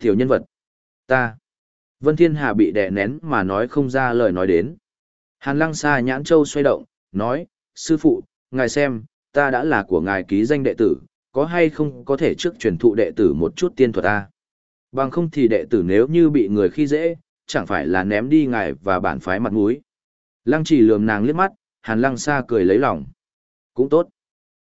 Tiểu nhân vật. Ta. Vân Thiên Hà bị đè nén mà nói không ra lời nói đến. Hàn Lăng Sa nhãn châu xoay động, nói, sư phụ, ngài xem, ta đã là của ngài ký danh đệ tử, có hay không có thể trước truyền thụ đệ tử một chút tiên thuật ta. Bằng không thì đệ tử nếu như bị người khi dễ, chẳng phải là ném đi ngài và bản phái mặt mũi. Lăng chỉ lườm nàng liếc mắt, Hàn Lăng Sa cười lấy lòng. Cũng tốt.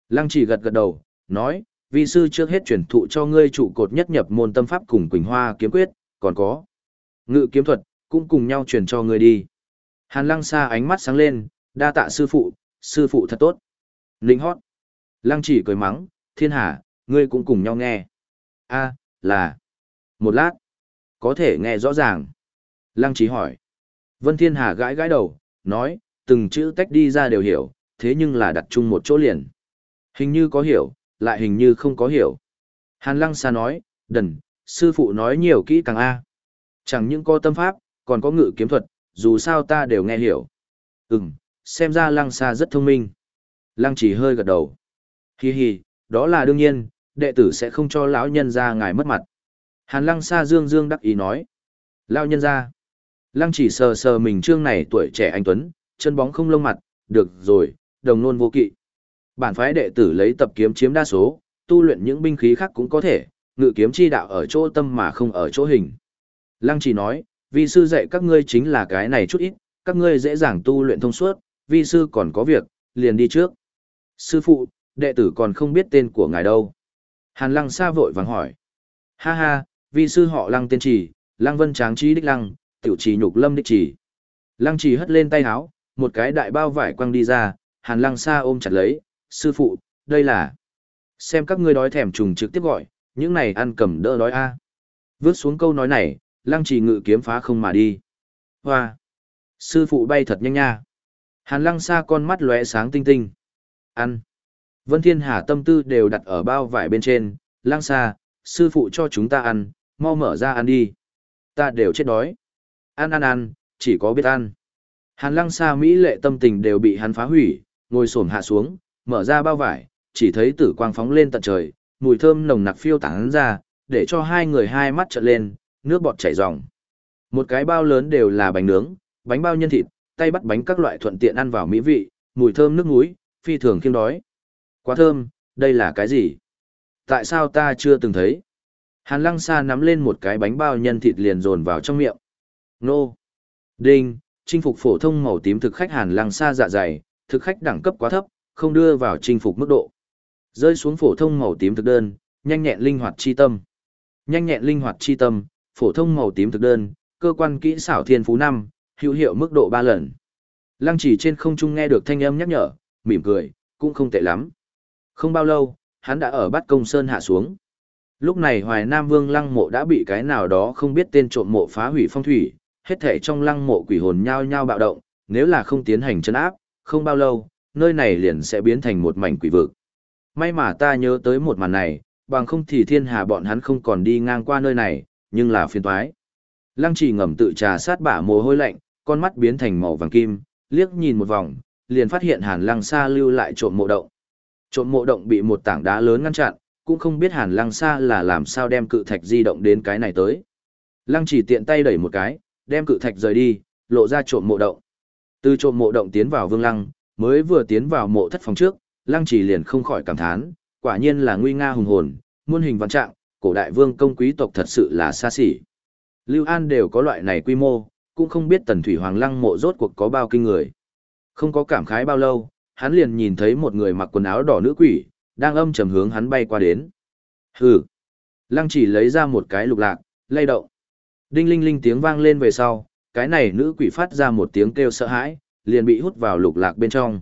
Lăng chỉ gật gật đầu, nói, vi sư trước hết truyền thụ cho ngươi trụ cột nhất nhập môn tâm pháp cùng Quỳnh Hoa kiếm quyết, còn có ngự kiếm thuật, cũng cùng nhau truyền cho ngươi đi. Hàn Lăng Sa ánh mắt sáng lên, đa tạ sư phụ, sư phụ thật tốt. Linh hót. Lăng chỉ cười mắng, thiên hà, ngươi cũng cùng nhau nghe. a là. Một lát. Có thể nghe rõ ràng. Lăng chỉ hỏi. Vân Thiên Hà gãi gãi đầu, nói, từng chữ tách đi ra đều hiểu, thế nhưng là đặt chung một chỗ liền. Hình như có hiểu, lại hình như không có hiểu. Hàn Lăng Sa nói, đần, sư phụ nói nhiều kỹ càng A. Chẳng những có tâm pháp, còn có ngự kiếm thuật, dù sao ta đều nghe hiểu. Ừm, xem ra Lăng Sa rất thông minh. Lăng chỉ hơi gật đầu. Hi hi, đó là đương nhiên, đệ tử sẽ không cho lão nhân ra ngài mất mặt. Hàn Lăng Sa dương dương đắc ý nói. Lão nhân ra. Lăng chỉ sờ sờ mình trương này tuổi trẻ anh Tuấn, chân bóng không lông mặt, được rồi, đồng nôn vô kỵ. Bản phái đệ tử lấy tập kiếm chiếm đa số, tu luyện những binh khí khác cũng có thể, ngự kiếm chi đạo ở chỗ tâm mà không ở chỗ hình. Lăng chỉ nói, vi sư dạy các ngươi chính là cái này chút ít, các ngươi dễ dàng tu luyện thông suốt, vi sư còn có việc, liền đi trước. Sư phụ, đệ tử còn không biết tên của ngài đâu. Hàn lăng xa vội vàng hỏi. Ha ha, vi sư họ lăng tên trì, lăng vân tráng trí đích lăng, tiểu trì nhục lâm đích trì. Lăng trì hất lên tay háo, một cái đại bao vải quăng đi ra, hàn lăng xa ôm chặt lấy, sư phụ, đây là... Xem các ngươi đói thèm trùng trực tiếp gọi, những này ăn cầm đỡ đói a. Vước xuống câu nói này, lăng trì ngự kiếm phá không mà đi. Hoa! Sư phụ bay thật nhanh nha. Hàn lăng xa con mắt lóe sáng tinh tinh. Ăn! Vân Thiên Hà tâm tư đều đặt ở bao vải bên trên, lăng xa, sư phụ cho chúng ta ăn, mau mở ra ăn đi. Ta đều chết đói. Ăn ăn ăn, chỉ có biết ăn. Hàn lăng xa Mỹ lệ tâm tình đều bị hắn phá hủy, ngồi xổm hạ xuống, mở ra bao vải, chỉ thấy tử quang phóng lên tận trời, mùi thơm nồng nặc phiêu tán ra, để cho hai người hai mắt trợn lên, nước bọt chảy ròng. Một cái bao lớn đều là bánh nướng, bánh bao nhân thịt, tay bắt bánh các loại thuận tiện ăn vào mỹ vị, mùi thơm nước muối, phi thường khiêm đói. Quá thơm, đây là cái gì? Tại sao ta chưa từng thấy? Hàn lăng xa nắm lên một cái bánh bao nhân thịt liền dồn vào trong miệng. Nô! Đinh! Chinh phục phổ thông màu tím thực khách hàn lăng xa dạ dày, thực khách đẳng cấp quá thấp, không đưa vào chinh phục mức độ. Rơi xuống phổ thông màu tím thực đơn, nhanh nhẹn linh hoạt chi tâm. Nhanh nhẹn linh hoạt chi tâm, phổ thông màu tím thực đơn, cơ quan kỹ xảo thiên phú năm, hữu hiệu mức độ ba lần. Lăng chỉ trên không trung nghe được thanh âm nhắc nhở, mỉm cười, cũng không tệ lắm. Không bao lâu, hắn đã ở bắt công sơn hạ xuống. Lúc này Hoài Nam Vương lăng mộ đã bị cái nào đó không biết tên trộm mộ phá hủy phong thủy, hết thể trong lăng mộ quỷ hồn nhao nhao bạo động, nếu là không tiến hành chân áp, không bao lâu, nơi này liền sẽ biến thành một mảnh quỷ vực. May mà ta nhớ tới một màn này, bằng không thì thiên hà bọn hắn không còn đi ngang qua nơi này, nhưng là phiền toái. Lăng chỉ ngầm tự trà sát bả mồ hôi lạnh, con mắt biến thành màu vàng kim, liếc nhìn một vòng, liền phát hiện hàn lăng xa lưu lại trộm mộ động. Trộm mộ động bị một tảng đá lớn ngăn chặn, cũng không biết hàn lăng xa là làm sao đem cự thạch di động đến cái này tới. Lăng chỉ tiện tay đẩy một cái, đem cự thạch rời đi, lộ ra trộm mộ động. Từ trộm mộ động tiến vào vương lăng, mới vừa tiến vào mộ thất phòng trước, lăng chỉ liền không khỏi cảm thán, quả nhiên là nguy nga hùng hồn, muôn hình vạn trạng, cổ đại vương công quý tộc thật sự là xa xỉ. Lưu An đều có loại này quy mô, cũng không biết tần thủy hoàng lăng mộ rốt cuộc có bao kinh người. Không có cảm khái bao lâu, hắn liền nhìn thấy một người mặc quần áo đỏ nữ quỷ, đang âm trầm hướng hắn bay qua đến. Hừ. Lăng chỉ lấy ra một cái lục lạc, lay động. Đinh linh linh tiếng vang lên về sau, cái này nữ quỷ phát ra một tiếng kêu sợ hãi, liền bị hút vào lục lạc bên trong.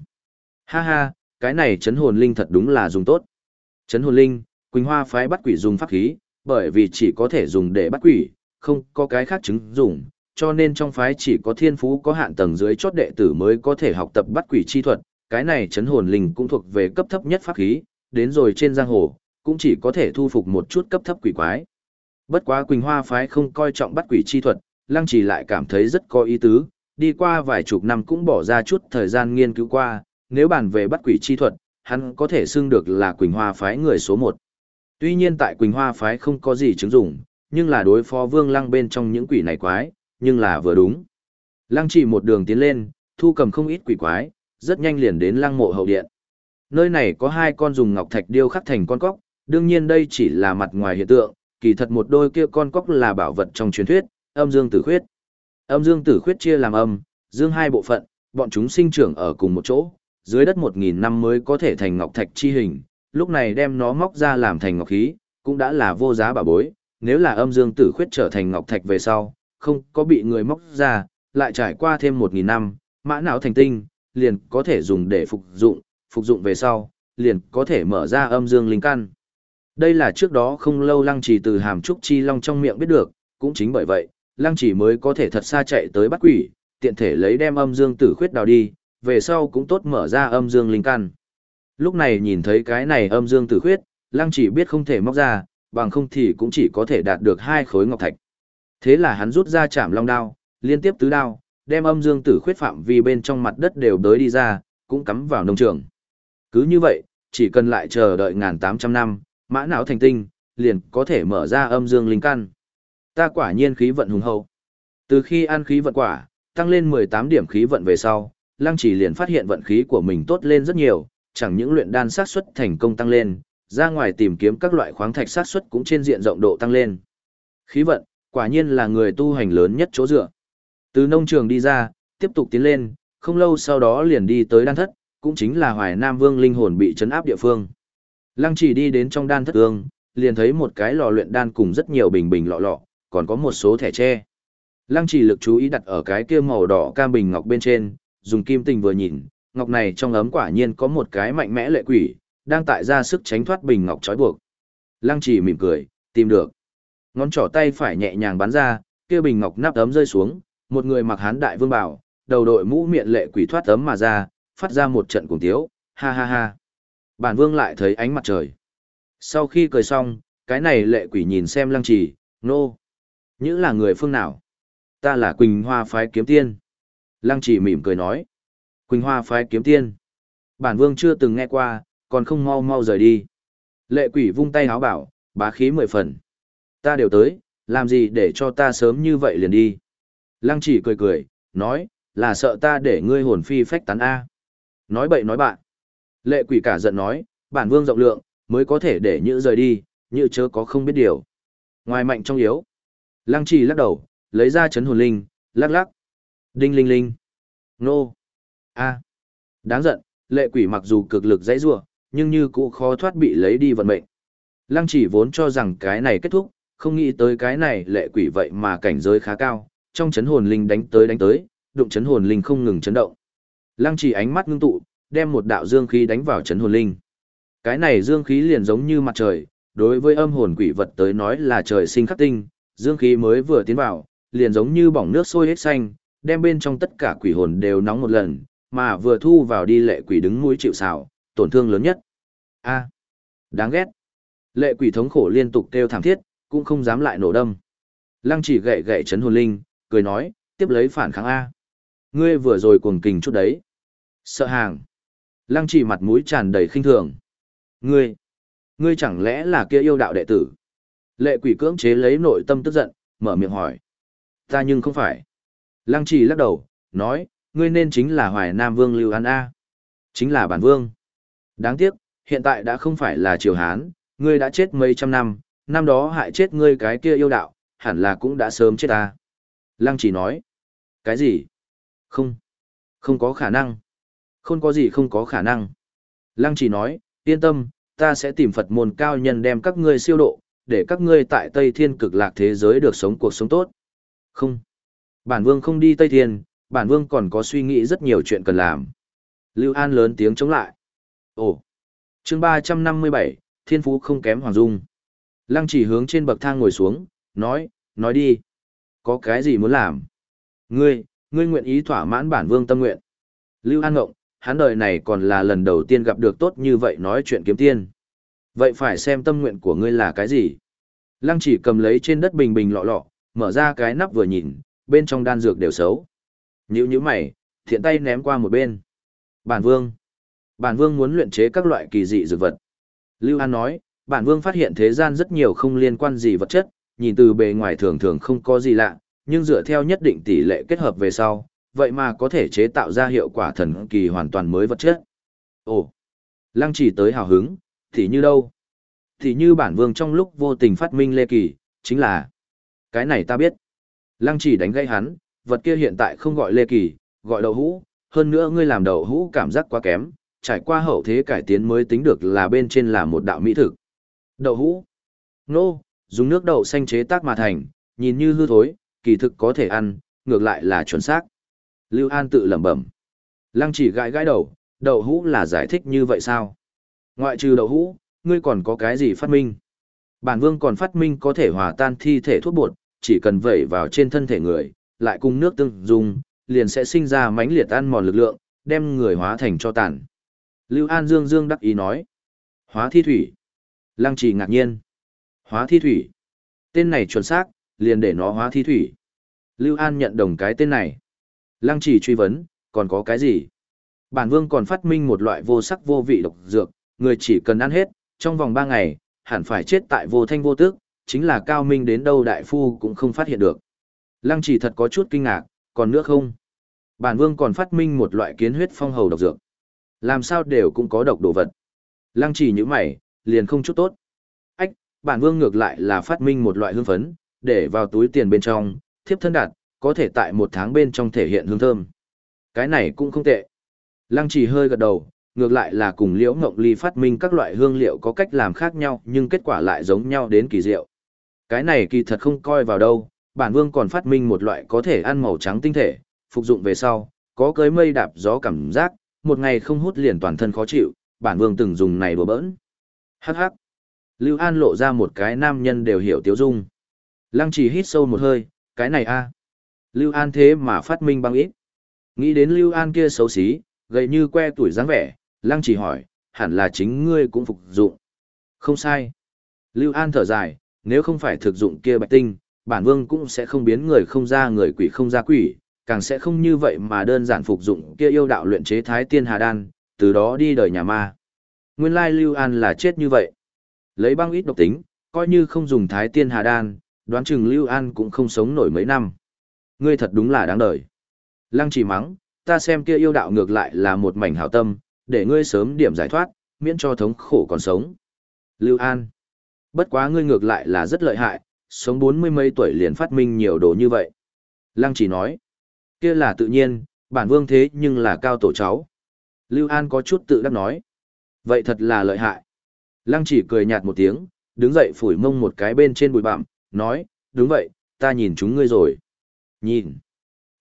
Ha ha, cái này chấn hồn linh thật đúng là dùng tốt. Chấn hồn linh, Quỳnh Hoa phái bắt quỷ dùng pháp khí, bởi vì chỉ có thể dùng để bắt quỷ, không có cái khác chứng dùng, cho nên trong phái chỉ có thiên phú có hạn tầng dưới chót đệ tử mới có thể học tập bắt quỷ chi thuật, cái này chấn hồn linh cũng thuộc về cấp thấp nhất pháp khí, đến rồi trên giang hồ, cũng chỉ có thể thu phục một chút cấp thấp quỷ quái. Bất quá Quỳnh Hoa phái không coi trọng bắt quỷ chi thuật, Lăng Chỉ lại cảm thấy rất có ý tứ, đi qua vài chục năm cũng bỏ ra chút thời gian nghiên cứu qua, nếu bàn về bắt quỷ chi thuật, hắn có thể xưng được là Quỳnh Hoa phái người số một. Tuy nhiên tại Quỳnh Hoa phái không có gì chứng dụng, nhưng là đối phó vương lăng bên trong những quỷ này quái, nhưng là vừa đúng. Lăng chỉ một đường tiến lên, thu cầm không ít quỷ quái, rất nhanh liền đến lăng mộ hậu điện. Nơi này có hai con dùng ngọc thạch điêu khắc thành con cóc, đương nhiên đây chỉ là mặt ngoài hiện tượng, kỳ thật một đôi kia con cóc là bảo vật trong truyền thuyết, âm dương tử khuyết. Âm dương tử khuyết chia làm âm, dương hai bộ phận, bọn chúng sinh trưởng ở cùng một chỗ, dưới đất một nghìn năm mới có thể thành ngọc thạch chi hình, lúc này đem nó móc ra làm thành ngọc khí, cũng đã là vô giá bảo bối, nếu là âm dương tử khuyết trở thành ngọc thạch về sau, không có bị người móc ra, lại trải qua thêm một nghìn năm, mã não thành tinh, liền có thể dùng để phục dụng, phục dụng về sau, liền có thể mở ra âm dương linh căn. Đây là trước đó không lâu Lăng trì từ hàm trúc chi long trong miệng biết được, cũng chính bởi vậy, Lăng Chỉ mới có thể thật xa chạy tới bắt quỷ, tiện thể lấy đem âm dương tử khuyết đào đi, về sau cũng tốt mở ra âm dương linh căn. Lúc này nhìn thấy cái này âm dương tử khuyết, Lăng Chỉ biết không thể móc ra, bằng không thì cũng chỉ có thể đạt được hai khối ngọc thạch. Thế là hắn rút ra chạm long đao, liên tiếp tứ đao, đem âm dương tử khuyết phạm vi bên trong mặt đất đều đới đi ra, cũng cắm vào nông trường. Cứ như vậy, chỉ cần lại chờ đợi ngàn tám trăm năm, mã não thành tinh, liền có thể mở ra âm dương linh căn. Ta quả nhiên khí vận hùng hậu. Từ khi ăn khí vận quả, tăng lên 18 điểm khí vận về sau, Lăng Chỉ liền phát hiện vận khí của mình tốt lên rất nhiều, chẳng những luyện đan sát suất thành công tăng lên, ra ngoài tìm kiếm các loại khoáng thạch sát suất cũng trên diện rộng độ tăng lên. Khí vận, quả nhiên là người tu hành lớn nhất chỗ dựa. Từ nông trường đi ra, tiếp tục tiến lên, không lâu sau đó liền đi tới đan thất, cũng chính là Hoài Nam Vương linh hồn bị chấn áp địa phương. Lăng chỉ đi đến trong đan thất ương, liền thấy một cái lò luyện đan cùng rất nhiều bình bình lọ lọ, còn có một số thẻ tre. Lăng chỉ lực chú ý đặt ở cái kia màu đỏ cam bình ngọc bên trên, dùng kim tình vừa nhìn, ngọc này trong ấm quả nhiên có một cái mạnh mẽ lệ quỷ, đang tại ra sức tránh thoát bình ngọc trói buộc. Lăng chỉ mỉm cười, tìm được. Ngón trỏ tay phải nhẹ nhàng bắn ra, kia bình ngọc nắp ấm rơi xuống, một người mặc hán đại vương bảo, đầu đội mũ miệng lệ quỷ thoát ấm mà ra, phát ra một trận cùng tiếu, ha ha ha. Bản vương lại thấy ánh mặt trời. Sau khi cười xong, cái này lệ quỷ nhìn xem lăng trì, nô. No. Những là người phương nào? Ta là Quỳnh Hoa phái kiếm tiên. Lăng chỉ mỉm cười nói. Quỳnh Hoa phái kiếm tiên. Bản vương chưa từng nghe qua, còn không mau mau rời đi. Lệ quỷ vung tay háo bảo, bá khí mười phần. Ta đều tới, làm gì để cho ta sớm như vậy liền đi. Lăng chỉ cười cười, nói, là sợ ta để ngươi hồn phi phách tán A. Nói bậy nói bạn. Lệ quỷ cả giận nói, bản vương rộng lượng, mới có thể để nhữ rời đi, nhữ chớ có không biết điều. Ngoài mạnh trong yếu. Lăng trì lắc đầu, lấy ra chấn hồn linh, lắc lắc. Đinh linh linh. Nô. A. Đáng giận, lệ quỷ mặc dù cực lực dãy rua, nhưng như cũ khó thoát bị lấy đi vận mệnh. Lăng chỉ vốn cho rằng cái này kết thúc, không nghĩ tới cái này lệ quỷ vậy mà cảnh giới khá cao, trong chấn hồn linh đánh tới đánh tới, đụng chấn hồn linh không ngừng chấn động. Lăng chỉ ánh mắt ngưng tụ, đem một đạo dương khí đánh vào chấn hồn linh. Cái này dương khí liền giống như mặt trời, đối với âm hồn quỷ vật tới nói là trời sinh khắc tinh, dương khí mới vừa tiến vào, liền giống như bỏng nước sôi hết xanh, đem bên trong tất cả quỷ hồn đều nóng một lần, mà vừa thu vào đi lệ quỷ đứng mũi chịu sào, tổn thương lớn nhất. A, đáng ghét. Lệ quỷ thống khổ liên tục kêu thảm thiết, cũng không dám lại nổ đâm. Lăng chỉ gậy gậy chấn hồn linh, cười nói, tiếp lấy phản kháng A. Ngươi vừa rồi cuồng kình chút đấy. Sợ hàng. Lăng chỉ mặt mũi tràn đầy khinh thường. Ngươi, ngươi chẳng lẽ là kia yêu đạo đệ tử? Lệ quỷ cưỡng chế lấy nội tâm tức giận, mở miệng hỏi. Ta nhưng không phải. Lăng trì lắc đầu, nói, ngươi nên chính là Hoài Nam Vương Lưu An A. Chính là bản vương. Đáng tiếc, hiện tại đã không phải là triều Hán, ngươi đã chết mấy trăm năm, năm đó hại chết ngươi cái kia yêu đạo, hẳn là cũng đã sớm chết ta. Lăng chỉ nói. Cái gì? Không. Không có khả năng. Không có gì không có khả năng. Lăng chỉ nói, yên tâm, ta sẽ tìm Phật môn cao nhân đem các ngươi siêu độ, để các ngươi tại Tây Thiên cực lạc thế giới được sống cuộc sống tốt. Không. Bản vương không đi Tây Thiên, bản vương còn có suy nghĩ rất nhiều chuyện cần làm. Lưu An lớn tiếng chống lại. Ồ. chương ba trăm năm mươi bảy, Thiên Phú không kém Hoàng Dung. Lăng chỉ hướng trên bậc thang ngồi xuống, nói, nói đi. Có cái gì muốn làm? Ngươi, ngươi nguyện ý thỏa mãn bản vương tâm nguyện. Lưu An Ngộng, hắn đời này còn là lần đầu tiên gặp được tốt như vậy nói chuyện kiếm tiên. Vậy phải xem tâm nguyện của ngươi là cái gì? Lăng chỉ cầm lấy trên đất bình bình lọ lọ, mở ra cái nắp vừa nhìn, bên trong đan dược đều xấu. Nhữ như mày, thiện tay ném qua một bên. Bản vương. Bản vương muốn luyện chế các loại kỳ dị dược vật. Lưu An nói, bản vương phát hiện thế gian rất nhiều không liên quan gì vật chất, nhìn từ bề ngoài thường thường không có gì lạ, nhưng dựa theo nhất định tỷ lệ kết hợp về sau, vậy mà có thể chế tạo ra hiệu quả thần kỳ hoàn toàn mới vật chất. Ồ, lăng chỉ tới hào hứng, thì như đâu? Thì như bản vương trong lúc vô tình phát minh lê kỳ, chính là cái này ta biết. Lăng chỉ đánh gây hắn, vật kia hiện tại không gọi lê kỳ, gọi đậu hũ, hơn nữa ngươi làm đậu hũ cảm giác quá kém, trải qua hậu thế cải tiến mới tính được là bên trên là một đạo mỹ thực. Đậu hũ. Nô, dùng nước đậu xanh chế tác mà thành, nhìn như hư thối, kỳ thực có thể ăn, ngược lại là chuẩn xác. Lưu An tự lẩm bẩm. Lăng chỉ gãi gãi đầu, đậu hũ là giải thích như vậy sao? Ngoại trừ đậu hũ, ngươi còn có cái gì phát minh? Bản vương còn phát minh có thể hòa tan thi thể thuốc bột, chỉ cần vẩy vào trên thân thể người, lại cùng nước tương dùng, liền sẽ sinh ra mãnh liệt ăn mòn lực lượng, đem người hóa thành cho tàn. Lưu An Dương Dương đắc ý nói. Hóa thi thủy. Lăng trì ngạc nhiên. Hóa thi thủy. Tên này chuẩn xác, liền để nó hóa thi thủy. Lưu An nhận đồng cái tên này. Lăng trì truy vấn, còn có cái gì? Bản vương còn phát minh một loại vô sắc vô vị độc dược, người chỉ cần ăn hết, trong vòng 3 ngày, hẳn phải chết tại vô thanh vô tức, chính là cao minh đến đâu đại phu cũng không phát hiện được. Lăng trì thật có chút kinh ngạc, còn nữa không? Bản vương còn phát minh một loại kiến huyết phong hầu độc dược. Làm sao đều cũng có độc đồ vật. Lăng trì như mày, liền không chút tốt. Ách, bản vương ngược lại là phát minh một loại hương phấn, để vào túi tiền bên trong, thiếp thân đạt, có thể tại một tháng bên trong thể hiện hương thơm. Cái này cũng không tệ. Lăng trì hơi gật đầu, ngược lại là cùng liễu ngộng ly phát minh các loại hương liệu có cách làm khác nhau nhưng kết quả lại giống nhau đến kỳ diệu. Cái này kỳ thật không coi vào đâu, bản vương còn phát minh một loại có thể ăn màu trắng tinh thể, phục dụng về sau, có cưới mây đạp gió cảm giác, một ngày không hút liền toàn thân khó chịu, bản vương từng dùng này đùa bỡn. Hắc hắc. Lưu An lộ ra một cái nam nhân đều hiểu tiếu dung. Lăng chỉ hít sâu một hơi, cái này a Lưu An thế mà phát minh băng ít. Nghĩ đến Lưu An kia xấu xí, gầy như que tuổi dáng vẻ, lăng chỉ hỏi, hẳn là chính ngươi cũng phục dụng. Không sai. Lưu An thở dài, nếu không phải thực dụng kia bạch tinh, bản vương cũng sẽ không biến người không ra người quỷ không ra quỷ, càng sẽ không như vậy mà đơn giản phục dụng kia yêu đạo luyện chế thái tiên hà đan, từ đó đi đời nhà ma. Nguyên lai Lưu An là chết như vậy. Lấy băng ít độc tính, coi như không dùng thái tiên hà đan, đoán chừng Lưu An cũng không sống nổi mấy năm. Ngươi thật đúng là đáng đời. Lăng chỉ mắng, ta xem kia yêu đạo ngược lại là một mảnh hảo tâm, để ngươi sớm điểm giải thoát, miễn cho thống khổ còn sống. Lưu An. Bất quá ngươi ngược lại là rất lợi hại, sống bốn mươi mấy tuổi liền phát minh nhiều đồ như vậy. Lăng chỉ nói. kia là tự nhiên, bản vương thế nhưng là cao tổ cháu. Lưu An có chút tự đắc nói. Vậy thật là lợi hại. Lăng chỉ cười nhạt một tiếng, đứng dậy phủi mông một cái bên trên bụi bặm, nói, đúng vậy, ta nhìn chúng ngươi rồi. Nhìn.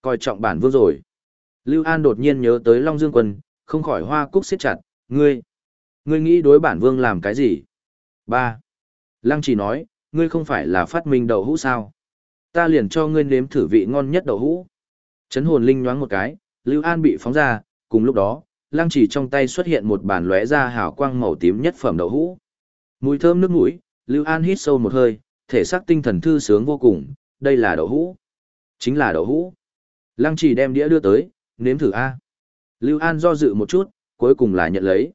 Coi trọng bản vương rồi. Lưu An đột nhiên nhớ tới Long Dương Quân, không khỏi hoa cúc siết chặt, ngươi. Ngươi nghĩ đối bản vương làm cái gì? Ba. Lăng chỉ nói, ngươi không phải là phát minh đậu hũ sao? Ta liền cho ngươi nếm thử vị ngon nhất đậu hũ. Chấn hồn linh nhoáng một cái, Lưu An bị phóng ra, cùng lúc đó, lăng chỉ trong tay xuất hiện một bàn lóe ra hào quang màu tím nhất phẩm đậu hũ. Mùi thơm nước mũi, Lưu An hít sâu một hơi, thể xác tinh thần thư sướng vô cùng, đây là đậu hũ. Chính là đậu hũ. Lăng chỉ đem đĩa đưa tới, nếm thử A. Lưu An do dự một chút, cuối cùng là nhận lấy.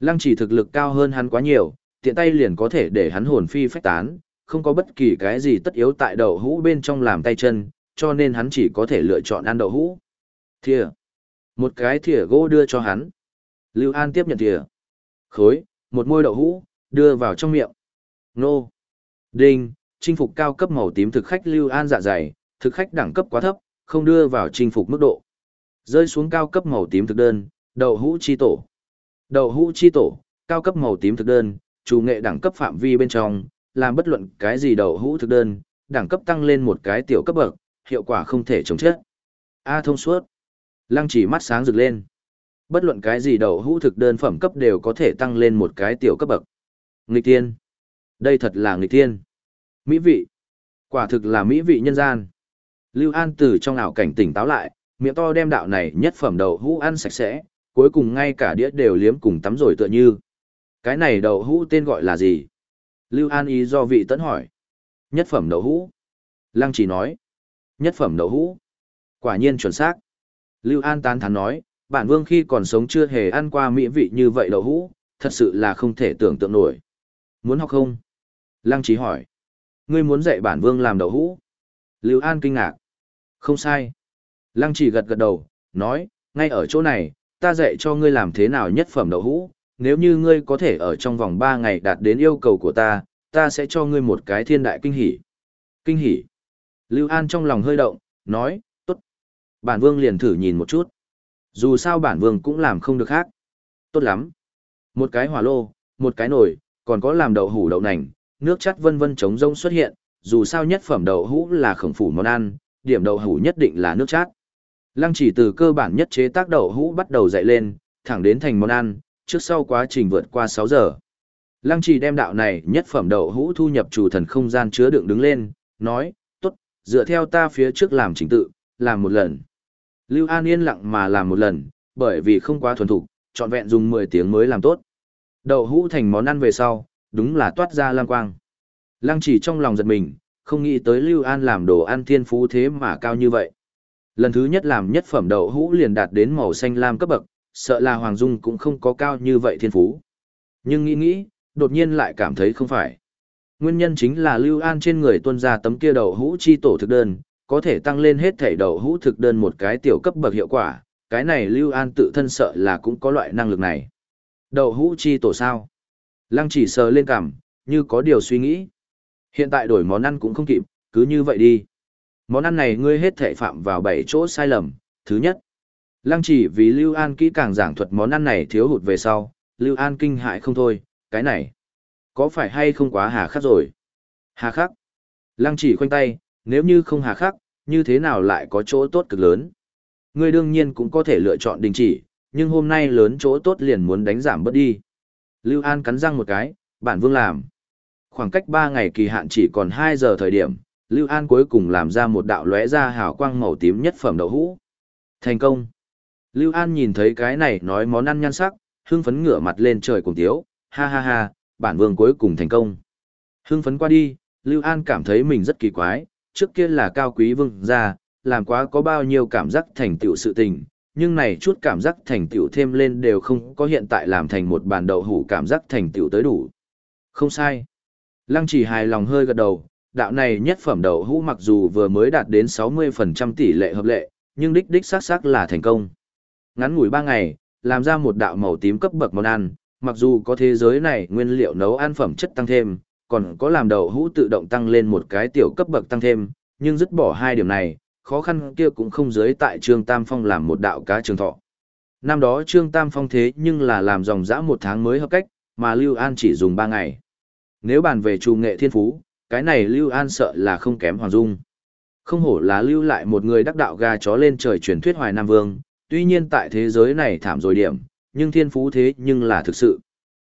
Lăng chỉ thực lực cao hơn hắn quá nhiều, tiện tay liền có thể để hắn hồn phi phách tán, không có bất kỳ cái gì tất yếu tại đậu hũ bên trong làm tay chân, cho nên hắn chỉ có thể lựa chọn ăn đậu hũ. Thìa. Một cái thìa gỗ đưa cho hắn. Lưu An tiếp nhận thìa. Khối, một môi đậu hũ, đưa vào trong miệng. Nô. Đinh, chinh phục cao cấp màu tím thực khách Lưu An dạ dày, thực khách đẳng cấp quá thấp, không đưa vào chinh phục mức độ. Rơi xuống cao cấp màu tím thực đơn, đậu hũ chi tổ. Đậu hũ chi tổ, cao cấp màu tím thực đơn, chủ nghệ đẳng cấp phạm vi bên trong, làm bất luận cái gì đậu hũ thực đơn, đẳng cấp tăng lên một cái tiểu cấp bậc, hiệu quả không thể chống chết. A thông suốt. Lăng chỉ mắt sáng rực lên. Bất luận cái gì đậu hũ thực đơn phẩm cấp đều có thể tăng lên một cái tiểu cấp bậc. Nghịch tiên. Đây thật là nghịch tiên. Mỹ vị. Quả thực là mỹ vị nhân gian. Lưu An từ trong ảo cảnh tỉnh táo lại, miệng to đem đạo này nhất phẩm đậu hũ ăn sạch sẽ, cuối cùng ngay cả đĩa đều liếm cùng tắm rồi tựa như. Cái này đậu hũ tên gọi là gì? Lưu An ý do vị tấn hỏi. Nhất phẩm đậu hũ. Lăng chỉ nói. Nhất phẩm đậu hũ. Quả nhiên chuẩn xác. Lưu An tán thán nói, bản vương khi còn sống chưa hề ăn qua mỹ vị như vậy đậu hũ, thật sự là không thể tưởng tượng nổi. Muốn học không? Lăng chỉ hỏi. Ngươi muốn dạy bản vương làm đậu hũ? Lưu An kinh ngạc. Không sai. Lăng chỉ gật gật đầu, nói, ngay ở chỗ này, ta dạy cho ngươi làm thế nào nhất phẩm đậu hũ, nếu như ngươi có thể ở trong vòng 3 ngày đạt đến yêu cầu của ta, ta sẽ cho ngươi một cái thiên đại kinh hỉ. Kinh hỉ. Lưu An trong lòng hơi động, nói, tốt. Bản vương liền thử nhìn một chút. Dù sao bản vương cũng làm không được khác. Tốt lắm. Một cái hỏa lô, một cái nồi, còn có làm đậu hủ đậu nành, nước chắt vân vân trống rông xuất hiện, dù sao nhất phẩm đậu hũ là khổng phủ món ăn, điểm đậu hũ nhất định là nước chát. Lăng chỉ từ cơ bản nhất chế tác đậu hũ bắt đầu dậy lên, thẳng đến thành món ăn, trước sau quá trình vượt qua 6 giờ. Lăng chỉ đem đạo này nhất phẩm đậu hũ thu nhập chủ thần không gian chứa đựng đứng lên, nói, tốt, dựa theo ta phía trước làm chính tự, làm một lần. Lưu An yên lặng mà làm một lần, bởi vì không quá thuần thục, trọn vẹn dùng 10 tiếng mới làm tốt. Đậu hũ thành món ăn về sau, đúng là toát ra lam quang. Lăng chỉ trong lòng giật mình, không nghĩ tới Lưu An làm đồ ăn thiên phú thế mà cao như vậy. Lần thứ nhất làm nhất phẩm đậu hũ liền đạt đến màu xanh lam cấp bậc, sợ là Hoàng Dung cũng không có cao như vậy thiên phú. Nhưng nghĩ nghĩ, đột nhiên lại cảm thấy không phải. Nguyên nhân chính là Lưu An trên người tuân ra tấm kia đậu hũ chi tổ thực đơn, có thể tăng lên hết thảy đậu hũ thực đơn một cái tiểu cấp bậc hiệu quả, cái này Lưu An tự thân sợ là cũng có loại năng lực này. Đậu hũ chi tổ sao? Lăng chỉ sờ lên cằm, như có điều suy nghĩ. Hiện tại đổi món ăn cũng không kịp, cứ như vậy đi. Món ăn này ngươi hết thể phạm vào bảy chỗ sai lầm. Thứ nhất, lăng chỉ vì Lưu An kỹ càng giảng thuật món ăn này thiếu hụt về sau, Lưu An kinh hại không thôi, cái này, có phải hay không quá hà khắc rồi? Hà khắc. Lăng chỉ khoanh tay, nếu như không hà khắc, như thế nào lại có chỗ tốt cực lớn? Ngươi đương nhiên cũng có thể lựa chọn đình chỉ, nhưng hôm nay lớn chỗ tốt liền muốn đánh giảm bớt đi. Lưu An cắn răng một cái, bản vương làm. Khoảng cách 3 ngày kỳ hạn chỉ còn 2 giờ thời điểm, Lưu An cuối cùng làm ra một đạo lóe ra hào quang màu tím nhất phẩm đậu hũ. Thành công. Lưu An nhìn thấy cái này nói món ăn nhan sắc, hưng phấn ngửa mặt lên trời cùng tiếu, ha ha ha, bản vương cuối cùng thành công. Hưng phấn qua đi, Lưu An cảm thấy mình rất kỳ quái, trước kia là cao quý vương gia, làm quá có bao nhiêu cảm giác thành tựu sự tình, nhưng này chút cảm giác thành tựu thêm lên đều không có hiện tại làm thành một bàn đậu hủ cảm giác thành tựu tới đủ. Không sai. Lăng chỉ hài lòng hơi gật đầu, đạo này nhất phẩm đậu hũ mặc dù vừa mới đạt đến 60% tỷ lệ hợp lệ, nhưng đích đích xác xác là thành công. Ngắn ngủi 3 ngày, làm ra một đạo màu tím cấp bậc món ăn, mặc dù có thế giới này nguyên liệu nấu ăn phẩm chất tăng thêm, còn có làm đậu hũ tự động tăng lên một cái tiểu cấp bậc tăng thêm, nhưng dứt bỏ hai điểm này, khó khăn kia cũng không dưới tại Trương Tam Phong làm một đạo cá trường thọ. Năm đó Trương Tam Phong thế nhưng là làm dòng dã một tháng mới hợp cách, mà Lưu An chỉ dùng 3 ngày. Nếu bàn về trù nghệ thiên phú, cái này Lưu An sợ là không kém Hoàng Dung. Không hổ là lưu lại một người đắc đạo gà chó lên trời truyền thuyết Hoài Nam Vương, tuy nhiên tại thế giới này thảm rồi điểm, nhưng thiên phú thế nhưng là thực sự.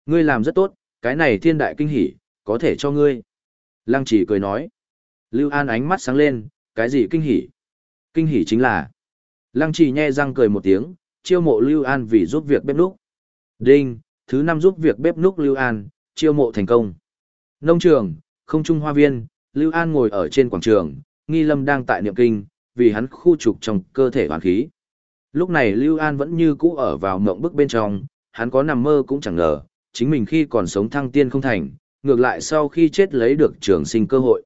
Ngươi làm rất tốt, cái này thiên đại kinh hỉ, có thể cho ngươi. Lăng chỉ cười nói. Lưu An ánh mắt sáng lên, cái gì kinh hỉ? Kinh hỉ chính là. Lăng chỉ nhe răng cười một tiếng, chiêu mộ Lưu An vì giúp việc bếp núc. Đinh, thứ năm giúp việc bếp núc Lưu An, chiêu mộ thành công. Nông trường, không trung hoa viên, Lưu An ngồi ở trên quảng trường, Nghi Lâm đang tại niệm kinh, vì hắn khu trục trong cơ thể hoàn khí. Lúc này Lưu An vẫn như cũ ở vào mộng bức bên trong, hắn có nằm mơ cũng chẳng ngờ, chính mình khi còn sống thăng tiên không thành, ngược lại sau khi chết lấy được trường sinh cơ hội.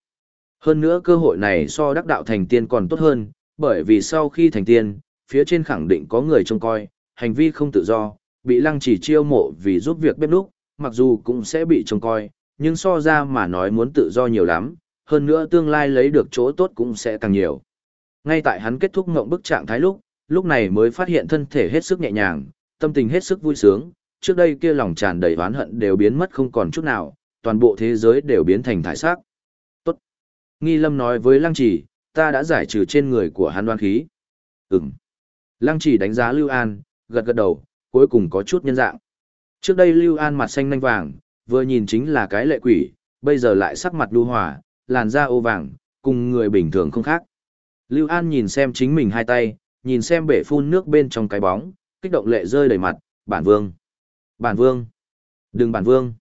Hơn nữa cơ hội này so đắc đạo thành tiên còn tốt hơn, bởi vì sau khi thành tiên, phía trên khẳng định có người trông coi, hành vi không tự do, bị lăng chỉ chiêu mộ vì giúp việc bếp núc, mặc dù cũng sẽ bị trông coi, nhưng so ra mà nói muốn tự do nhiều lắm, hơn nữa tương lai lấy được chỗ tốt cũng sẽ càng nhiều. Ngay tại hắn kết thúc ngộng bức trạng thái lúc, lúc này mới phát hiện thân thể hết sức nhẹ nhàng, tâm tình hết sức vui sướng, trước đây kia lòng tràn đầy oán hận đều biến mất không còn chút nào, toàn bộ thế giới đều biến thành thải sắc. Tốt. Nghi Lâm nói với Lăng Chỉ, ta đã giải trừ trên người của hắn đoan khí. Ừm. Lăng Chỉ đánh giá Lưu An, gật gật đầu, cuối cùng có chút nhân dạng. Trước đây Lưu An mặt xanh nanh vàng, vừa nhìn chính là cái lệ quỷ, bây giờ lại sắc mặt đu hòa, làn da ô vàng, cùng người bình thường không khác. Lưu An nhìn xem chính mình hai tay, nhìn xem bể phun nước bên trong cái bóng, kích động lệ rơi đầy mặt, bản vương. Bản vương. Đừng bản vương.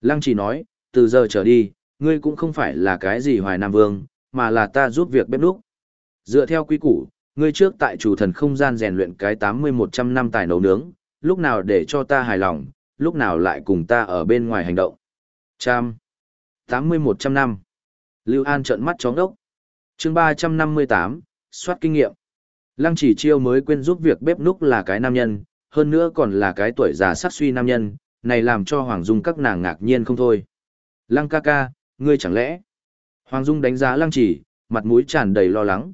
Lăng chỉ nói, từ giờ trở đi, ngươi cũng không phải là cái gì hoài nam vương, mà là ta giúp việc bếp núc. Dựa theo quy củ, ngươi trước tại chủ thần không gian rèn luyện cái 80-100 năm tài nấu nướng, lúc nào để cho ta hài lòng, lúc nào lại cùng ta ở bên ngoài hành động. Trăm. tám mươi một trăm năm. Lưu An trợn mắt chóng đốc. chương 358, soát kinh nghiệm. Lăng chỉ chiêu mới quên giúp việc bếp núc là cái nam nhân, hơn nữa còn là cái tuổi già sắc suy nam nhân, này làm cho Hoàng Dung các nàng ngạc nhiên không thôi. Lăng ca ca, ngươi chẳng lẽ? Hoàng Dung đánh giá Lăng chỉ, mặt mũi tràn đầy lo lắng.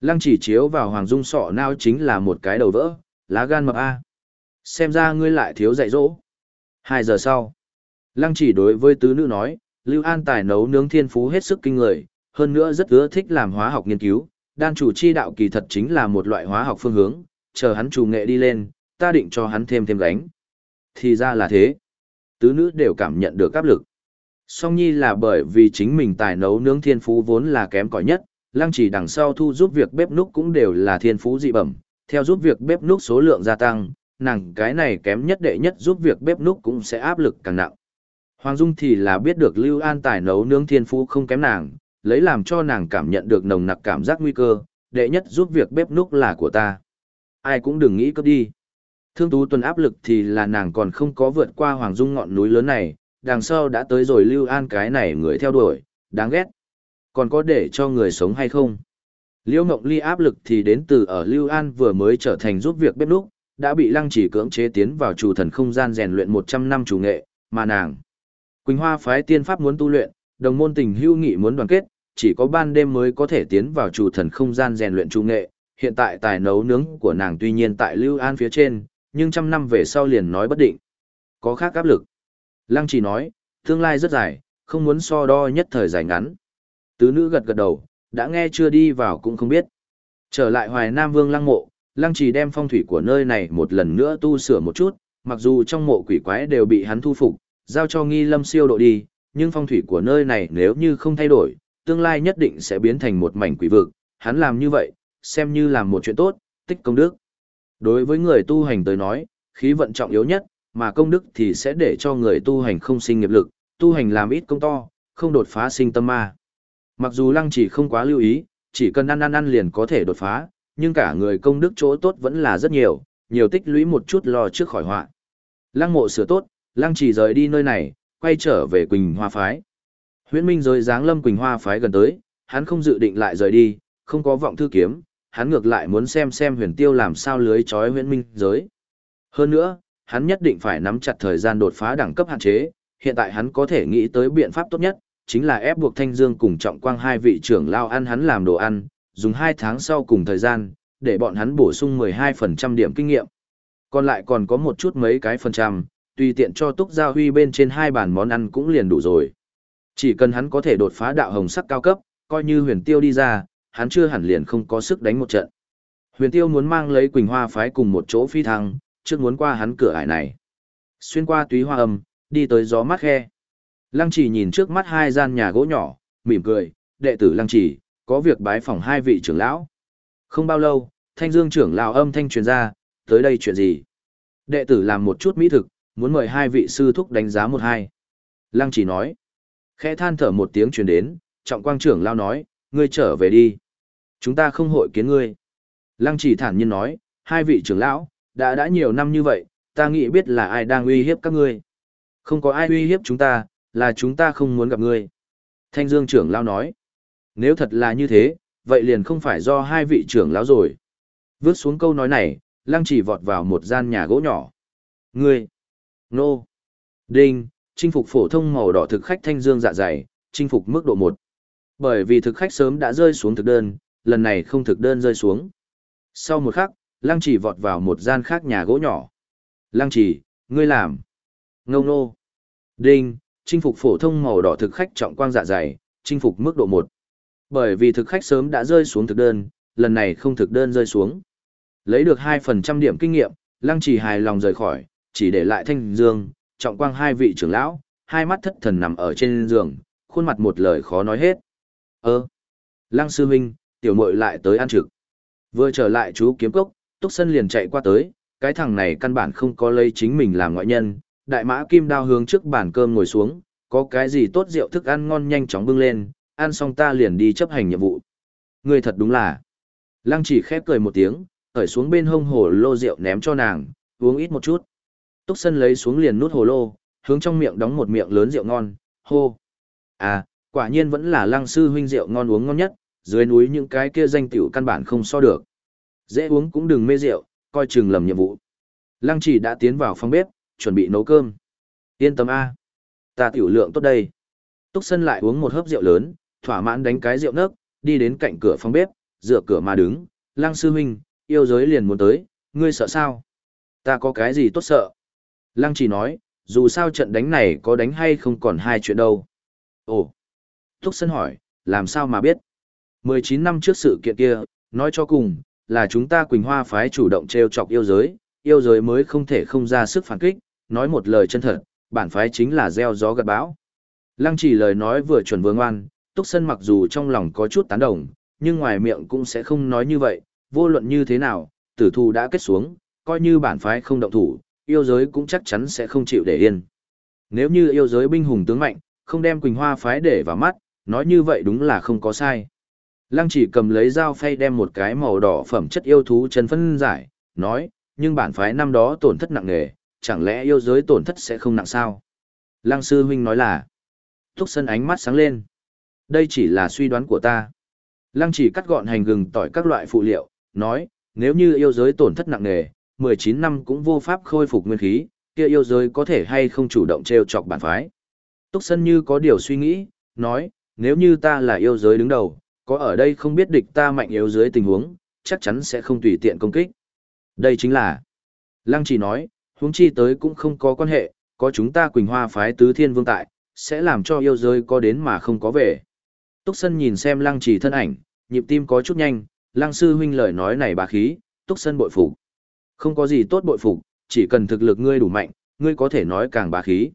Lăng chỉ chiếu vào Hoàng Dung sọ nao chính là một cái đầu vỡ, lá gan mập A. Xem ra ngươi lại thiếu dạy dỗ. Hai giờ sau, Lăng chỉ đối với tứ nữ nói, Lưu An tài nấu nướng thiên phú hết sức kinh người, hơn nữa rất ưa thích làm hóa học nghiên cứu, đan chủ chi đạo kỳ thật chính là một loại hóa học phương hướng, chờ hắn chủ nghệ đi lên, ta định cho hắn thêm thêm gánh. Thì ra là thế. Tứ nữ đều cảm nhận được áp lực. Song nhi là bởi vì chính mình tài nấu nướng thiên phú vốn là kém cỏi nhất, lăng chỉ đằng sau thu giúp việc bếp núc cũng đều là thiên phú dị bẩm, theo giúp việc bếp núc số lượng gia tăng, nàng cái này kém nhất đệ nhất giúp việc bếp núc cũng sẽ áp lực càng nặng. Hoàng Dung thì là biết được Lưu An tài nấu nướng thiên phú không kém nàng, lấy làm cho nàng cảm nhận được nồng nặc cảm giác nguy cơ, đệ nhất giúp việc bếp núc là của ta. Ai cũng đừng nghĩ cấp đi. Thương Tú Tuần áp lực thì là nàng còn không có vượt qua Hoàng Dung ngọn núi lớn này, đằng sau đã tới rồi Lưu An cái này người theo đuổi, đáng ghét. Còn có để cho người sống hay không? liễu Ngộng Ly áp lực thì đến từ ở Lưu An vừa mới trở thành giúp việc bếp núc, đã bị lăng chỉ cưỡng chế tiến vào chủ thần không gian rèn luyện 100 năm chủ nghệ, mà nàng. Quỳnh Hoa phái tiên pháp muốn tu luyện, đồng môn tình hưu nghị muốn đoàn kết, chỉ có ban đêm mới có thể tiến vào chủ thần không gian rèn luyện chủ nghệ. Hiện tại tài nấu nướng của nàng tuy nhiên tại Lưu An phía trên, nhưng trăm năm về sau liền nói bất định. Có khác áp lực. Lăng chỉ nói, tương lai rất dài, không muốn so đo nhất thời dài ngắn. Tứ nữ gật gật đầu, đã nghe chưa đi vào cũng không biết. Trở lại Hoài Nam Vương lăng mộ, lăng chỉ đem phong thủy của nơi này một lần nữa tu sửa một chút, mặc dù trong mộ quỷ quái đều bị hắn thu phục, giao cho nghi lâm siêu độ đi, nhưng phong thủy của nơi này nếu như không thay đổi, tương lai nhất định sẽ biến thành một mảnh quỷ vực, hắn làm như vậy, xem như làm một chuyện tốt, tích công đức. Đối với người tu hành tới nói, khí vận trọng yếu nhất, mà công đức thì sẽ để cho người tu hành không sinh nghiệp lực, tu hành làm ít công to, không đột phá sinh tâm ma. Mặc dù lăng chỉ không quá lưu ý, chỉ cần ăn ăn ăn liền có thể đột phá, nhưng cả người công đức chỗ tốt vẫn là rất nhiều, nhiều tích lũy một chút lo trước khỏi họa. Lăng mộ sửa tốt, lăng chỉ rời đi nơi này, quay trở về Quỳnh Hoa Phái. Huyễn Minh rồi dáng lâm Quỳnh Hoa Phái gần tới, hắn không dự định lại rời đi, không có vọng thư kiếm, hắn ngược lại muốn xem xem huyền tiêu làm sao lưới trói huyễn minh giới. Hơn nữa, hắn nhất định phải nắm chặt thời gian đột phá đẳng cấp hạn chế, hiện tại hắn có thể nghĩ tới biện pháp tốt nhất, chính là ép buộc Thanh Dương cùng Trọng Quang hai vị trưởng lao ăn hắn làm đồ ăn, dùng hai tháng sau cùng thời gian, để bọn hắn bổ sung 12% điểm kinh nghiệm. Còn lại còn có một chút mấy cái phần trăm, tùy tiện cho Túc Gia Huy bên trên hai bàn món ăn cũng liền đủ rồi. Chỉ cần hắn có thể đột phá đạo hồng sắc cao cấp, coi như huyền tiêu đi ra, hắn chưa hẳn liền không có sức đánh một trận. Huyền tiêu muốn mang lấy Quỳnh Hoa phái cùng một chỗ phi thăng, trước muốn qua hắn cửa ải này. Xuyên qua túy hoa âm, đi tới gió mát khe. Lăng chỉ nhìn trước mắt hai gian nhà gỗ nhỏ, mỉm cười, đệ tử lăng chỉ, có việc bái phỏng hai vị trưởng lão. Không bao lâu, thanh dương trưởng lão âm thanh truyền ra, tới đây chuyện gì? Đệ tử làm một chút mỹ thực, muốn mời hai vị sư thúc đánh giá một hai. Lăng chỉ nói. Khẽ than thở một tiếng truyền đến, trọng quang trưởng lão nói, ngươi trở về đi. Chúng ta không hội kiến ngươi. Lăng chỉ thản nhiên nói, hai vị trưởng lão, đã đã nhiều năm như vậy, ta nghĩ biết là ai đang uy hiếp các ngươi. Không có ai uy hiếp chúng ta, là chúng ta không muốn gặp ngươi. Thanh Dương trưởng lão nói, nếu thật là như thế, vậy liền không phải do hai vị trưởng lão rồi. Vước xuống câu nói này, lăng chỉ vọt vào một gian nhà gỗ nhỏ. Ngươi, nô, đinh, chinh phục phổ thông màu đỏ thực khách thanh dương dạ dày, chinh phục mức độ 1. Bởi vì thực khách sớm đã rơi xuống thực đơn, lần này không thực đơn rơi xuống. Sau một khắc, lăng chỉ vọt vào một gian khác nhà gỗ nhỏ. Lăng chỉ, ngươi làm. Ngông nô. Đinh, chinh phục phổ thông màu đỏ thực khách trọng quang dạ dày, chinh phục mức độ 1. Bởi vì thực khách sớm đã rơi xuống thực đơn, lần này không thực đơn rơi xuống. Lấy được 2% điểm kinh nghiệm, lăng chỉ hài lòng rời khỏi, chỉ để lại thanh dương, trọng quang hai vị trưởng lão, hai mắt thất thần nằm ở trên giường, khuôn mặt một lời khó nói hết. Ơ, lăng sư huynh, tiểu muội lại tới ăn trực. Vừa trở lại chú kiếm cốc, túc sân liền chạy qua tới, cái thằng này căn bản không có lấy chính mình làm ngoại nhân, đại mã kim đao hướng trước bàn cơm ngồi xuống, có cái gì tốt rượu thức ăn ngon nhanh chóng bưng lên, ăn xong ta liền đi chấp hành nhiệm vụ. Người thật đúng là. Lăng chỉ khép cười một tiếng, khởi xuống bên hông hồ lô rượu ném cho nàng, uống ít một chút. Túc Sân lấy xuống liền nút hồ lô, hướng trong miệng đóng một miệng lớn rượu ngon, hô. À, Quả nhiên vẫn là lăng sư huynh rượu ngon uống ngon nhất, dưới núi những cái kia danh tiểu căn bản không so được. Dễ uống cũng đừng mê rượu, coi chừng lầm nhiệm vụ. Lăng chỉ đã tiến vào phòng bếp, chuẩn bị nấu cơm. Yên tâm A. Ta tiểu lượng tốt đây. Túc Sân lại uống một hớp rượu lớn, thỏa mãn đánh cái rượu nấc, đi đến cạnh cửa phòng bếp, dựa cửa mà đứng. Lăng sư huynh, yêu giới liền muốn tới, ngươi sợ sao? Ta có cái gì tốt sợ? Lăng chỉ nói, dù sao trận đánh này có đánh hay không còn hai chuyện đâu. Ồ! thúc Sân hỏi, làm sao mà biết? 19 năm trước sự kiện kia, nói cho cùng, là chúng ta Quỳnh Hoa phái chủ động treo chọc yêu giới, yêu giới mới không thể không ra sức phản kích, nói một lời chân thật, bản phái chính là gieo gió gặt bão. Lăng chỉ lời nói vừa chuẩn vừa ngoan, Túc Sân mặc dù trong lòng có chút tán đồng, nhưng ngoài miệng cũng sẽ không nói như vậy, vô luận như thế nào, tử thù đã kết xuống, coi như bản phái không động thủ, yêu giới cũng chắc chắn sẽ không chịu để yên. Nếu như yêu giới binh hùng tướng mạnh, không đem Quỳnh Hoa phái để vào mắt, nói như vậy đúng là không có sai. Lăng chỉ cầm lấy dao phay đem một cái màu đỏ phẩm chất yêu thú chân phân giải, nói, nhưng bản phái năm đó tổn thất nặng nề, chẳng lẽ yêu giới tổn thất sẽ không nặng sao? Lăng sư huynh nói là, Thúc Sân ánh mắt sáng lên. Đây chỉ là suy đoán của ta. Lăng chỉ cắt gọn hành gừng tỏi các loại phụ liệu, nói, nếu như yêu giới tổn thất nặng nề, 19 năm cũng vô pháp khôi phục nguyên khí, kia yêu giới có thể hay không chủ động treo chọc bản phái. Túc Sân như có điều suy nghĩ, nói, nếu như ta là yêu giới đứng đầu, có ở đây không biết địch ta mạnh yếu dưới tình huống, chắc chắn sẽ không tùy tiện công kích. Đây chính là, Lăng chỉ nói, huống chi tới cũng không có quan hệ, có chúng ta Quỳnh Hoa phái tứ thiên vương tại, sẽ làm cho yêu giới có đến mà không có về. Túc Sân nhìn xem Lăng chỉ thân ảnh, nhịp tim có chút nhanh, Lăng sư huynh lời nói này bá khí, Túc Sân bội phục. Không có gì tốt bội phục, chỉ cần thực lực ngươi đủ mạnh, ngươi có thể nói càng bá khí.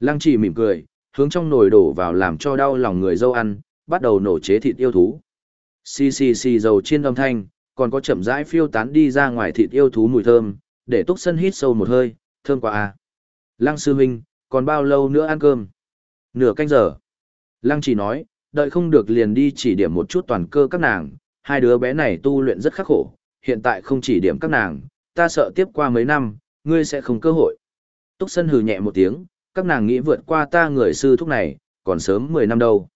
Lăng chỉ mỉm cười, hướng trong nồi đổ vào làm cho đau lòng người dâu ăn, bắt đầu nổ chế thịt yêu thú. Xì xì xì dầu chiên âm thanh, còn có chậm rãi phiêu tán đi ra ngoài thịt yêu thú mùi thơm, để Túc Sân hít sâu một hơi, thơm quá à. Lăng sư huynh, còn bao lâu nữa ăn cơm? Nửa canh giờ. Lăng chỉ nói, đợi không được liền đi chỉ điểm một chút toàn cơ các nàng, hai đứa bé này tu luyện rất khắc khổ, hiện tại không chỉ điểm các nàng, ta sợ tiếp qua mấy năm, ngươi sẽ không cơ hội. Túc Sân hừ nhẹ một tiếng, các nàng nghĩ vượt qua ta người sư thúc này, còn sớm 10 năm đâu.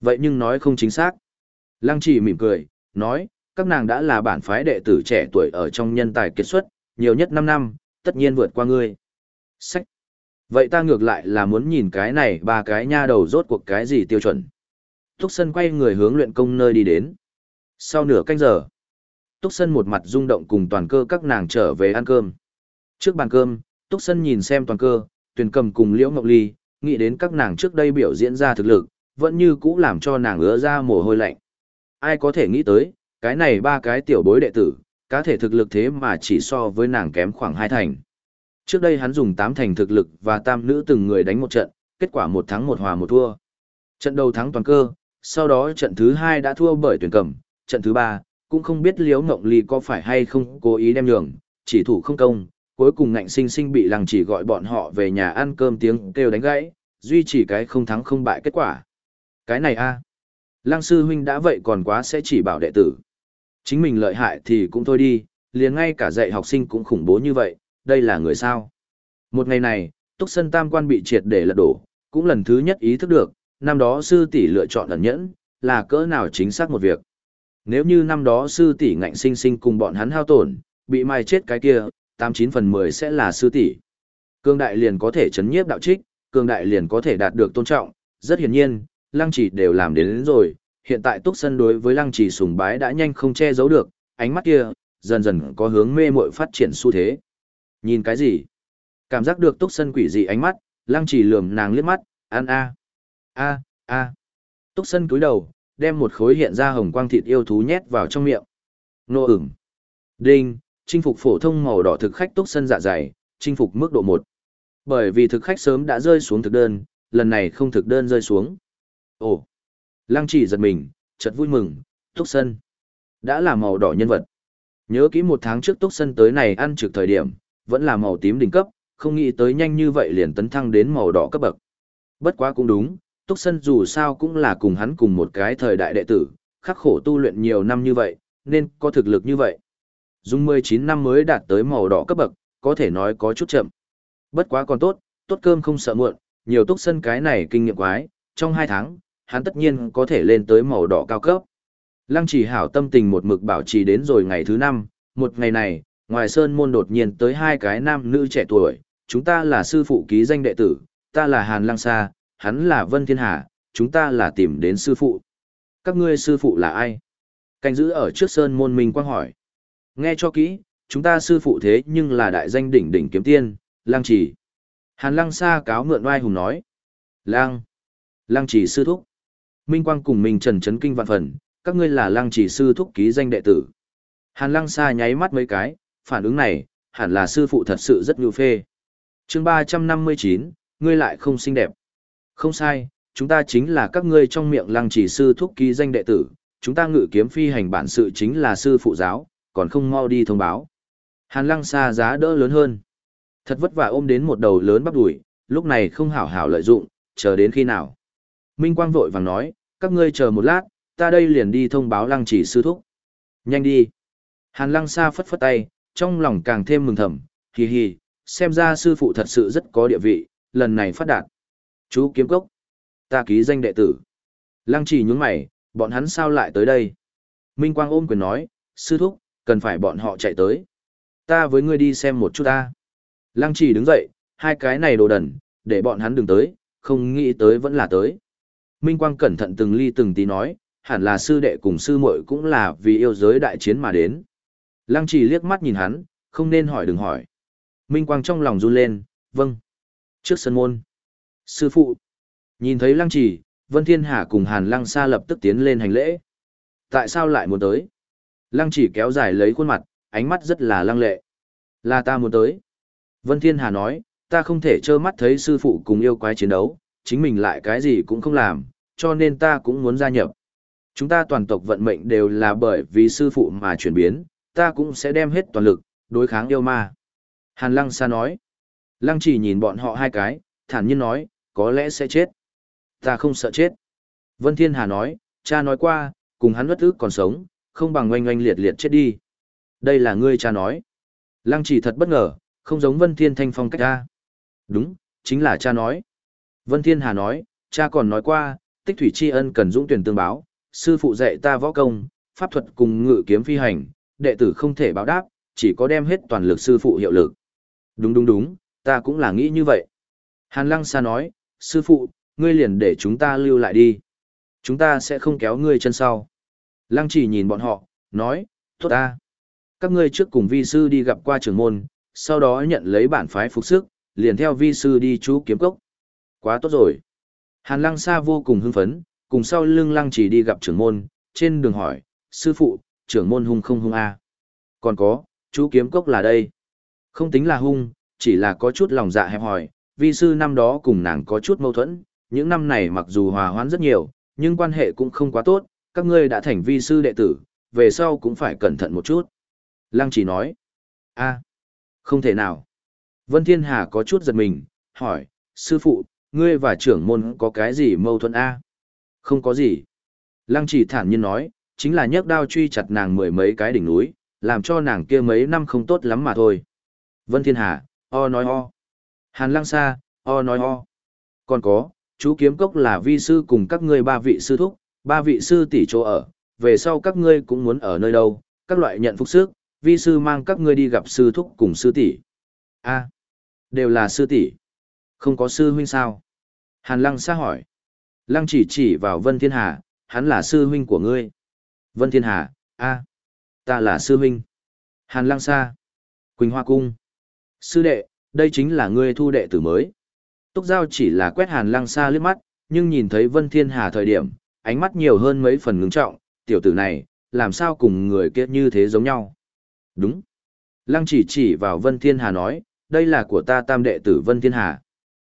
Vậy nhưng nói không chính xác. Lăng chỉ mỉm cười, nói, các nàng đã là bản phái đệ tử trẻ tuổi ở trong nhân tài kết xuất, nhiều nhất 5 năm, tất nhiên vượt qua ngươi. Sách. Vậy ta ngược lại là muốn nhìn cái này ba cái nha đầu rốt cuộc cái gì tiêu chuẩn. Túc Sân quay người hướng luyện công nơi đi đến. Sau nửa canh giờ, Túc Sân một mặt rung động cùng toàn cơ các nàng trở về ăn cơm. Trước bàn cơm, Túc Sân nhìn xem toàn cơ, tuyển cầm cùng Liễu Ngọc Ly, nghĩ đến các nàng trước đây biểu diễn ra thực lực, vẫn như cũ làm cho nàng ứa ra mồ hôi lạnh. Ai có thể nghĩ tới, cái này ba cái tiểu bối đệ tử, cá thể thực lực thế mà chỉ so với nàng kém khoảng hai thành. Trước đây hắn dùng tám thành thực lực và tam nữ từng người đánh một trận, kết quả một thắng một hòa một thua. Trận đầu thắng toàn cơ, sau đó trận thứ hai đã thua bởi tuyển cầm, trận thứ ba, cũng không biết liếu ngộng ly có phải hay không cố ý đem nhường, chỉ thủ không công, cuối cùng ngạnh sinh sinh bị lăng chỉ gọi bọn họ về nhà ăn cơm tiếng kêu đánh gãy, duy trì cái không thắng không bại kết quả. Cái này a Lăng sư huynh đã vậy còn quá sẽ chỉ bảo đệ tử. Chính mình lợi hại thì cũng thôi đi, liền ngay cả dạy học sinh cũng khủng bố như vậy, đây là người sao. Một ngày này, Túc Sân Tam Quan bị triệt để lật đổ, cũng lần thứ nhất ý thức được, năm đó sư tỷ lựa chọn ẩn nhẫn, là cỡ nào chính xác một việc. Nếu như năm đó sư tỷ ngạnh sinh sinh cùng bọn hắn hao tổn, bị mai chết cái kia, 89 phần 10 sẽ là sư tỷ. Cương đại liền có thể chấn nhiếp đạo trích, cương đại liền có thể đạt được tôn trọng, rất hiển nhiên, lăng chỉ đều làm đến, đến rồi, hiện tại túc sân đối với lăng chỉ sùng bái đã nhanh không che giấu được, ánh mắt kia, dần dần có hướng mê muội phát triển xu thế. Nhìn cái gì? Cảm giác được túc sân quỷ dị ánh mắt, lăng chỉ lườm nàng liếc mắt, an a, a, a. Túc sân cúi đầu, đem một khối hiện ra hồng quang thịt yêu thú nhét vào trong miệng. Nô ửng. Đinh, chinh phục phổ thông màu đỏ thực khách túc sân dạ dày, chinh phục mức độ một. Bởi vì thực khách sớm đã rơi xuống thực đơn, lần này không thực đơn rơi xuống. Ồ! Lăng chỉ giật mình, chợt vui mừng, Túc Sân. Đã là màu đỏ nhân vật. Nhớ kỹ một tháng trước Túc Sân tới này ăn trực thời điểm, vẫn là màu tím đỉnh cấp, không nghĩ tới nhanh như vậy liền tấn thăng đến màu đỏ cấp bậc. Bất quá cũng đúng, Túc Sân dù sao cũng là cùng hắn cùng một cái thời đại đệ tử, khắc khổ tu luyện nhiều năm như vậy, nên có thực lực như vậy. Dùng 19 năm mới đạt tới màu đỏ cấp bậc, có thể nói có chút chậm. Bất quá còn tốt, tốt cơm không sợ muộn, nhiều Túc Sân cái này kinh nghiệm quái, trong 2 tháng, hắn tất nhiên có thể lên tới màu đỏ cao cấp. Lăng chỉ hảo tâm tình một mực bảo trì đến rồi ngày thứ năm, một ngày này, ngoài sơn môn đột nhiên tới hai cái nam nữ trẻ tuổi, chúng ta là sư phụ ký danh đệ tử, ta là Hàn Lăng Sa, hắn là Vân Thiên Hà, chúng ta là tìm đến sư phụ. Các ngươi sư phụ là ai? Canh giữ ở trước sơn môn Minh Quang hỏi. Nghe cho kỹ, chúng ta sư phụ thế nhưng là đại danh đỉnh đỉnh kiếm tiên, lang Chỉ. Hàn Lăng Sa cáo mượn oai hùng nói. lang lang Chỉ sư thúc. Minh Quang cùng mình trần chấn kinh vạn phần, các ngươi là lang Chỉ sư thúc ký danh đệ tử. Hàn Lăng Sa nháy mắt mấy cái, phản ứng này, hẳn là sư phụ thật sự rất nhu phê. chương 359, ngươi lại không xinh đẹp. Không sai, chúng ta chính là các ngươi trong miệng lăng chỉ sư thúc ký danh đệ tử, chúng ta ngự kiếm phi hành bản sự chính là sư phụ giáo, còn không mau đi thông báo. Hàn lăng xa giá đỡ lớn hơn. Thật vất vả ôm đến một đầu lớn bắp đùi, lúc này không hảo hảo lợi dụng, chờ đến khi nào. Minh Quang vội vàng nói, các ngươi chờ một lát, ta đây liền đi thông báo lăng chỉ sư thúc. Nhanh đi. Hàn lăng xa phất phất tay, trong lòng càng thêm mừng thầm, hì hì, xem ra sư phụ thật sự rất có địa vị, lần này phát đạt. Chú kiếm cốc. Ta ký danh đệ tử. Lăng trì nhúng mày, bọn hắn sao lại tới đây? Minh Quang ôm quyền nói, sư thúc, cần phải bọn họ chạy tới. Ta với ngươi đi xem một chút ta. Lăng trì đứng dậy, hai cái này đồ đần, để bọn hắn đừng tới, không nghĩ tới vẫn là tới. Minh Quang cẩn thận từng ly từng tí nói, hẳn là sư đệ cùng sư muội cũng là vì yêu giới đại chiến mà đến. Lăng trì liếc mắt nhìn hắn, không nên hỏi đừng hỏi. Minh Quang trong lòng run lên, vâng. Trước sân môn. Sư phụ. Nhìn thấy lăng trì, Vân Thiên Hà cùng Hàn Lăng Sa lập tức tiến lên hành lễ. Tại sao lại muốn tới? Lăng chỉ kéo dài lấy khuôn mặt, ánh mắt rất là lăng lệ. Là ta muốn tới. Vân Thiên Hà nói, ta không thể trơ mắt thấy sư phụ cùng yêu quái chiến đấu, chính mình lại cái gì cũng không làm, cho nên ta cũng muốn gia nhập. Chúng ta toàn tộc vận mệnh đều là bởi vì sư phụ mà chuyển biến, ta cũng sẽ đem hết toàn lực, đối kháng yêu ma. Hàn Lăng Sa nói, Lăng chỉ nhìn bọn họ hai cái, thản nhiên nói, có lẽ sẽ chết. Ta không sợ chết. Vân Thiên Hà nói, cha nói qua, cùng hắn bất ức còn sống, không bằng oanh oanh liệt liệt chết đi. Đây là ngươi cha nói. Lăng chỉ thật bất ngờ, không giống Vân Thiên Thanh Phong cách ta. Đúng, chính là cha nói. Vân Thiên Hà nói, cha còn nói qua, tích thủy tri ân cần dũng tuyển tương báo, sư phụ dạy ta võ công, pháp thuật cùng ngự kiếm phi hành, đệ tử không thể báo đáp, chỉ có đem hết toàn lực sư phụ hiệu lực. Đúng đúng đúng, ta cũng là nghĩ như vậy. Hàn Lăng Sa nói, sư phụ, ngươi liền để chúng ta lưu lại đi. Chúng ta sẽ không kéo ngươi chân sau. Lăng chỉ nhìn bọn họ, nói, tốt ta. Các ngươi trước cùng vi sư đi gặp qua trưởng môn, sau đó nhận lấy bản phái phục sức, liền theo vi sư đi chú kiếm cốc. Quá tốt rồi. Hàn Lăng Sa vô cùng hưng phấn, cùng sau lưng Lăng chỉ đi gặp trưởng môn, trên đường hỏi, sư phụ, trưởng môn hung không hung a? À? Còn có, chú kiếm cốc là đây. Không tính là hung, chỉ là có chút lòng dạ hẹp hòi, vi sư năm đó cùng nàng có chút mâu thuẫn, những năm này mặc dù hòa hoãn rất nhiều, nhưng quan hệ cũng không quá tốt, các ngươi đã thành vi sư đệ tử, về sau cũng phải cẩn thận một chút. Lăng chỉ nói, a, không thể nào. Vân Thiên Hà có chút giật mình, hỏi, sư phụ, ngươi và trưởng môn có cái gì mâu thuẫn a? Không có gì. Lăng chỉ thản nhiên nói, chính là nhấc đao truy chặt nàng mười mấy cái đỉnh núi, làm cho nàng kia mấy năm không tốt lắm mà thôi. Vân Thiên Hà, o nói o. Hàn Lang Sa, o nói o. Còn có, chú kiếm cốc là vi sư cùng các ngươi ba vị sư thúc, ba vị sư tỷ chỗ ở, về sau các ngươi cũng muốn ở nơi đâu, các loại nhận phúc sức, vi sư mang các ngươi đi gặp sư thúc cùng sư tỷ. A, đều là sư tỷ. Không có sư huynh sao? Hàn Lăng Sa hỏi. Lăng chỉ chỉ vào Vân Thiên Hà, hắn là sư huynh của ngươi. Vân Thiên Hà, a, ta là sư huynh. Hàn Lăng Sa. Quỳnh Hoa Cung. Sư đệ, đây chính là ngươi thu đệ tử mới. Túc Giao chỉ là quét hàn lăng xa liếc mắt, nhưng nhìn thấy Vân Thiên Hà thời điểm, ánh mắt nhiều hơn mấy phần ngưng trọng, tiểu tử này, làm sao cùng người kia như thế giống nhau. Đúng. Lăng chỉ chỉ vào Vân Thiên Hà nói, đây là của ta tam đệ tử Vân Thiên Hà.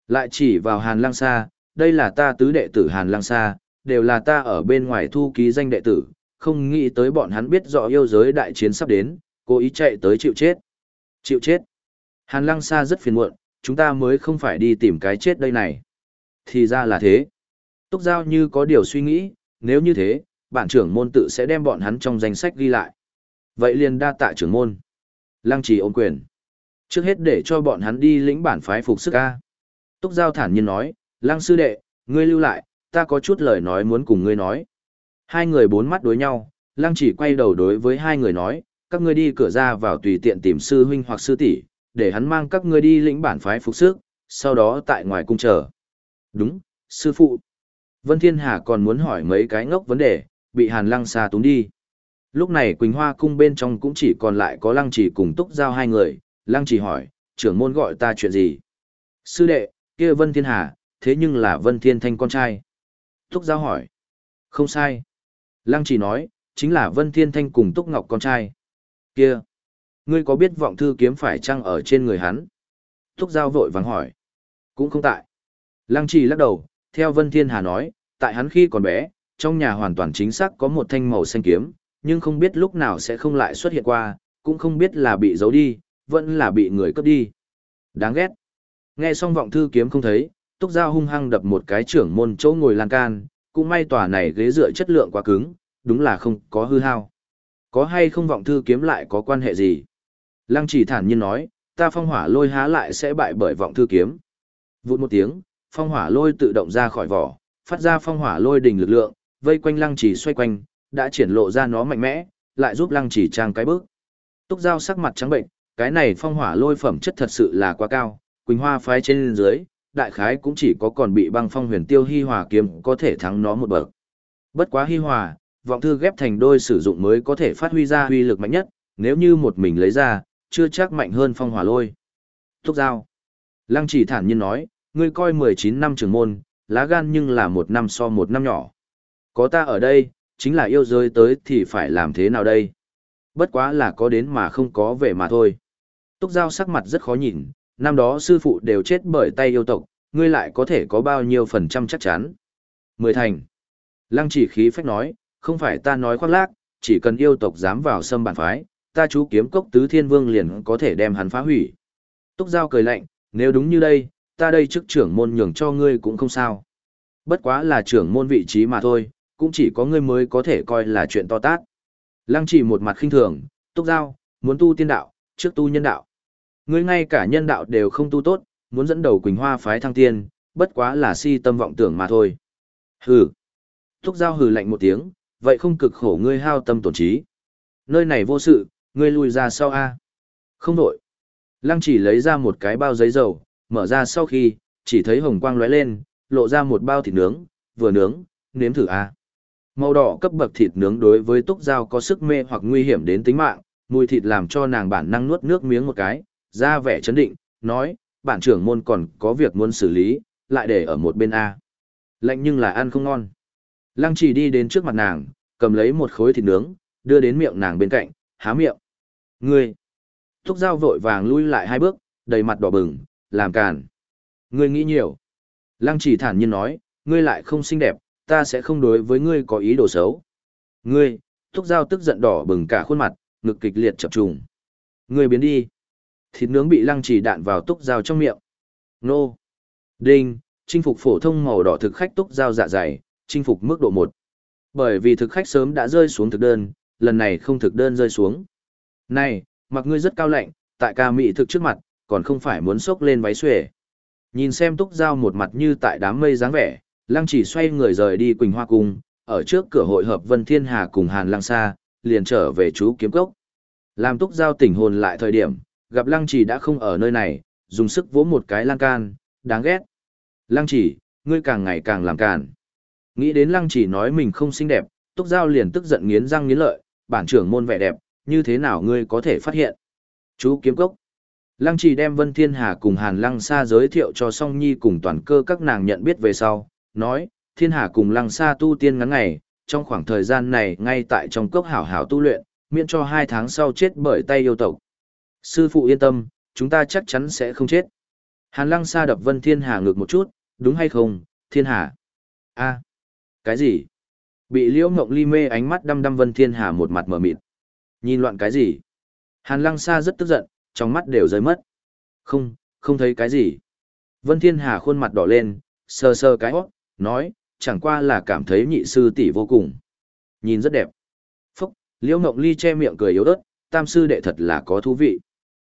Lại chỉ vào Hàn Lăng Sa, đây là ta tứ đệ tử Hàn Lăng Sa, đều là ta ở bên ngoài thu ký danh đệ tử, không nghĩ tới bọn hắn biết rõ yêu giới đại chiến sắp đến, cố ý chạy tới chịu chết. Chịu chết. Hàn Lăng xa rất phiền muộn, chúng ta mới không phải đi tìm cái chết đây này. Thì ra là thế. Túc Giao như có điều suy nghĩ, nếu như thế, bản trưởng môn tự sẽ đem bọn hắn trong danh sách ghi lại. Vậy liền đa tạ trưởng môn. Lăng trì ôm quyền. Trước hết để cho bọn hắn đi lĩnh bản phái phục sức ca. Túc Giao thản nhiên nói, Lăng sư đệ, ngươi lưu lại, ta có chút lời nói muốn cùng ngươi nói. Hai người bốn mắt đối nhau, lăng chỉ quay đầu đối với hai người nói, các ngươi đi cửa ra vào tùy tiện tìm sư huynh hoặc sư tỷ, để hắn mang các ngươi đi lĩnh bản phái phục sức, sau đó tại ngoài cung chờ. Đúng, sư phụ. Vân Thiên Hà còn muốn hỏi mấy cái ngốc vấn đề, bị Hàn Lăng xa túng đi. Lúc này Quỳnh Hoa cung bên trong cũng chỉ còn lại có Lăng Chỉ cùng Túc Giao hai người, Lăng Chỉ hỏi, trưởng môn gọi ta chuyện gì? Sư đệ, kia Vân Thiên Hà, thế nhưng là Vân Thiên Thanh con trai. Túc Giao hỏi. Không sai. Lăng Chỉ nói, chính là Vân Thiên Thanh cùng Túc Ngọc con trai. Kia, ngươi có biết vọng thư kiếm phải chăng ở trên người hắn? Túc Giao vội vàng hỏi. Cũng không tại. Lăng Chỉ lắc đầu, theo Vân Thiên Hà nói, tại hắn khi còn bé, trong nhà hoàn toàn chính xác có một thanh màu xanh kiếm, nhưng không biết lúc nào sẽ không lại xuất hiện qua, cũng không biết là bị giấu đi, vẫn là bị người cướp đi. Đáng ghét. Nghe xong vọng thư kiếm không thấy, Túc Giao hung hăng đập một cái trưởng môn chỗ ngồi lan can, cũng may tòa này ghế dựa chất lượng quá cứng, đúng là không có hư hao. Có hay không vọng thư kiếm lại có quan hệ gì? Lăng chỉ thản nhiên nói, ta phong hỏa lôi há lại sẽ bại bởi vọng thư kiếm. Vụt một tiếng, phong hỏa lôi tự động ra khỏi vỏ, phát ra phong hỏa lôi đỉnh lực lượng, vây quanh lăng chỉ xoay quanh, đã triển lộ ra nó mạnh mẽ, lại giúp lăng chỉ trang cái bước. Túc Giao sắc mặt trắng bệnh, cái này phong hỏa lôi phẩm chất thật sự là quá cao, Quỳnh Hoa phái trên dưới, đại khái cũng chỉ có còn bị băng phong huyền tiêu hi hòa kiếm có thể thắng nó một bậc. Bất quá hi hòa, vọng thư ghép thành đôi sử dụng mới có thể phát huy ra huy lực mạnh nhất, nếu như một mình lấy ra, chưa chắc mạnh hơn phong hỏa lôi. Túc Giao. Lăng chỉ thản nhiên nói, ngươi coi 19 năm trưởng môn, lá gan nhưng là một năm so một năm nhỏ. Có ta ở đây, chính là yêu giới tới thì phải làm thế nào đây? Bất quá là có đến mà không có về mà thôi. Túc Giao sắc mặt rất khó nhìn, năm đó sư phụ đều chết bởi tay yêu tộc, ngươi lại có thể có bao nhiêu phần trăm chắc chắn. Mười thành. Lăng chỉ khí phách nói, không phải ta nói khoác lác, chỉ cần yêu tộc dám vào xâm bản phái, ta chú kiếm cốc tứ thiên vương liền có thể đem hắn phá hủy. Túc Giao cười lạnh, nếu đúng như đây, ta đây chức trưởng môn nhường cho ngươi cũng không sao. Bất quá là trưởng môn vị trí mà thôi, cũng chỉ có ngươi mới có thể coi là chuyện to tát. Lăng chỉ một mặt khinh thường, túc giao, muốn tu tiên đạo, trước tu nhân đạo. Ngươi ngay cả nhân đạo đều không tu tốt, muốn dẫn đầu Quỳnh Hoa phái thăng tiên, bất quá là si tâm vọng tưởng mà thôi. Hừ. Túc giao hừ lạnh một tiếng, vậy không cực khổ ngươi hao tâm tổn trí. Nơi này vô sự, ngươi lui ra sau a. Không đội Lăng chỉ lấy ra một cái bao giấy dầu, mở ra sau khi, chỉ thấy hồng quang lóe lên, lộ ra một bao thịt nướng, vừa nướng, nếm thử a. Màu đỏ cấp bậc thịt nướng đối với túc dao có sức mê hoặc nguy hiểm đến tính mạng, mùi thịt làm cho nàng bản năng nuốt nước miếng một cái, ra vẻ chấn định, nói, bản trưởng môn còn có việc muốn xử lý, lại để ở một bên A. Lạnh nhưng là ăn không ngon. Lăng chỉ đi đến trước mặt nàng, cầm lấy một khối thịt nướng, đưa đến miệng nàng bên cạnh, há miệng. Ngươi! Túc Giao vội vàng lui lại hai bước, đầy mặt đỏ bừng, làm càn. Ngươi nghĩ nhiều. Lăng chỉ thản nhiên nói, ngươi lại không xinh đẹp, ta sẽ không đối với ngươi có ý đồ xấu. Ngươi, Túc Giao tức giận đỏ bừng cả khuôn mặt, ngực kịch liệt chập trùng. Ngươi biến đi. Thịt nướng bị lăng Chỉ đạn vào Túc Giao trong miệng. Nô. Đinh, chinh phục phổ thông màu đỏ thực khách Túc Giao dạ dày, chinh phục mức độ 1. Bởi vì thực khách sớm đã rơi xuống thực đơn, lần này không thực đơn rơi xuống. Này, mặc ngươi rất cao lạnh, tại ca mị thực trước mặt, còn không phải muốn sốc lên váy xuề. Nhìn xem Túc Giao một mặt như tại đám mây dáng vẻ, Lăng chỉ xoay người rời đi Quỳnh Hoa Cung, ở trước cửa hội hợp Vân Thiên Hà cùng Hàn Lăng Sa, liền trở về chú kiếm cốc. Làm túc giao tỉnh hồn lại thời điểm, gặp Lăng chỉ đã không ở nơi này, dùng sức vỗ một cái lan can, đáng ghét. Lăng chỉ, ngươi càng ngày càng làm càn. Nghĩ đến Lăng chỉ nói mình không xinh đẹp, túc giao liền tức giận nghiến răng nghiến lợi, bản trưởng môn vẻ đẹp, như thế nào ngươi có thể phát hiện. Chú kiếm cốc. Lăng chỉ đem Vân Thiên Hà cùng Hàn Lăng Sa giới thiệu cho Song Nhi cùng toàn cơ các nàng nhận biết về sau, nói, thiên hà cùng lăng Sa tu tiên ngắn ngày, trong khoảng thời gian này ngay tại trong cốc hảo hảo tu luyện, miễn cho hai tháng sau chết bởi tay yêu tộc. Sư phụ yên tâm, chúng ta chắc chắn sẽ không chết. Hàn lăng Sa đập vân thiên hà ngược một chút, đúng hay không, thiên hà? a cái gì? Bị liễu ngộng ly mê ánh mắt đăm đăm vân thiên hà một mặt mở mịt. Nhìn loạn cái gì? Hàn lăng xa rất tức giận, trong mắt đều rơi mất. Không, không thấy cái gì. Vân thiên hà khuôn mặt đỏ lên, sờ sờ cái hót, nói, chẳng qua là cảm thấy nhị sư tỷ vô cùng. Nhìn rất đẹp. Phúc, liễu ngộng ly che miệng cười yếu ớt, tam sư đệ thật là có thú vị.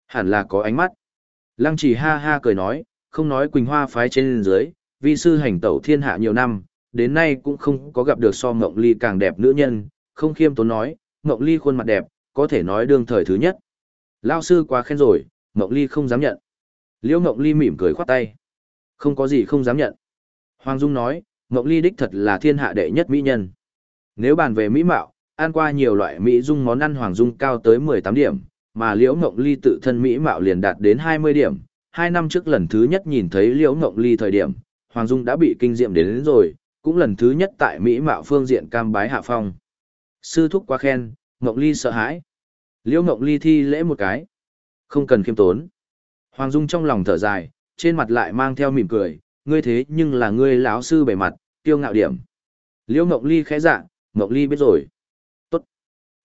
Hẳn là có ánh mắt. Lăng chỉ ha ha cười nói, không nói Quỳnh Hoa phái trên dưới, vi sư hành tẩu thiên hạ nhiều năm, đến nay cũng không có gặp được so Ngộng Ly càng đẹp nữ nhân, không khiêm tốn nói, Ngộng Ly khuôn mặt đẹp, có thể nói đương thời thứ nhất. Lao sư quá khen rồi, Ngộng Ly không dám nhận. Liễu Ngộng Ly mỉm cười khoát tay. Không có gì không dám nhận. Hoàng Dung nói, Ngộng Ly đích thật là thiên hạ đệ nhất mỹ nhân. Nếu bàn về mỹ mạo, ăn qua nhiều loại mỹ dung món ăn Hoàng Dung cao tới 18 điểm, mà Liễu Ngộng Ly tự thân mỹ mạo liền đạt đến 20 điểm. Hai năm trước lần thứ nhất nhìn thấy Liễu Ngộng Ly thời điểm, Hoàng Dung đã bị kinh diệm đến, đến rồi, cũng lần thứ nhất tại mỹ mạo phương diện cam bái hạ phong. Sư thúc quá khen, Ngộng Ly sợ hãi. Liễu Ngộng Ly thi lễ một cái. Không cần khiêm tốn. Hoàng Dung trong lòng thở dài, trên mặt lại mang theo mỉm cười, ngươi thế nhưng là ngươi lão sư bề mặt, tiêu ngạo điểm. Liễu Ngộng Ly khẽ dạ, Ngộng Ly biết rồi. Tốt.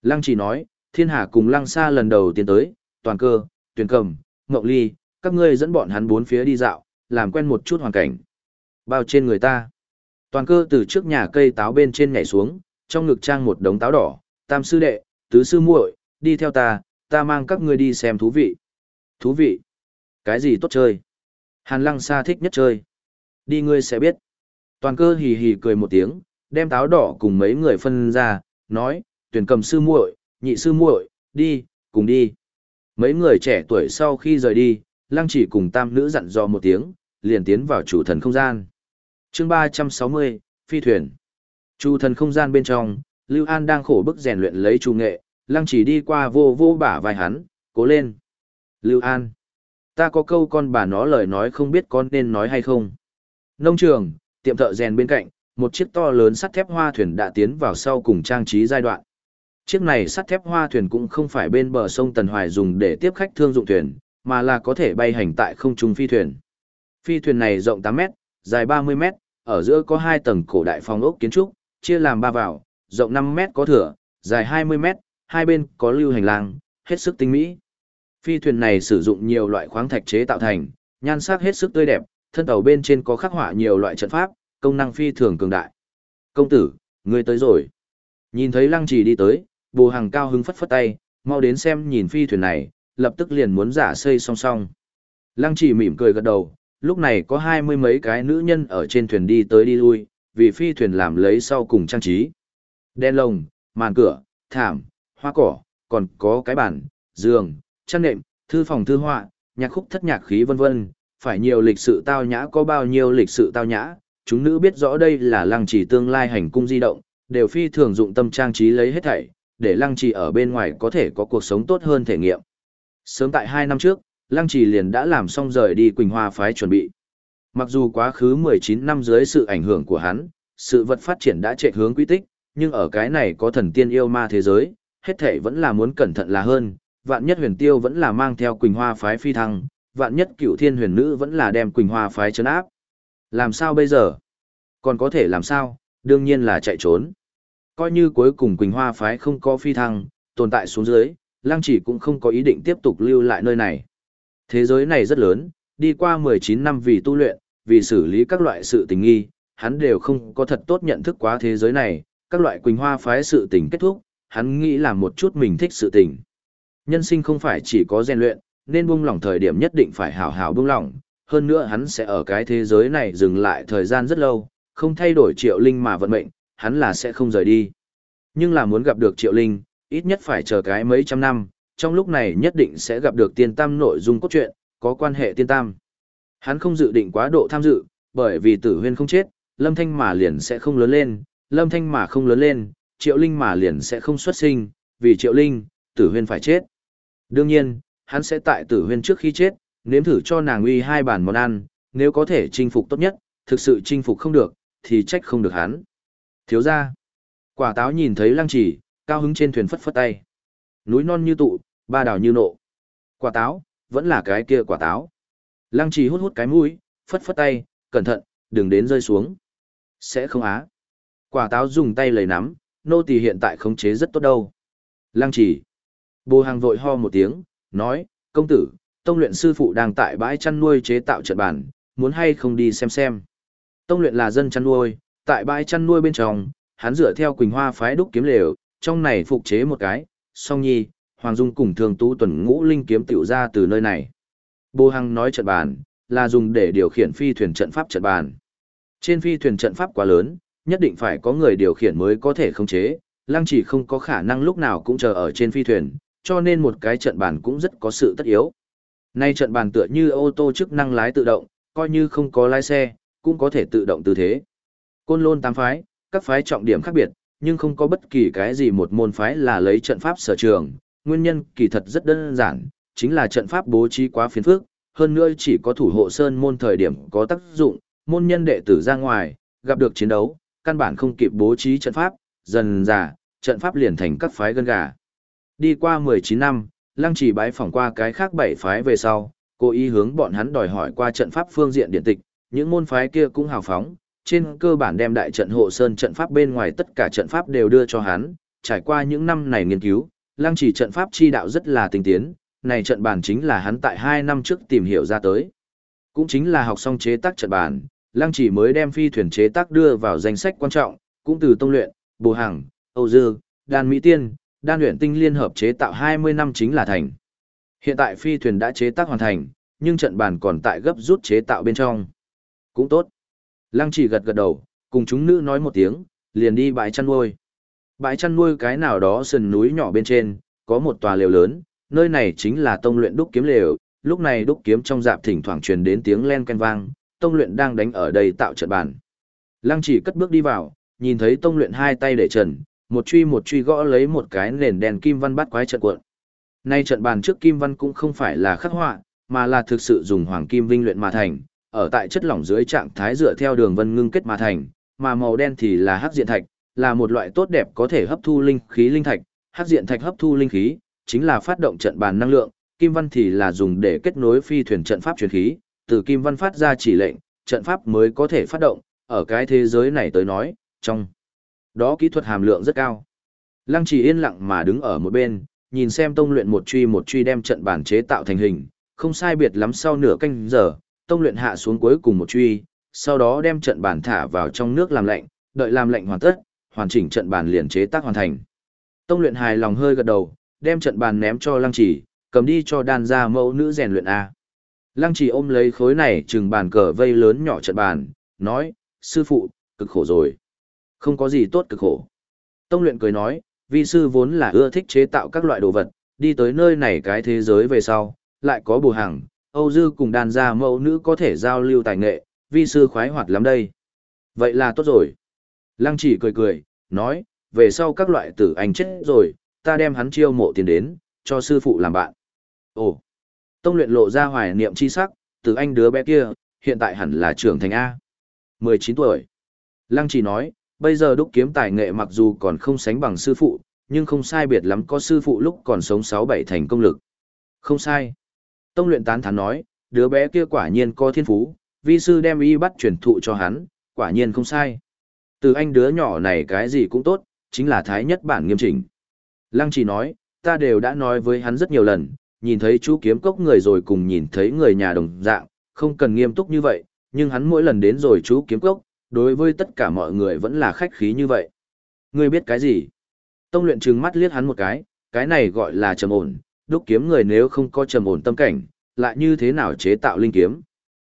Lăng chỉ nói, thiên hà cùng lăng xa lần đầu tiến tới, toàn cơ, tuyển cầm, Ngộng Ly, các ngươi dẫn bọn hắn bốn phía đi dạo, làm quen một chút hoàn cảnh. Bao trên người ta. Toàn cơ từ trước nhà cây táo bên trên nhảy xuống, trong ngực trang một đống táo đỏ, tam sư đệ, tứ sư muội, đi theo ta, ta mang các ngươi đi xem thú vị. Thú vị? Cái gì tốt chơi? Hàn lăng xa thích nhất chơi. Đi ngươi sẽ biết. Toàn cơ hì hì cười một tiếng, đem táo đỏ cùng mấy người phân ra, nói, tuyển cầm sư muội, nhị sư muội, đi, cùng đi. Mấy người trẻ tuổi sau khi rời đi, lăng chỉ cùng tam nữ dặn dò một tiếng, liền tiến vào chủ thần không gian. chương 360, Phi thuyền. Chu thần không gian bên trong, Lưu An đang khổ bức rèn luyện lấy chu nghệ, lăng chỉ đi qua vô vô bả vai hắn, cố lên. Lưu An. Ta có câu con bà nó lời nói không biết con nên nói hay không. Nông trường, tiệm thợ rèn bên cạnh, một chiếc to lớn sắt thép hoa thuyền đã tiến vào sau cùng trang trí giai đoạn. Chiếc này sắt thép hoa thuyền cũng không phải bên bờ sông Tần Hoài dùng để tiếp khách thương dụng thuyền, mà là có thể bay hành tại không trung phi thuyền. Phi thuyền này rộng 8 mét, dài 30 mét, ở giữa có hai tầng cổ đại phong ốc kiến trúc, chia làm ba vào, rộng 5 mét có thửa, dài 20 mét, hai bên có lưu hành lang, hết sức tinh mỹ. Phi thuyền này sử dụng nhiều loại khoáng thạch chế tạo thành, nhan sắc hết sức tươi đẹp, thân tàu bên trên có khắc họa nhiều loại trận pháp, công năng phi thường cường đại. Công tử, ngươi tới rồi. Nhìn thấy lăng trì đi tới, bồ hàng cao hứng phất phất tay, mau đến xem nhìn phi thuyền này, lập tức liền muốn giả xây song song. Lăng trì mỉm cười gật đầu, lúc này có hai mươi mấy cái nữ nhân ở trên thuyền đi tới đi lui, vì phi thuyền làm lấy sau cùng trang trí. Đen lồng, màn cửa, thảm, hoa cỏ, còn có cái bàn, giường, chăn nệm, thư phòng thư họa, nhạc khúc thất nhạc khí vân vân, phải nhiều lịch sự tao nhã có bao nhiêu lịch sự tao nhã, chúng nữ biết rõ đây là lăng trì tương lai hành cung di động, đều phi thường dụng tâm trang trí lấy hết thảy, để lăng trì ở bên ngoài có thể có cuộc sống tốt hơn thể nghiệm. Sớm tại hai năm trước, lăng trì liền đã làm xong rời đi Quỳnh Hoa phái chuẩn bị. Mặc dù quá khứ 19 năm dưới sự ảnh hưởng của hắn, sự vật phát triển đã chạy hướng quy tích, nhưng ở cái này có thần tiên yêu ma thế giới, hết thảy vẫn là muốn cẩn thận là hơn, vạn nhất huyền tiêu vẫn là mang theo Quỳnh Hoa phái phi thăng, vạn nhất cựu thiên huyền nữ vẫn là đem Quỳnh Hoa phái chấn áp. Làm sao bây giờ? Còn có thể làm sao? Đương nhiên là chạy trốn. Coi như cuối cùng Quỳnh Hoa phái không có phi thăng, tồn tại xuống dưới, Lăng Chỉ cũng không có ý định tiếp tục lưu lại nơi này. Thế giới này rất lớn, đi qua 19 năm vì tu luyện, vì xử lý các loại sự tình nghi, hắn đều không có thật tốt nhận thức quá thế giới này, các loại Quỳnh Hoa phái sự tình kết thúc, hắn nghĩ làm một chút mình thích sự tình. Nhân sinh không phải chỉ có rèn luyện, nên buông lỏng thời điểm nhất định phải hảo hảo buông lỏng, hơn nữa hắn sẽ ở cái thế giới này dừng lại thời gian rất lâu, không thay đổi triệu linh mà vận mệnh, hắn là sẽ không rời đi. Nhưng là muốn gặp được triệu linh, ít nhất phải chờ cái mấy trăm năm, trong lúc này nhất định sẽ gặp được tiên tam nội dung cốt truyện, có quan hệ tiên tam. Hắn không dự định quá độ tham dự, bởi vì tử huyên không chết, lâm thanh mà liền sẽ không lớn lên, lâm thanh mà không lớn lên, triệu linh mà liền sẽ không xuất sinh, vì triệu linh, tử huyên phải chết. Đương nhiên, hắn sẽ tại tử huyên trước khi chết, nếm thử cho nàng uy hai bản món ăn, nếu có thể chinh phục tốt nhất, thực sự chinh phục không được, thì trách không được hắn. Thiếu ra, quả táo nhìn thấy lăng chỉ, cao hứng trên thuyền phất phất tay. Núi non như tụ, ba đảo như nộ. Quả táo, vẫn là cái kia quả táo. Lăng trì hút hút cái mũi, phất phất tay, cẩn thận, đừng đến rơi xuống. Sẽ không á. Quả táo dùng tay lấy nắm, nô tỳ hiện tại khống chế rất tốt đâu. Lăng trì. Bồ hàng vội ho một tiếng, nói, công tử, tông luyện sư phụ đang tại bãi chăn nuôi chế tạo trận bản, muốn hay không đi xem xem. Tông luyện là dân chăn nuôi, tại bãi chăn nuôi bên trong, hắn dựa theo Quỳnh Hoa phái đúc kiếm lều, trong này phục chế một cái, song nhi, Hoàng Dung cùng thường tú tuần ngũ linh kiếm tiểu ra từ nơi này. Bồ Hằng nói trận bàn, là dùng để điều khiển phi thuyền trận pháp trận bàn. Trên phi thuyền trận pháp quá lớn, nhất định phải có người điều khiển mới có thể khống chế, lăng chỉ không có khả năng lúc nào cũng chờ ở trên phi thuyền, cho nên một cái trận bàn cũng rất có sự tất yếu. Nay trận bàn tựa như ô tô chức năng lái tự động, coi như không có lái xe, cũng có thể tự động tư thế. Côn lôn tám phái, các phái trọng điểm khác biệt, nhưng không có bất kỳ cái gì một môn phái là lấy trận pháp sở trường. Nguyên nhân kỳ thật rất đơn giản, chính là trận pháp bố trí quá phiền phức, hơn nữa chỉ có thủ hộ sơn môn thời điểm có tác dụng, môn nhân đệ tử ra ngoài, gặp được chiến đấu, căn bản không kịp bố trí trận pháp, dần dà, trận pháp liền thành các phái gân gà. Đi qua 19 năm, Lăng Chỉ bái phỏng qua cái khác bảy phái về sau, cố ý hướng bọn hắn đòi hỏi qua trận pháp phương diện điện tịch, những môn phái kia cũng hào phóng, trên cơ bản đem đại trận hộ sơn trận pháp bên ngoài tất cả trận pháp đều đưa cho hắn, trải qua những năm này nghiên cứu, Lăng Chỉ trận pháp chi đạo rất là tinh tiến, này trận bàn chính là hắn tại 2 năm trước tìm hiểu ra tới. Cũng chính là học xong chế tác trận bàn, Lăng Chỉ mới đem phi thuyền chế tác đưa vào danh sách quan trọng, cũng từ tông luyện, bồ hàng, Âu Dư, Đan Mỹ Tiên, Đan luyện tinh liên hợp chế tạo 20 năm chính là thành. Hiện tại phi thuyền đã chế tác hoàn thành, nhưng trận bàn còn tại gấp rút chế tạo bên trong. Cũng tốt. Lăng chỉ gật gật đầu, cùng chúng nữ nói một tiếng, liền đi bãi chăn nuôi. Bãi chăn nuôi cái nào đó sườn núi nhỏ bên trên, có một tòa lều lớn, nơi này chính là tông luyện đúc kiếm lều, lúc này đúc kiếm trong dạp thỉnh thoảng truyền đến tiếng len ken vang, tông luyện đang đánh ở đây tạo trận bàn. Lăng chỉ cất bước đi vào, nhìn thấy tông luyện hai tay để trần, một truy một truy gõ lấy một cái nền đèn kim văn bắt quái trận cuộn. Nay trận bàn trước kim văn cũng không phải là khắc họa, mà là thực sự dùng hoàng kim vinh luyện mà thành, ở tại chất lỏng dưới trạng thái dựa theo đường vân ngưng kết mà thành, mà màu đen thì là hắc diện thạch, là một loại tốt đẹp có thể hấp thu linh khí linh thạch, hắc diện thạch hấp thu linh khí, chính là phát động trận bàn năng lượng, kim văn thì là dùng để kết nối phi thuyền trận pháp truyền khí, từ kim văn phát ra chỉ lệnh, trận pháp mới có thể phát động, ở cái thế giới này tới nói, trong đó kỹ thuật hàm lượng rất cao. Lăng chỉ yên lặng mà đứng ở một bên, nhìn xem tông luyện một truy một truy đem trận bản chế tạo thành hình, không sai biệt lắm sau nửa canh giờ, tông luyện hạ xuống cuối cùng một truy, sau đó đem trận bản thả vào trong nước làm lạnh, đợi làm lạnh hoàn tất, hoàn chỉnh trận bàn liền chế tác hoàn thành. Tông luyện hài lòng hơi gật đầu, đem trận bàn ném cho lăng chỉ, cầm đi cho đàn gia mẫu nữ rèn luyện A. Lăng chỉ ôm lấy khối này chừng bàn cờ vây lớn nhỏ trận bàn, nói, sư phụ, cực khổ rồi. Không có gì tốt cực khổ. Tông luyện cười nói, vi sư vốn là ưa thích chế tạo các loại đồ vật, đi tới nơi này cái thế giới về sau, lại có bù hàng, Âu Dư cùng đàn gia mẫu nữ có thể giao lưu tài nghệ, vi sư khoái hoạt lắm đây. Vậy là tốt rồi. Lăng chỉ cười cười, nói, về sau các loại tử anh chết rồi, ta đem hắn chiêu mộ tiền đến, cho sư phụ làm bạn. Ồ, tông luyện lộ ra hoài niệm chi sắc, tử anh đứa bé kia, hiện tại hẳn là trưởng thành A. 19 tuổi. Lăng chỉ nói, bây giờ đúc kiếm tài nghệ mặc dù còn không sánh bằng sư phụ, nhưng không sai biệt lắm có sư phụ lúc còn sống 6-7 thành công lực. Không sai. Tông luyện tán thán nói, đứa bé kia quả nhiên có thiên phú, vi sư đem y bắt truyền thụ cho hắn, quả nhiên không sai. Từ anh đứa nhỏ này cái gì cũng tốt, chính là thái nhất bản nghiêm chỉnh. Lăng chỉ nói, ta đều đã nói với hắn rất nhiều lần, nhìn thấy chú kiếm cốc người rồi cùng nhìn thấy người nhà đồng dạng, không cần nghiêm túc như vậy, nhưng hắn mỗi lần đến rồi chú kiếm cốc, đối với tất cả mọi người vẫn là khách khí như vậy. Ngươi biết cái gì? Tông luyện trừng mắt liếc hắn một cái, cái này gọi là trầm ổn, đúc kiếm người nếu không có trầm ổn tâm cảnh, lại như thế nào chế tạo linh kiếm?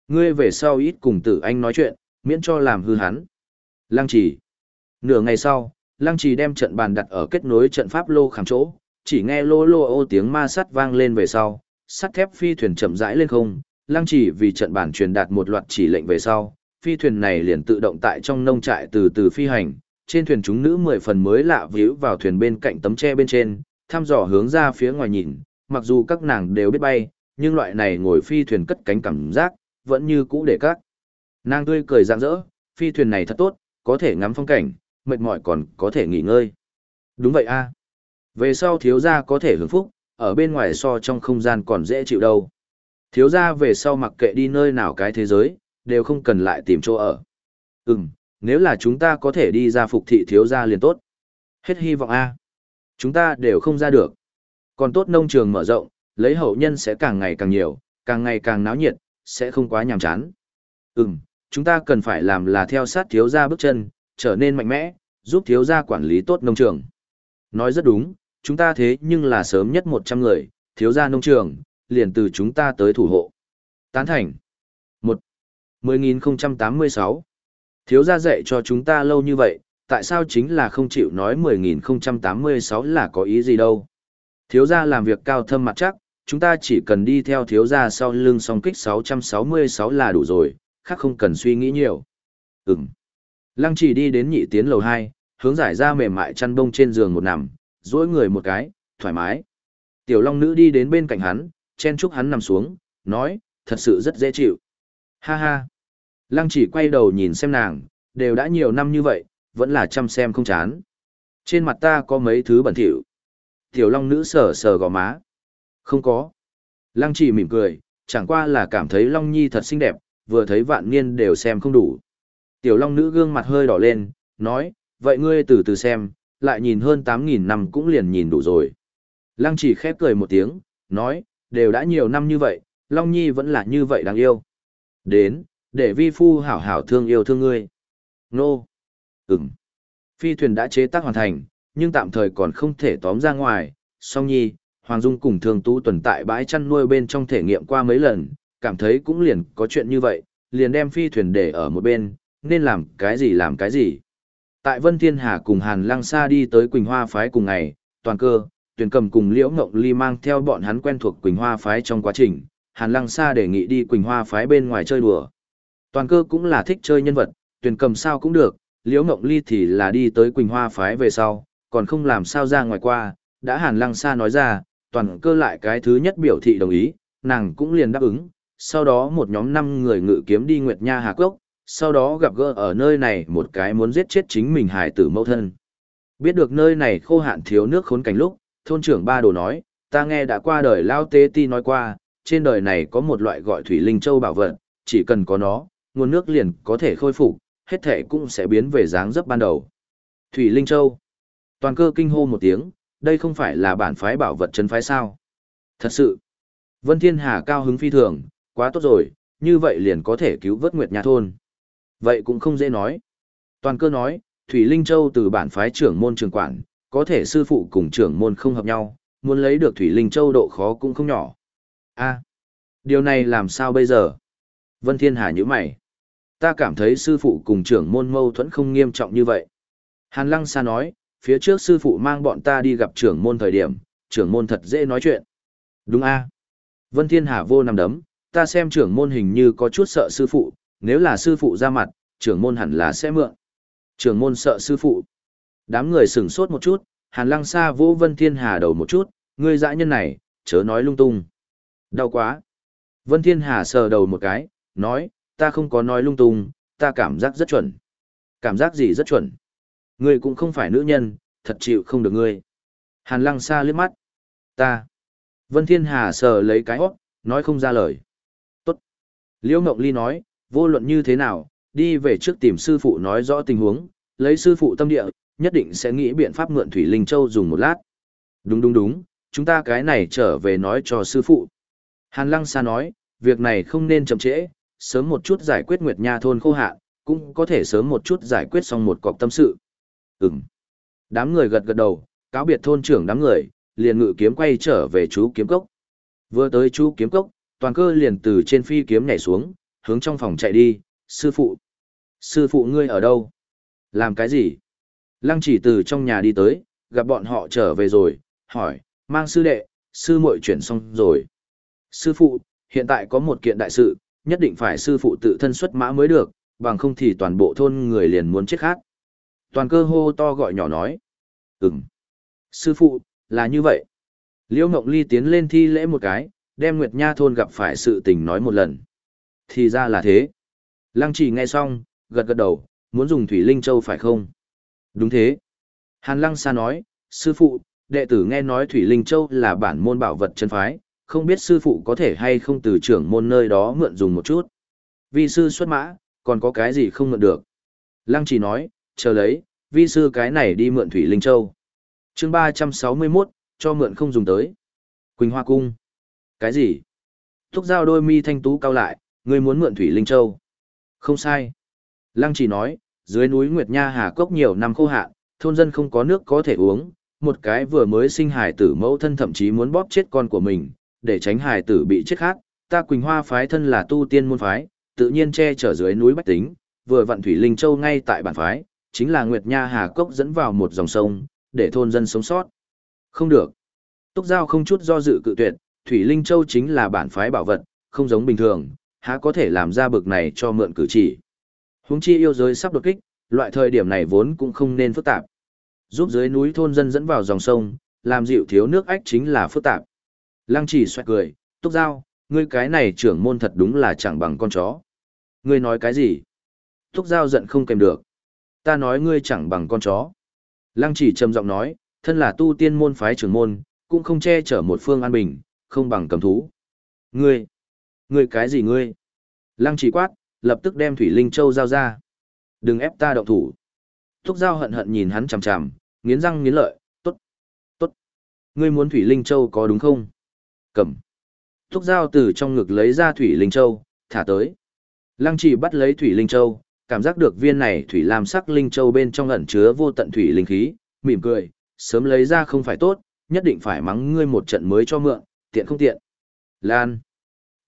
Ngươi về sau ít cùng tử anh nói chuyện, miễn cho làm hư hắn. Lăng trì. Nửa ngày sau, Lăng trì đem trận bàn đặt ở kết nối trận pháp lô khảm chỗ, chỉ nghe lô lô ô tiếng ma sắt vang lên về sau, sắt thép phi thuyền chậm rãi lên không, Lăng trì vì trận bàn truyền đạt một loạt chỉ lệnh về sau, phi thuyền này liền tự động tại trong nông trại từ từ phi hành, trên thuyền chúng nữ mười phần mới lạ víu vào thuyền bên cạnh tấm tre bên trên, thăm dò hướng ra phía ngoài nhìn, mặc dù các nàng đều biết bay, nhưng loại này ngồi phi thuyền cất cánh cảm giác, vẫn như cũ để các. Nàng tươi cười rạng rỡ, phi thuyền này thật tốt, có thể ngắm phong cảnh, mệt mỏi còn có thể nghỉ ngơi. Đúng vậy a. Về sau thiếu gia có thể hưởng phúc, ở bên ngoài so trong không gian còn dễ chịu đâu. Thiếu gia về sau mặc kệ đi nơi nào cái thế giới, đều không cần lại tìm chỗ ở. Ừm, nếu là chúng ta có thể đi ra phục thị thiếu gia liền tốt. Hết hy vọng a. Chúng ta đều không ra được. Còn tốt nông trường mở rộng, lấy hậu nhân sẽ càng ngày càng nhiều, càng ngày càng náo nhiệt, sẽ không quá nhàm chán. Ừm, chúng ta cần phải làm là theo sát thiếu gia bước chân, trở nên mạnh mẽ, giúp thiếu gia quản lý tốt nông trường. Nói rất đúng, chúng ta thế nhưng là sớm nhất 100 người, thiếu gia nông trường, liền từ chúng ta tới thủ hộ. Tán thành. 1. 10.086 Thiếu gia dạy cho chúng ta lâu như vậy, tại sao chính là không chịu nói 10.086 là có ý gì đâu. Thiếu gia làm việc cao thâm mặt chắc, chúng ta chỉ cần đi theo thiếu gia sau lưng song kích 666 là đủ rồi, khác không cần suy nghĩ nhiều. Ừm. Lăng chỉ đi đến nhị tiến lầu 2, hướng giải ra mềm mại chăn bông trên giường một nằm, duỗi người một cái, thoải mái. Tiểu Long Nữ đi đến bên cạnh hắn, chen chúc hắn nằm xuống, nói, thật sự rất dễ chịu. Ha ha. Lăng chỉ quay đầu nhìn xem nàng, đều đã nhiều năm như vậy, vẫn là chăm xem không chán. Trên mặt ta có mấy thứ bẩn thỉu. Tiểu Long Nữ sờ sờ gò má. Không có. Lăng chỉ mỉm cười, chẳng qua là cảm thấy Long Nhi thật xinh đẹp, vừa thấy vạn niên đều xem không đủ. Tiểu Long Nữ gương mặt hơi đỏ lên, nói, vậy ngươi từ từ xem, lại nhìn hơn 8.000 năm cũng liền nhìn đủ rồi. Lăng chỉ khép cười một tiếng, nói, đều đã nhiều năm như vậy, Long Nhi vẫn là như vậy đáng yêu. Đến, để vi phu hảo hảo thương yêu thương ngươi. Nô. Ừm. Phi thuyền đã chế tác hoàn thành, nhưng tạm thời còn không thể tóm ra ngoài. Song Nhi, Hoàng Dung cùng thường Tú tuần tại bãi chăn nuôi bên trong thể nghiệm qua mấy lần, cảm thấy cũng liền có chuyện như vậy, liền đem phi thuyền để ở một bên, nên làm cái gì làm cái gì. Tại Vân Thiên Hà cùng Hàn Lăng Sa đi tới Quỳnh Hoa Phái cùng ngày, toàn cơ, tuyển cầm cùng Liễu Ngộng Ly mang theo bọn hắn quen thuộc Quỳnh Hoa Phái trong quá trình, Hàn Lăng Sa đề nghị đi Quỳnh Hoa Phái bên ngoài chơi đùa. Toàn cơ cũng là thích chơi nhân vật, tuyển cầm sao cũng được, Liễu Ngộng Ly thì là đi tới Quỳnh Hoa Phái về sau, còn không làm sao ra ngoài qua, đã Hàn Lăng Sa nói ra, toàn cơ lại cái thứ nhất biểu thị đồng ý, nàng cũng liền đáp ứng, sau đó một nhóm năm người ngự kiếm đi Nguyệt Nha Hà Cốc, sau đó gặp gỡ ở nơi này một cái muốn giết chết chính mình hải tử mẫu thân. Biết được nơi này khô hạn thiếu nước khốn cảnh lúc, thôn trưởng ba đồ nói, ta nghe đã qua đời Lao Tế Ti nói qua, trên đời này có một loại gọi Thủy Linh Châu bảo vật, chỉ cần có nó, nguồn nước liền có thể khôi phục, hết thể cũng sẽ biến về dáng dấp ban đầu. Thủy Linh Châu. Toàn cơ kinh hô một tiếng, đây không phải là bản phái bảo vật chân phái sao. Thật sự. Vân Thiên Hà cao hứng phi thường, quá tốt rồi, như vậy liền có thể cứu vớt Nguyệt Nha Thôn. Vậy cũng không dễ nói. Toàn cơ nói, Thủy Linh Châu từ bản phái trưởng môn trường quản, có thể sư phụ cùng trưởng môn không hợp nhau, muốn lấy được Thủy Linh Châu độ khó cũng không nhỏ. a điều này làm sao bây giờ? Vân Thiên Hà như mày. Ta cảm thấy sư phụ cùng trưởng môn mâu thuẫn không nghiêm trọng như vậy. Hàn Lăng Sa nói, phía trước sư phụ mang bọn ta đi gặp trưởng môn thời điểm, trưởng môn thật dễ nói chuyện. Đúng a Vân Thiên Hà vô nằm đấm, ta xem trưởng môn hình như có chút sợ sư phụ, nếu là sư phụ ra mặt, trưởng môn hẳn là sẽ mượn. Trưởng môn sợ sư phụ. Đám người sửng sốt một chút, Hàn Lăng Sa vô Vân Thiên Hà đầu một chút, ngươi dã nhân này, chớ nói lung tung. Đau quá. Vân Thiên Hà sờ đầu một cái, nói, ta không có nói lung tung, ta cảm giác rất chuẩn. Cảm giác gì rất chuẩn? Ngươi cũng không phải nữ nhân, thật chịu không được ngươi. Hàn Lăng Sa liếc mắt. Ta. Vân Thiên Hà sờ lấy cái hót, nói không ra lời. Liễu Ngọc Ly nói, vô luận như thế nào, đi về trước tìm sư phụ nói rõ tình huống, lấy sư phụ tâm địa, nhất định sẽ nghĩ biện pháp mượn Thủy Linh Châu dùng một lát. Đúng đúng đúng, chúng ta cái này trở về nói cho sư phụ. Hàn Lăng Sa nói, việc này không nên chậm trễ, sớm một chút giải quyết Nguyệt Nha thôn khô hạn, cũng có thể sớm một chút giải quyết xong một cọc tâm sự. Ừm. Đám người gật gật đầu, cáo biệt thôn trưởng đám người, liền ngự kiếm quay trở về chú kiếm cốc. Vừa tới chú kiếm cốc, toàn cơ liền từ trên phi kiếm nhảy xuống, hướng trong phòng chạy đi, sư phụ. Sư phụ ngươi ở đâu? Làm cái gì? Lăng chỉ từ trong nhà đi tới, gặp bọn họ trở về rồi, hỏi, mang sư đệ, sư muội chuyển xong rồi. Sư phụ, hiện tại có một kiện đại sự, nhất định phải sư phụ tự thân xuất mã mới được, bằng không thì toàn bộ thôn người liền muốn chết khác. Toàn cơ hô to gọi nhỏ nói. Ừm. Sư phụ, là như vậy. Liễu Ngọc Ly tiến lên thi lễ một cái, đem Nguyệt Nha thôn gặp phải sự tình nói một lần. Thì ra là thế. Lăng chỉ nghe xong, gật gật đầu, muốn dùng Thủy Linh Châu phải không? Đúng thế. Hàn Lăng Sa nói, sư phụ, đệ tử nghe nói Thủy Linh Châu là bản môn bảo vật chân phái, không biết sư phụ có thể hay không từ trưởng môn nơi đó mượn dùng một chút. Vi sư xuất mã, còn có cái gì không mượn được. Lăng chỉ nói, chờ lấy, vi sư cái này đi mượn Thủy Linh Châu. chương 361, cho mượn không dùng tới. Quỳnh Hoa Cung. Cái gì? Thúc giao đôi mi thanh tú cao lại, ngươi muốn mượn Thủy Linh Châu. Không sai. Lăng chỉ nói, dưới núi Nguyệt Nha Hà Cốc nhiều năm khô hạn, thôn dân không có nước có thể uống, một cái vừa mới sinh hài tử mẫu thân thậm chí muốn bóp chết con của mình, để tránh hài tử bị chết khác, ta Quỳnh Hoa phái thân là tu tiên môn phái, tự nhiên che chở dưới núi bách tính, vừa vận Thủy Linh Châu ngay tại bản phái, chính là Nguyệt Nha Hà Cốc dẫn vào một dòng sông, để thôn dân sống sót. Không được. Túc Giao không chút do dự cự tuyệt, Thủy Linh Châu chính là bản phái bảo vật, không giống bình thường, há có thể làm ra bực này cho mượn cử chỉ. Huống chi yêu giới sắp đột kích, loại thời điểm này vốn cũng không nên phức tạp. Giúp dưới núi thôn dân dẫn vào dòng sông, làm dịu thiếu nước ách chính là phức tạp. Lăng chỉ xoay cười, Túc Giao, ngươi cái này trưởng môn thật đúng là chẳng bằng con chó. Ngươi nói cái gì? Túc Giao giận không kèm được. Ta nói ngươi chẳng bằng con chó. Lăng chỉ trầm giọng nói, thân là tu tiên môn phái trưởng môn, cũng không che chở một phương an bình, không bằng cầm thú. Ngươi, ngươi cái gì ngươi? Lăng chỉ quát, lập tức đem Thủy Linh Châu giao ra. Đừng ép ta động thủ. Thúc Giao hận hận nhìn hắn chằm chằm, nghiến răng nghiến lợi, tốt, tốt. Ngươi muốn Thủy Linh Châu có đúng không? Cầm. Thúc Giao từ trong ngực lấy ra Thủy Linh Châu, thả tới. Lăng chỉ bắt lấy Thủy Linh Châu, cảm giác được viên này Thủy làm sắc Linh Châu bên trong ẩn chứa vô tận Thủy Linh khí, mỉm cười, sớm lấy ra không phải tốt, nhất định phải mắng ngươi một trận mới cho mượn, tiện không tiện. Lan.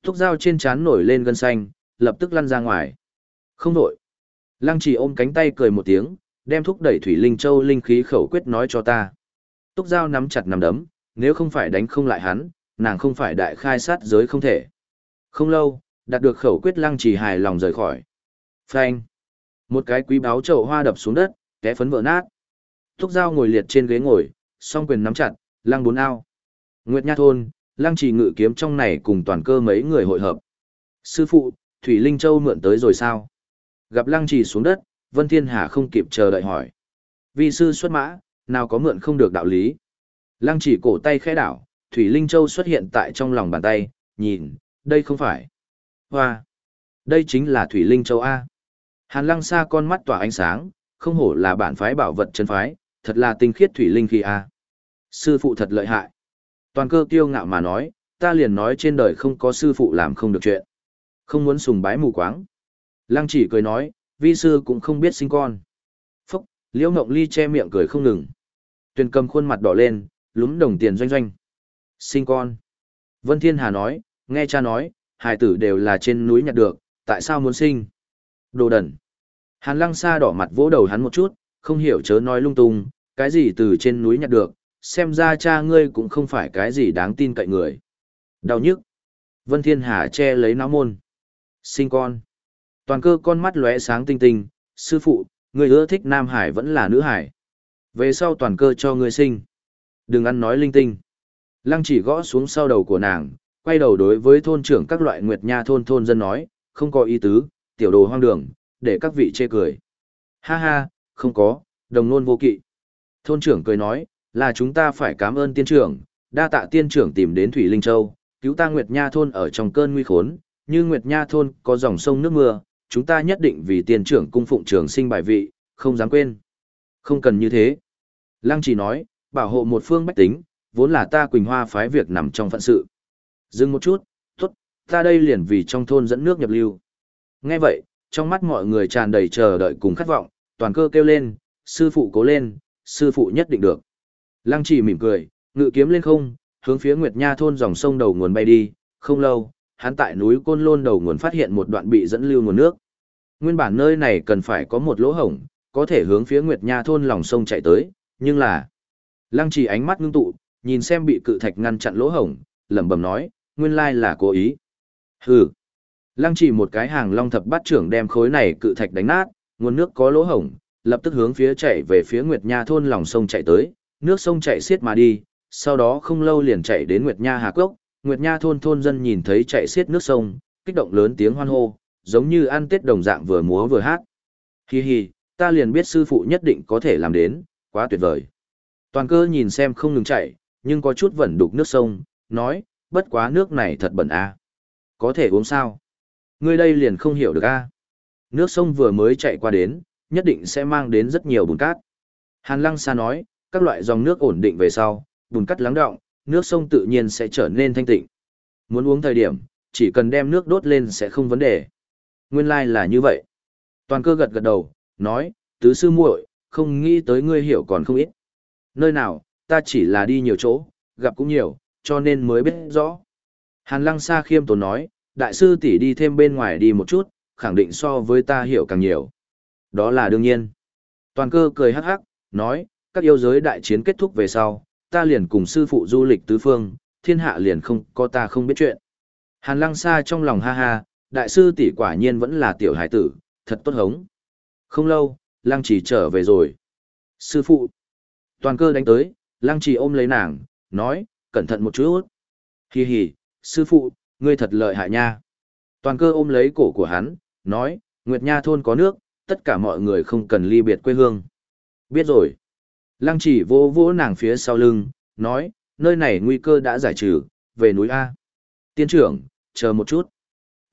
Thúc Giao trên trán nổi lên gân xanh, lập tức lăn ra ngoài. Không đổi. Lăng chỉ ôm cánh tay cười một tiếng, đem thúc đẩy Thủy Linh Châu linh khí khẩu quyết nói cho ta. Túc Giao nắm chặt nắm đấm, nếu không phải đánh không lại hắn, nàng không phải đại khai sát giới không thể. Không lâu, đạt được khẩu quyết lăng chỉ hài lòng rời khỏi. Phanh. Một cái quý báo chậu hoa đập xuống đất, té phấn vỡ nát. Túc Giao ngồi liệt trên ghế ngồi, song quyền nắm chặt, lăng bốn ao. Nguyệt Nha Thôn, lăng trì ngự kiếm trong này cùng toàn cơ mấy người hội hợp. Sư phụ, Thủy Linh Châu mượn tới rồi sao? Gặp lăng trì xuống đất, Vân Thiên Hà không kịp chờ đợi hỏi. Vì sư xuất mã, nào có mượn không được đạo lý. Lăng chỉ cổ tay khẽ đảo, Thủy Linh Châu xuất hiện tại trong lòng bàn tay, nhìn, đây không phải. Hoa! Đây chính là Thủy Linh Châu A. Hàn lăng xa con mắt tỏa ánh sáng, không hổ là bản phái bảo vật chân phái, thật là tinh khiết Thủy Linh khi A. Sư phụ thật lợi hại. Toàn cơ kiêu ngạo mà nói, ta liền nói trên đời không có sư phụ làm không được chuyện. Không muốn sùng bái mù quáng. Lăng chỉ cười nói, vi sư cũng không biết sinh con. Phúc, liễu mộng ly che miệng cười không ngừng. Tuyền cầm khuôn mặt đỏ lên, lúm đồng tiền doanh doanh. Sinh con. Vân Thiên Hà nói, nghe cha nói, hài tử đều là trên núi nhặt được, tại sao muốn sinh? Đồ đần. Hàn lăng xa đỏ mặt vỗ đầu hắn một chút, không hiểu chớ nói lung tung, cái gì từ trên núi nhặt được, xem ra cha ngươi cũng không phải cái gì đáng tin cậy người. Đau nhức. Vân Thiên Hà che lấy não môn. Sinh con. Toàn cơ con mắt lóe sáng tinh tinh, sư phụ, người ưa thích nam hải vẫn là nữ hải. Về sau toàn cơ cho ngươi sinh. Đừng ăn nói linh tinh. Lăng chỉ gõ xuống sau đầu của nàng, quay đầu đối với thôn trưởng các loại nguyệt nha thôn thôn dân nói, không có ý tứ, tiểu đồ hoang đường, để các vị chê cười. Ha ha, không có, đồng nôn vô kỵ. Thôn trưởng cười nói, là chúng ta phải cảm ơn tiên trưởng, đa tạ tiên trưởng tìm đến Thủy Linh Châu, cứu ta Nguyệt Nha thôn ở trong cơn nguy khốn, như Nguyệt Nha thôn có dòng sông nước mưa, chúng ta nhất định vì tiên trưởng cung phụng trường sinh bài vị, không dám quên. Không cần như thế. Lăng chỉ nói, bảo hộ một phương bách tính, vốn là ta Quỳnh Hoa phái việc nằm trong phận sự. Dừng một chút, tốt, ta đây liền vì trong thôn dẫn nước nhập lưu. Nghe vậy, trong mắt mọi người tràn đầy chờ đợi cùng khát vọng, toàn cơ kêu lên, sư phụ cố lên, sư phụ nhất định được. Lăng chỉ mỉm cười, ngự kiếm lên không, hướng phía Nguyệt Nha thôn dòng sông đầu nguồn bay đi, không lâu, hắn tại núi Côn Lôn đầu nguồn phát hiện một đoạn bị dẫn lưu nguồn nước. Nguyên bản nơi này cần phải có một lỗ hổng, có thể hướng phía Nguyệt Nha thôn lòng sông chạy tới, nhưng là Lăng Chỉ ánh mắt ngưng tụ, nhìn xem bị cự thạch ngăn chặn lỗ hổng, lẩm bẩm nói, nguyên lai là cố ý. Hừ. Lăng Chỉ một cái hàng long thập bát trưởng đem khối này cự thạch đánh nát, nguồn nước có lỗ hổng, lập tức hướng phía chạy về phía Nguyệt Nha thôn lòng sông chạy tới, nước sông chảy xiết mà đi, sau đó không lâu liền chạy đến Nguyệt Nha Hà Cốc, Nguyệt Nha thôn thôn dân nhìn thấy chạy xiết nước sông, kích động lớn tiếng hoan hô, giống như ăn tết đồng dạng vừa múa vừa hát. Hi hi, ta liền biết sư phụ nhất định có thể làm đến, quá tuyệt vời. Toàn cơ nhìn xem không ngừng chạy, nhưng có chút vẫn đục nước sông, nói, bất quá nước này thật bẩn a. À. Có thể uống sao? Ngươi đây liền không hiểu được a. À. Nước sông vừa mới chạy qua đến, nhất định sẽ mang đến rất nhiều bùn cát. Hàn Lăng Sa nói, các loại dòng nước ổn định về sau, bùn cát lắng động, nước sông tự nhiên sẽ trở nên thanh tịnh. Muốn uống thời điểm, chỉ cần đem nước đốt lên sẽ không vấn đề. Nguyên lai like là như vậy. Toàn cơ gật gật đầu, nói, tứ sư muội, không nghĩ tới ngươi hiểu còn không ít. Nơi nào, ta chỉ là đi nhiều chỗ, gặp cũng nhiều, cho nên mới biết rõ. Hàn lăng xa khiêm tốn nói, đại sư tỷ đi thêm bên ngoài đi một chút, khẳng định so với ta hiểu càng nhiều. Đó là đương nhiên. Toàn cơ cười hắc hắc, nói, các yêu giới đại chiến kết thúc về sau, ta liền cùng sư phụ du lịch tứ phương, thiên hạ liền không có ta không biết chuyện. Hàn lăng xa trong lòng ha ha, đại sư tỷ quả nhiên vẫn là tiểu hải tử, thật tốt hống. Không lâu, lăng chỉ trở về rồi. Sư phụ. Toàn cơ đánh tới, lăng chỉ ôm lấy nàng, nói, cẩn thận một chút. Hi hi, sư phụ, ngươi thật lợi hại nha. Toàn cơ ôm lấy cổ của hắn, nói, Nguyệt Nha thôn có nước, tất cả mọi người không cần ly biệt quê hương. Biết rồi. Lăng chỉ vỗ vỗ nàng phía sau lưng, nói, nơi này nguy cơ đã giải trừ, về núi A. Tiên trưởng, chờ một chút.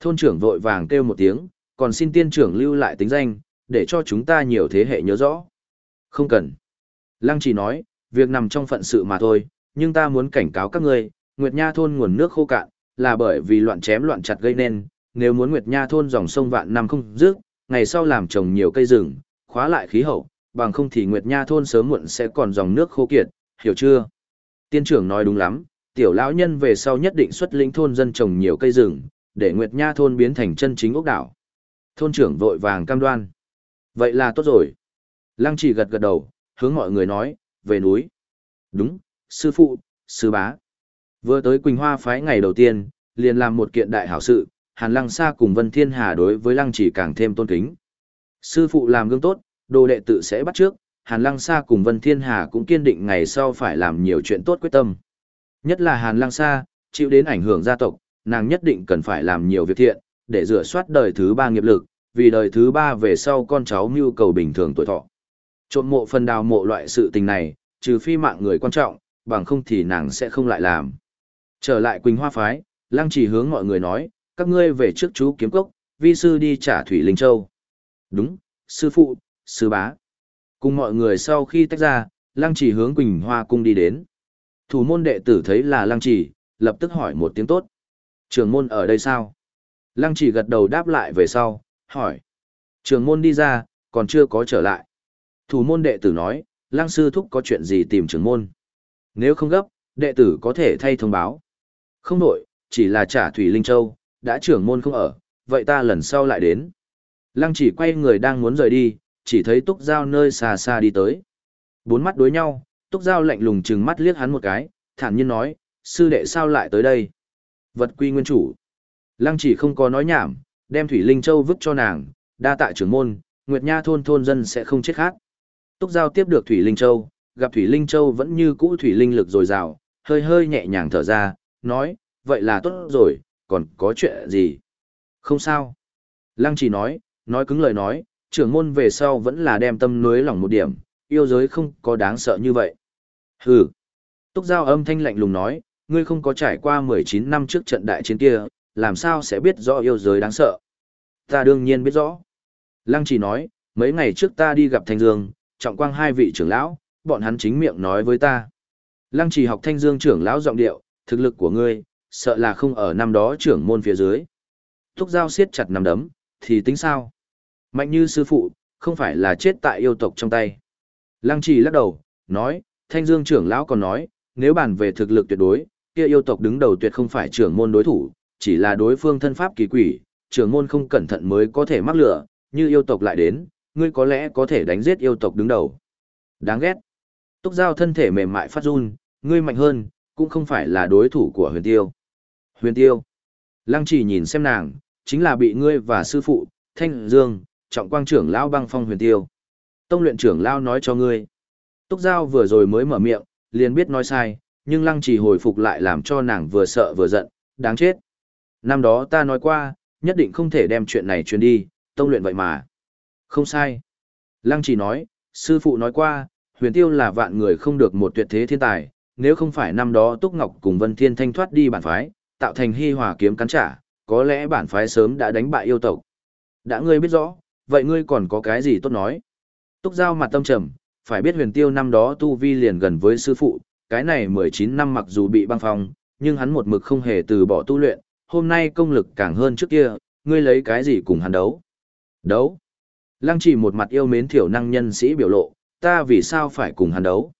Thôn trưởng vội vàng kêu một tiếng, còn xin tiên trưởng lưu lại tính danh, để cho chúng ta nhiều thế hệ nhớ rõ. Không cần. Lăng chỉ nói, việc nằm trong phận sự mà thôi, nhưng ta muốn cảnh cáo các ngươi, Nguyệt Nha thôn nguồn nước khô cạn, là bởi vì loạn chém loạn chặt gây nên, nếu muốn Nguyệt Nha thôn dòng sông vạn năm không dứt, ngày sau làm trồng nhiều cây rừng, khóa lại khí hậu, bằng không thì Nguyệt Nha thôn sớm muộn sẽ còn dòng nước khô kiệt, hiểu chưa? Tiên trưởng nói đúng lắm, tiểu lão nhân về sau nhất định xuất lĩnh thôn dân trồng nhiều cây rừng, để Nguyệt Nha thôn biến thành chân chính ốc đảo. Thôn trưởng vội vàng cam đoan. Vậy là tốt rồi. Lăng chỉ gật gật đầu, hướng mọi người nói, về núi. Đúng, sư phụ, sư bá. Vừa tới Quỳnh Hoa phái ngày đầu tiên, liền làm một kiện đại hảo sự, Hàn Lăng Sa cùng Vân Thiên Hà đối với Lăng chỉ càng thêm tôn kính. Sư phụ làm gương tốt, đồ đệ tự sẽ bắt trước, Hàn Lăng Sa cùng Vân Thiên Hà cũng kiên định ngày sau phải làm nhiều chuyện tốt quyết tâm. Nhất là Hàn Lăng Sa, chịu đến ảnh hưởng gia tộc, nàng nhất định cần phải làm nhiều việc thiện, để rửa soát đời thứ ba nghiệp lực, vì đời thứ ba về sau con cháu mưu cầu bình thường tuổi thọ. Trộm mộ phần đào mộ loại sự tình này, trừ phi mạng người quan trọng, bằng không thì nàng sẽ không lại làm. Trở lại Quỳnh Hoa Phái, Lăng chỉ hướng mọi người nói, các ngươi về trước chú kiếm cốc, vi sư đi trả Thủy Linh Châu. Đúng, sư phụ, sư bá. Cùng mọi người sau khi tách ra, Lăng chỉ hướng Quỳnh Hoa cung đi đến. Thủ môn đệ tử thấy là Lăng chỉ, lập tức hỏi một tiếng tốt. Trường môn ở đây sao? Lăng chỉ gật đầu đáp lại về sau, hỏi. Trường môn đi ra, còn chưa có trở lại. Thủ môn đệ tử nói, Lăng sư thúc có chuyện gì tìm trường môn. Nếu không gấp, đệ tử có thể thay thông báo. Không nổi, chỉ là trả Thủy Linh Châu, đã trưởng môn không ở, vậy ta lần sau lại đến. Lăng chỉ quay người đang muốn rời đi, chỉ thấy túc giao nơi xa xa đi tới. Bốn mắt đối nhau, túc giao lạnh lùng chừng mắt liếc hắn một cái, thản nhiên nói, sư đệ sao lại tới đây? Vật quy nguyên chủ. Lăng chỉ không có nói nhảm, đem Thủy Linh Châu vứt cho nàng, đa tạ trưởng môn, Nguyệt Nha thôn thôn dân sẽ không chết khác. Túc giao tiếp được Thủy Linh Châu, gặp Thủy Linh Châu vẫn như cũ Thủy Linh lực dồi dào, hơi hơi nhẹ nhàng thở ra, nói, vậy là tốt rồi, còn có chuyện gì? Không sao. Lăng chỉ nói, nói cứng lời nói, trưởng môn về sau vẫn là đem tâm nuối lòng một điểm, yêu giới không có đáng sợ như vậy. Hừ. Túc Giao âm thanh lạnh lùng nói, ngươi không có trải qua 19 năm trước trận đại chiến kia, làm sao sẽ biết rõ yêu giới đáng sợ? Ta đương nhiên biết rõ. Lăng chỉ nói, mấy ngày trước ta đi gặp Thanh Dương, trọng quang hai vị trưởng lão, bọn hắn chính miệng nói với ta. Lăng chỉ học Thanh Dương trưởng lão giọng điệu, thực lực của ngươi, sợ là không ở năm đó trưởng môn phía dưới. Túc Giao siết chặt nằm đấm, thì tính sao? Mạnh như sư phụ, không phải là chết tại yêu tộc trong tay. Lăng trì lắc đầu, nói, thanh dương trưởng lão còn nói, nếu bàn về thực lực tuyệt đối, kia yêu tộc đứng đầu tuyệt không phải trưởng môn đối thủ, chỉ là đối phương thân pháp kỳ quỷ, trưởng môn không cẩn thận mới có thể mắc lửa, như yêu tộc lại đến, ngươi có lẽ có thể đánh giết yêu tộc đứng đầu. Đáng ghét. Túc giao thân thể mềm mại phát run, ngươi mạnh hơn, cũng không phải là đối thủ của huyền tiêu. Huyền tiêu. Lăng chỉ nhìn xem nàng, chính là bị ngươi và sư phụ, Thanh Dương, trọng quang trưởng lão băng phong huyền tiêu. Tông luyện trưởng lão nói cho ngươi. Túc Giao vừa rồi mới mở miệng, liền biết nói sai, nhưng lăng trì hồi phục lại làm cho nàng vừa sợ vừa giận, đáng chết. Năm đó ta nói qua, nhất định không thể đem chuyện này truyền đi, tông luyện vậy mà. Không sai. Lăng trì nói, sư phụ nói qua, huyền tiêu là vạn người không được một tuyệt thế thiên tài, nếu không phải năm đó Túc Ngọc cùng Vân Thiên Thanh thoát đi bản phái, tạo thành hy hòa kiếm cắn trả, có lẽ bản phái sớm đã đánh bại yêu tộc. Đã ngươi biết rõ, vậy ngươi còn có cái gì tốt nói? Túc Giao mặt tâm trầm, phải biết huyền tiêu năm đó tu vi liền gần với sư phụ, cái này 19 năm mặc dù bị băng phong, nhưng hắn một mực không hề từ bỏ tu luyện, hôm nay công lực càng hơn trước kia, ngươi lấy cái gì cùng hắn đấu? Đấu? Lăng chỉ một mặt yêu mến thiểu năng nhân sĩ biểu lộ, ta vì sao phải cùng hắn đấu?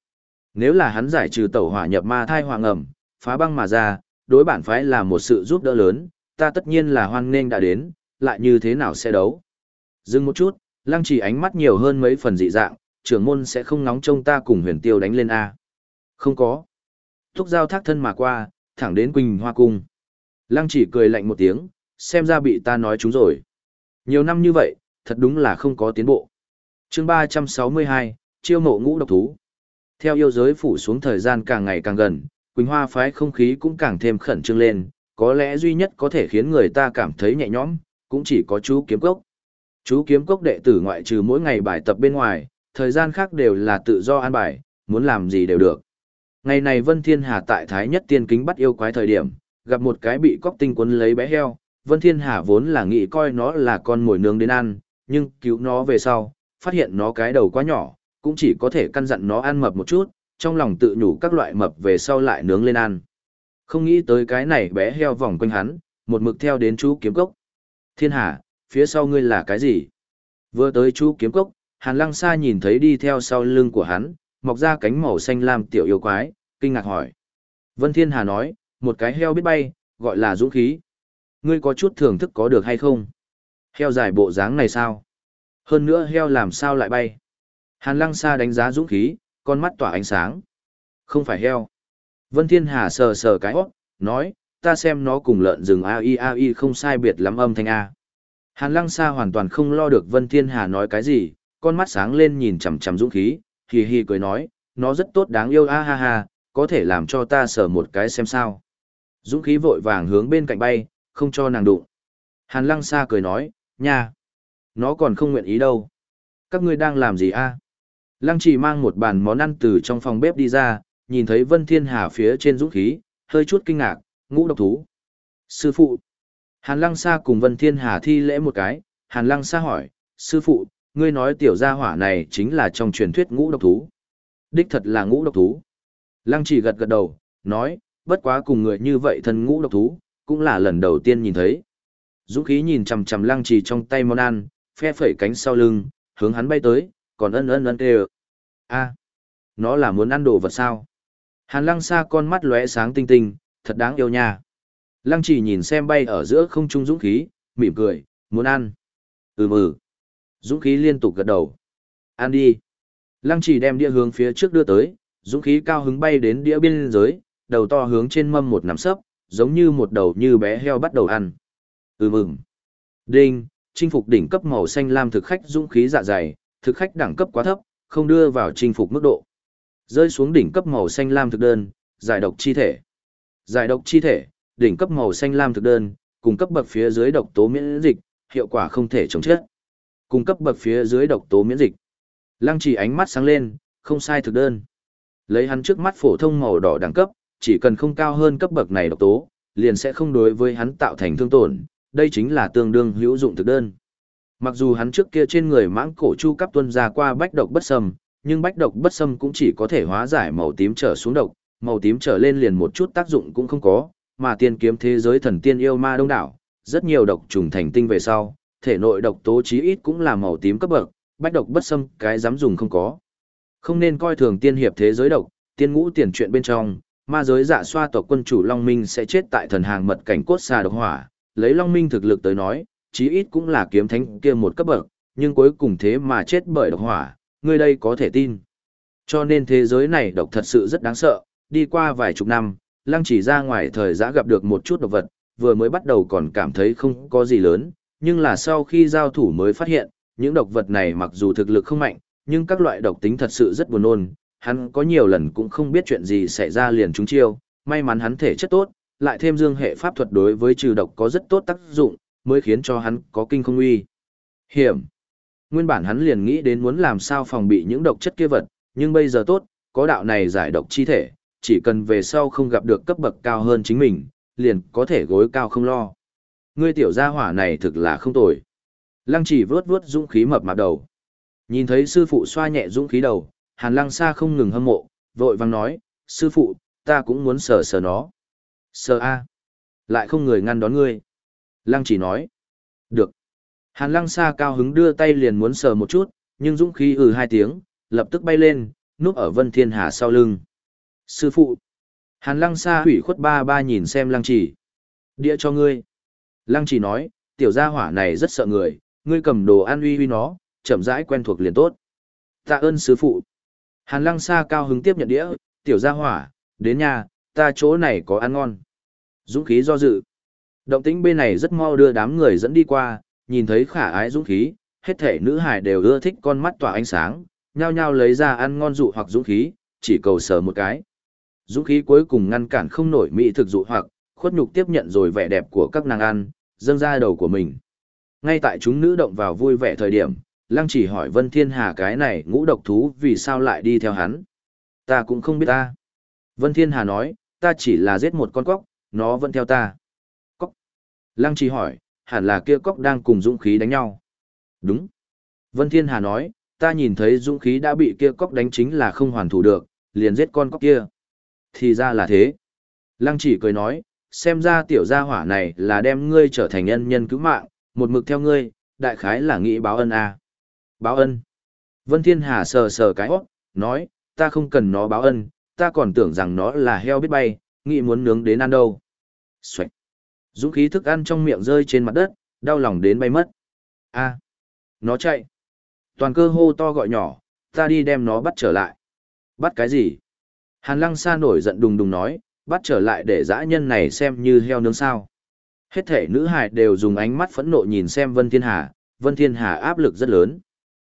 Nếu là hắn giải trừ tẩu hỏa nhập ma thai hoàng ẩm, phá băng mà ra, đối bản phái là một sự giúp đỡ lớn, ta tất nhiên là hoan nghênh đã đến, lại như thế nào sẽ đấu. Dừng một chút, lăng chỉ ánh mắt nhiều hơn mấy phần dị dạng, trưởng môn sẽ không nóng trông ta cùng huyền tiêu đánh lên A. Không có. Thúc giao thác thân mà qua, thẳng đến Quỳnh Hoa Cung. Lăng chỉ cười lạnh một tiếng, xem ra bị ta nói chúng rồi. Nhiều năm như vậy, thật đúng là không có tiến bộ. chương 362, chiêu mộ ngũ độc thú. Theo yêu giới phủ xuống thời gian càng ngày càng gần, Quỳnh Hoa phái không khí cũng càng thêm khẩn trương lên, có lẽ duy nhất có thể khiến người ta cảm thấy nhẹ nhõm, cũng chỉ có chú kiếm cốc. Chú kiếm cốc đệ tử ngoại trừ mỗi ngày bài tập bên ngoài, thời gian khác đều là tự do an bài, muốn làm gì đều được. Ngày này Vân Thiên Hà tại Thái Nhất Tiên Kính bắt yêu quái thời điểm, gặp một cái bị cóc tinh quấn lấy bé heo, Vân Thiên Hà vốn là nghĩ coi nó là con mồi nướng đến ăn, nhưng cứu nó về sau, phát hiện nó cái đầu quá nhỏ, cũng chỉ có thể căn dặn nó ăn mập một chút, trong lòng tự nhủ các loại mập về sau lại nướng lên ăn. Không nghĩ tới cái này bé heo vòng quanh hắn, một mực theo đến chú kiếm cốc. Thiên Hà, phía sau ngươi là cái gì? Vừa tới chú kiếm cốc, Hàn Lăng Sa nhìn thấy đi theo sau lưng của hắn, mọc ra cánh màu xanh lam tiểu yêu quái, kinh ngạc hỏi. Vân Thiên Hà nói, một cái heo biết bay, gọi là dũng khí. Ngươi có chút thưởng thức có được hay không? Heo dài bộ dáng này sao? Hơn nữa heo làm sao lại bay? Hàn Lăng Sa đánh giá dũng khí, con mắt tỏa ánh sáng. Không phải heo. Vân Thiên Hà sờ sờ cái hót, nói, ta xem nó cùng lợn rừng AI AI không sai biệt lắm âm thanh A. Hàn Lăng Sa hoàn toàn không lo được Vân Thiên Hà nói cái gì, con mắt sáng lên nhìn chằm chằm dũng khí, hì hì cười nói, nó rất tốt đáng yêu a ha ha, có thể làm cho ta sờ một cái xem sao. Dũng khí vội vàng hướng bên cạnh bay, không cho nàng đụng. Hàn Lăng Sa cười nói, nha, nó còn không nguyện ý đâu. Các ngươi đang làm gì a? Lăng chỉ mang một bàn món ăn từ trong phòng bếp đi ra, nhìn thấy Vân Thiên Hà phía trên dũng khí, hơi chút kinh ngạc, ngũ độc thú. Sư phụ. Hàn Lăng Sa cùng Vân Thiên Hà thi lễ một cái, Hàn Lăng Sa hỏi, sư phụ, ngươi nói tiểu gia hỏa này chính là trong truyền thuyết ngũ độc thú. Đích thật là ngũ độc thú. Lăng chỉ gật gật đầu, nói, bất quá cùng người như vậy thân ngũ độc thú, cũng là lần đầu tiên nhìn thấy. Dũng khí nhìn chằm chằm lăng trì trong tay món ăn, phe phẩy cánh sau lưng, hướng hắn bay tới, còn ân ân ân tê a nó là muốn ăn đồ vật sao? Hàn lăng xa con mắt lóe sáng tinh tinh, thật đáng yêu nha. Lăng chỉ nhìn xem bay ở giữa không trung dũng khí, mỉm cười, muốn ăn. Ừm ừ. Dũng khí liên tục gật đầu. Ăn đi. Lăng chỉ đem đĩa hướng phía trước đưa tới, dũng khí cao hứng bay đến đĩa biên giới, đầu to hướng trên mâm một nắm sấp, giống như một đầu như bé heo bắt đầu ăn. ừm ừm. Đinh, chinh phục đỉnh cấp màu xanh lam thực khách dũng khí dạ dày, thực khách đẳng cấp quá thấp, không đưa vào chinh phục mức độ. Rơi xuống đỉnh cấp màu xanh lam thực đơn, giải độc chi thể. Giải độc chi thể, đỉnh cấp màu xanh lam thực đơn, cung cấp bậc phía dưới độc tố miễn dịch, hiệu quả không thể chống chết. Cung cấp bậc phía dưới độc tố miễn dịch. Lăng chỉ ánh mắt sáng lên, không sai thực đơn. Lấy hắn trước mắt phổ thông màu đỏ đẳng cấp, chỉ cần không cao hơn cấp bậc này độc tố, liền sẽ không đối với hắn tạo thành thương tổn, đây chính là tương đương hữu dụng thực đơn. Mặc dù hắn trước kia trên người mãng cổ chu cấp tuân ra qua bách độc bất sâm, nhưng bách độc bất sâm cũng chỉ có thể hóa giải màu tím trở xuống độc, màu tím trở lên liền một chút tác dụng cũng không có, mà tiên kiếm thế giới thần tiên yêu ma đông đảo, rất nhiều độc trùng thành tinh về sau, thể nội độc tố chí ít cũng là màu tím cấp bậc, bách độc bất xâm, cái dám dùng không có. Không nên coi thường tiên hiệp thế giới độc, tiên ngũ tiền chuyện bên trong, ma giới dạ xoa tộc quân chủ Long Minh sẽ chết tại thần hàng mật cảnh cốt xà độc hỏa, lấy Long Minh thực lực tới nói, chí ít cũng là kiếm thánh kia một cấp bậc, nhưng cuối cùng thế mà chết bởi độc hỏa, người đây có thể tin. Cho nên thế giới này độc thật sự rất đáng sợ, đi qua vài chục năm, lăng chỉ ra ngoài thời giã gặp được một chút độc vật, vừa mới bắt đầu còn cảm thấy không có gì lớn, nhưng là sau khi giao thủ mới phát hiện, những độc vật này mặc dù thực lực không mạnh, nhưng các loại độc tính thật sự rất buồn nôn, hắn có nhiều lần cũng không biết chuyện gì xảy ra liền trúng chiêu, may mắn hắn thể chất tốt, lại thêm dương hệ pháp thuật đối với trừ độc có rất tốt tác dụng, mới khiến cho hắn có kinh không uy. Hiểm. Nguyên bản hắn liền nghĩ đến muốn làm sao phòng bị những độc chất kia vật, nhưng bây giờ tốt, có đạo này giải độc chi thể, chỉ cần về sau không gặp được cấp bậc cao hơn chính mình, liền có thể gối cao không lo. Ngươi tiểu gia hỏa này thực là không tồi. Lăng chỉ vướt vướt dũng khí mập mạp đầu. Nhìn thấy sư phụ xoa nhẹ dũng khí đầu, hàn lăng xa không ngừng hâm mộ, vội vang nói, sư phụ, ta cũng muốn sờ sờ nó. Sờ A. Lại không người ngăn đón ngươi. Lăng chỉ nói. Được. Hàn lăng xa cao hứng đưa tay liền muốn sờ một chút, nhưng dũng khí ừ hai tiếng, lập tức bay lên, núp ở vân thiên hà sau lưng. Sư phụ. Hàn lăng xa hủy khuất ba ba nhìn xem lăng chỉ. Địa cho ngươi. Lăng chỉ nói, tiểu gia hỏa này rất sợ người, ngươi cầm đồ ăn uy uy nó, chậm rãi quen thuộc liền tốt. Tạ ơn sư phụ. Hàn lăng xa cao hứng tiếp nhận đĩa, tiểu gia hỏa, đến nhà, ta chỗ này có ăn ngon. Dũng khí do dự. Động tĩnh bên này rất mau đưa đám người dẫn đi qua, nhìn thấy khả ái dũng khí, hết thể nữ hải đều ưa thích con mắt tỏa ánh sáng, nhao nhao lấy ra ăn ngon dụ hoặc dũng khí, chỉ cầu sờ một cái. Dũng khí cuối cùng ngăn cản không nổi mỹ thực dụ hoặc, khuất nhục tiếp nhận rồi vẻ đẹp của các nàng ăn, dâng ra đầu của mình. Ngay tại chúng nữ động vào vui vẻ thời điểm, Lăng chỉ hỏi Vân Thiên Hà cái này ngũ độc thú vì sao lại đi theo hắn. Ta cũng không biết ta. Vân Thiên Hà nói, ta chỉ là giết một con cóc, nó vẫn theo ta. Cóc. Lăng chỉ hỏi, hẳn là kia cóc đang cùng dũng khí đánh nhau. Đúng. Vân Thiên Hà nói, ta nhìn thấy dũng khí đã bị kia cóc đánh chính là không hoàn thủ được, liền giết con cóc kia. Thì ra là thế. Lăng chỉ cười nói, xem ra tiểu gia hỏa này là đem ngươi trở thành nhân nhân cứu mạng, một mực theo ngươi, đại khái là nghĩ báo ân à. Báo ân. Vân Thiên Hà sờ sờ cái hót, nói, ta không cần nó báo ân, ta còn tưởng rằng nó là heo biết bay, nghĩ muốn nướng đến ăn đâu. Xoạch. Dũng khí thức ăn trong miệng rơi trên mặt đất, đau lòng đến bay mất. a nó chạy. Toàn cơ hô to gọi nhỏ, ta đi đem nó bắt trở lại. Bắt cái gì? Hàn lăng xa nổi giận đùng đùng nói, bắt trở lại để dã nhân này xem như heo nướng sao. Hết thể nữ hài đều dùng ánh mắt phẫn nộ nhìn xem Vân Thiên Hà, Vân Thiên Hà áp lực rất lớn.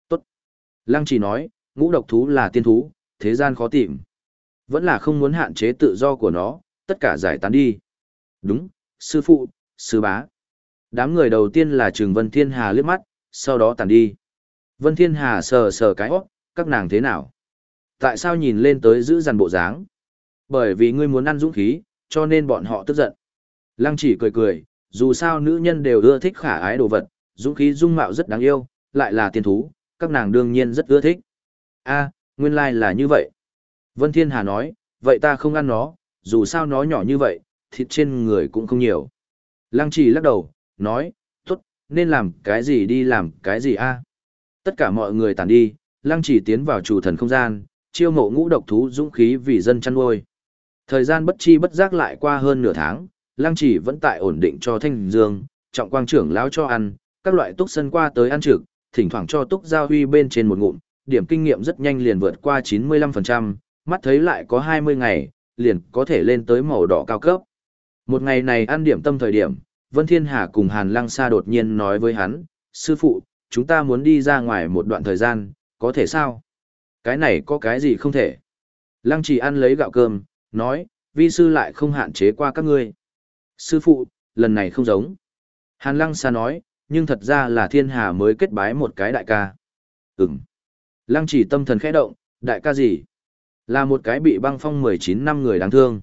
Tốt. Lăng chỉ nói, ngũ độc thú là tiên thú, thế gian khó tìm. Vẫn là không muốn hạn chế tự do của nó, tất cả giải tán đi. Đúng, sư phụ, sư bá. Đám người đầu tiên là Trường Vân Thiên Hà liếc mắt, sau đó tàn đi. Vân Thiên Hà sờ sờ cái óc, các nàng thế nào? Tại sao nhìn lên tới giữ dằn bộ dáng? Bởi vì ngươi muốn ăn dũng khí, cho nên bọn họ tức giận. Lăng chỉ cười cười, dù sao nữ nhân đều ưa thích khả ái đồ vật, dũng khí dung mạo rất đáng yêu, lại là tiền thú, các nàng đương nhiên rất ưa thích. a nguyên lai like là như vậy. Vân Thiên Hà nói, vậy ta không ăn nó, dù sao nó nhỏ như vậy, thịt trên người cũng không nhiều. Lăng chỉ lắc đầu, nói, tốt, nên làm cái gì đi làm cái gì a Tất cả mọi người tản đi, lăng chỉ tiến vào chủ thần không gian, chiêu mộ ngũ độc thú dũng khí vì dân chăn nuôi. Thời gian bất chi bất giác lại qua hơn nửa tháng, lăng chỉ vẫn tại ổn định cho thanh dương, trọng quang trưởng lão cho ăn, các loại túc sân qua tới ăn trực, thỉnh thoảng cho túc giao huy bên trên một ngụm, điểm kinh nghiệm rất nhanh liền vượt qua 95%, mắt thấy lại có 20 ngày, liền có thể lên tới màu đỏ cao cấp. Một ngày này ăn điểm tâm thời điểm, Vân Thiên Hà cùng Hàn Lăng Sa đột nhiên nói với hắn, sư phụ, chúng ta muốn đi ra ngoài một đoạn thời gian, có thể sao? Cái này có cái gì không thể? Lăng chỉ ăn lấy gạo cơm, nói, vi sư lại không hạn chế qua các ngươi. Sư phụ, lần này không giống. Hàn Lăng Sa nói, nhưng thật ra là thiên hà mới kết bái một cái đại ca. Ừm. Lăng chỉ tâm thần khẽ động, đại ca gì? Là một cái bị băng phong 19 năm người đáng thương.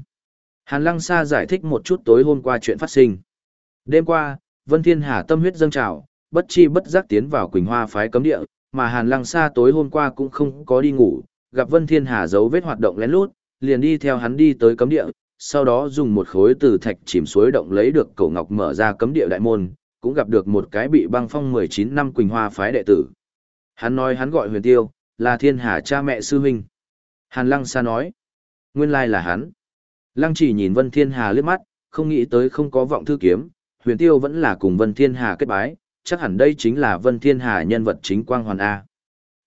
Hàn Lăng Sa giải thích một chút tối hôm qua chuyện phát sinh. Đêm qua, Vân Thiên Hà tâm huyết dâng trào, bất chi bất giác tiến vào Quỳnh Hoa phái cấm địa, mà Hàn Lăng Sa tối hôm qua cũng không có đi ngủ, gặp Vân Thiên Hà dấu vết hoạt động lén lút, liền đi theo hắn đi tới cấm địa, sau đó dùng một khối từ thạch chìm suối động lấy được cổ ngọc mở ra cấm địa đại môn, cũng gặp được một cái bị băng phong 19 năm Quỳnh Hoa phái đệ tử. Hắn nói hắn gọi Huyền Tiêu, là Thiên Hà cha mẹ sư huynh. Hàn Lăng Sa nói, nguyên lai là hắn. Lăng chỉ nhìn Vân Thiên Hà liếc mắt, không nghĩ tới không có vọng thư kiếm, Huyền Tiêu vẫn là cùng Vân Thiên Hà kết bái, chắc hẳn đây chính là Vân Thiên Hà nhân vật chính quang hoàn A.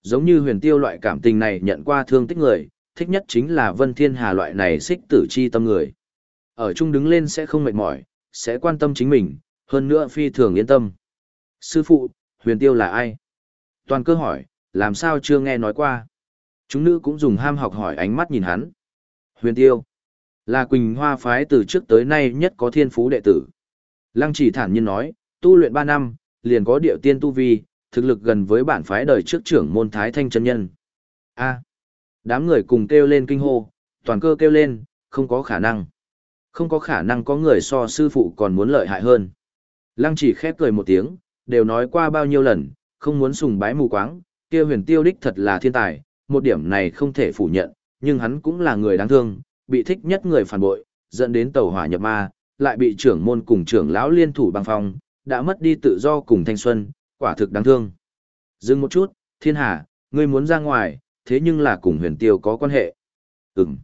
Giống như Huyền Tiêu loại cảm tình này nhận qua thương tích người, thích nhất chính là Vân Thiên Hà loại này xích tử chi tâm người. Ở chung đứng lên sẽ không mệt mỏi, sẽ quan tâm chính mình, hơn nữa phi thường yên tâm. Sư phụ, huyền tiêu là ai? Toàn cơ hỏi, làm sao chưa nghe nói qua? Chúng nữ cũng dùng ham học hỏi ánh mắt nhìn hắn. Huyền tiêu, là Quỳnh Hoa phái từ trước tới nay nhất có thiên phú đệ tử. Lăng chỉ thản nhiên nói, tu luyện 3 năm, liền có điệu tiên tu vi, thực lực gần với bản phái đời trước trưởng môn Thái Thanh chân nhân. A. À, đám người cùng kêu lên kinh hô, toàn cơ kêu lên, không có khả năng. Không có khả năng có người so sư phụ còn muốn lợi hại hơn. Lăng chỉ khép cười một tiếng, đều nói qua bao nhiêu lần, không muốn sùng bái mù quáng, kia huyền tiêu đích thật là thiên tài, một điểm này không thể phủ nhận, nhưng hắn cũng là người đáng thương, bị thích nhất người phản bội, dẫn đến tàu hỏa nhập ma, lại bị trưởng môn cùng trưởng lão liên thủ băng phong, đã mất đi tự do cùng thanh xuân, quả thực đáng thương. Dừng một chút, thiên hà, ngươi muốn ra ngoài, thế nhưng là cùng huyền tiêu có quan hệ. Ừm.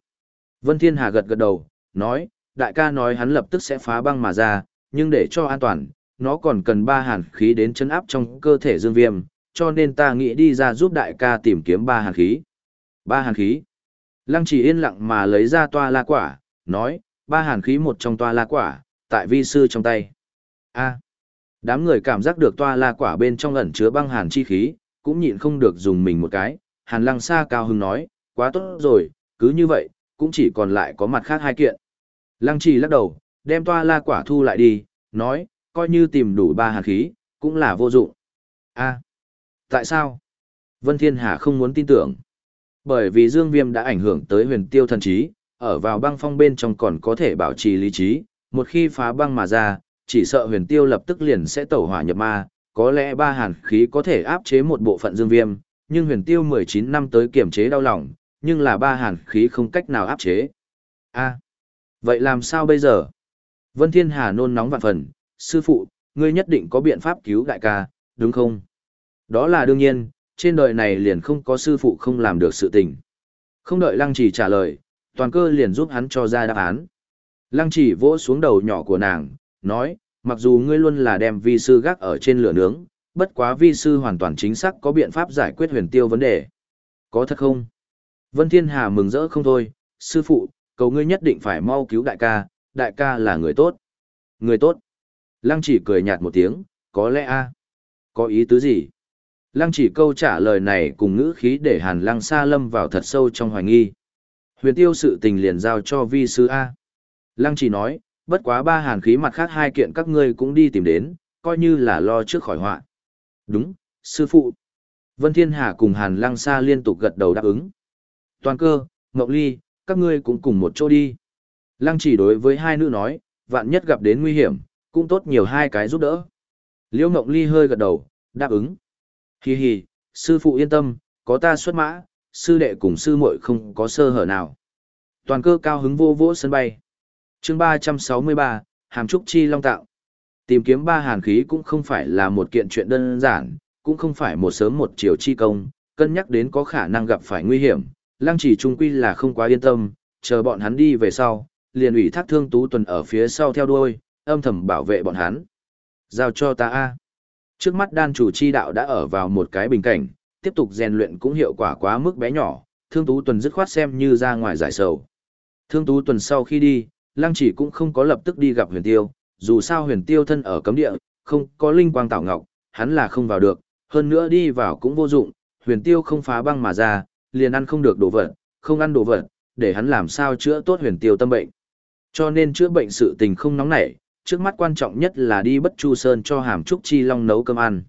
Vân Thiên Hà gật gật đầu, nói, đại ca nói hắn lập tức sẽ phá băng mà ra, nhưng để cho an toàn, nó còn cần ba hàn khí đến chấn áp trong cơ thể dương viêm, cho nên ta nghĩ đi ra giúp đại ca tìm kiếm ba hàn khí. Ba hàn khí. Lăng chỉ yên lặng mà lấy ra toa la quả, nói, ba hàn khí một trong toa la quả, tại vi sư trong tay. A. Đám người cảm giác được toa la quả bên trong ẩn chứa băng hàn chi khí, cũng nhịn không được dùng mình một cái. Hàn lăng xa cao hưng nói, quá tốt rồi, cứ như vậy, cũng chỉ còn lại có mặt khác hai kiện. Lăng trì lắc đầu, đem toa la quả thu lại đi, nói, coi như tìm đủ ba hàn khí, cũng là vô dụng. A. Tại sao? Vân Thiên Hà không muốn tin tưởng. Bởi vì Dương Viêm đã ảnh hưởng tới huyền tiêu thần trí, ở vào băng phong bên trong còn có thể bảo trì lý trí, một khi phá băng mà ra, chỉ sợ huyền tiêu lập tức liền sẽ tẩu hỏa nhập ma, có lẽ ba hàn khí có thể áp chế một bộ phận dương viêm, nhưng huyền tiêu 19 năm tới kiểm chế đau lòng, nhưng là ba hàn khí không cách nào áp chế. a vậy làm sao bây giờ? Vân Thiên Hà nôn nóng vạn phần, sư phụ, ngươi nhất định có biện pháp cứu đại ca, đúng không? Đó là đương nhiên, trên đời này liền không có sư phụ không làm được sự tình. Không đợi lăng chỉ trả lời, toàn cơ liền giúp hắn cho ra đáp án. Lăng chỉ vỗ xuống đầu nhỏ của nàng, nói, mặc dù ngươi luôn là đem vi sư gác ở trên lửa nướng, bất quá vi sư hoàn toàn chính xác có biện pháp giải quyết huyền tiêu vấn đề. Có thật không? Vân Thiên Hà mừng rỡ không thôi, sư phụ, cầu ngươi nhất định phải mau cứu đại ca, đại ca là người tốt. Người tốt. Lăng chỉ cười nhạt một tiếng, có lẽ a Có ý tứ gì? Lăng chỉ câu trả lời này cùng ngữ khí để hàn lăng xa lâm vào thật sâu trong hoài nghi. Huyền tiêu sự tình liền giao cho vi sư A. Lăng chỉ nói, bất quá ba hàn khí mặt khác hai kiện các ngươi cũng đi tìm đến, coi như là lo trước khỏi họa. Đúng, sư phụ. Vân Thiên Hà cùng Hàn Lăng Sa liên tục gật đầu đáp ứng. Toàn cơ, Ngọc Ly, các ngươi cũng cùng một chỗ đi. Lăng chỉ đối với hai nữ nói, vạn nhất gặp đến nguy hiểm, cũng tốt nhiều hai cái giúp đỡ. Liễu Ngọc Ly hơi gật đầu, đáp ứng. Hi hi, sư phụ yên tâm, có ta xuất mã, sư đệ cùng sư muội không có sơ hở nào. Toàn cơ cao hứng vô vỗ sân bay chương 363, Hàm Trúc Chi Long Tạo. Tìm kiếm ba hàn khí cũng không phải là một kiện chuyện đơn giản, cũng không phải một sớm một chiều chi công, cân nhắc đến có khả năng gặp phải nguy hiểm, lăng chỉ trung quy là không quá yên tâm, chờ bọn hắn đi về sau, liền ủy thác thương tú tuần ở phía sau theo đuôi, âm thầm bảo vệ bọn hắn. Giao cho ta a. Trước mắt đan chủ chi đạo đã ở vào một cái bình cảnh, tiếp tục rèn luyện cũng hiệu quả quá mức bé nhỏ, thương tú tuần dứt khoát xem như ra ngoài giải sầu. Thương tú tuần sau khi đi, lăng chỉ cũng không có lập tức đi gặp huyền tiêu, dù sao huyền tiêu thân ở cấm địa, không có linh quang tảo ngọc, hắn là không vào được, hơn nữa đi vào cũng vô dụng, huyền tiêu không phá băng mà ra, liền ăn không được đồ vật, không ăn đồ vật, để hắn làm sao chữa tốt huyền tiêu tâm bệnh. Cho nên chữa bệnh sự tình không nóng nảy, trước mắt quan trọng nhất là đi bất chu sơn cho hàm trúc chi long nấu cơm ăn.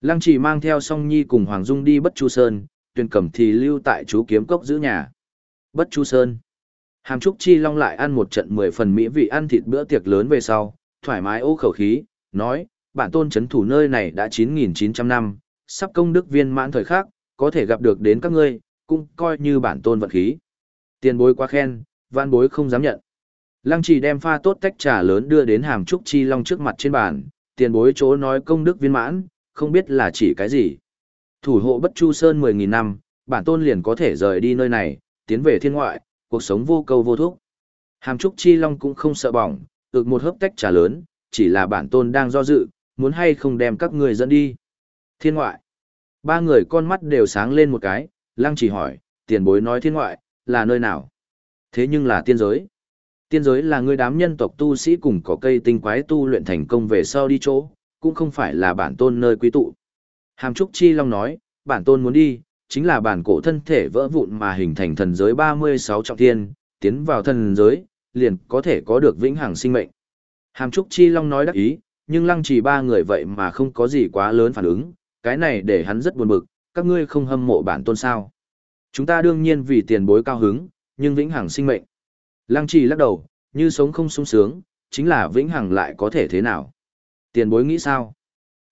Lăng chỉ mang theo song nhi cùng Hoàng Dung đi bất chu sơn, tuyên cẩm thì lưu tại chú kiếm cốc giữ nhà. Bất chu sơn. Hàm trúc chi long lại ăn một trận mười phần mỹ vị ăn thịt bữa tiệc lớn về sau, thoải mái ô khẩu khí, nói, bản tôn chấn thủ nơi này đã 9.900 năm, sắp công đức viên mãn thời khắc, có thể gặp được đến các ngươi, cũng coi như bản tôn vận khí. Tiền bối quá khen, văn bối không dám nhận. Lăng chỉ đem pha tốt tách trà lớn đưa đến hàm trúc chi long trước mặt trên bàn, tiền bối chỗ nói công đức viên mãn, không biết là chỉ cái gì. Thủ hộ bất chu sơn 10.000 năm, bản tôn liền có thể rời đi nơi này, tiến về thiên ngoại, cuộc sống vô câu vô thuốc. Hàm trúc chi long cũng không sợ bỏng, ực một hớp tách trà lớn, chỉ là bản tôn đang do dự, muốn hay không đem các người dẫn đi. Thiên ngoại. Ba người con mắt đều sáng lên một cái, lăng chỉ hỏi, tiền bối nói thiên ngoại, là nơi nào? Thế nhưng là tiên giới. Tiên giới là người đám nhân tộc tu sĩ cùng có cây tinh quái tu luyện thành công về sau đi chỗ, cũng không phải là bản tôn nơi quý tụ. Hàm Trúc Chi Long nói, bản tôn muốn đi, chính là bản cổ thân thể vỡ vụn mà hình thành thần giới 36 trọng thiên, tiến vào thần giới, liền có thể có được vĩnh hằng sinh mệnh. Hàm Trúc Chi Long nói đắc ý, nhưng lăng trì ba người vậy mà không có gì quá lớn phản ứng, cái này để hắn rất buồn bực, các ngươi không hâm mộ bản tôn sao. Chúng ta đương nhiên vì tiền bối cao hứng, nhưng vĩnh hằng sinh mệnh. Lăng trì lắc đầu, như sống không sung sướng, chính là vĩnh hằng lại có thể thế nào. Tiền bối nghĩ sao?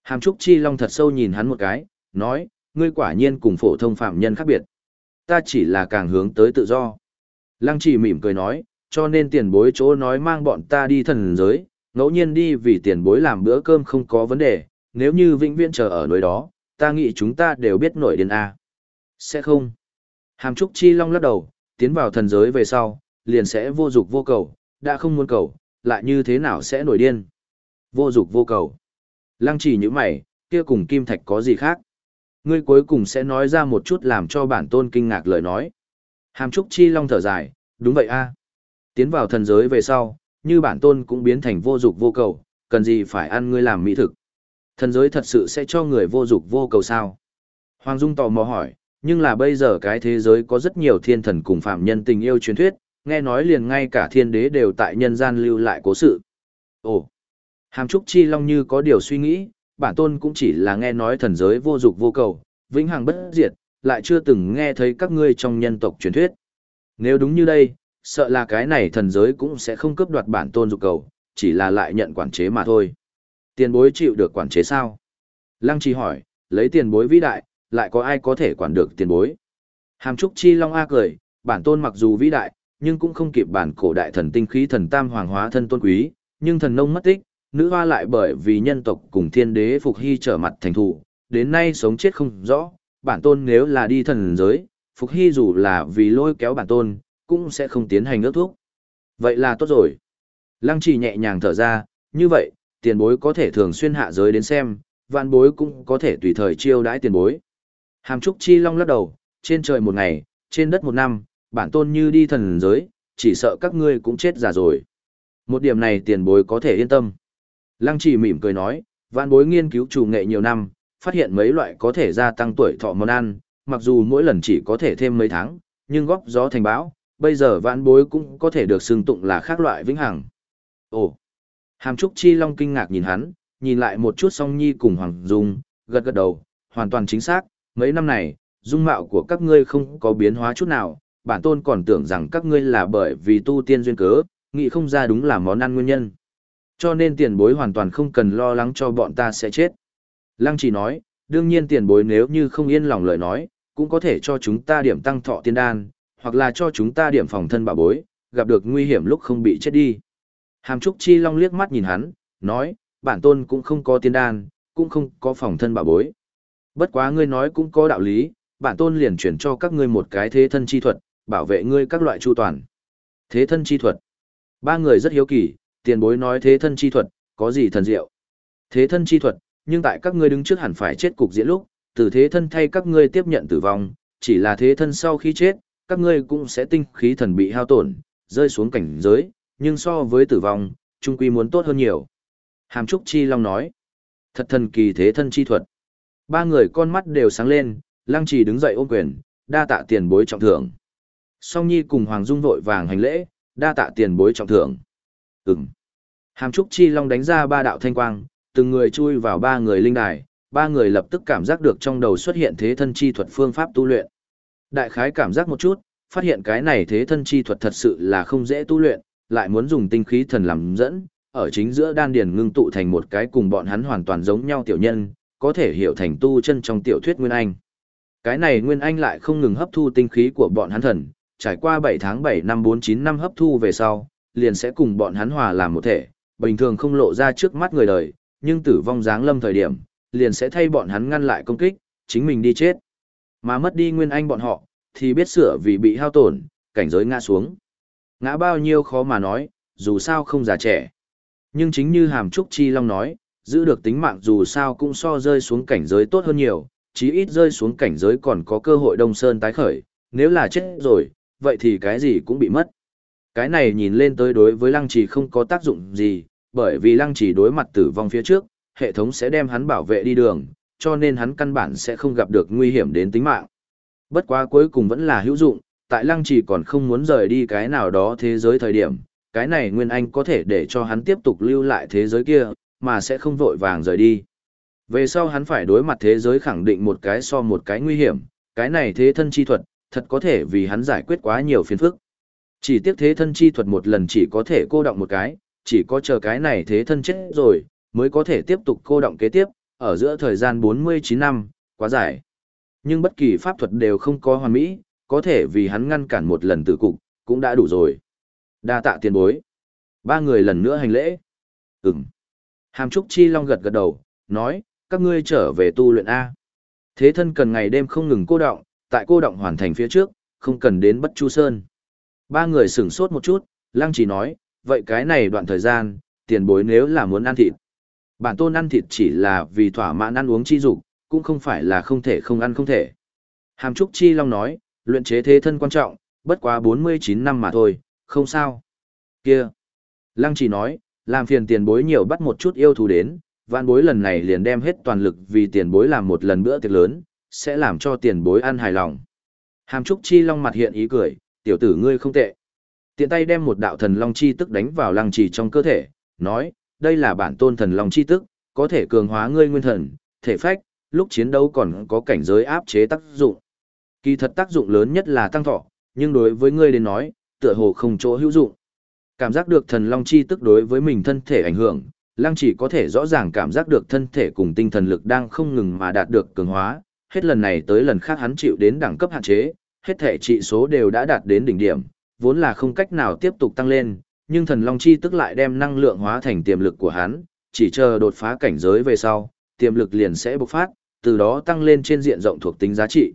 Hàm Trúc Chi Long thật sâu nhìn hắn một cái, nói, ngươi quả nhiên cùng phổ thông phạm nhân khác biệt. Ta chỉ là càng hướng tới tự do. Lăng chỉ mỉm cười nói, cho nên tiền bối chỗ nói mang bọn ta đi thần giới, ngẫu nhiên đi vì tiền bối làm bữa cơm không có vấn đề, nếu như vĩnh viễn chờ ở nơi đó, ta nghĩ chúng ta đều biết nổi điên A. Sẽ không. Hàm Trúc Chi Long lắc đầu, tiến vào thần giới về sau, liền sẽ vô dục vô cầu, đã không muốn cầu, lại như thế nào sẽ nổi điên. Vô dục vô cầu. Lăng chỉ như mày, kia cùng kim thạch có gì khác? Ngươi cuối cùng sẽ nói ra một chút làm cho bản tôn kinh ngạc lời nói. Hàm Trúc Chi Long thở dài, đúng vậy a. Tiến vào thần giới về sau, như bản tôn cũng biến thành vô dục vô cầu, cần gì phải ăn ngươi làm mỹ thực. Thần giới thật sự sẽ cho người vô dục vô cầu sao? Hoàng Dung tò mò hỏi, nhưng là bây giờ cái thế giới có rất nhiều thiên thần cùng phạm nhân tình yêu truyền thuyết, nghe nói liền ngay cả thiên đế đều tại nhân gian lưu lại cố sự. Ồ, Hàm Trúc Chi Long như có điều suy nghĩ, bản tôn cũng chỉ là nghe nói thần giới vô dục vô cầu, vĩnh hằng bất diệt, lại chưa từng nghe thấy các ngươi trong nhân tộc truyền thuyết. Nếu đúng như đây, sợ là cái này thần giới cũng sẽ không cướp đoạt bản tôn dục cầu, chỉ là lại nhận quản chế mà thôi. Tiền bối chịu được quản chế sao? Lăng Chi hỏi, lấy tiền bối vĩ đại, lại có ai có thể quản được tiền bối? Hàm Trúc Chi Long A cười, bản tôn mặc dù vĩ đại, nhưng cũng không kịp bản cổ đại thần tinh khí thần tam hoàng hóa thân tôn quý, nhưng thần nông mất tích, nữ hoa lại bởi vì nhân tộc cùng thiên đế phục hy trở mặt thành thủ, đến nay sống chết không rõ, bản tôn nếu là đi thần giới, phục hy dù là vì lôi kéo bản tôn, cũng sẽ không tiến hành ước thuốc. Vậy là tốt rồi. Lăng trì nhẹ nhàng thở ra, như vậy, tiền bối có thể thường xuyên hạ giới đến xem, vạn bối cũng có thể tùy thời chiêu đãi tiền bối. Hàm Trúc Chi Long lắc đầu, trên trời một ngày, trên đất một năm, bản tôn như đi thần giới, chỉ sợ các ngươi cũng chết già rồi. Một điểm này tiền bối có thể yên tâm. Lăng chỉ mỉm cười nói, vạn bối nghiên cứu chủ nghệ nhiều năm, phát hiện mấy loại có thể gia tăng tuổi thọ món ăn, mặc dù mỗi lần chỉ có thể thêm mấy tháng, nhưng góp gió thành bão, bây giờ vạn bối cũng có thể được xưng tụng là khác loại vĩnh hằng. Ồ! Hàm Trúc Chi Long kinh ngạc nhìn hắn, nhìn lại một chút song nhi cùng Hoàng Dung, gật gật đầu, hoàn toàn chính xác, mấy năm này, dung mạo của các ngươi không có biến hóa chút nào, bản tôn còn tưởng rằng các ngươi là bởi vì tu tiên duyên cớ, nghĩ không ra đúng là món ăn nguyên nhân. Cho nên tiền bối hoàn toàn không cần lo lắng cho bọn ta sẽ chết. Lăng chỉ nói, đương nhiên tiền bối nếu như không yên lòng lời nói, cũng có thể cho chúng ta điểm tăng thọ tiên đan, hoặc là cho chúng ta điểm phòng thân bảo bối, gặp được nguy hiểm lúc không bị chết đi. Hàm Trúc Chi Long liếc mắt nhìn hắn, nói, bản tôn cũng không có tiên đan, cũng không có phòng thân bảo bối. Bất quá ngươi nói cũng có đạo lý, bản tôn liền chuyển cho các ngươi một cái thế thân chi thuật, bảo vệ ngươi các loại chu toàn. Thế thân chi thuật. Ba người rất hiếu kỳ, tiền bối nói thế thân chi thuật, có gì thần diệu. Thế thân chi thuật, nhưng tại các ngươi đứng trước hẳn phải chết cục diễn lúc, từ thế thân thay các ngươi tiếp nhận tử vong, chỉ là thế thân sau khi chết, các ngươi cũng sẽ tinh khí thần bị hao tổn, rơi xuống cảnh giới, nhưng so với tử vong, trung quy muốn tốt hơn nhiều. Hàm Trúc Chi Long nói, thật thần kỳ thế thân chi thuật. Ba người con mắt đều sáng lên, Lăng Trì đứng dậy ôm quyền, đa tạ tiền bối trọng thưởng. Song Nhi cùng Hoàng Dung vội vàng hành lễ, đa tạ tiền bối trọng thưởng. Ừm. Hàm Trúc Chi Long đánh ra ba đạo thanh quang, từng người chui vào ba người linh đài, ba người lập tức cảm giác được trong đầu xuất hiện thế thân chi thuật phương pháp tu luyện. Đại khái cảm giác một chút, phát hiện cái này thế thân chi thuật thật sự là không dễ tu luyện, lại muốn dùng tinh khí thần làm dẫn, ở chính giữa đan điền ngưng tụ thành một cái cùng bọn hắn hoàn toàn giống nhau tiểu nhân, có thể hiểu thành tu chân trong tiểu thuyết Nguyên Anh. Cái này Nguyên Anh lại không ngừng hấp thu tinh khí của bọn hắn thần, trải qua 7 tháng 7 năm 49 năm hấp thu về sau, liền sẽ cùng bọn hắn hòa làm một thể, bình thường không lộ ra trước mắt người đời, nhưng tử vong dáng lâm thời điểm, liền sẽ thay bọn hắn ngăn lại công kích, chính mình đi chết. Mà mất đi Nguyên Anh bọn họ, thì biết sửa vì bị hao tổn, cảnh giới ngã xuống. Ngã bao nhiêu khó mà nói, dù sao không già trẻ. Nhưng chính như Hàm Trúc Chi Long nói, giữ được tính mạng dù sao cũng so rơi xuống cảnh giới tốt hơn nhiều, chí ít rơi xuống cảnh giới còn có cơ hội đông sơn tái khởi, nếu là chết rồi, vậy thì cái gì cũng bị mất. Cái này nhìn lên tới đối với lăng trì không có tác dụng gì, bởi vì lăng trì đối mặt tử vong phía trước, hệ thống sẽ đem hắn bảo vệ đi đường, cho nên hắn căn bản sẽ không gặp được nguy hiểm đến tính mạng. Bất quá cuối cùng vẫn là hữu dụng, tại lăng trì còn không muốn rời đi cái nào đó thế giới thời điểm, cái này Nguyên Anh có thể để cho hắn tiếp tục lưu lại thế giới kia, mà sẽ không vội vàng rời đi. Về sau hắn phải đối mặt thế giới khẳng định một cái so một cái nguy hiểm, cái này thế thân chi thuật, thật có thể vì hắn giải quyết quá nhiều phiền phức. Chỉ tiếc thế thân chi thuật một lần chỉ có thể cô động một cái, chỉ có chờ cái này thế thân chết rồi, mới có thể tiếp tục cô động kế tiếp, ở giữa thời gian 49 năm, quá dài. Nhưng bất kỳ pháp thuật đều không có hoàn mỹ, có thể vì hắn ngăn cản một lần tử cục, cũng đã đủ rồi. Đa tạ tiền bối. Ba người lần nữa hành lễ. Ừm. Hàm Trúc Chi Long gật gật đầu, nói, các ngươi trở về tu luyện A. Thế thân cần ngày đêm không ngừng cô động, tại cô động hoàn thành phía trước, không cần đến bất chu sơn. Ba người sửng sốt một chút, lăng chỉ nói, vậy cái này đoạn thời gian, tiền bối nếu là muốn ăn thịt. Bản tôn ăn thịt chỉ là vì thỏa mãn ăn uống chi dục, cũng không phải là không thể không ăn không thể. Hàm Trúc Chi Long nói, luyện chế thế thân quan trọng, bất quá 49 năm mà thôi, không sao. Kia. Lăng chỉ nói, làm phiền tiền bối nhiều bắt một chút yêu thú đến, vạn bối lần này liền đem hết toàn lực vì tiền bối làm một lần bữa tiệc lớn, sẽ làm cho tiền bối ăn hài lòng. Hàm Trúc Chi Long mặt hiện ý cười, tiểu tử ngươi không tệ. Tiện tay đem một đạo thần long chi tức đánh vào lăng trì trong cơ thể, nói, đây là bản tôn thần long chi tức, có thể cường hóa ngươi nguyên thần, thể phách, lúc chiến đấu còn có cảnh giới áp chế tác dụng. Kỳ thật tác dụng lớn nhất là tăng thọ, nhưng đối với ngươi đến nói, tựa hồ không chỗ hữu dụng. Cảm giác được thần long chi tức đối với mình thân thể ảnh hưởng, lăng chỉ có thể rõ ràng cảm giác được thân thể cùng tinh thần lực đang không ngừng mà đạt được cường hóa, hết lần này tới lần khác hắn chịu đến đẳng cấp hạn chế, hết thể trị số đều đã đạt đến đỉnh điểm, vốn là không cách nào tiếp tục tăng lên, nhưng thần long chi tức lại đem năng lượng hóa thành tiềm lực của hắn, chỉ chờ đột phá cảnh giới về sau, tiềm lực liền sẽ bộc phát, từ đó tăng lên trên diện rộng thuộc tính giá trị.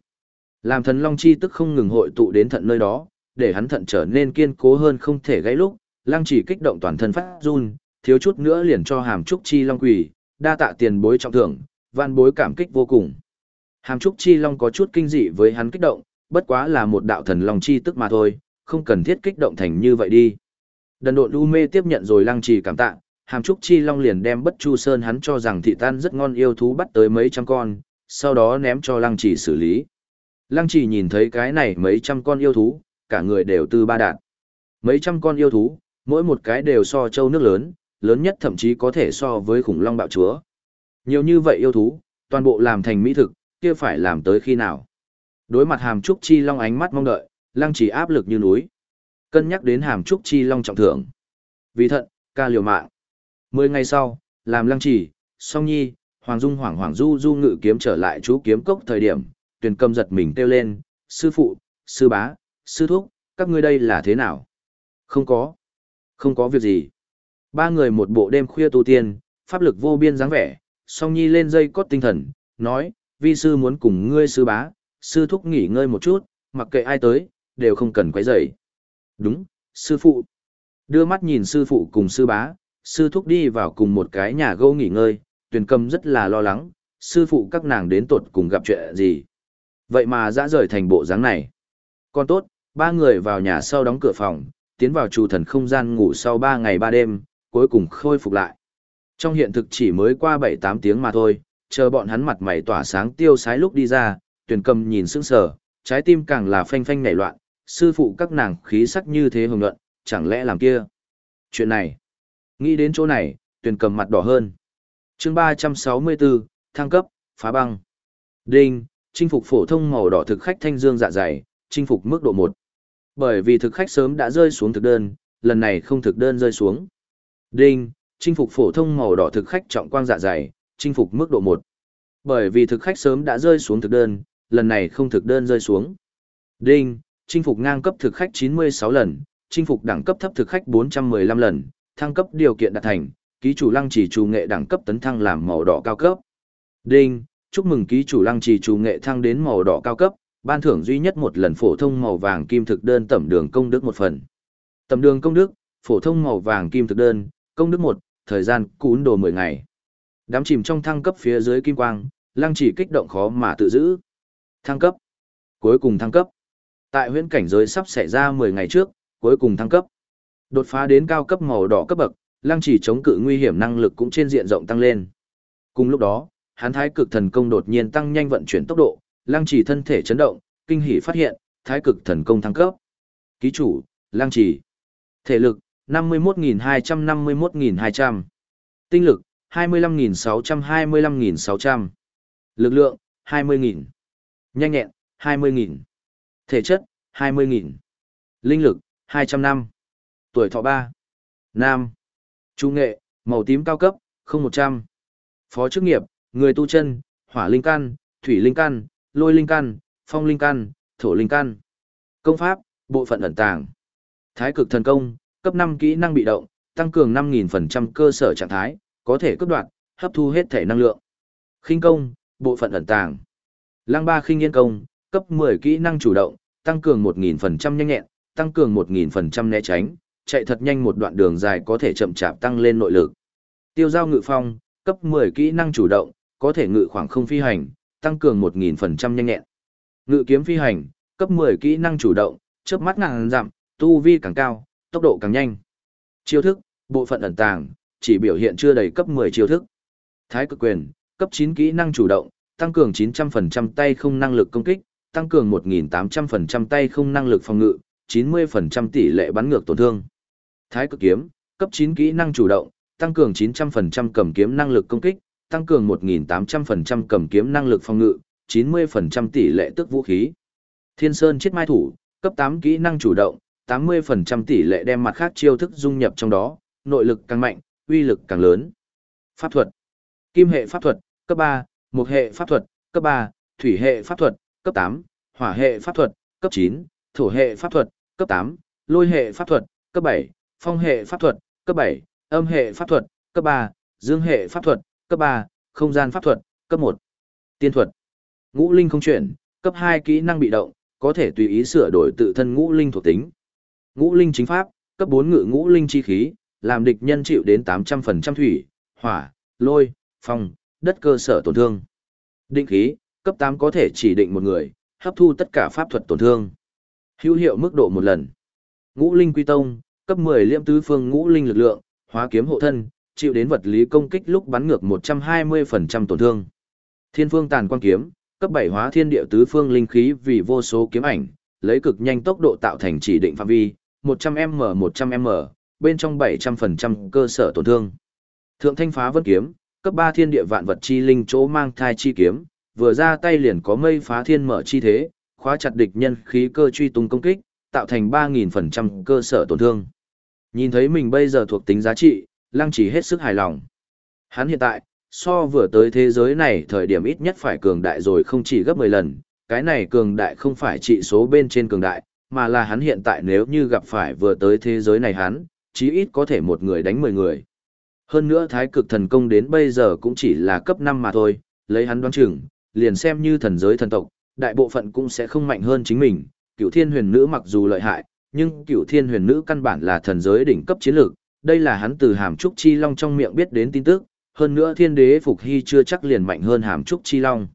Làm thần long chi tức không ngừng hội tụ đến thận nơi đó, để hắn thận trở nên kiên cố hơn không thể gãy lúc, lăng chỉ kích động toàn thân phát run, thiếu chút nữa liền cho hàm trúc chi long quỷ, đa tạ tiền bối trọng thưởng, van bối cảm kích vô cùng. Hàm trúc chi long có chút kinh dị với hắn kích động, bất quá là một đạo thần long chi tức mà thôi, không cần thiết kích động thành như vậy đi. Đần độn u mê tiếp nhận rồi lăng trì cảm tạ, hàm trúc chi long liền đem bất chu sơn hắn cho rằng thị tan rất ngon yêu thú bắt tới mấy trăm con, sau đó ném cho lăng trì xử lý. Lăng trì nhìn thấy cái này mấy trăm con yêu thú, cả người đều tư ba đạn. Mấy trăm con yêu thú, mỗi một cái đều so châu nước lớn, lớn nhất thậm chí có thể so với khủng long bạo chúa. Nhiều như vậy yêu thú, toàn bộ làm thành mỹ thực, kia phải làm tới khi nào. Đối mặt hàm trúc chi long ánh mắt mong đợi, lăng chỉ áp lực như núi. Cân nhắc đến hàm trúc chi long trọng thưởng. Vì thận, ca liều mạng. Mười ngày sau, làm lăng chỉ, song nhi, hoàng dung hoảng hoảng du du ngự kiếm trở lại chú kiếm cốc thời điểm, Tuyền cầm giật mình kêu lên, sư phụ, sư bá, sư thúc, các ngươi đây là thế nào? Không có. Không có việc gì. Ba người một bộ đêm khuya tu tiên, pháp lực vô biên dáng vẻ, song nhi lên dây cốt tinh thần, nói, vi sư muốn cùng ngươi sư bá, sư thúc nghỉ ngơi một chút, mặc kệ ai tới, đều không cần quấy rầy. Đúng, sư phụ. Đưa mắt nhìn sư phụ cùng sư bá, sư thúc đi vào cùng một cái nhà gỗ nghỉ ngơi, tuyển cầm rất là lo lắng, sư phụ các nàng đến tột cùng gặp chuyện gì. Vậy mà dã rời thành bộ dáng này. Còn tốt, ba người vào nhà sau đóng cửa phòng, tiến vào trù thần không gian ngủ sau ba ngày ba đêm, cuối cùng khôi phục lại. Trong hiện thực chỉ mới qua 7-8 tiếng mà thôi, chờ bọn hắn mặt mày tỏa sáng tiêu sái lúc đi ra, tuyển cầm nhìn sững sờ, trái tim càng là phanh phanh nảy loạn, sư phụ các nàng khí sắc như thế hồng luận, chẳng lẽ làm kia. Chuyện này, nghĩ đến chỗ này, tuyển cầm mặt đỏ hơn. chương 364, thăng cấp, phá băng. Đinh, chinh phục phổ thông màu đỏ thực khách thanh dương dạ dày, chinh phục mức độ 1. Bởi vì thực khách sớm đã rơi xuống thực đơn, lần này không thực đơn rơi xuống. Đinh, chinh phục phổ thông màu đỏ thực khách trọng quang dạ dày, chinh phục mức độ 1. Bởi vì thực khách sớm đã rơi xuống thực đơn, lần này không thực đơn rơi xuống. Đinh, chinh phục ngang cấp thực khách 96 lần, chinh phục đẳng cấp thấp thực khách 415 lần, thăng cấp điều kiện đạt thành, ký chủ lăng chỉ chủ nghệ đẳng cấp tấn thăng làm màu đỏ cao cấp. Đinh, chúc mừng ký chủ lăng trì chủ nghệ thăng đến màu đỏ cao cấp, ban thưởng duy nhất một lần phổ thông màu vàng kim thực đơn tẩm đường công đức một phần. Tẩm đường công đức, phổ thông màu vàng kim thực đơn, công đức một, thời gian cún đồ 10 ngày. Đám chìm trong thăng cấp phía dưới kim quang, lăng trì kích động khó mà tự giữ. Thăng cấp. Cuối cùng thăng cấp. Tại huyễn cảnh giới sắp xảy ra 10 ngày trước, cuối cùng thăng cấp. Đột phá đến cao cấp màu đỏ cấp bậc, lăng chỉ chống cự nguy hiểm năng lực cũng trên diện rộng tăng lên. Cùng lúc đó, hắn thái cực thần công đột nhiên tăng nhanh vận chuyển tốc độ, lăng chỉ thân thể chấn động, kinh hỉ phát hiện, thái cực thần công thăng cấp. Ký chủ, lăng chỉ. Thể lực, 51.251.200. Tinh lực, 25.625.600. Lực lượng, 20.000. Nhanh nhẹn, 20.000. Thể chất, 20.000. Linh lực, 200 năm. Tuổi thọ 3. Nam. Trung nghệ, màu tím cao cấp, 0100. Phó chức nghiệp, người tu chân, hỏa linh căn, thủy linh căn, lôi linh căn, phong linh căn, thổ linh căn. Công pháp, bộ phận ẩn tàng. Thái cực thần công, cấp 5 kỹ năng bị động, tăng cường 5000% cơ sở trạng thái, có thể cấp đoạt hấp thu hết thể năng lượng. Khinh công, bộ phận ẩn tàng. Lăng ba khinh yên công, cấp 10 kỹ năng chủ động, tăng cường 1000% nhanh nhẹn, tăng cường 1000% né tránh, chạy thật nhanh một đoạn đường dài có thể chậm chạp tăng lên nội lực. Tiêu giao ngự phong, cấp 10 kỹ năng chủ động, có thể ngự khoảng không phi hành, tăng cường 1000% nhanh nhẹn. Ngự kiếm phi hành, cấp 10 kỹ năng chủ động, chớp mắt ngàn dặm, tu vi càng cao, tốc độ càng nhanh. Chiêu thức, bộ phận ẩn tàng, chỉ biểu hiện chưa đầy cấp 10 chiêu thức. Thái cực quyền, cấp 9 kỹ năng chủ động, tăng cường 900% tay không năng lực công kích, tăng cường 1800% tay không năng lực phòng ngự, 90% tỷ lệ bắn ngược tổn thương. Thái cực kiếm, cấp 9 kỹ năng chủ động, tăng cường 900% cầm kiếm năng lực công kích, tăng cường 1800% cầm kiếm năng lực phòng ngự, 90% tỷ lệ tức vũ khí. Thiên Sơn chết mai thủ, cấp 8 kỹ năng chủ động, 80% tỷ lệ đem mặt khác chiêu thức dung nhập trong đó, nội lực càng mạnh, uy lực càng lớn. Pháp thuật. Kim hệ pháp thuật, cấp 3, một hệ pháp thuật, cấp 3, thủy hệ pháp thuật, cấp 8, hỏa hệ pháp thuật, cấp 9, thổ hệ pháp thuật, cấp 8, lôi hệ pháp thuật, cấp 7, phong hệ pháp thuật, cấp 7, âm hệ pháp thuật, cấp 3, dương hệ pháp thuật, cấp 3, không gian pháp thuật, cấp 1. Tiên thuật. Ngũ linh không chuyển, cấp 2 kỹ năng bị động, có thể tùy ý sửa đổi tự thân ngũ linh thuộc tính. Ngũ linh chính pháp, cấp 4 ngự ngũ linh chi khí, làm địch nhân chịu đến 800% thủy, hỏa, lôi, phong, đất cơ sở tổn thương. Định khí, cấp 8 có thể chỉ định một người, hấp thu tất cả pháp thuật tổn thương. Hữu hiệu mức độ một lần. Ngũ linh quy tông, cấp 10 liêm tứ phương ngũ linh lực lượng, hóa kiếm hộ thân, chịu đến vật lý công kích lúc bắn ngược 120% tổn thương. Thiên phương tàn quang kiếm, cấp 7 hóa thiên địa tứ phương linh khí vì vô số kiếm ảnh, lấy cực nhanh tốc độ tạo thành chỉ định phạm vi, 100m 100m, bên trong 700% cơ sở tổn thương. Thượng thanh phá vân kiếm, cấp 3 thiên địa vạn vật chi linh chỗ mang thai chi kiếm, vừa ra tay liền có mây phá thiên mở chi thế, khóa chặt địch nhân khí cơ truy tung công kích, tạo thành 3000% cơ sở tổn thương. Nhìn thấy mình bây giờ thuộc tính giá trị, Lăng Chỉ hết sức hài lòng. Hắn hiện tại, so vừa tới thế giới này thời điểm ít nhất phải cường đại rồi không chỉ gấp 10 lần, cái này cường đại không phải trị số bên trên cường đại, mà là hắn hiện tại nếu như gặp phải vừa tới thế giới này hắn, chí ít có thể một người đánh 10 người. Hơn nữa thái cực thần công đến bây giờ cũng chỉ là cấp 5 mà thôi, lấy hắn đoán chừng, liền xem như thần giới thần tộc, đại bộ phận cũng sẽ không mạnh hơn chính mình. Cửu thiên huyền nữ mặc dù lợi hại, nhưng cửu thiên huyền nữ căn bản là thần giới đỉnh cấp chiến lược, đây là hắn từ hàm trúc chi long trong miệng biết đến tin tức, hơn nữa thiên đế phục hy chưa chắc liền mạnh hơn hàm trúc chi long.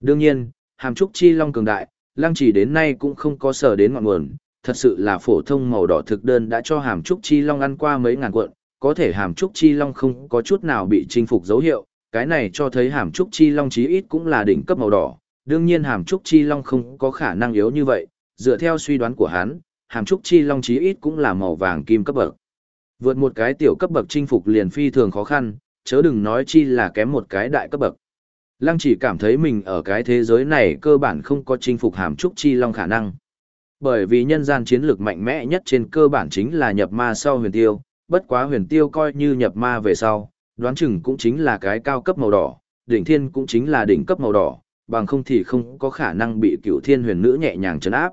Đương nhiên, hàm trúc chi long cường đại, lăng chỉ đến nay cũng không có sở đến ngọn nguồn, thật sự là phổ thông màu đỏ thực đơn đã cho hàm trúc chi long ăn qua mấy ngàn cuộn, có thể hàm trúc chi long không có chút nào bị chinh phục dấu hiệu, cái này cho thấy hàm trúc chi long chí ít cũng là đỉnh cấp màu đỏ, đương nhiên hàm trúc chi long không có khả năng yếu như vậy, dựa theo suy đoán của hắn, hàm trúc chi long chí ít cũng là màu vàng kim cấp bậc. Vượt một cái tiểu cấp bậc chinh phục liền phi thường khó khăn, chớ đừng nói chi là kém một cái đại cấp bậc. Lăng chỉ cảm thấy mình ở cái thế giới này cơ bản không có chinh phục hàm trúc chi long khả năng. Bởi vì nhân gian chiến lược mạnh mẽ nhất trên cơ bản chính là nhập ma sau huyền tiêu, bất quá huyền tiêu coi như nhập ma về sau, đoán chừng cũng chính là cái cao cấp màu đỏ, đỉnh thiên cũng chính là đỉnh cấp màu đỏ, bằng không thì không có khả năng bị cửu thiên huyền nữ nhẹ nhàng chấn áp.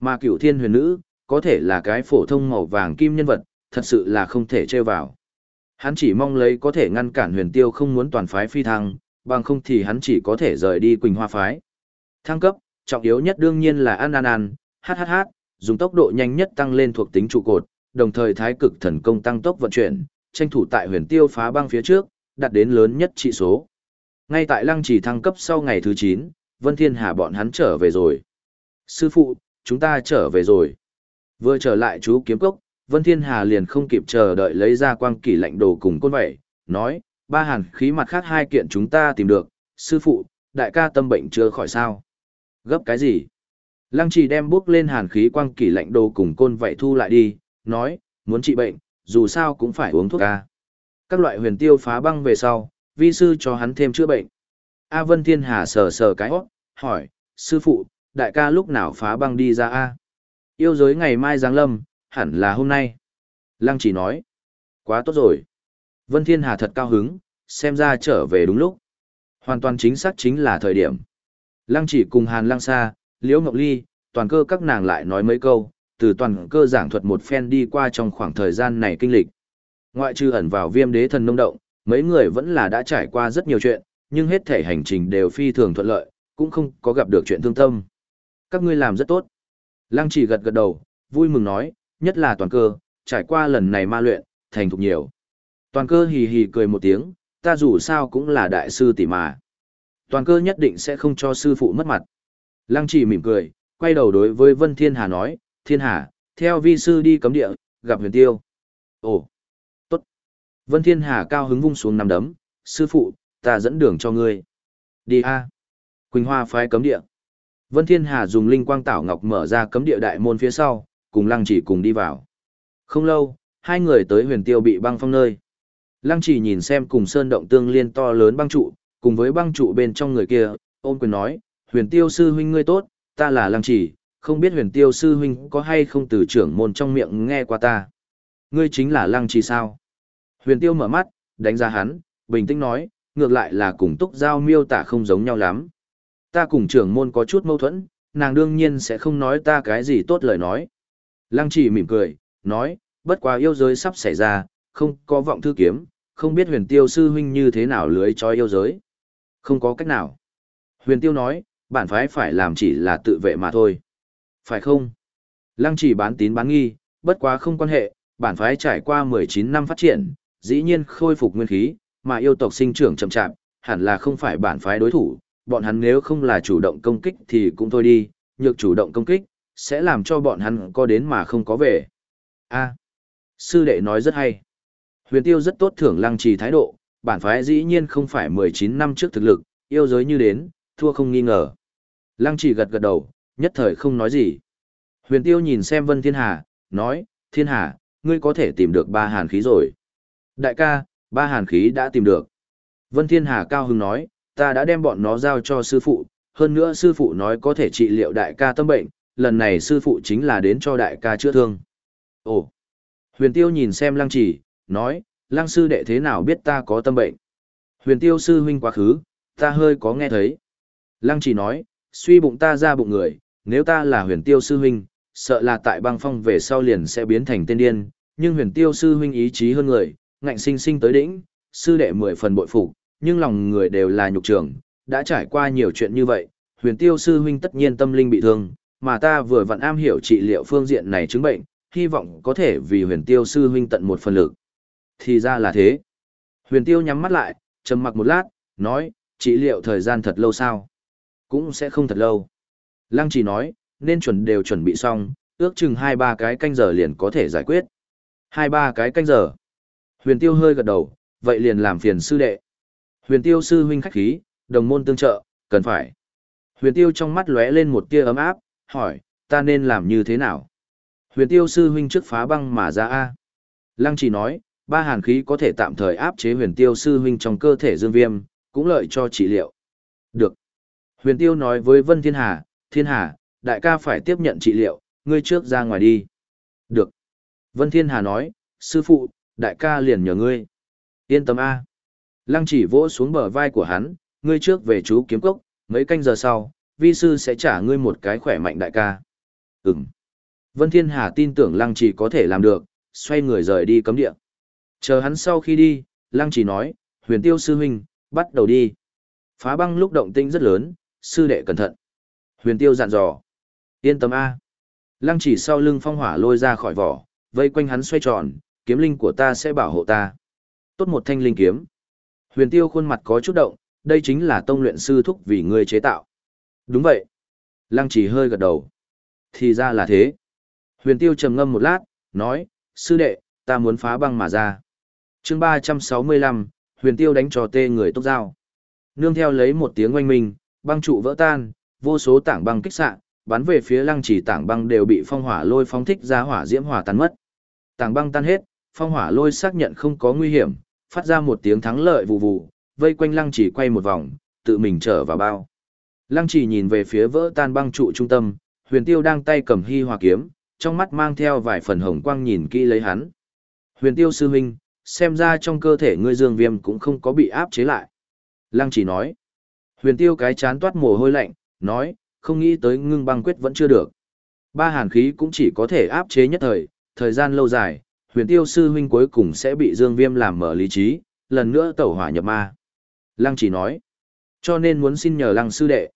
Mà cửu thiên huyền nữ, có thể là cái phổ thông màu vàng kim nhân vật, thật sự là không thể chơi vào. Hắn chỉ mong lấy có thể ngăn cản huyền tiêu không muốn toàn phái phi thăng, bằng không thì hắn chỉ có thể rời đi Quỳnh Hoa phái. Thăng cấp, trọng yếu nhất đương nhiên là ăn ăn ăn, hát hát hát, dùng tốc độ nhanh nhất tăng lên thuộc tính trụ cột, đồng thời thái cực thần công tăng tốc vận chuyển, tranh thủ tại huyền tiêu phá băng phía trước, đạt đến lớn nhất trị số. Ngay tại lăng chỉ thăng cấp sau ngày thứ 9, Vân Thiên Hà bọn hắn trở về rồi. Sư phụ, chúng ta trở về rồi. Vừa trở lại chú kiếm cốc, Vân Thiên Hà liền không kịp chờ đợi lấy ra quang kỷ lạnh đồ cùng côn vậy, nói, ba hàn khí mặt khác hai kiện chúng ta tìm được, sư phụ, đại ca tâm bệnh chưa khỏi sao. Gấp cái gì? Lăng trì đem bước lên hàn khí quang kỷ lạnh đồ cùng côn vậy thu lại đi, nói, muốn trị bệnh, dù sao cũng phải uống thuốc ca. Các loại huyền tiêu phá băng về sau, vi sư cho hắn thêm chữa bệnh. A Vân Thiên Hà sờ sờ cái hót, hỏi, sư phụ, đại ca lúc nào phá băng đi ra A? Yêu giới ngày mai giáng lâm, hẳn là hôm nay. Lăng chỉ nói, quá tốt rồi. Vân Thiên Hà thật cao hứng, xem ra trở về đúng lúc. Hoàn toàn chính xác chính là thời điểm. Lăng chỉ cùng Hàn Lăng Sa, Liễu Ngọc Ly, toàn cơ các nàng lại nói mấy câu, từ toàn cơ giảng thuật một phen đi qua trong khoảng thời gian này kinh lịch. Ngoại trừ ẩn vào viêm đế thần nông động, mấy người vẫn là đã trải qua rất nhiều chuyện, nhưng hết thể hành trình đều phi thường thuận lợi, cũng không có gặp được chuyện thương tâm. Các ngươi làm rất tốt. Lăng chỉ gật gật đầu, vui mừng nói, nhất là toàn cơ, trải qua lần này ma luyện, thành thục nhiều. Toàn cơ hì hì cười một tiếng, ta dù sao cũng là đại sư tỷ mà. Toàn cơ nhất định sẽ không cho sư phụ mất mặt. Lăng chỉ mỉm cười, quay đầu đối với Vân Thiên Hà nói, Thiên Hà, theo vi sư đi cấm địa, gặp huyền tiêu. Ồ, tốt. Vân Thiên Hà cao hứng vung xuống nằm đấm, sư phụ, ta dẫn đường cho ngươi. Đi a. Quỳnh Hoa phái cấm địa. Vân Thiên Hà dùng linh quang tảo ngọc mở ra cấm địa đại môn phía sau, cùng Lăng Chỉ cùng đi vào. Không lâu, hai người tới huyền tiêu bị băng phong nơi. Lăng Chỉ nhìn xem cùng sơn động tương liên to lớn băng trụ, cùng với băng trụ bên trong người kia, ôm quyền nói, huyền tiêu sư huynh ngươi tốt, ta là Lăng Chỉ, không biết huyền tiêu sư huynh có hay không từ trưởng môn trong miệng nghe qua ta. Ngươi chính là Lăng Chỉ sao? Huyền tiêu mở mắt, đánh giá hắn, bình tĩnh nói, ngược lại là cùng túc giao miêu tả không giống nhau lắm. Ta cùng trưởng môn có chút mâu thuẫn, nàng đương nhiên sẽ không nói ta cái gì tốt lời nói. Lăng chỉ mỉm cười, nói, bất quá yêu giới sắp xảy ra, không có vọng thư kiếm, không biết huyền tiêu sư huynh như thế nào lưới cho yêu giới. Không có cách nào. Huyền tiêu nói, bản phái phải làm chỉ là tự vệ mà thôi. Phải không? Lăng chỉ bán tín bán nghi, bất quá không quan hệ, bản phái trải qua 19 năm phát triển, dĩ nhiên khôi phục nguyên khí, mà yêu tộc sinh trưởng chậm chạp, hẳn là không phải bản phái đối thủ, bọn hắn nếu không là chủ động công kích thì cũng thôi đi, nhược chủ động công kích, sẽ làm cho bọn hắn có đến mà không có về. A, sư đệ nói rất hay. Huyền tiêu rất tốt thưởng lăng trì thái độ, bản phái dĩ nhiên không phải 19 năm trước thực lực, yêu giới như đến, thua không nghi ngờ. Lăng trì gật gật đầu, nhất thời không nói gì. Huyền tiêu nhìn xem Vân Thiên Hà, nói, Thiên Hà, ngươi có thể tìm được ba hàn khí rồi. Đại ca, ba hàn khí đã tìm được. Vân Thiên Hà cao hứng nói, ta đã đem bọn nó giao cho sư phụ, hơn nữa sư phụ nói có thể trị liệu đại ca tâm bệnh, lần này sư phụ chính là đến cho đại ca chữa thương. Ồ! Huyền Tiêu nhìn xem lăng chỉ, nói, lăng sư đệ thế nào biết ta có tâm bệnh. Huyền Tiêu sư huynh quá khứ, ta hơi có nghe thấy. Lăng chỉ nói, suy bụng ta ra bụng người, nếu ta là huyền Tiêu sư huynh, sợ là tại băng phong về sau liền sẽ biến thành tên điên, nhưng huyền Tiêu sư huynh ý chí hơn người, ngạnh sinh sinh tới đỉnh, sư đệ mười phần bội phục, nhưng lòng người đều là nhục trường, đã trải qua nhiều chuyện như vậy, huyền tiêu sư huynh tất nhiên tâm linh bị thương, mà ta vừa vặn am hiểu trị liệu phương diện này chứng bệnh, hy vọng có thể vì huyền tiêu sư huynh tận một phần lực. Thì ra là thế. Huyền tiêu nhắm mắt lại, trầm mặc một lát, nói, trị liệu thời gian thật lâu sao? Cũng sẽ không thật lâu. Lăng chỉ nói, nên chuẩn đều chuẩn bị xong, ước chừng 2-3 cái canh giờ liền có thể giải quyết. 2-3 cái canh giờ. Huyền tiêu hơi gật đầu, vậy liền làm phiền sư đệ. Huyền tiêu sư huynh khách khí, đồng môn tương trợ, cần phải. Huyền tiêu trong mắt lóe lên một tia ấm áp, hỏi, ta nên làm như thế nào? Huyền tiêu sư huynh trước phá băng mà ra A. Lăng chỉ nói, ba hàn khí có thể tạm thời áp chế huyền tiêu sư huynh trong cơ thể dương viêm, cũng lợi cho trị liệu. Được. Huyền tiêu nói với Vân Thiên Hà, Thiên Hà, đại ca phải tiếp nhận trị liệu, ngươi trước ra ngoài đi. Được. Vân Thiên Hà nói, sư phụ, đại ca liền nhờ ngươi. Yên tâm A. Lăng chỉ vỗ xuống bờ vai của hắn, ngươi trước về chú kiếm cốc, mấy canh giờ sau, vi sư sẽ trả ngươi một cái khỏe mạnh đại ca. Ừm. Vân Thiên Hà tin tưởng Lăng chỉ có thể làm được, xoay người rời đi cấm địa. Chờ hắn sau khi đi, Lăng chỉ nói, huyền tiêu sư huynh, bắt đầu đi. Phá băng lúc động tinh rất lớn, sư đệ cẩn thận. Huyền tiêu dặn dò. Yên tâm A. Lăng chỉ sau lưng phong hỏa lôi ra khỏi vỏ, vây quanh hắn xoay tròn, kiếm linh của ta sẽ bảo hộ ta. Tốt một thanh linh kiếm. Huyền tiêu khuôn mặt có chút động, đây chính là tông luyện sư thúc vì ngươi chế tạo. Đúng vậy. Lăng chỉ hơi gật đầu. Thì ra là thế. Huyền tiêu trầm ngâm một lát, nói, sư đệ, ta muốn phá băng mà ra. chương 365, huyền tiêu đánh trò tê người tốc dao. Nương theo lấy một tiếng oanh minh, băng trụ vỡ tan, vô số tảng băng kích xạ, bắn về phía lăng chỉ tảng băng đều bị phong hỏa lôi phóng thích ra hỏa diễm hỏa tan mất. Tảng băng tan hết, phong hỏa lôi xác nhận không có nguy hiểm, phát ra một tiếng thắng lợi vụ vụ, vây quanh lăng chỉ quay một vòng, tự mình trở vào bao. Lăng chỉ nhìn về phía vỡ tan băng trụ trung tâm, huyền tiêu đang tay cầm hy hòa kiếm, trong mắt mang theo vài phần hồng quang nhìn kỹ lấy hắn. Huyền tiêu sư huynh, xem ra trong cơ thể ngươi dương viêm cũng không có bị áp chế lại. Lăng chỉ nói. Huyền tiêu cái chán toát mồ hôi lạnh, nói, không nghĩ tới ngưng băng quyết vẫn chưa được. Ba hàn khí cũng chỉ có thể áp chế nhất thời, thời gian lâu dài, huyền tiêu sư huynh cuối cùng sẽ bị dương viêm làm mở lý trí, lần nữa tẩu hỏa nhập ma. Lăng chỉ nói, cho nên muốn xin nhờ lăng sư đệ.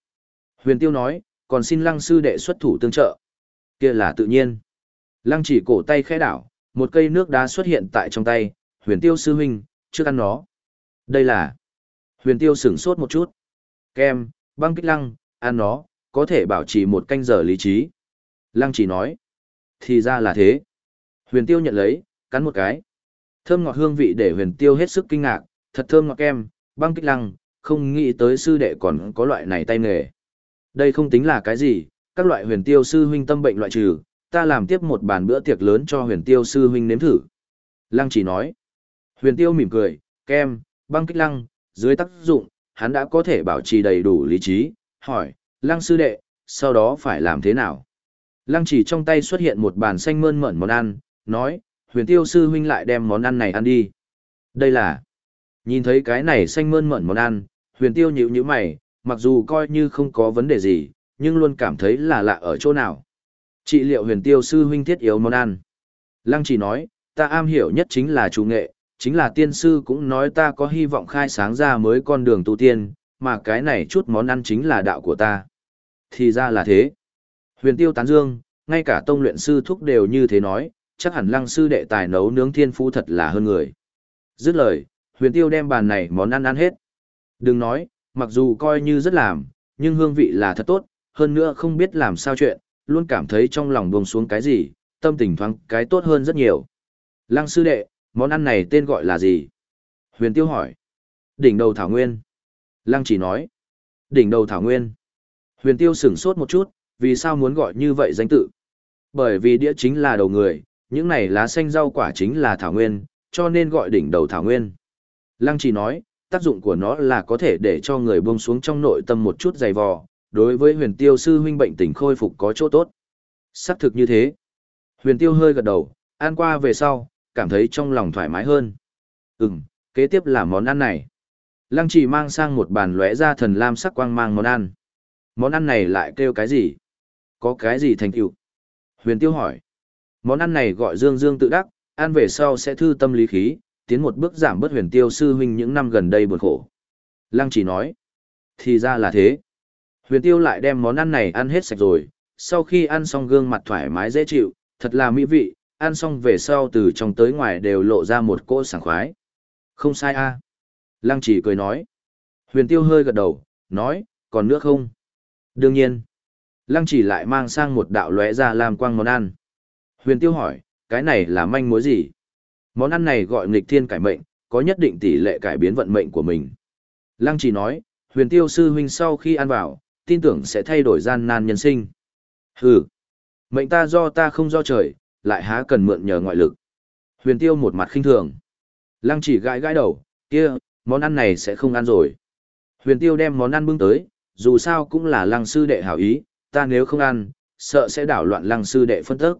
Huyền tiêu nói, còn xin lăng sư đệ xuất thủ tương trợ. kia là tự nhiên. Lăng chỉ cổ tay khẽ đảo, một cây nước đá xuất hiện tại trong tay, huyền tiêu sư huynh, chưa ăn nó. Đây là... Huyền tiêu sửng sốt một chút. Kem, băng kích lăng, ăn nó, có thể bảo trì một canh giờ lý trí. Lăng chỉ nói. Thì ra là thế. Huyền tiêu nhận lấy, cắn một cái. Thơm ngọt hương vị để huyền tiêu hết sức kinh ngạc, thật thơm ngọt kem, băng kích lăng, không nghĩ tới sư đệ còn có loại này tay nghề. Đây không tính là cái gì, các loại huyền tiêu sư huynh tâm bệnh loại trừ, ta làm tiếp một bàn bữa tiệc lớn cho huyền tiêu sư huynh nếm thử. Lăng chỉ nói. Huyền tiêu mỉm cười, kem, băng kích lăng, dưới tác dụng, hắn đã có thể bảo trì đầy đủ lý trí, hỏi, lăng sư đệ, sau đó phải làm thế nào? Lăng chỉ trong tay xuất hiện một bàn xanh mơn mởn món ăn, nói, huyền tiêu sư huynh lại đem món ăn này ăn đi. Đây là, nhìn thấy cái này xanh mơn mởn món ăn, huyền tiêu nhíu nhíu mày, mặc dù coi như không có vấn đề gì, nhưng luôn cảm thấy là lạ ở chỗ nào. Trị liệu huyền tiêu sư huynh thiết yếu món ăn. Lăng chỉ nói, ta am hiểu nhất chính là chủ nghệ, chính là tiên sư cũng nói ta có hy vọng khai sáng ra mới con đường tu tiên, mà cái này chút món ăn chính là đạo của ta. Thì ra là thế. Huyền tiêu tán dương, ngay cả tông luyện sư thúc đều như thế nói, chắc hẳn lăng sư đệ tài nấu nướng thiên phú thật là hơn người. Dứt lời, huyền tiêu đem bàn này món ăn ăn hết. Đừng nói, mặc dù coi như rất làm, nhưng hương vị là thật tốt, hơn nữa không biết làm sao chuyện, luôn cảm thấy trong lòng buông xuống cái gì, tâm tình thoáng cái tốt hơn rất nhiều. Lăng sư đệ, món ăn này tên gọi là gì? Huyền tiêu hỏi. Đỉnh đầu thảo nguyên. Lăng chỉ nói. Đỉnh đầu thảo nguyên. Huyền tiêu sửng sốt một chút, vì sao muốn gọi như vậy danh tự? Bởi vì đĩa chính là đầu người, những này lá xanh rau quả chính là thảo nguyên, cho nên gọi đỉnh đầu thảo nguyên. Lăng chỉ nói, tác dụng của nó là có thể để cho người buông xuống trong nội tâm một chút dày vò, đối với huyền tiêu sư huynh bệnh tình khôi phục có chỗ tốt. Xác thực như thế. Huyền tiêu hơi gật đầu, ăn qua về sau, cảm thấy trong lòng thoải mái hơn. Ừm, kế tiếp là món ăn này. Lăng chỉ mang sang một bàn lóe ra thần lam sắc quang mang món ăn. Món ăn này lại kêu cái gì? Có cái gì thành tựu? Huyền tiêu hỏi. Món ăn này gọi dương dương tự đắc, ăn về sau sẽ thư tâm lý khí, tiến một bước giảm bớt huyền tiêu sư huynh những năm gần đây buồn khổ. Lăng chỉ nói. Thì ra là thế. Huyền tiêu lại đem món ăn này ăn hết sạch rồi, sau khi ăn xong gương mặt thoải mái dễ chịu, thật là mỹ vị, ăn xong về sau từ trong tới ngoài đều lộ ra một cỗ sảng khoái. Không sai a Lăng chỉ cười nói. Huyền tiêu hơi gật đầu, nói, còn nước không? Đương nhiên. Lăng chỉ lại mang sang một đạo lóe ra làm quang món ăn. Huyền tiêu hỏi, cái này là manh mối gì? Món ăn này gọi nghịch thiên cải mệnh, có nhất định tỷ lệ cải biến vận mệnh của mình. Lăng chỉ nói, huyền tiêu sư huynh sau khi ăn vào, tin tưởng sẽ thay đổi gian nan nhân sinh. Hừ, mệnh ta do ta không do trời, lại há cần mượn nhờ ngoại lực. Huyền tiêu một mặt khinh thường. Lăng chỉ gãi gãi đầu, kia, món ăn này sẽ không ăn rồi. Huyền tiêu đem món ăn bưng tới, dù sao cũng là lăng sư đệ hảo ý, ta nếu không ăn, sợ sẽ đảo loạn lăng sư đệ phân tức.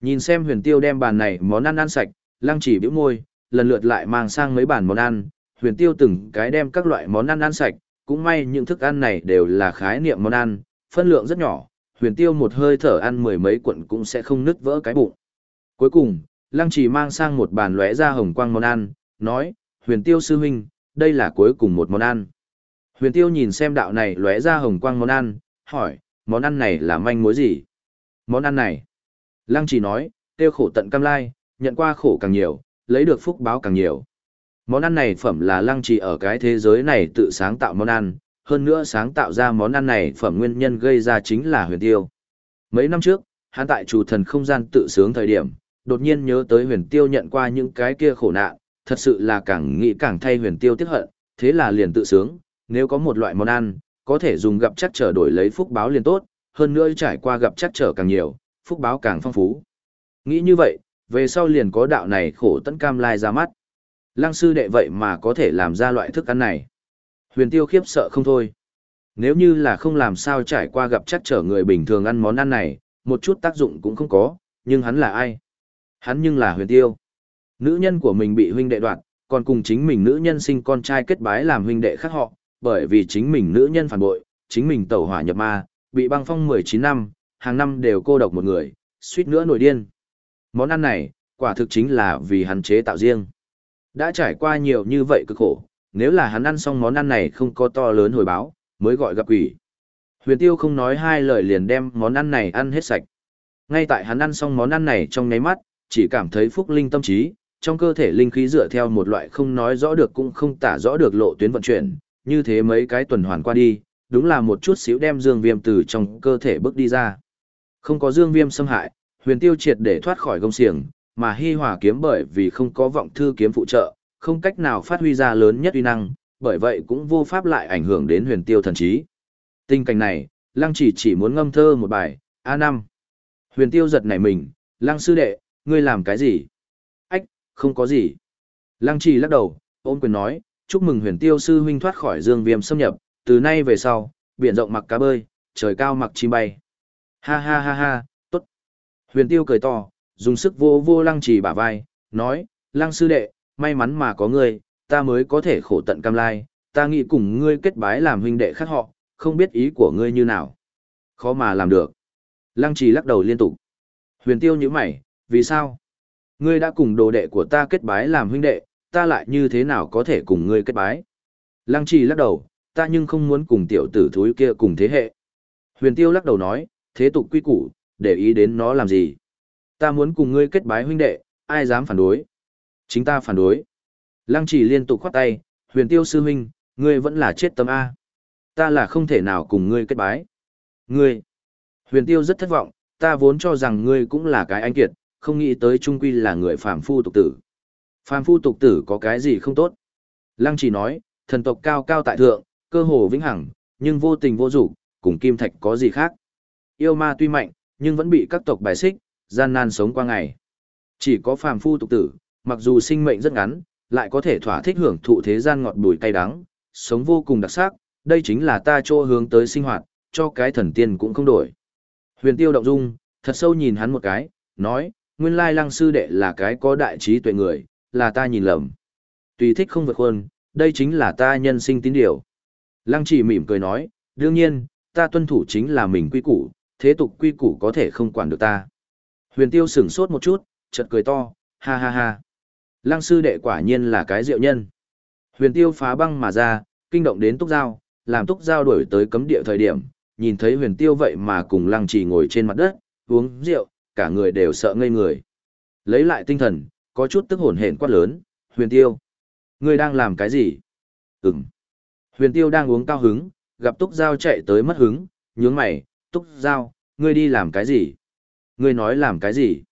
Nhìn xem huyền tiêu đem bàn này món ăn ăn sạch, lăng chỉ bĩu môi, lần lượt lại mang sang mấy bàn món ăn, huyền tiêu từng cái đem các loại món ăn ăn sạch, cũng may những thức ăn này đều là khái niệm món ăn, phân lượng rất nhỏ, huyền tiêu một hơi thở ăn mười mấy cuộn cũng sẽ không nứt vỡ cái bụng. Cuối cùng, lăng chỉ mang sang một bàn lóe ra hồng quang món ăn, nói, huyền tiêu sư huynh, đây là cuối cùng một món ăn. Huyền tiêu nhìn xem đạo này lóe ra hồng quang món ăn, hỏi, món ăn này là manh mối gì? Món ăn này, lăng chỉ nói, tiêu khổ tận cam lai, nhận qua khổ càng nhiều, lấy được phúc báo càng nhiều. Món ăn này phẩm là lăng trì ở cái thế giới này tự sáng tạo món ăn, hơn nữa sáng tạo ra món ăn này phẩm nguyên nhân gây ra chính là huyền tiêu. Mấy năm trước, hắn tại chủ thần không gian tự sướng thời điểm, đột nhiên nhớ tới huyền tiêu nhận qua những cái kia khổ nạn, thật sự là càng nghĩ càng thay huyền tiêu tiếc hận, thế là liền tự sướng, nếu có một loại món ăn, có thể dùng gặp chắc trở đổi lấy phúc báo liền tốt, hơn nữa trải qua gặp chắc trở càng nhiều, phúc báo càng phong phú. Nghĩ như vậy, về sau liền có đạo này khổ tận cam lai ra mắt. Lăng sư đệ vậy mà có thể làm ra loại thức ăn này. Huyền tiêu khiếp sợ không thôi. Nếu như là không làm sao trải qua gặp chắc trở người bình thường ăn món ăn này, một chút tác dụng cũng không có, nhưng hắn là ai? Hắn nhưng là huyền tiêu. Nữ nhân của mình bị huynh đệ đoạt, còn cùng chính mình nữ nhân sinh con trai kết bái làm huynh đệ khác họ, bởi vì chính mình nữ nhân phản bội, chính mình tẩu hỏa nhập ma, bị băng phong 19 năm, hàng năm đều cô độc một người, suýt nữa nổi điên. Món ăn này, quả thực chính là vì hắn chế tạo riêng. Đã trải qua nhiều như vậy cực khổ, nếu là hắn ăn xong món ăn này không có to lớn hồi báo, mới gọi gặp quỷ. Huyền tiêu không nói hai lời liền đem món ăn này ăn hết sạch. Ngay tại hắn ăn xong món ăn này trong nháy mắt, chỉ cảm thấy phúc linh tâm trí, trong cơ thể linh khí dựa theo một loại không nói rõ được cũng không tả rõ được lộ tuyến vận chuyển, như thế mấy cái tuần hoàn qua đi, đúng là một chút xíu đem dương viêm từ trong cơ thể bước đi ra. Không có dương viêm xâm hại, huyền tiêu triệt để thoát khỏi gông xiềng, mà hy hỏa kiếm bởi vì không có vọng thư kiếm phụ trợ, không cách nào phát huy ra lớn nhất uy năng, bởi vậy cũng vô pháp lại ảnh hưởng đến huyền tiêu thần trí. Tình cảnh này, lăng chỉ chỉ muốn ngâm thơ một bài, A5. Huyền tiêu giật nảy mình, lăng sư đệ, ngươi làm cái gì? Không có gì. Lăng trì lắc đầu, ôm quyền nói, chúc mừng huyền tiêu sư huynh thoát khỏi dương viêm xâm nhập, từ nay về sau, biển rộng mặc cá bơi, trời cao mặc chim bay. Ha ha ha ha, tốt. Huyền tiêu cười to, dùng sức vô vô lăng trì bả vai, nói, lăng sư đệ, may mắn mà có ngươi, ta mới có thể khổ tận cam lai, ta nghĩ cùng ngươi kết bái làm huynh đệ khác họ, không biết ý của ngươi như nào. Khó mà làm được. Lăng trì lắc đầu liên tục. Huyền tiêu như mày, vì sao? Ngươi đã cùng đồ đệ của ta kết bái làm huynh đệ, ta lại như thế nào có thể cùng ngươi kết bái? Lăng trì lắc đầu, ta nhưng không muốn cùng tiểu tử thúi kia cùng thế hệ. Huyền tiêu lắc đầu nói, thế tục quy củ, để ý đến nó làm gì? Ta muốn cùng ngươi kết bái huynh đệ, ai dám phản đối? Chính ta phản đối. Lăng chỉ liên tục khoát tay, huyền tiêu sư huynh, ngươi vẫn là chết tâm A. Ta là không thể nào cùng ngươi kết bái. Ngươi. Huyền tiêu rất thất vọng, ta vốn cho rằng ngươi cũng là cái anh kiệt, không nghĩ tới trung quy là người phàm phu tục tử. Phàm phu tục tử có cái gì không tốt? Lăng chỉ nói, thần tộc cao cao tại thượng, cơ hồ vĩnh hằng, nhưng vô tình vô dục, cùng kim thạch có gì khác. Yêu ma tuy mạnh, nhưng vẫn bị các tộc bài xích, gian nan sống qua ngày. Chỉ có phàm phu tục tử, mặc dù sinh mệnh rất ngắn, lại có thể thỏa thích hưởng thụ thế gian ngọt bùi cay đắng, sống vô cùng đặc sắc, đây chính là ta cho hướng tới sinh hoạt, cho cái thần tiên cũng không đổi. Huyền tiêu động dung, thật sâu nhìn hắn một cái, nói, nguyên lai lăng sư đệ là cái có đại trí tuệ người, là ta nhìn lầm. Tùy thích không vượt khuôn, đây chính là ta nhân sinh tín điều. Lăng chỉ mỉm cười nói, đương nhiên, ta tuân thủ chính là mình quy củ, thế tục quy củ có thể không quản được ta. Huyền tiêu sửng sốt một chút, chợt cười to, ha ha ha. Lăng sư đệ quả nhiên là cái diệu nhân. Huyền tiêu phá băng mà ra, kinh động đến túc giao, làm túc giao đuổi tới cấm địa thời điểm, nhìn thấy huyền tiêu vậy mà cùng lăng chỉ ngồi trên mặt đất, uống rượu, cả người đều sợ ngây người. Lấy lại tinh thần, có chút tức hồn hển quát lớn, huyền tiêu. Ngươi đang làm cái gì? Ừm. Huyền tiêu đang uống cao hứng, gặp túc giao chạy tới mất hứng, nhướng mày, túc giao, ngươi đi làm cái gì? Ngươi nói làm cái gì?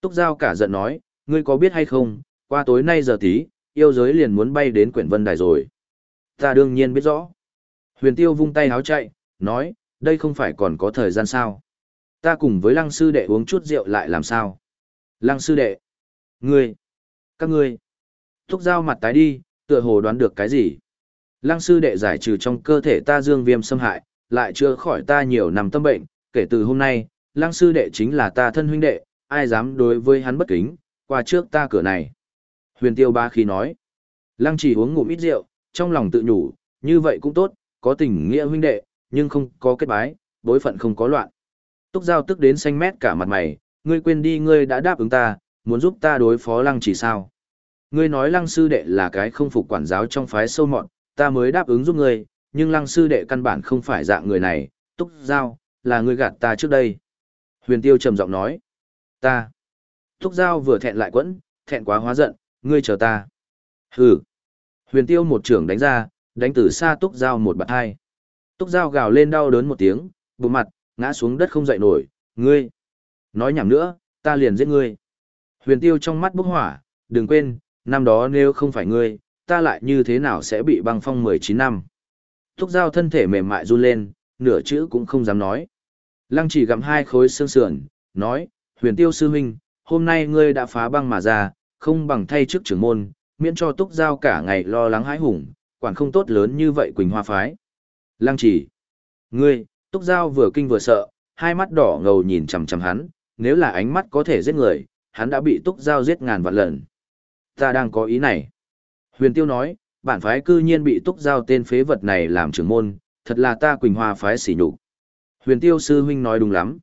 Túc giao cả giận nói, ngươi có biết hay không, qua tối nay giờ tí, yêu giới liền muốn bay đến quyển vân đài rồi. Ta đương nhiên biết rõ. Huyền tiêu vung tay háo chạy, nói, đây không phải còn có thời gian sao. Ta cùng với lăng sư đệ uống chút rượu lại làm sao. Lăng sư đệ. Ngươi. Các ngươi. Thúc dao mặt tái đi, tựa hồ đoán được cái gì. Lăng sư đệ giải trừ trong cơ thể ta dương viêm xâm hại, lại chữa khỏi ta nhiều năm tâm bệnh, kể từ hôm nay, lăng sư đệ chính là ta thân huynh đệ, ai dám đối với hắn bất kính, qua trước ta cửa này. Huyền tiêu ba khi nói, lăng chỉ uống ngụm ít rượu, trong lòng tự nhủ, như vậy cũng tốt, có tình nghĩa huynh đệ, nhưng không có kết bái, bối phận không có loạn. Túc giao tức đến xanh mét cả mặt mày, ngươi quên đi ngươi đã đáp ứng ta, muốn giúp ta đối phó lăng chỉ sao. Ngươi nói lăng sư đệ là cái không phục quản giáo trong phái sâu mọn, ta mới đáp ứng giúp ngươi, nhưng lăng sư đệ căn bản không phải dạng người này, túc giao, là ngươi gạt ta trước đây. Huyền tiêu trầm giọng nói, ta. Túc giao vừa thẹn lại quẫn, thẹn quá hóa giận, ngươi chờ ta. Hừ. Huyền tiêu một trưởng đánh ra, đánh từ xa túc giao một bạt hai. Túc giao gào lên đau đớn một tiếng, bụng mặt, ngã xuống đất không dậy nổi, ngươi. Nói nhảm nữa, ta liền giết ngươi. Huyền tiêu trong mắt bốc hỏa, đừng quên, năm đó nếu không phải ngươi, ta lại như thế nào sẽ bị băng phong 19 năm. Túc giao thân thể mềm mại run lên, nửa chữ cũng không dám nói. Lăng chỉ gặm hai khối xương sườn, nói, huyền tiêu sư huynh, hôm nay ngươi đã phá băng mà ra, không bằng thay chức trưởng môn, miễn cho túc giao cả ngày lo lắng hãi hùng, quản không tốt lớn như vậy Quỳnh Hoa Phái. Lăng chỉ, ngươi, túc giao vừa kinh vừa sợ, hai mắt đỏ ngầu nhìn chằm chằm hắn, nếu là ánh mắt có thể giết người, hắn đã bị túc giao giết ngàn vạn lần. Ta đang có ý này. Huyền Tiêu nói, bản phái cư nhiên bị túc giao tên phế vật này làm trưởng môn, thật là ta Quỳnh Hoa phái xỉ nhục. Huyền Tiêu sư huynh nói đúng lắm.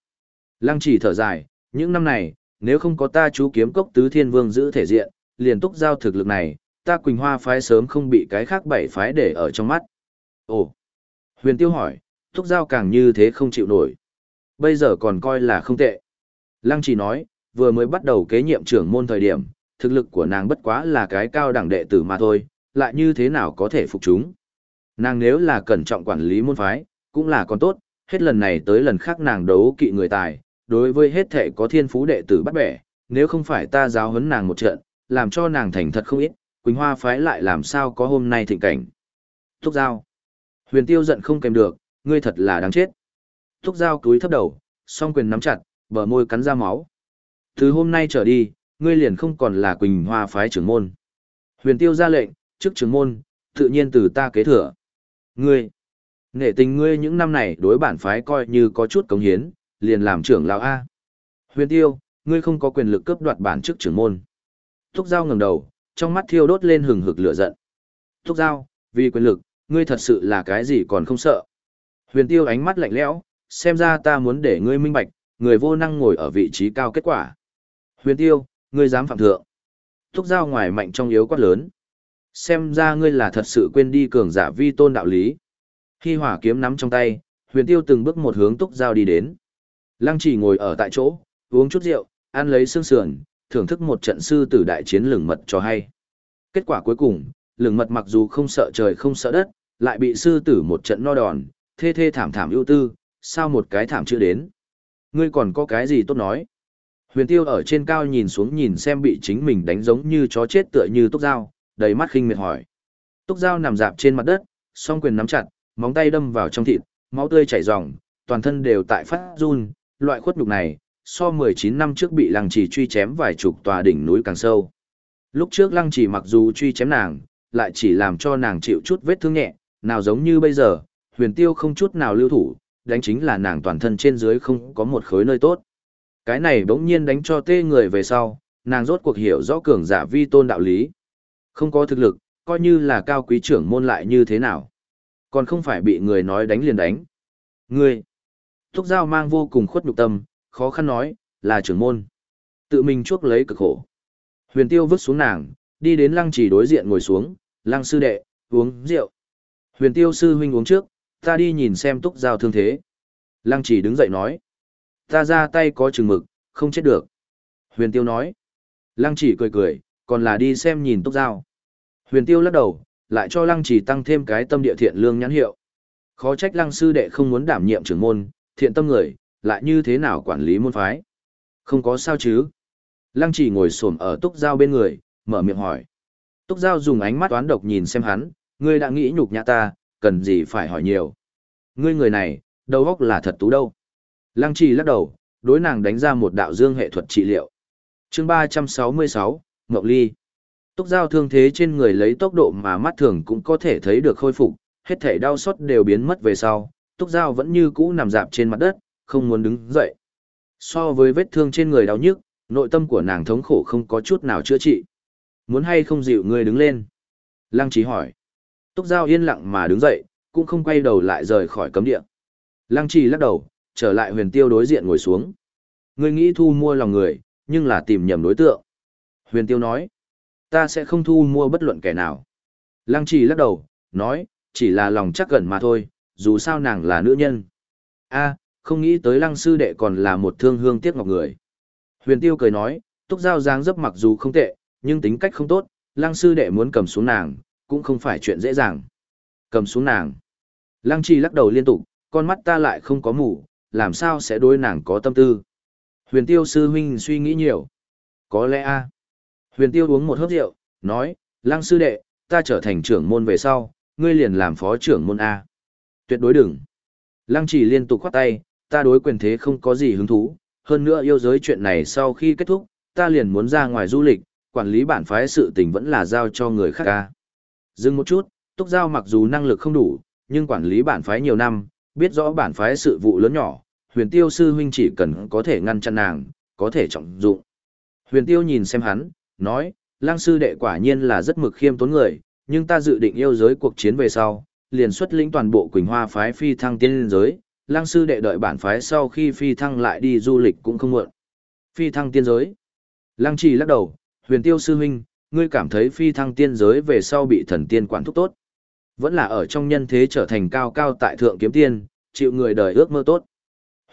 Lăng chỉ thở dài, những năm này, nếu không có ta chú kiếm cốc tứ thiên vương giữ thể diện, liền túc giao thực lực này, ta Quỳnh Hoa phái sớm không bị cái khác bảy phái để ở trong mắt. Ồ! Huyền Tiêu hỏi, Thúc giao càng như thế không chịu nổi. Bây giờ còn coi là không tệ. Lăng chỉ nói, vừa mới bắt đầu kế nhiệm trưởng môn thời điểm, thực lực của nàng bất quá là cái cao đẳng đệ tử mà thôi, lại như thế nào có thể phục chúng. Nàng nếu là cẩn trọng quản lý môn phái, cũng là còn tốt, hết lần này tới lần khác nàng đấu kỵ người tài, đối với hết thể có thiên phú đệ tử bắt bẻ, nếu không phải ta giáo huấn nàng một trận, làm cho nàng thành thật không ít, Quỳnh Hoa phái lại làm sao có hôm nay thịnh cảnh. Thúc Giao. Huyền Tiêu giận không kèm được, ngươi thật là đáng chết. Thúc Giao cúi thấp đầu, song quyền nắm chặt, bờ môi cắn ra máu. Từ hôm nay trở đi, ngươi liền không còn là Quỳnh Hoa phái trưởng môn. Huyền Tiêu ra lệnh, trước trưởng môn, tự nhiên từ ta kế thừa. Ngươi, nghệ tình ngươi những năm này đối bản phái coi như có chút cống hiến, liền làm trưởng lão A. Huyền Tiêu, ngươi không có quyền lực cướp đoạt bản chức trưởng môn. Thúc Giao ngẩng đầu, trong mắt thiêu đốt lên hừng hực lửa giận. Thúc Giao, vì quyền lực, ngươi thật sự là cái gì còn không sợ. Huyền Tiêu ánh mắt lạnh lẽo, xem ra ta muốn để ngươi minh bạch, người vô năng ngồi ở vị trí cao kết quả. Huyền Tiêu, ngươi dám phạm thượng. Thúc Giao ngoài mạnh trong yếu quát lớn. Xem ra ngươi là thật sự quên đi cường giả vi tôn đạo lý. Khi hỏa kiếm nắm trong tay, huyền tiêu từng bước một hướng túc giao đi đến. Lăng chỉ ngồi ở tại chỗ, uống chút rượu, ăn lấy xương sườn, thưởng thức một trận sư tử đại chiến lửng mật cho hay. Kết quả cuối cùng, lửng mật mặc dù không sợ trời không sợ đất, lại bị sư tử một trận no đòn, thê thê thảm thảm ưu tư, sao một cái thảm chưa đến. Ngươi còn có cái gì tốt nói? Huyền tiêu ở trên cao nhìn xuống nhìn xem bị chính mình đánh giống như chó chết tựa như túc dao, đầy mắt khinh miệt hỏi. Túc dao nằm dạp trên mặt đất, song quyền nắm chặt, móng tay đâm vào trong thịt, máu tươi chảy ròng, toàn thân đều tại phát run, loại khuất nhục này, so 19 năm trước bị lăng trì truy chém vài chục tòa đỉnh núi càng sâu. Lúc trước lăng trì mặc dù truy chém nàng, lại chỉ làm cho nàng chịu chút vết thương nhẹ, nào giống như bây giờ, huyền tiêu không chút nào lưu thủ, đánh chính là nàng toàn thân trên dưới không có một khối nơi tốt. Cái này bỗng nhiên đánh cho tê người về sau, nàng rốt cuộc hiểu rõ cường giả vi tôn đạo lý. Không có thực lực, coi như là cao quý trưởng môn lại như thế nào. Còn không phải bị người nói đánh liền đánh. Ngươi, Thúc Giao mang vô cùng khuất nhục tâm, khó khăn nói, là trưởng môn. Tự mình chuốc lấy cực khổ. Huyền Tiêu vứt xuống nàng, đi đến lăng chỉ đối diện ngồi xuống, lăng sư đệ, uống rượu. Huyền Tiêu sư huynh uống trước, ta đi nhìn xem Túc Giao thương thế. Lăng chỉ đứng dậy nói, ta ra tay có chừng mực, không chết được. Huyền Tiêu nói, lăng chỉ cười cười, còn là đi xem nhìn Túc Giao. Huyền Tiêu lắc đầu, lại cho lăng chỉ tăng thêm cái tâm địa thiện lương nhãn hiệu. Khó trách lăng sư đệ không muốn đảm nhiệm trưởng môn, thiện tâm người, lại như thế nào quản lý môn phái. Không có sao chứ. Lăng chỉ ngồi xổm ở túc giao bên người, mở miệng hỏi. Túc giao dùng ánh mắt toán độc nhìn xem hắn, ngươi đã nghĩ nhục nhã ta, cần gì phải hỏi nhiều. Ngươi người này, đầu óc là thật tú đâu. Lăng chỉ lắc đầu, đối nàng đánh ra một đạo dương hệ thuật trị liệu. chương 366, Ngọc Ly. Túc giao thương thế trên người lấy tốc độ mà mắt thường cũng có thể thấy được khôi phục, hết thể đau xót đều biến mất về sau, Túc giao vẫn như cũ nằm dạp trên mặt đất, không muốn đứng dậy. So với vết thương trên người đau nhức, nội tâm của nàng thống khổ không có chút nào chữa trị. Muốn hay không dịu người đứng lên? Lăng trí hỏi. Túc giao yên lặng mà đứng dậy, cũng không quay đầu lại rời khỏi cấm địa. Lăng trì lắc đầu, trở lại huyền tiêu đối diện ngồi xuống. Ngươi nghĩ thu mua lòng người, nhưng là tìm nhầm đối tượng. Huyền tiêu nói. Ta sẽ không thu mua bất luận kẻ nào. Lăng trì lắc đầu, nói, chỉ là lòng chắc gần mà thôi, dù sao nàng là nữ nhân. a không nghĩ tới lăng sư đệ còn là một thương hương tiếc ngọc người. Huyền tiêu cười nói, túc giao dáng dấp mặc dù không tệ, nhưng tính cách không tốt, lăng sư đệ muốn cầm xuống nàng, cũng không phải chuyện dễ dàng. Cầm xuống nàng. Lăng trì lắc đầu liên tục, con mắt ta lại không có mù, làm sao sẽ đối nàng có tâm tư. Huyền tiêu sư huynh suy nghĩ nhiều. Có lẽ a Huyền tiêu uống một hớp rượu, nói, lăng sư đệ, ta trở thành trưởng môn về sau, ngươi liền làm phó trưởng môn A. Tuyệt đối đừng. Lăng chỉ liên tục khoát tay, ta đối quyền thế không có gì hứng thú, hơn nữa yêu giới chuyện này sau khi kết thúc, ta liền muốn ra ngoài du lịch, quản lý bản phái sự tình vẫn là giao cho người khác a. Dừng một chút, Túc Giao mặc dù năng lực không đủ, nhưng quản lý bản phái nhiều năm, biết rõ bản phái sự vụ lớn nhỏ, huyền tiêu sư huynh chỉ cần có thể ngăn chặn nàng, có thể trọng dụng. Huyền tiêu nhìn xem hắn, nói, lang sư đệ quả nhiên là rất mực khiêm tốn người, nhưng ta dự định yêu giới cuộc chiến về sau, liền xuất lĩnh toàn bộ Quỳnh Hoa phái phi thăng tiên giới, lang sư đệ đợi bản phái sau khi phi thăng lại đi du lịch cũng không muộn. Phi thăng tiên giới. Lang chỉ lắc đầu, huyền tiêu sư huynh, ngươi cảm thấy phi thăng tiên giới về sau bị thần tiên quản thúc tốt. Vẫn là ở trong nhân thế trở thành cao cao tại thượng kiếm tiên, chịu người đời ước mơ tốt.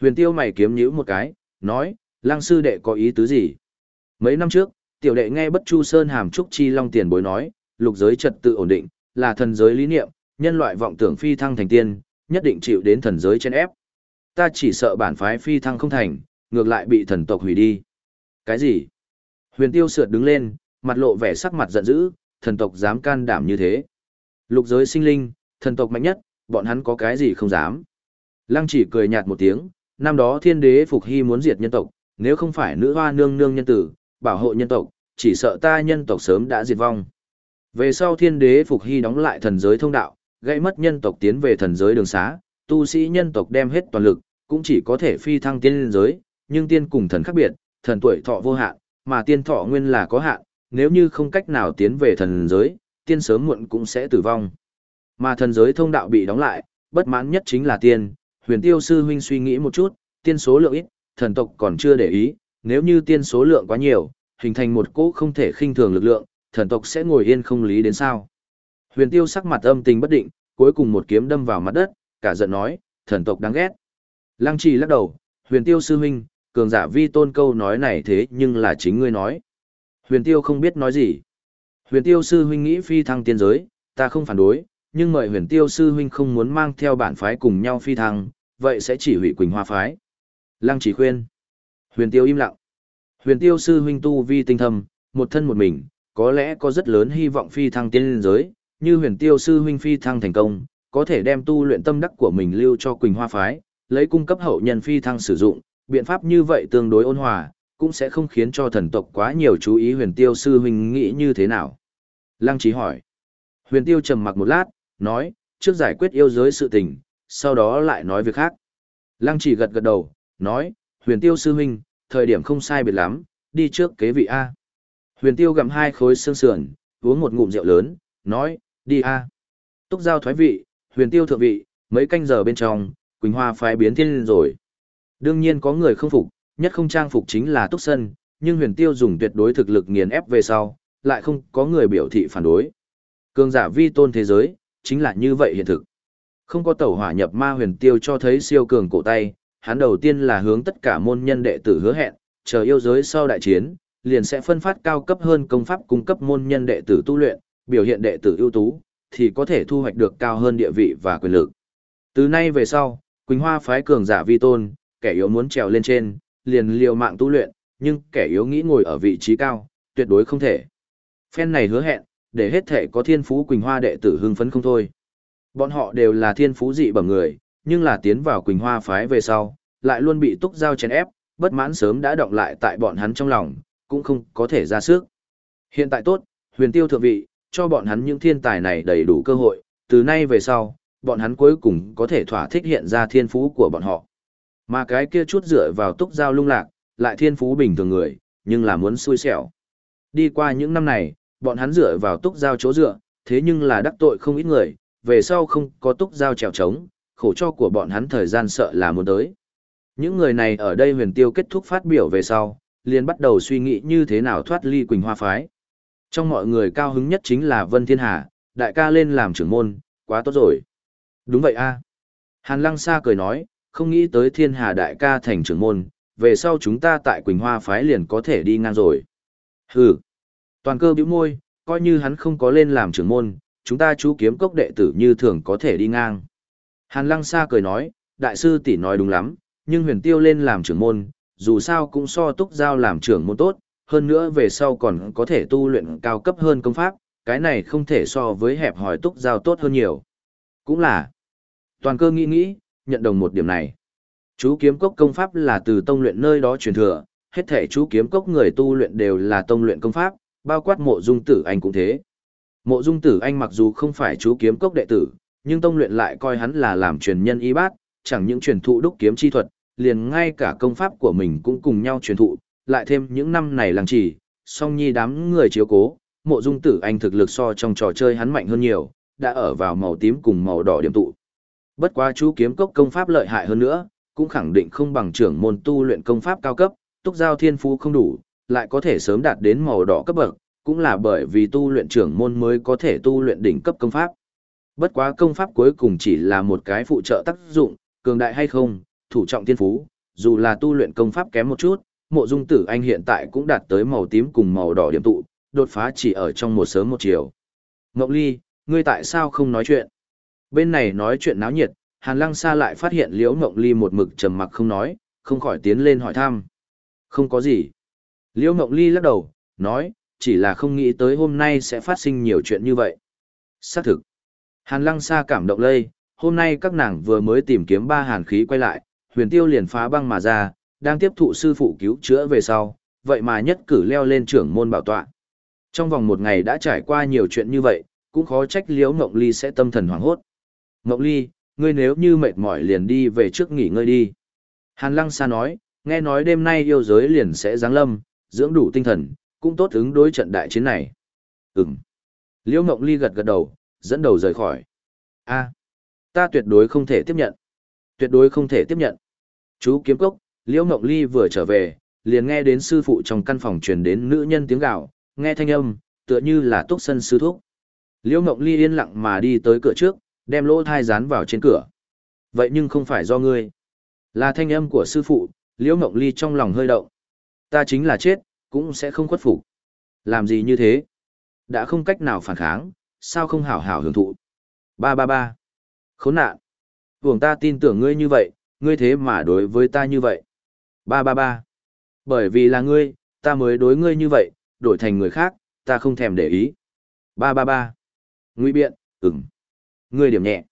Huyền tiêu mày kiếm nhữ một cái, nói, lang sư đệ có ý tứ gì? Mấy năm trước, tiểu đệ nghe Bất Chu Sơn Hàm Trúc Chi Long tiền bối nói, lục giới trật tự ổn định, là thần giới lý niệm, nhân loại vọng tưởng phi thăng thành tiên, nhất định chịu đến thần giới chen ép. Ta chỉ sợ bản phái phi thăng không thành, ngược lại bị thần tộc hủy đi. Cái gì? Huyền Tiêu sượt đứng lên, mặt lộ vẻ sắc mặt giận dữ, thần tộc dám can đảm như thế. Lục giới sinh linh, thần tộc mạnh nhất, bọn hắn có cái gì không dám. Lăng chỉ cười nhạt một tiếng, năm đó thiên đế Phục Hy muốn diệt nhân tộc, nếu không phải nữ hoa nương nương nhân tử, bảo hộ nhân tộc, chỉ sợ ta nhân tộc sớm đã diệt vong. Về sau thiên đế Phục Hy đóng lại thần giới thông đạo, gây mất nhân tộc tiến về thần giới đường xá, tu sĩ nhân tộc đem hết toàn lực, cũng chỉ có thể phi thăng tiên giới, nhưng tiên cùng thần khác biệt, thần tuổi thọ vô hạn, mà tiên thọ nguyên là có hạn, nếu như không cách nào tiến về thần giới, tiên sớm muộn cũng sẽ tử vong. Mà thần giới thông đạo bị đóng lại, bất mãn nhất chính là tiên, huyền tiêu sư huynh suy nghĩ một chút, tiên số lượng ít, thần tộc còn chưa để ý, nếu như tiên số lượng quá nhiều, hình thành một cỗ không thể khinh thường lực lượng, thần tộc sẽ ngồi yên không lý đến sao. Huyền tiêu sắc mặt âm tình bất định, cuối cùng một kiếm đâm vào mặt đất, cả giận nói, thần tộc đáng ghét. Lăng trì lắc đầu, huyền tiêu sư huynh, cường giả vi tôn câu nói này thế nhưng là chính ngươi nói. Huyền tiêu không biết nói gì. Huyền tiêu sư huynh nghĩ phi thăng tiên giới, ta không phản đối, nhưng mời huyền tiêu sư huynh không muốn mang theo bản phái cùng nhau phi thăng, vậy sẽ chỉ hủy Quỳnh Hoa phái. Lăng chỉ khuyên. Huyền tiêu im lặng. Huyền tiêu sư huynh tu vi tinh thâm, một thân một mình, có lẽ có rất lớn hy vọng phi thăng tiên giới, như huyền tiêu sư huynh phi thăng thành công, có thể đem tu luyện tâm đắc của mình lưu cho Quỳnh Hoa phái, lấy cung cấp hậu nhân phi thăng sử dụng, biện pháp như vậy tương đối ôn hòa, cũng sẽ không khiến cho thần tộc quá nhiều chú ý huyền tiêu sư huynh nghĩ như thế nào. Lăng trí hỏi. Huyền tiêu trầm mặc một lát, nói, trước giải quyết yêu giới sự tình, sau đó lại nói việc khác. Lăng chỉ gật gật đầu, nói, huyền tiêu sư huynh, thời điểm không sai biệt lắm, đi trước kế vị A. Huyền tiêu gặm hai khối xương sườn, uống một ngụm rượu lớn, nói, đi A. Túc giao thoái vị, huyền tiêu thượng vị, mấy canh giờ bên trong, Quỳnh Hoa phái biến thiên rồi. Đương nhiên có người không phục, nhất không trang phục chính là Túc Sân, nhưng huyền tiêu dùng tuyệt đối thực lực nghiền ép về sau, lại không có người biểu thị phản đối. Cường giả vi tôn thế giới, chính là như vậy hiện thực. Không có tẩu hỏa nhập ma huyền tiêu cho thấy siêu cường cổ tay, hắn đầu tiên là hướng tất cả môn nhân đệ tử hứa hẹn, chờ yêu giới sau đại chiến, liền sẽ phân phát cao cấp hơn công pháp cung cấp môn nhân đệ tử tu luyện, biểu hiện đệ tử ưu tú, thì có thể thu hoạch được cao hơn địa vị và quyền lực. Từ nay về sau, Quỳnh Hoa phái cường giả vi tôn, kẻ yếu muốn trèo lên trên, liền liều mạng tu luyện, nhưng kẻ yếu nghĩ ngồi ở vị trí cao, tuyệt đối không thể. Phen này hứa hẹn, để hết thể có thiên phú Quỳnh Hoa đệ tử hưng phấn không thôi. Bọn họ đều là thiên phú dị bẩm người, nhưng là tiến vào Quỳnh Hoa phái về sau, lại luôn bị túc giao chèn ép, bất mãn sớm đã động lại tại bọn hắn trong lòng, cũng không có thể ra sức. Hiện tại tốt, huyền tiêu thượng vị, cho bọn hắn những thiên tài này đầy đủ cơ hội, từ nay về sau, bọn hắn cuối cùng có thể thỏa thích hiện ra thiên phú của bọn họ. Mà cái kia chút dựa vào túc giao lung lạc, lại thiên phú bình thường người, nhưng là muốn xui xẻo. Đi qua những năm này, bọn hắn dựa vào túc giao chỗ dựa, thế nhưng là đắc tội không ít người, về sau không có túc giao trèo trống, khổ cho của bọn hắn thời gian sợ là muốn tới. Những người này ở đây huyền tiêu kết thúc phát biểu về sau, liền bắt đầu suy nghĩ như thế nào thoát ly Quỳnh Hoa Phái. Trong mọi người cao hứng nhất chính là Vân Thiên Hà, đại ca lên làm trưởng môn, quá tốt rồi. Đúng vậy a. Hàn Lăng Sa cười nói, không nghĩ tới Thiên Hà đại ca thành trưởng môn, về sau chúng ta tại Quỳnh Hoa Phái liền có thể đi ngang rồi. Hừ. Toàn cơ bĩu môi, coi như hắn không có lên làm trưởng môn, chúng ta chú kiếm cốc đệ tử như thường có thể đi ngang. Hàn Lăng Sa cười nói, đại sư tỷ nói đúng lắm, nhưng huyền tiêu lên làm trưởng môn, dù sao cũng so túc giao làm trưởng môn tốt, hơn nữa về sau còn có thể tu luyện cao cấp hơn công pháp, cái này không thể so với hẹp hỏi túc giao tốt hơn nhiều. Cũng là, toàn cơ nghĩ nghĩ, nhận đồng một điểm này. Chú kiếm cốc công pháp là từ tông luyện nơi đó truyền thừa, hết thể chú kiếm cốc người tu luyện đều là tông luyện công pháp, bao quát mộ dung tử anh cũng thế. Mộ dung tử anh mặc dù không phải chú kiếm cốc đệ tử, nhưng tông luyện lại coi hắn là làm truyền nhân y bát, chẳng những truyền thụ đúc kiếm chi thuật, liền ngay cả công pháp của mình cũng cùng nhau truyền thụ, lại thêm những năm này làng chỉ, song nhi đám người chiếu cố, mộ dung tử anh thực lực so trong trò chơi hắn mạnh hơn nhiều, đã ở vào màu tím cùng màu đỏ điểm tụ. Bất quá chú kiếm cốc công pháp lợi hại hơn nữa, cũng khẳng định không bằng trưởng môn tu luyện công pháp cao cấp, túc giao thiên phú không đủ, lại có thể sớm đạt đến màu đỏ cấp bậc, cũng là bởi vì tu luyện trưởng môn mới có thể tu luyện đỉnh cấp công pháp. Bất quá công pháp cuối cùng chỉ là một cái phụ trợ tác dụng, cường đại hay không, thủ trọng thiên phú, dù là tu luyện công pháp kém một chút, mộ dung tử anh hiện tại cũng đạt tới màu tím cùng màu đỏ điểm tụ, đột phá chỉ ở trong một sớm một chiều. Ngọc Ly, ngươi tại sao không nói chuyện? Bên này nói chuyện náo nhiệt, Hàn Lăng Sa lại phát hiện Liễu Ngộng Ly một mực trầm mặc không nói, không khỏi tiến lên hỏi thăm. Không có gì. Liễu Ngộng Ly lắc đầu, nói, chỉ là không nghĩ tới hôm nay sẽ phát sinh nhiều chuyện như vậy. Xác thực. Hàn Lăng Sa cảm động lây, hôm nay các nàng vừa mới tìm kiếm ba hàn khí quay lại, huyền tiêu liền phá băng mà ra, đang tiếp thụ sư phụ cứu chữa về sau, vậy mà nhất cử leo lên trưởng môn bảo tọa. Trong vòng một ngày đã trải qua nhiều chuyện như vậy, cũng khó trách liễu Ngộng Ly sẽ tâm thần hoảng hốt. Ngọc Ly, ngươi nếu như mệt mỏi liền đi về trước nghỉ ngơi đi. Hàn Lăng Sa nói, nghe nói đêm nay yêu giới liền sẽ giáng lâm, dưỡng đủ tinh thần, cũng tốt ứng đối trận đại chiến này. Ừm. Liễu Ngọc Ly gật gật đầu, dẫn đầu rời khỏi. A, ta tuyệt đối không thể tiếp nhận. Tuyệt đối không thể tiếp nhận. Chú kiếm cốc, Liễu Ngọc Ly vừa trở về, liền nghe đến sư phụ trong căn phòng truyền đến nữ nhân tiếng gào, nghe thanh âm, tựa như là túc sân sư thúc. Liễu Ngọc Ly yên lặng mà đi tới cửa trước, đem lỗ thai dán vào trên cửa. Vậy nhưng không phải do ngươi. Là thanh âm của sư phụ, Liễu Ngọc Ly trong lòng hơi động. Ta chính là chết, cũng sẽ không khuất phục. Làm gì như thế? Đã không cách nào phản kháng, sao không hảo hảo hưởng thụ? Ba ba ba. Khốn nạn. Vùng ta tin tưởng ngươi như vậy, ngươi thế mà đối với ta như vậy. Ba ba ba. Bởi vì là ngươi, ta mới đối ngươi như vậy, đổi thành người khác, ta không thèm để ý. Ba ba ba. Nguy biện, ừm. Ngươi điểm nhẹ.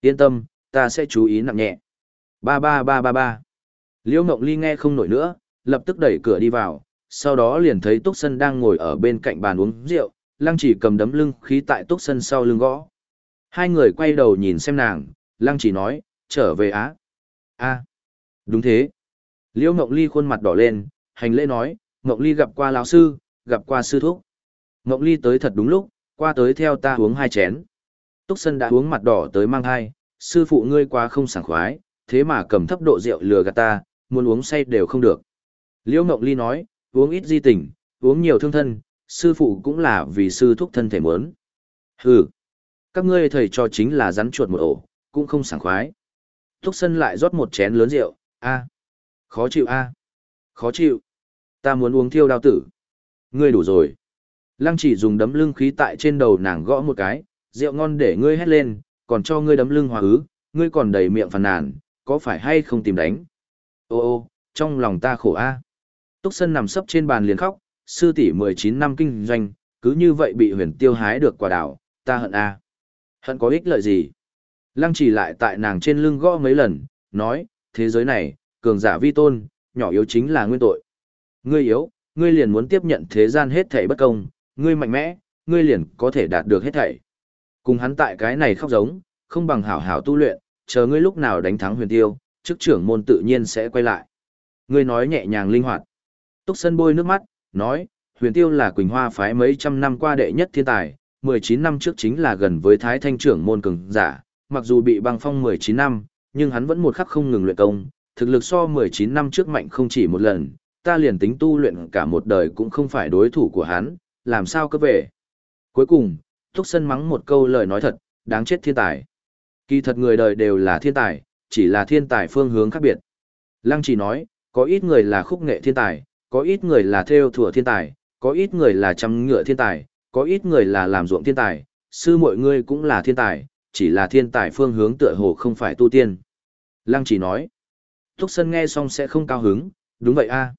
Yên tâm, ta sẽ chú ý nặng nhẹ. Ba ba ba ba ba. Liễu Ngộng Ly nghe không nổi nữa, lập tức đẩy cửa đi vào, sau đó liền thấy Túc Sân đang ngồi ở bên cạnh bàn uống rượu, Lăng chỉ cầm đấm lưng khí tại Túc Sân sau lưng gõ. Hai người quay đầu nhìn xem nàng, Lăng chỉ nói, trở về Á. a đúng thế. Liễu Ngộng Ly khuôn mặt đỏ lên, hành lễ nói, Ngộng Ly gặp qua lão sư, gặp qua sư thúc. Ngộng Ly tới thật đúng lúc, qua tới theo ta uống hai chén. Túc Sân đã uống mặt đỏ tới mang hai, sư phụ ngươi quá không sảng khoái, thế mà cầm thấp độ rượu lừa gạt ta, muốn uống say đều không được. Liễu Ngộng Ly nói, uống ít di tỉnh, uống nhiều thương thân, sư phụ cũng là vì sư thúc thân thể muốn. Hừ, các ngươi thầy cho chính là rắn chuột một ổ, cũng không sảng khoái. Túc Sân lại rót một chén lớn rượu, a, khó chịu a, khó chịu. Ta muốn uống thiêu đao tử. Ngươi đủ rồi. Lăng chỉ dùng đấm lưng khí tại trên đầu nàng gõ một cái, rượu ngon để ngươi hét lên, còn cho ngươi đấm lưng hòa ứ, ngươi còn đầy miệng phàn nàn, có phải hay không tìm đánh? Ô ô, trong lòng ta khổ a. Túc Sân nằm sấp trên bàn liền khóc, sư tỷ 19 năm kinh doanh, cứ như vậy bị huyền tiêu hái được quả đảo, ta hận a. Hận có ích lợi gì? Lăng chỉ lại tại nàng trên lưng gõ mấy lần, nói, thế giới này, cường giả vi tôn, nhỏ yếu chính là nguyên tội. Ngươi yếu, ngươi liền muốn tiếp nhận thế gian hết thảy bất công, ngươi mạnh mẽ, ngươi liền có thể đạt được hết thảy. Cùng hắn tại cái này khóc giống, không bằng hảo hảo tu luyện, chờ ngươi lúc nào đánh thắng huyền tiêu, chức trưởng môn tự nhiên sẽ quay lại. Ngươi nói nhẹ nhàng linh hoạt. Túc Sân bôi nước mắt, nói, huyền tiêu là Quỳnh Hoa phái mấy trăm năm qua đệ nhất thiên tài, 19 năm trước chính là gần với Thái Thanh trưởng môn cường giả, mặc dù bị băng phong 19 năm, nhưng hắn vẫn một khắc không ngừng luyện công, thực lực so 19 năm trước mạnh không chỉ một lần, ta liền tính tu luyện cả một đời cũng không phải đối thủ của hắn, làm sao cơ về. Cuối cùng, Thúc Sân mắng một câu lời nói thật, đáng chết thiên tài. Kỳ thật người đời đều là thiên tài, chỉ là thiên tài phương hướng khác biệt. Lăng chỉ nói, có ít người là khúc nghệ thiên tài, có ít người là theo thủa thiên tài, có ít người là chăm ngựa thiên tài, có ít người là làm ruộng thiên tài, sư mọi người cũng là thiên tài, chỉ là thiên tài phương hướng tựa hồ không phải tu tiên. Lăng chỉ nói, Thúc Sân nghe xong sẽ không cao hứng, đúng vậy a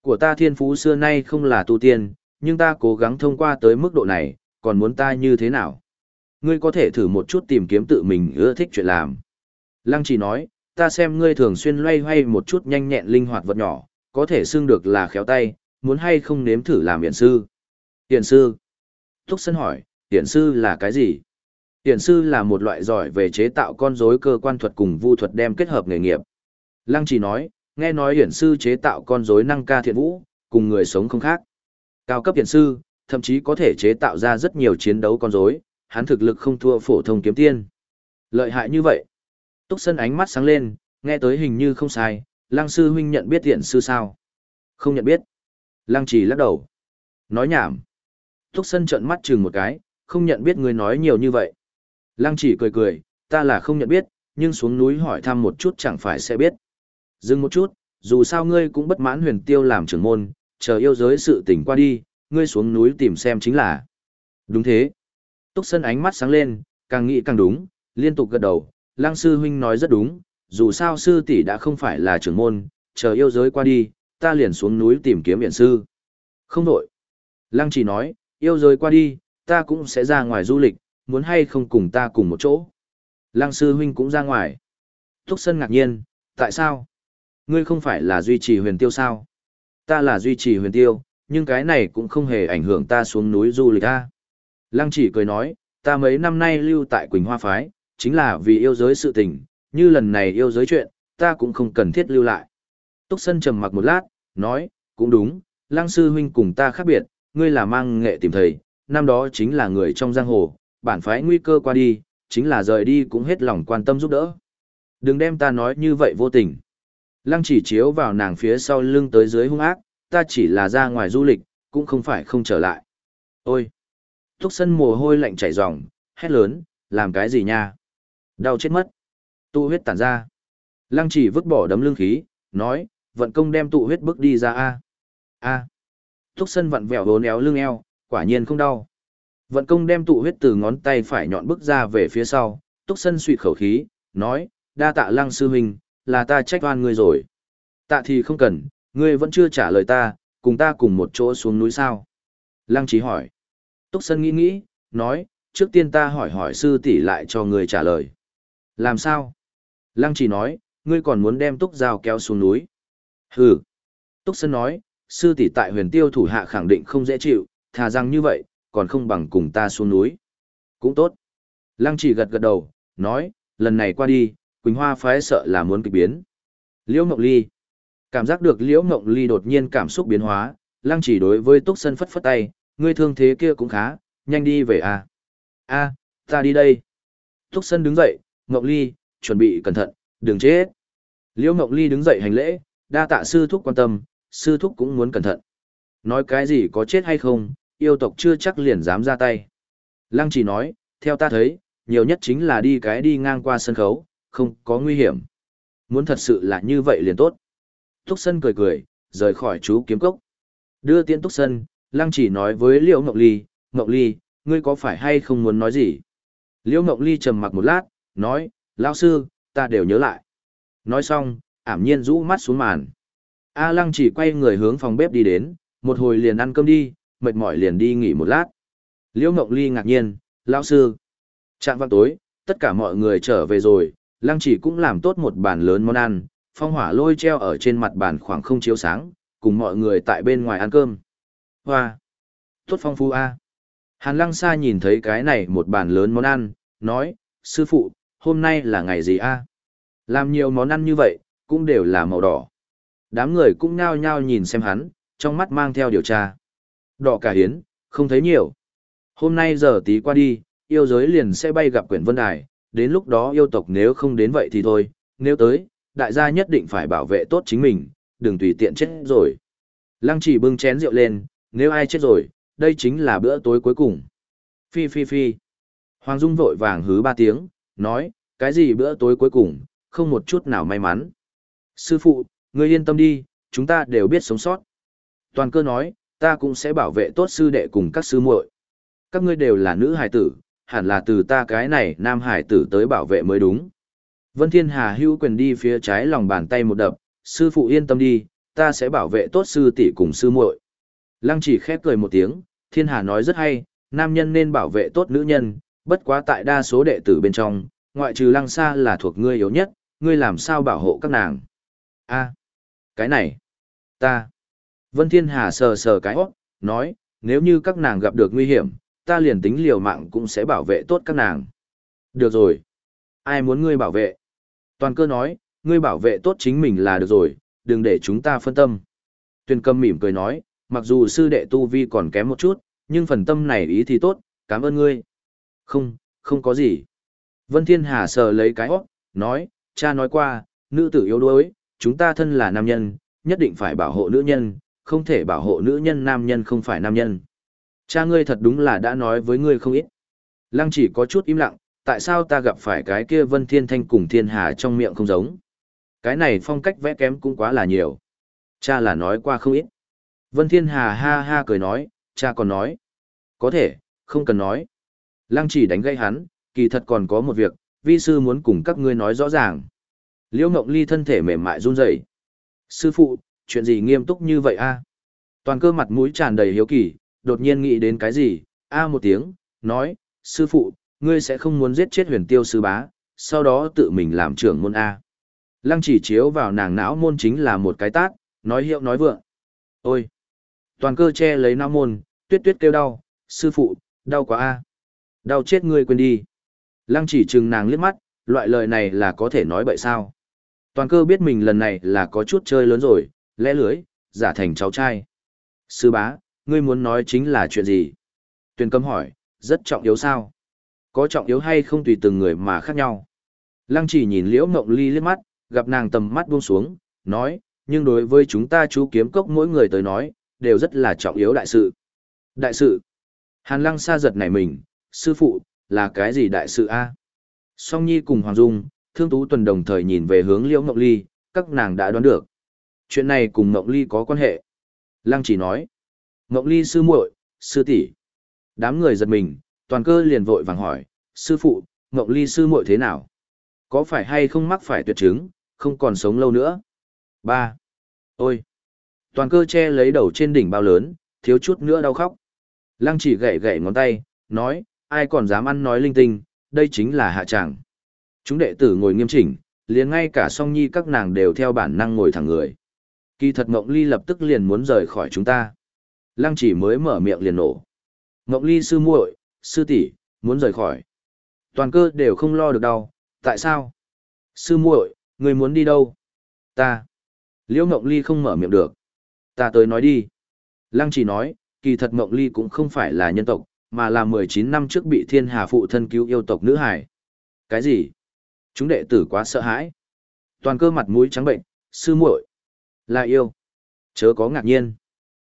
Của ta thiên phú xưa nay không là tu tiên, nhưng ta cố gắng thông qua tới mức độ này, còn muốn ta như thế nào? Ngươi có thể thử một chút tìm kiếm tự mình ưa thích chuyện làm. Lăng chỉ nói, ta xem ngươi thường xuyên loay hoay một chút nhanh nhẹn linh hoạt vật nhỏ, có thể xưng được là khéo tay, muốn hay không nếm thử làm hiển sư. Hiển sư. Thúc Sân hỏi, hiển sư là cái gì? Hiển sư là một loại giỏi về chế tạo con rối cơ quan thuật cùng vu thuật đem kết hợp nghề nghiệp. Lăng chỉ nói, nghe nói hiển sư chế tạo con rối năng ca thiện vũ, cùng người sống không khác. Cao cấp hiển sư, thậm chí có thể chế tạo ra rất nhiều chiến đấu con rối, hắn thực lực không thua phổ thông kiếm tiên. Lợi hại như vậy. Túc Sân ánh mắt sáng lên, nghe tới hình như không sai, Lăng sư huynh nhận biết tiện sư sao? Không nhận biết. Lăng chỉ lắc đầu. Nói nhảm. Túc Sân trợn mắt chừng một cái, không nhận biết người nói nhiều như vậy. Lăng chỉ cười cười, ta là không nhận biết, nhưng xuống núi hỏi thăm một chút chẳng phải sẽ biết. Dừng một chút, dù sao ngươi cũng bất mãn huyền tiêu làm trưởng môn, chờ yêu giới sự tình qua đi, ngươi xuống núi tìm xem chính là. Đúng thế. Túc Sân ánh mắt sáng lên, càng nghĩ càng đúng, liên tục gật đầu, Lăng sư huynh nói rất đúng, dù sao sư tỷ đã không phải là trưởng môn, chờ yêu giới qua đi, ta liền xuống núi tìm kiếm viện sư. Không đổi. Lăng chỉ nói, yêu giới qua đi, ta cũng sẽ ra ngoài du lịch, muốn hay không cùng ta cùng một chỗ. Lăng sư huynh cũng ra ngoài. Túc Sân ngạc nhiên, tại sao? Ngươi không phải là duy trì huyền tiêu sao? Ta là duy trì huyền tiêu, nhưng cái này cũng không hề ảnh hưởng ta xuống núi du lịch ta. Lăng chỉ cười nói, ta mấy năm nay lưu tại Quỳnh Hoa Phái, chính là vì yêu giới sự tình, như lần này yêu giới chuyện, ta cũng không cần thiết lưu lại. Túc Sân trầm mặc một lát, nói, cũng đúng, Lăng sư huynh cùng ta khác biệt, ngươi là mang nghệ tìm thầy, năm đó chính là người trong giang hồ, bản phái nguy cơ qua đi, chính là rời đi cũng hết lòng quan tâm giúp đỡ. Đừng đem ta nói như vậy vô tình. Lăng chỉ chiếu vào nàng phía sau lưng tới dưới hung ác, ta chỉ là ra ngoài du lịch, cũng không phải không trở lại. Ôi! túc sân mồ hôi lạnh chảy ròng, hét lớn, làm cái gì nha? Đau chết mất. Tụ huyết tản ra. Lăng chỉ vứt bỏ đấm lưng khí, nói, vận công đem tụ huyết bước đi ra a. A. túc sân vặn vẹo bốn éo lưng eo, quả nhiên không đau. Vận công đem tụ huyết từ ngón tay phải nhọn bước ra về phía sau, túc sân suy khẩu khí, nói, đa tạ lăng sư huynh, là ta trách oan ngươi rồi. Tạ thì không cần, ngươi vẫn chưa trả lời ta, cùng ta cùng một chỗ xuống núi sao. Lăng trí hỏi. Túc sân nghĩ nghĩ, nói, trước tiên ta hỏi hỏi sư tỷ lại cho ngươi trả lời. Làm sao? Lăng chỉ nói, ngươi còn muốn đem túc dao kéo xuống núi. Hừ. Túc sân nói, sư tỷ tại huyền tiêu thủ hạ khẳng định không dễ chịu, thà rằng như vậy, còn không bằng cùng ta xuống núi. Cũng tốt. Lăng chỉ gật gật đầu, nói, lần này qua đi, Quỳnh Hoa phái sợ là muốn kịch biến. Liễu Mộng Ly. Cảm giác được Liễu Mộng Ly đột nhiên cảm xúc biến hóa, Lăng chỉ đối với Túc Sân phất phất tay, ngươi thương thế kia cũng khá, nhanh đi về à. a ta đi đây. Túc Sân đứng dậy, Mộng Ly, chuẩn bị cẩn thận, đừng chết. Liễu Mộng Ly đứng dậy hành lễ, đa tạ sư thúc quan tâm, sư thúc cũng muốn cẩn thận. Nói cái gì có chết hay không, yêu tộc chưa chắc liền dám ra tay. Lăng chỉ nói, theo ta thấy, nhiều nhất chính là đi cái đi ngang qua sân khấu, không có nguy hiểm. Muốn thật sự là như vậy liền tốt. Túc Sân cười cười, rời khỏi chú kiếm cốc. Đưa tiễn Túc Sân, Lăng chỉ nói với Liễu Ngọc Ly, Ngọc Ly, ngươi có phải hay không muốn nói gì? Liễu Ngọc Ly trầm mặc một lát, nói, lão sư, ta đều nhớ lại. Nói xong, ảm nhiên rũ mắt xuống màn. A Lăng chỉ quay người hướng phòng bếp đi đến, một hồi liền ăn cơm đi, mệt mỏi liền đi nghỉ một lát. Liễu Ngọc Ly ngạc nhiên, lão sư. Trạng văn tối, tất cả mọi người trở về rồi, Lăng chỉ cũng làm tốt một bàn lớn món ăn, phong hỏa lôi treo ở trên mặt bàn khoảng không chiếu sáng, cùng mọi người tại bên ngoài ăn cơm. Hoa! Tốt phong phú a. Hàn lăng xa nhìn thấy cái này một bàn lớn món ăn, nói, sư phụ, hôm nay là ngày gì a? Làm nhiều món ăn như vậy, cũng đều là màu đỏ. Đám người cũng nhao nhao nhìn xem hắn, trong mắt mang theo điều tra. Đỏ cả hiến, không thấy nhiều. Hôm nay giờ tí qua đi, yêu giới liền sẽ bay gặp quyển vân đài, đến lúc đó yêu tộc nếu không đến vậy thì thôi, nếu tới, đại gia nhất định phải bảo vệ tốt chính mình, đừng tùy tiện chết rồi. Lăng chỉ bưng chén rượu lên, nếu ai chết rồi, đây chính là bữa tối cuối cùng. Phi phi phi. Hoàng Dung vội vàng hứ ba tiếng, nói, cái gì bữa tối cuối cùng, không một chút nào may mắn. Sư phụ, ngươi yên tâm đi, chúng ta đều biết sống sót. Toàn cơ nói, ta cũng sẽ bảo vệ tốt sư đệ cùng các sư muội. Các ngươi đều là nữ hài tử, hẳn là từ ta cái này nam hải tử tới bảo vệ mới đúng. Vân Thiên Hà hưu quyền đi phía trái lòng bàn tay một đập, sư phụ yên tâm đi, ta sẽ bảo vệ tốt sư tỷ cùng sư muội. Lăng chỉ khép cười một tiếng, Thiên Hà nói rất hay, nam nhân nên bảo vệ tốt nữ nhân, bất quá tại đa số đệ tử bên trong, ngoại trừ lăng xa là thuộc ngươi yếu nhất, ngươi làm sao bảo hộ các nàng. a cái này, ta. Vân Thiên Hà sờ sờ cái ốc, nói, nếu như các nàng gặp được nguy hiểm, ta liền tính liều mạng cũng sẽ bảo vệ tốt các nàng. Được rồi. Ai muốn ngươi bảo vệ? Toàn cơ nói, ngươi bảo vệ tốt chính mình là được rồi, đừng để chúng ta phân tâm. Tuyên cầm mỉm cười nói, mặc dù sư đệ tu vi còn kém một chút, nhưng phần tâm này ý thì tốt, cảm ơn ngươi. Không, không có gì. Vân Thiên Hà sờ lấy cái óc, nói, cha nói qua, nữ tử yếu đuối, chúng ta thân là nam nhân, nhất định phải bảo hộ nữ nhân, không thể bảo hộ nữ nhân nam nhân không phải nam nhân. Cha ngươi thật đúng là đã nói với ngươi không ít. Lăng chỉ có chút im lặng, tại sao ta gặp phải cái kia Vân Thiên Thanh cùng Thiên Hà trong miệng không giống? Cái này phong cách vẽ kém cũng quá là nhiều. Cha là nói qua không ít. Vân Thiên Hà ha ha cười nói, cha còn nói. Có thể, không cần nói. Lăng chỉ đánh gây hắn, kỳ thật còn có một việc, vi sư muốn cùng các ngươi nói rõ ràng. Liễu Ngộng Ly thân thể mềm mại run rẩy. Sư phụ, chuyện gì nghiêm túc như vậy a? Toàn cơ mặt mũi tràn đầy hiếu kỳ, đột nhiên nghĩ đến cái gì, a một tiếng, nói, sư phụ, ngươi sẽ không muốn giết chết huyền tiêu sư bá, sau đó tự mình làm trưởng môn A. Lăng chỉ chiếu vào nàng não môn chính là một cái tát, nói hiệu nói vượng. Ôi! Toàn cơ che lấy não môn, tuyết tuyết kêu đau, sư phụ, đau quá A. Đau chết ngươi quên đi. Lăng chỉ chừng nàng liếc mắt, loại lời này là có thể nói bậy sao. Toàn cơ biết mình lần này là có chút chơi lớn rồi, lẽ lưới, giả thành cháu trai. Sư bá, ngươi muốn nói chính là chuyện gì? Tuyền cấm hỏi, rất trọng yếu sao? Có trọng yếu hay không tùy từng người mà khác nhau. Lăng chỉ nhìn liễu mộng ly liếc mắt, gặp nàng tầm mắt buông xuống, nói, nhưng đối với chúng ta chú kiếm cốc mỗi người tới nói, đều rất là trọng yếu đại sự. Đại sự. Hàn lăng xa giật nảy mình, sư phụ, là cái gì đại sự a? Song Nhi cùng Hoàng Dung, Thương Tú Tuần đồng thời nhìn về hướng Liễu mộng Ly, các nàng đã đoán được. Chuyện này cùng mộng Ly có quan hệ. Lăng chỉ nói, mộng Ly sư muội, sư tỷ. Đám người giật mình, toàn cơ liền vội vàng hỏi, sư phụ, Ngọc Ly sư muội thế nào? Có phải hay không mắc phải tuyệt chứng, không còn sống lâu nữa? Ba. Ôi! Toàn cơ che lấy đầu trên đỉnh bao lớn, thiếu chút nữa đau khóc. Lăng chỉ gậy gậy ngón tay, nói, ai còn dám ăn nói linh tinh, đây chính là hạ tràng. Chúng đệ tử ngồi nghiêm chỉnh, liền ngay cả song nhi các nàng đều theo bản năng ngồi thẳng người. Kỳ thật Ngộng Ly lập tức liền muốn rời khỏi chúng ta. Lăng chỉ mới mở miệng liền nổ. Ngộng Ly sư muội, sư tỷ, muốn rời khỏi. Toàn cơ đều không lo được đau, tại sao? Sư muội, người muốn đi đâu? Ta. Liễu mộng Ly không mở miệng được. Ta tới nói đi. Lăng chỉ nói, kỳ thật mộng Ly cũng không phải là nhân tộc, mà là 19 năm trước bị thiên hà phụ thân cứu yêu tộc nữ hải. Cái gì? Chúng đệ tử quá sợ hãi. Toàn cơ mặt mũi trắng bệnh, sư muội là yêu. Chớ có ngạc nhiên.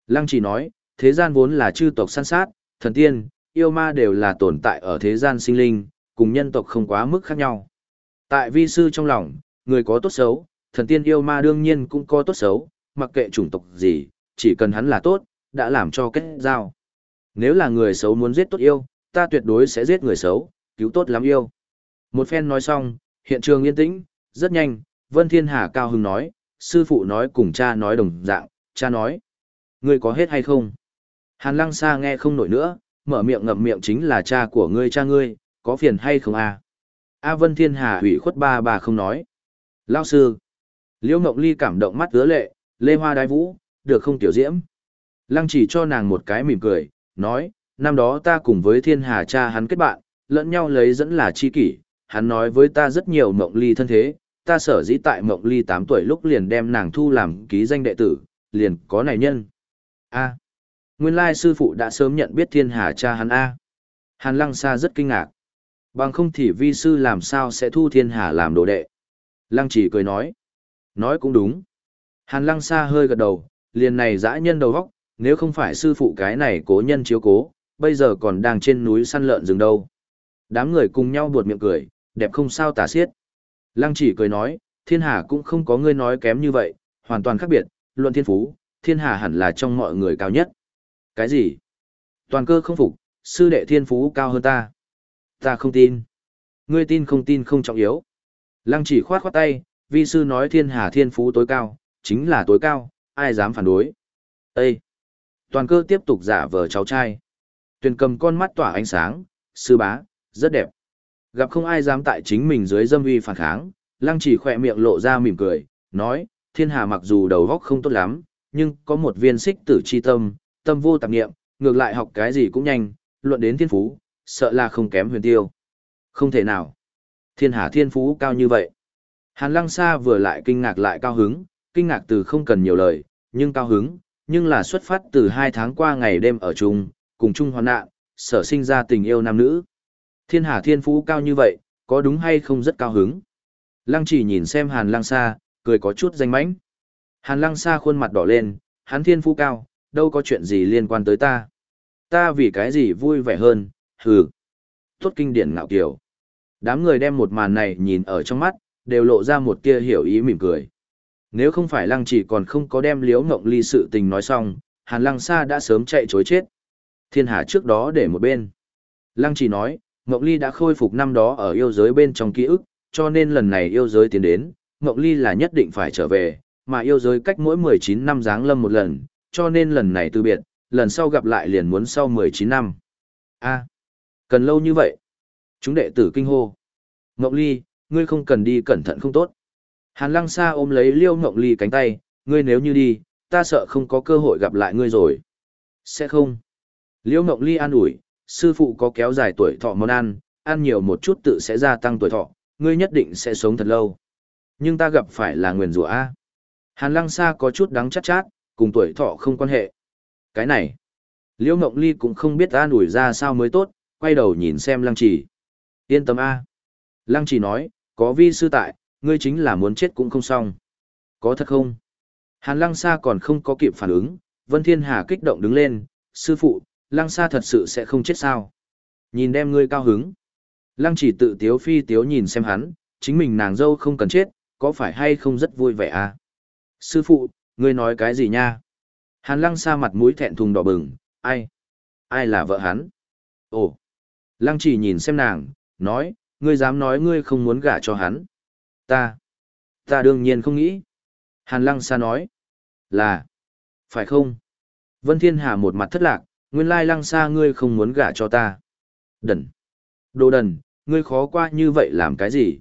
Lăng chỉ nói, thế gian vốn là chư tộc săn sát, thần tiên, yêu ma đều là tồn tại ở thế gian sinh linh, cùng nhân tộc không quá mức khác nhau. Tại vi sư trong lòng, người có tốt xấu, thần tiên yêu ma đương nhiên cũng có tốt xấu, mặc kệ chủng tộc gì, chỉ cần hắn là tốt, đã làm cho kết giao. Nếu là người xấu muốn giết tốt yêu, ta tuyệt đối sẽ giết người xấu, cứu tốt lắm yêu. Một phen nói xong, hiện trường yên tĩnh, rất nhanh, Vân Thiên Hà cao hứng nói, sư phụ nói cùng cha nói đồng dạng, cha nói. Ngươi có hết hay không? Hàn lăng xa nghe không nổi nữa, mở miệng ngậm miệng chính là cha của ngươi cha ngươi, có phiền hay không à? A Vân Thiên Hà hủy khuất ba bà không nói. Lao sư. Liễu Ngọc Ly cảm động mắt ứa lệ, lê hoa đái vũ, được không tiểu diễm? Lăng chỉ cho nàng một cái mỉm cười, nói, năm đó ta cùng với thiên hà cha hắn kết bạn, lẫn nhau lấy dẫn là chi kỷ, hắn nói với ta rất nhiều mộng ly thân thế, ta sở dĩ tại mộng ly 8 tuổi lúc liền đem nàng thu làm ký danh đệ tử, liền có này nhân. A. Nguyên lai sư phụ đã sớm nhận biết thiên hà cha hắn A. Hàn lăng xa rất kinh ngạc. Bằng không thì vi sư làm sao sẽ thu thiên hà làm đồ đệ. Lăng chỉ cười nói. Nói cũng đúng. Hàn lăng xa hơi gật đầu, liền này dã nhân đầu góc, nếu không phải sư phụ cái này cố nhân chiếu cố, bây giờ còn đang trên núi săn lợn rừng đâu. Đám người cùng nhau buột miệng cười, đẹp không sao tả xiết. Lăng chỉ cười nói, thiên hà cũng không có ngươi nói kém như vậy, hoàn toàn khác biệt, luận thiên phú, thiên hà hẳn là trong mọi người cao nhất. Cái gì? Toàn cơ không phục, sư đệ thiên phú cao hơn ta. Ta không tin. Ngươi tin không tin không trọng yếu. Lăng chỉ khoát khoát tay, vi sư nói thiên hà thiên phú tối cao, chính là tối cao, ai dám phản đối. Ê! Toàn cơ tiếp tục giả vờ cháu trai. Tuyền cầm con mắt tỏa ánh sáng, sư bá, rất đẹp. Gặp không ai dám tại chính mình dưới dâm uy phản kháng, lăng chỉ khỏe miệng lộ ra mỉm cười, nói, thiên hà mặc dù đầu góc không tốt lắm, nhưng có một viên xích tử chi tâm, tâm vô tạp nghiệm, ngược lại học cái gì cũng nhanh, luận đến thiên phú, sợ là không kém huyền tiêu. Không thể nào. Thiên hà thiên phú cao như vậy. Hàn lăng xa vừa lại kinh ngạc lại cao hứng, kinh ngạc từ không cần nhiều lời, nhưng cao hứng, nhưng là xuất phát từ hai tháng qua ngày đêm ở chung, cùng chung hoàn nạn, sở sinh ra tình yêu nam nữ. Thiên hà thiên phú cao như vậy, có đúng hay không rất cao hứng. Lăng chỉ nhìn xem hàn lăng xa, cười có chút danh mãnh. Hàn lăng xa khuôn mặt đỏ lên, hắn thiên phú cao, đâu có chuyện gì liên quan tới ta. Ta vì cái gì vui vẻ hơn, hừ. Tốt kinh điển ngạo kiểu. Đám người đem một màn này nhìn ở trong mắt, đều lộ ra một tia hiểu ý mỉm cười. Nếu không phải lăng chỉ còn không có đem liễu ngộng ly sự tình nói xong, hàn lăng xa đã sớm chạy chối chết. Thiên hà trước đó để một bên. Lăng chỉ nói, ngộng ly đã khôi phục năm đó ở yêu giới bên trong ký ức, cho nên lần này yêu giới tiến đến, ngộng ly là nhất định phải trở về, mà yêu giới cách mỗi 19 năm giáng lâm một lần, cho nên lần này từ biệt, lần sau gặp lại liền muốn sau 19 năm. a cần lâu như vậy. Chúng đệ tử kinh hô. Ngộng ly, ngươi không cần đi cẩn thận không tốt. Hàn lăng xa ôm lấy liêu ngộng ly cánh tay, ngươi nếu như đi, ta sợ không có cơ hội gặp lại ngươi rồi. Sẽ không. Liêu ngộng ly an ủi, sư phụ có kéo dài tuổi thọ món ăn, ăn nhiều một chút tự sẽ gia tăng tuổi thọ, ngươi nhất định sẽ sống thật lâu. Nhưng ta gặp phải là nguyền rủa A. Hàn lăng xa có chút đắng chát chát, cùng tuổi thọ không quan hệ. Cái này, Liễu Ngộng Ly cũng không biết an ủi ra sao mới tốt, quay đầu nhìn xem lăng trì. Yên tâm A. Lăng trì nói, có vi sư tại, ngươi chính là muốn chết cũng không xong. Có thật không? Hàn lăng xa còn không có kịp phản ứng, Vân Thiên Hà kích động đứng lên, sư phụ, lăng xa thật sự sẽ không chết sao? Nhìn đem ngươi cao hứng. Lăng chỉ tự tiếu phi tiếu nhìn xem hắn, chính mình nàng dâu không cần chết, có phải hay không rất vui vẻ à? Sư phụ, ngươi nói cái gì nha? Hàn lăng xa mặt mũi thẹn thùng đỏ bừng, ai? Ai là vợ hắn? Ồ! Lăng chỉ nhìn xem nàng, nói, ngươi dám nói ngươi không muốn gả cho hắn. Ta! Ta đương nhiên không nghĩ. Hàn lăng xa nói, là, phải không? Vân Thiên Hà một mặt thất lạc, nguyên lai lăng xa ngươi không muốn gả cho ta. Đần! Đồ đần, ngươi khó qua như vậy làm cái gì?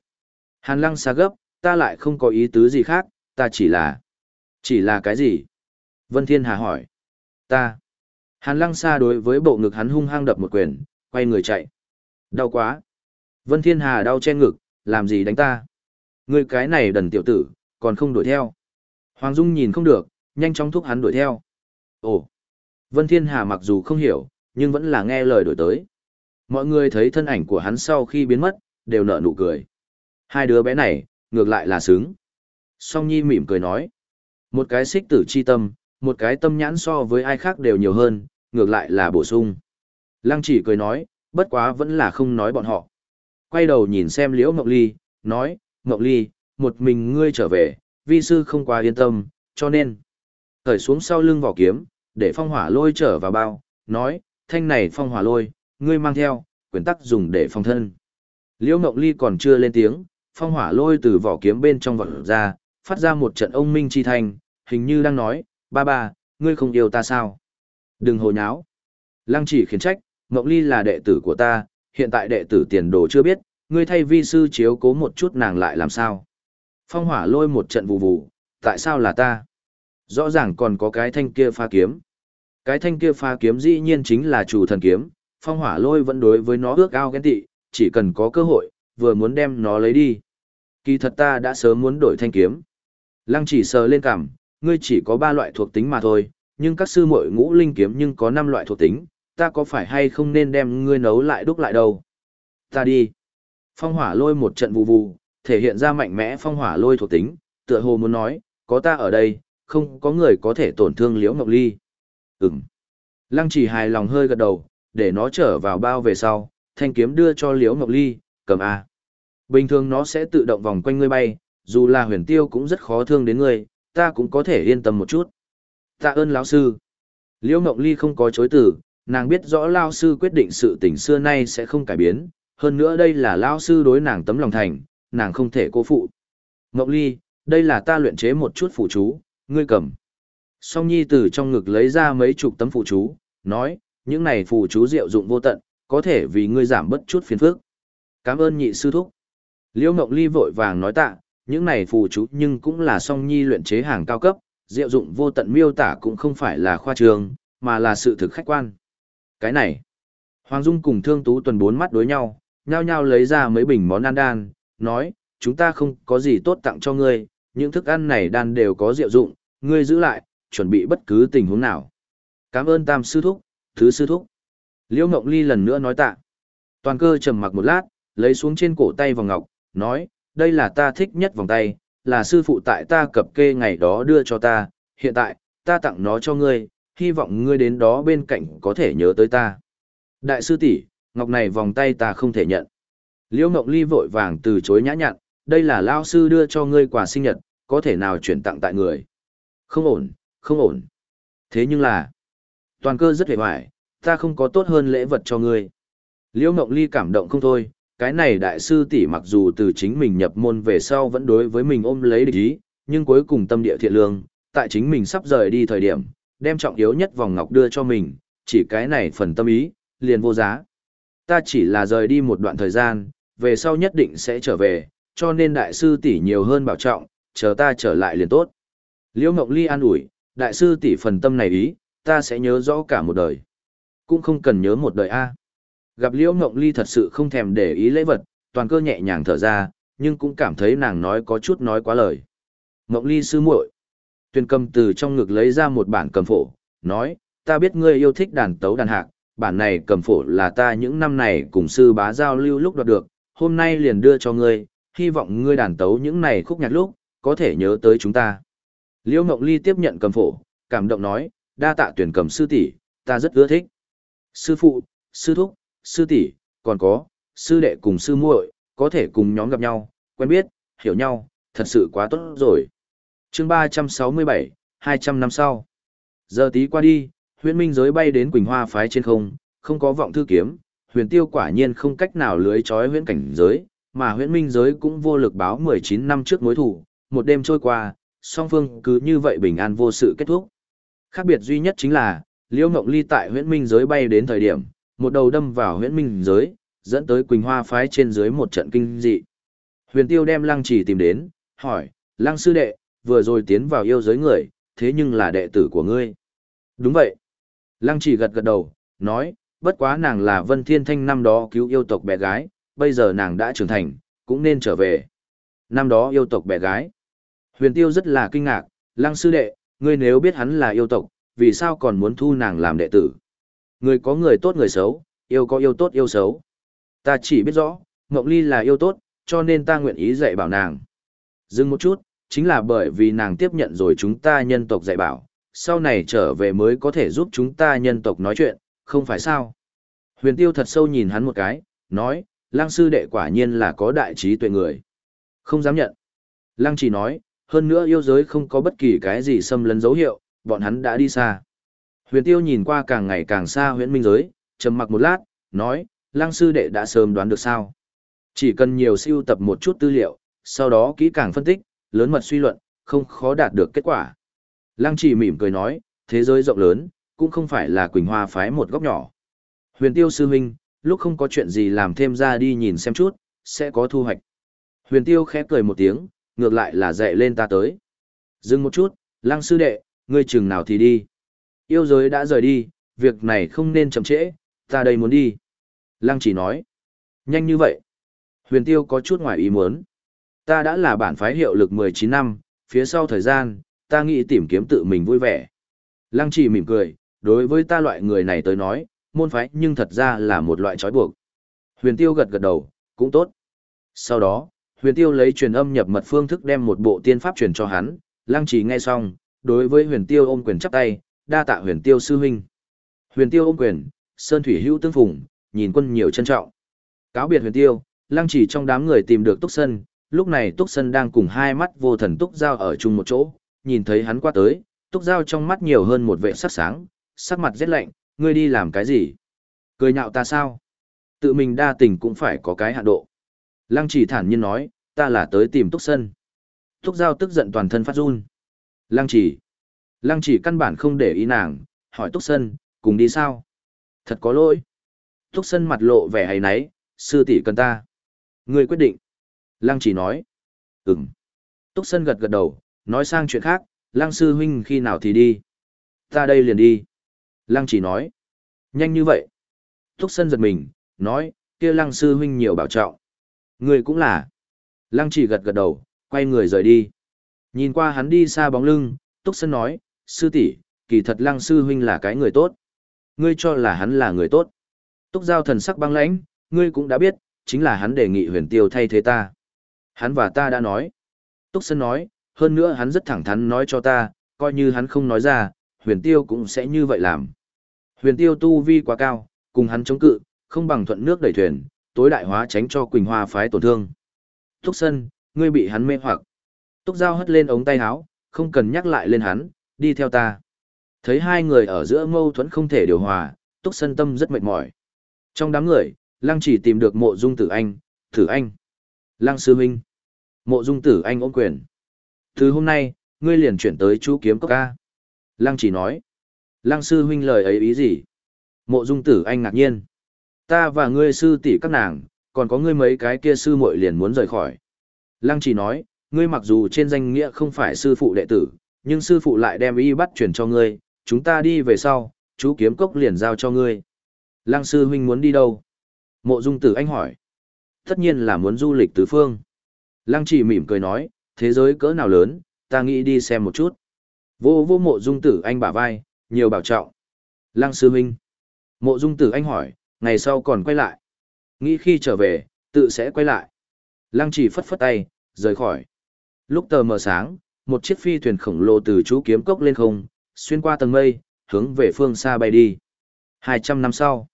Hàn lăng xa gấp, ta lại không có ý tứ gì khác, ta chỉ là... Chỉ là cái gì? Vân Thiên Hà hỏi. Ta. Hàn lăng xa đối với bộ ngực hắn hung hăng đập một quyền, quay người chạy. Đau quá. Vân Thiên Hà đau che ngực, làm gì đánh ta? Ngươi cái này đần tiểu tử, còn không đuổi theo. Hoàng Dung nhìn không được, nhanh chóng thúc hắn đuổi theo. Ồ. Vân Thiên Hà mặc dù không hiểu, nhưng vẫn là nghe lời đuổi tới. Mọi người thấy thân ảnh của hắn sau khi biến mất, đều nở nụ cười. Hai đứa bé này, ngược lại là sướng. Song Nhi mỉm cười nói. Một cái xích tử chi tâm, một cái tâm nhãn so với ai khác đều nhiều hơn, ngược lại là bổ sung. Lăng chỉ cười nói, bất quá vẫn là không nói bọn họ. Quay đầu nhìn xem Liễu Ngọc Ly, nói, Ngọc Ly, một mình ngươi trở về, vi sư không quá yên tâm, cho nên. Thởi xuống sau lưng vỏ kiếm, để phong hỏa lôi trở vào bao, nói, thanh này phong hỏa lôi, ngươi mang theo, quyền tắc dùng để phòng thân. Liễu Ngọc Ly còn chưa lên tiếng, phong hỏa lôi từ vỏ kiếm bên trong vỏ ra, phát ra một trận ông minh chi thanh, hình như đang nói, ba ba, ngươi không yêu ta sao? Đừng hồ nháo. Lăng chỉ khiển trách, Ngọc Ly là đệ tử của ta, hiện tại đệ tử tiền đồ chưa biết, ngươi thay vi sư chiếu cố một chút nàng lại làm sao? Phong hỏa lôi một trận vụ vụ, tại sao là ta? Rõ ràng còn có cái thanh kia pha kiếm. Cái thanh kia pha kiếm dĩ nhiên chính là chủ thần kiếm, phong hỏa lôi vẫn đối với nó ước ao ghen tị, chỉ cần có cơ hội, vừa muốn đem nó lấy đi. Kỳ thật ta đã sớm muốn đổi thanh kiếm. Lăng chỉ sờ lên cằm, ngươi chỉ có ba loại thuộc tính mà thôi, nhưng các sư muội ngũ linh kiếm nhưng có năm loại thuộc tính, ta có phải hay không nên đem ngươi nấu lại đúc lại đâu? Ta đi. Phong hỏa lôi một trận vù vù, thể hiện ra mạnh mẽ phong hỏa lôi thuộc tính, tựa hồ muốn nói, có ta ở đây, không có người có thể tổn thương liễu ngọc ly. Ừm. Lăng chỉ hài lòng hơi gật đầu, để nó trở vào bao về sau, thanh kiếm đưa cho liễu ngọc ly, cầm A. Bình thường nó sẽ tự động vòng quanh ngươi bay, dù là huyền tiêu cũng rất khó thương đến ngươi, ta cũng có thể yên tâm một chút. Tạ ơn lão sư. Liễu Ngọc Ly không có chối từ, nàng biết rõ lão sư quyết định sự tình xưa nay sẽ không cải biến, hơn nữa đây là lão sư đối nàng tấm lòng thành, nàng không thể cô phụ. Ngọc Ly, đây là ta luyện chế một chút phụ chú, ngươi cầm. Song Nhi từ trong ngực lấy ra mấy chục tấm phụ chú, nói, những này phụ chú diệu dụng vô tận, có thể vì ngươi giảm bất chút phiền phức. Cảm ơn nhị sư thúc. Liễu Ngọc Ly vội vàng nói tạ, những này phù chú nhưng cũng là song nhi luyện chế hàng cao cấp, diệu dụng vô tận miêu tả cũng không phải là khoa trường, mà là sự thực khách quan. Cái này, Hoàng Dung cùng Thương Tú tuần bốn mắt đối nhau, nhao nhao lấy ra mấy bình món ăn đan, nói, chúng ta không có gì tốt tặng cho ngươi, những thức ăn này đan đều có diệu dụng, ngươi giữ lại, chuẩn bị bất cứ tình huống nào. Cảm ơn Tam Sư Thúc, Thứ Sư Thúc. Liễu Ngọc Ly lần nữa nói tạ. Toàn cơ trầm mặc một lát, lấy xuống trên cổ tay vòng ngọc, nói, đây là ta thích nhất vòng tay, là sư phụ tại ta cập kê ngày đó đưa cho ta, hiện tại, ta tặng nó cho ngươi, hy vọng ngươi đến đó bên cạnh có thể nhớ tới ta. Đại sư tỷ, ngọc này vòng tay ta không thể nhận. Liễu Ngọc Ly vội vàng từ chối nhã nhặn, đây là lao sư đưa cho ngươi quà sinh nhật, có thể nào chuyển tặng tại người. Không ổn, không ổn. Thế nhưng là, toàn cơ rất hề hoài, ta không có tốt hơn lễ vật cho ngươi. Liễu Ngọc Ly cảm động không thôi, cái này đại sư tỷ mặc dù từ chính mình nhập môn về sau vẫn đối với mình ôm lấy địch ý, nhưng cuối cùng tâm địa thiện lương, tại chính mình sắp rời đi thời điểm, đem trọng yếu nhất vòng ngọc đưa cho mình, chỉ cái này phần tâm ý, liền vô giá. Ta chỉ là rời đi một đoạn thời gian, về sau nhất định sẽ trở về, cho nên đại sư tỷ nhiều hơn bảo trọng, chờ ta trở lại liền tốt. Liễu Mộng Ly an ủi, đại sư tỷ phần tâm này ý, ta sẽ nhớ rõ cả một đời. Cũng không cần nhớ một đời a. Gặp Liễu Ngộng Ly thật sự không thèm để ý lễ vật, toàn cơ nhẹ nhàng thở ra, nhưng cũng cảm thấy nàng nói có chút nói quá lời. Ngộng Ly sư muội, tuyền cầm từ trong ngực lấy ra một bản cầm phổ, nói, ta biết ngươi yêu thích đàn tấu đàn hạc, bản này cầm phổ là ta những năm này cùng sư bá giao lưu lúc đoạt được, hôm nay liền đưa cho ngươi, hy vọng ngươi đàn tấu những này khúc nhạc lúc, có thể nhớ tới chúng ta. Liễu Ngọc Ly tiếp nhận cầm phổ, cảm động nói, đa tạ tuyển cầm sư tỷ, ta rất ưa thích. Sư phụ, sư thúc, sư tỷ, còn có, sư đệ cùng sư muội, có thể cùng nhóm gặp nhau, quen biết, hiểu nhau, thật sự quá tốt rồi. chương 367, 200 năm sau. Giờ tí qua đi, huyền minh giới bay đến Quỳnh Hoa phái trên không, không có vọng thư kiếm, huyền tiêu quả nhiên không cách nào lưới trói huyền cảnh giới, mà huyền minh giới cũng vô lực báo 19 năm trước mối thủ, một đêm trôi qua, song phương cứ như vậy bình an vô sự kết thúc. Khác biệt duy nhất chính là, Liễu Ngộng Ly tại huyễn minh giới bay đến thời điểm, một đầu đâm vào huyễn minh giới, dẫn tới Quỳnh Hoa phái trên dưới một trận kinh dị. Huyền Tiêu đem Lăng Chỉ tìm đến, hỏi, Lăng sư đệ, vừa rồi tiến vào yêu giới người, thế nhưng là đệ tử của ngươi. Đúng vậy. Lăng Chỉ gật gật đầu, nói, bất quá nàng là Vân Thiên Thanh năm đó cứu yêu tộc bé gái, bây giờ nàng đã trưởng thành, cũng nên trở về. Năm đó yêu tộc bé gái. Huyền Tiêu rất là kinh ngạc, Lăng sư đệ, ngươi nếu biết hắn là yêu tộc, vì sao còn muốn thu nàng làm đệ tử? Người có người tốt người xấu, yêu có yêu tốt yêu xấu. Ta chỉ biết rõ, Ngọc Ly là yêu tốt, cho nên ta nguyện ý dạy bảo nàng. Dừng một chút, chính là bởi vì nàng tiếp nhận rồi chúng ta nhân tộc dạy bảo, sau này trở về mới có thể giúp chúng ta nhân tộc nói chuyện, không phải sao? Huyền Tiêu thật sâu nhìn hắn một cái, nói, Lăng sư đệ quả nhiên là có đại trí tuệ người. Không dám nhận. Lăng chỉ nói, hơn nữa yêu giới không có bất kỳ cái gì xâm lấn dấu hiệu, bọn hắn đã đi xa. Huyền Tiêu nhìn qua càng ngày càng xa huyễn minh giới, trầm mặc một lát, nói, Lăng sư đệ đã sớm đoán được sao. Chỉ cần nhiều siêu tập một chút tư liệu, sau đó kỹ càng phân tích, lớn mật suy luận, không khó đạt được kết quả. Lăng chỉ mỉm cười nói, thế giới rộng lớn, cũng không phải là Quỳnh Hoa phái một góc nhỏ. Huyền Tiêu sư huynh, lúc không có chuyện gì làm thêm ra đi nhìn xem chút, sẽ có thu hoạch. Huyền Tiêu khẽ cười một tiếng, ngược lại là dạy lên ta tới. Dừng một chút, lăng sư đệ, ngươi chừng nào thì đi. Yêu giới đã rời đi, việc này không nên chậm trễ, ta đây muốn đi. Lăng chỉ nói. Nhanh như vậy. Huyền tiêu có chút ngoài ý muốn. Ta đã là bản phái hiệu lực 19 năm, phía sau thời gian, ta nghĩ tìm kiếm tự mình vui vẻ. Lăng chỉ mỉm cười, đối với ta loại người này tới nói, môn phái nhưng thật ra là một loại trói buộc. Huyền tiêu gật gật đầu, cũng tốt. Sau đó, huyền tiêu lấy truyền âm nhập mật phương thức đem một bộ tiên pháp truyền cho hắn, lăng trì nghe xong, đối với huyền tiêu ôm quyền chắp tay, đa tạ huyền tiêu sư huynh. Huyền tiêu ôm quyền, sơn thủy hữu tương phùng, nhìn quân nhiều trân trọng. Cáo biệt huyền tiêu, lăng Chỉ trong đám người tìm được túc sân, lúc này túc sân đang cùng hai mắt vô thần túc giao ở chung một chỗ, nhìn thấy hắn qua tới, túc giao trong mắt nhiều hơn một vệ sắc sáng, sắc mặt rét lạnh, ngươi đi làm cái gì? Cười nhạo ta sao? Tự mình đa tình cũng phải có cái hạ độ. Lăng chỉ thản nhiên nói, ta là tới tìm Túc Sân. Túc Giao tức giận toàn thân phát run. Lăng chỉ. Lăng chỉ căn bản không để ý nàng, hỏi Túc Sân, cùng đi sao? Thật có lỗi. Túc Sân mặt lộ vẻ hay náy, sư tỷ cần ta. Ngươi quyết định. Lăng chỉ nói. Ừm. Túc Sân gật gật đầu, nói sang chuyện khác, Lăng sư huynh khi nào thì đi. Ta đây liền đi. Lăng chỉ nói. Nhanh như vậy. Túc Sân giật mình, nói, kia Lăng sư huynh nhiều bảo trọng. Ngươi cũng là. Lăng chỉ gật gật đầu, quay người rời đi. Nhìn qua hắn đi xa bóng lưng, Túc Sân nói, sư tỷ, kỳ thật lăng sư huynh là cái người tốt. Ngươi cho là hắn là người tốt. Túc Giao thần sắc băng lãnh, ngươi cũng đã biết, chính là hắn đề nghị huyền tiêu thay thế ta. Hắn và ta đã nói. Túc Sân nói, hơn nữa hắn rất thẳng thắn nói cho ta, coi như hắn không nói ra, huyền tiêu cũng sẽ như vậy làm. Huyền tiêu tu vi quá cao, cùng hắn chống cự, không bằng thuận nước đẩy thuyền, tối đại hóa tránh cho Quỳnh Hoa phái tổn thương. Túc Sân, ngươi bị hắn mê hoặc. Túc Giao hất lên ống tay áo, không cần nhắc lại lên hắn, đi theo ta. Thấy hai người ở giữa mâu thuẫn không thể điều hòa, Túc Sân Tâm rất mệt mỏi. Trong đám người, Lăng chỉ tìm được mộ dung tử anh, tử anh. Lăng sư huynh. Mộ dung tử anh ôm quyền. Từ hôm nay, ngươi liền chuyển tới chú kiếm cốc ca. Lăng chỉ nói. Lăng sư huynh lời ấy ý gì? Mộ dung tử anh ngạc nhiên. Ta và ngươi sư tỷ các nàng, còn có ngươi mấy cái kia sư muội liền muốn rời khỏi. Lăng chỉ nói, ngươi mặc dù trên danh nghĩa không phải sư phụ đệ tử, nhưng sư phụ lại đem y bắt chuyển cho ngươi, chúng ta đi về sau, chú kiếm cốc liền giao cho ngươi. Lăng sư huynh muốn đi đâu? Mộ dung tử anh hỏi. Tất nhiên là muốn du lịch tứ phương. Lăng chỉ mỉm cười nói, thế giới cỡ nào lớn, ta nghĩ đi xem một chút. Vô vô mộ dung tử anh bả vai, nhiều bảo trọng. Lăng sư huynh. Mộ dung tử anh hỏi, ngày sau còn quay lại. Nghĩ khi trở về, tự sẽ quay lại. Lăng chỉ phất phất tay, rời khỏi. Lúc tờ mờ sáng, một chiếc phi thuyền khổng lồ từ chú kiếm cốc lên không, xuyên qua tầng mây, hướng về phương xa bay đi. 200 năm sau,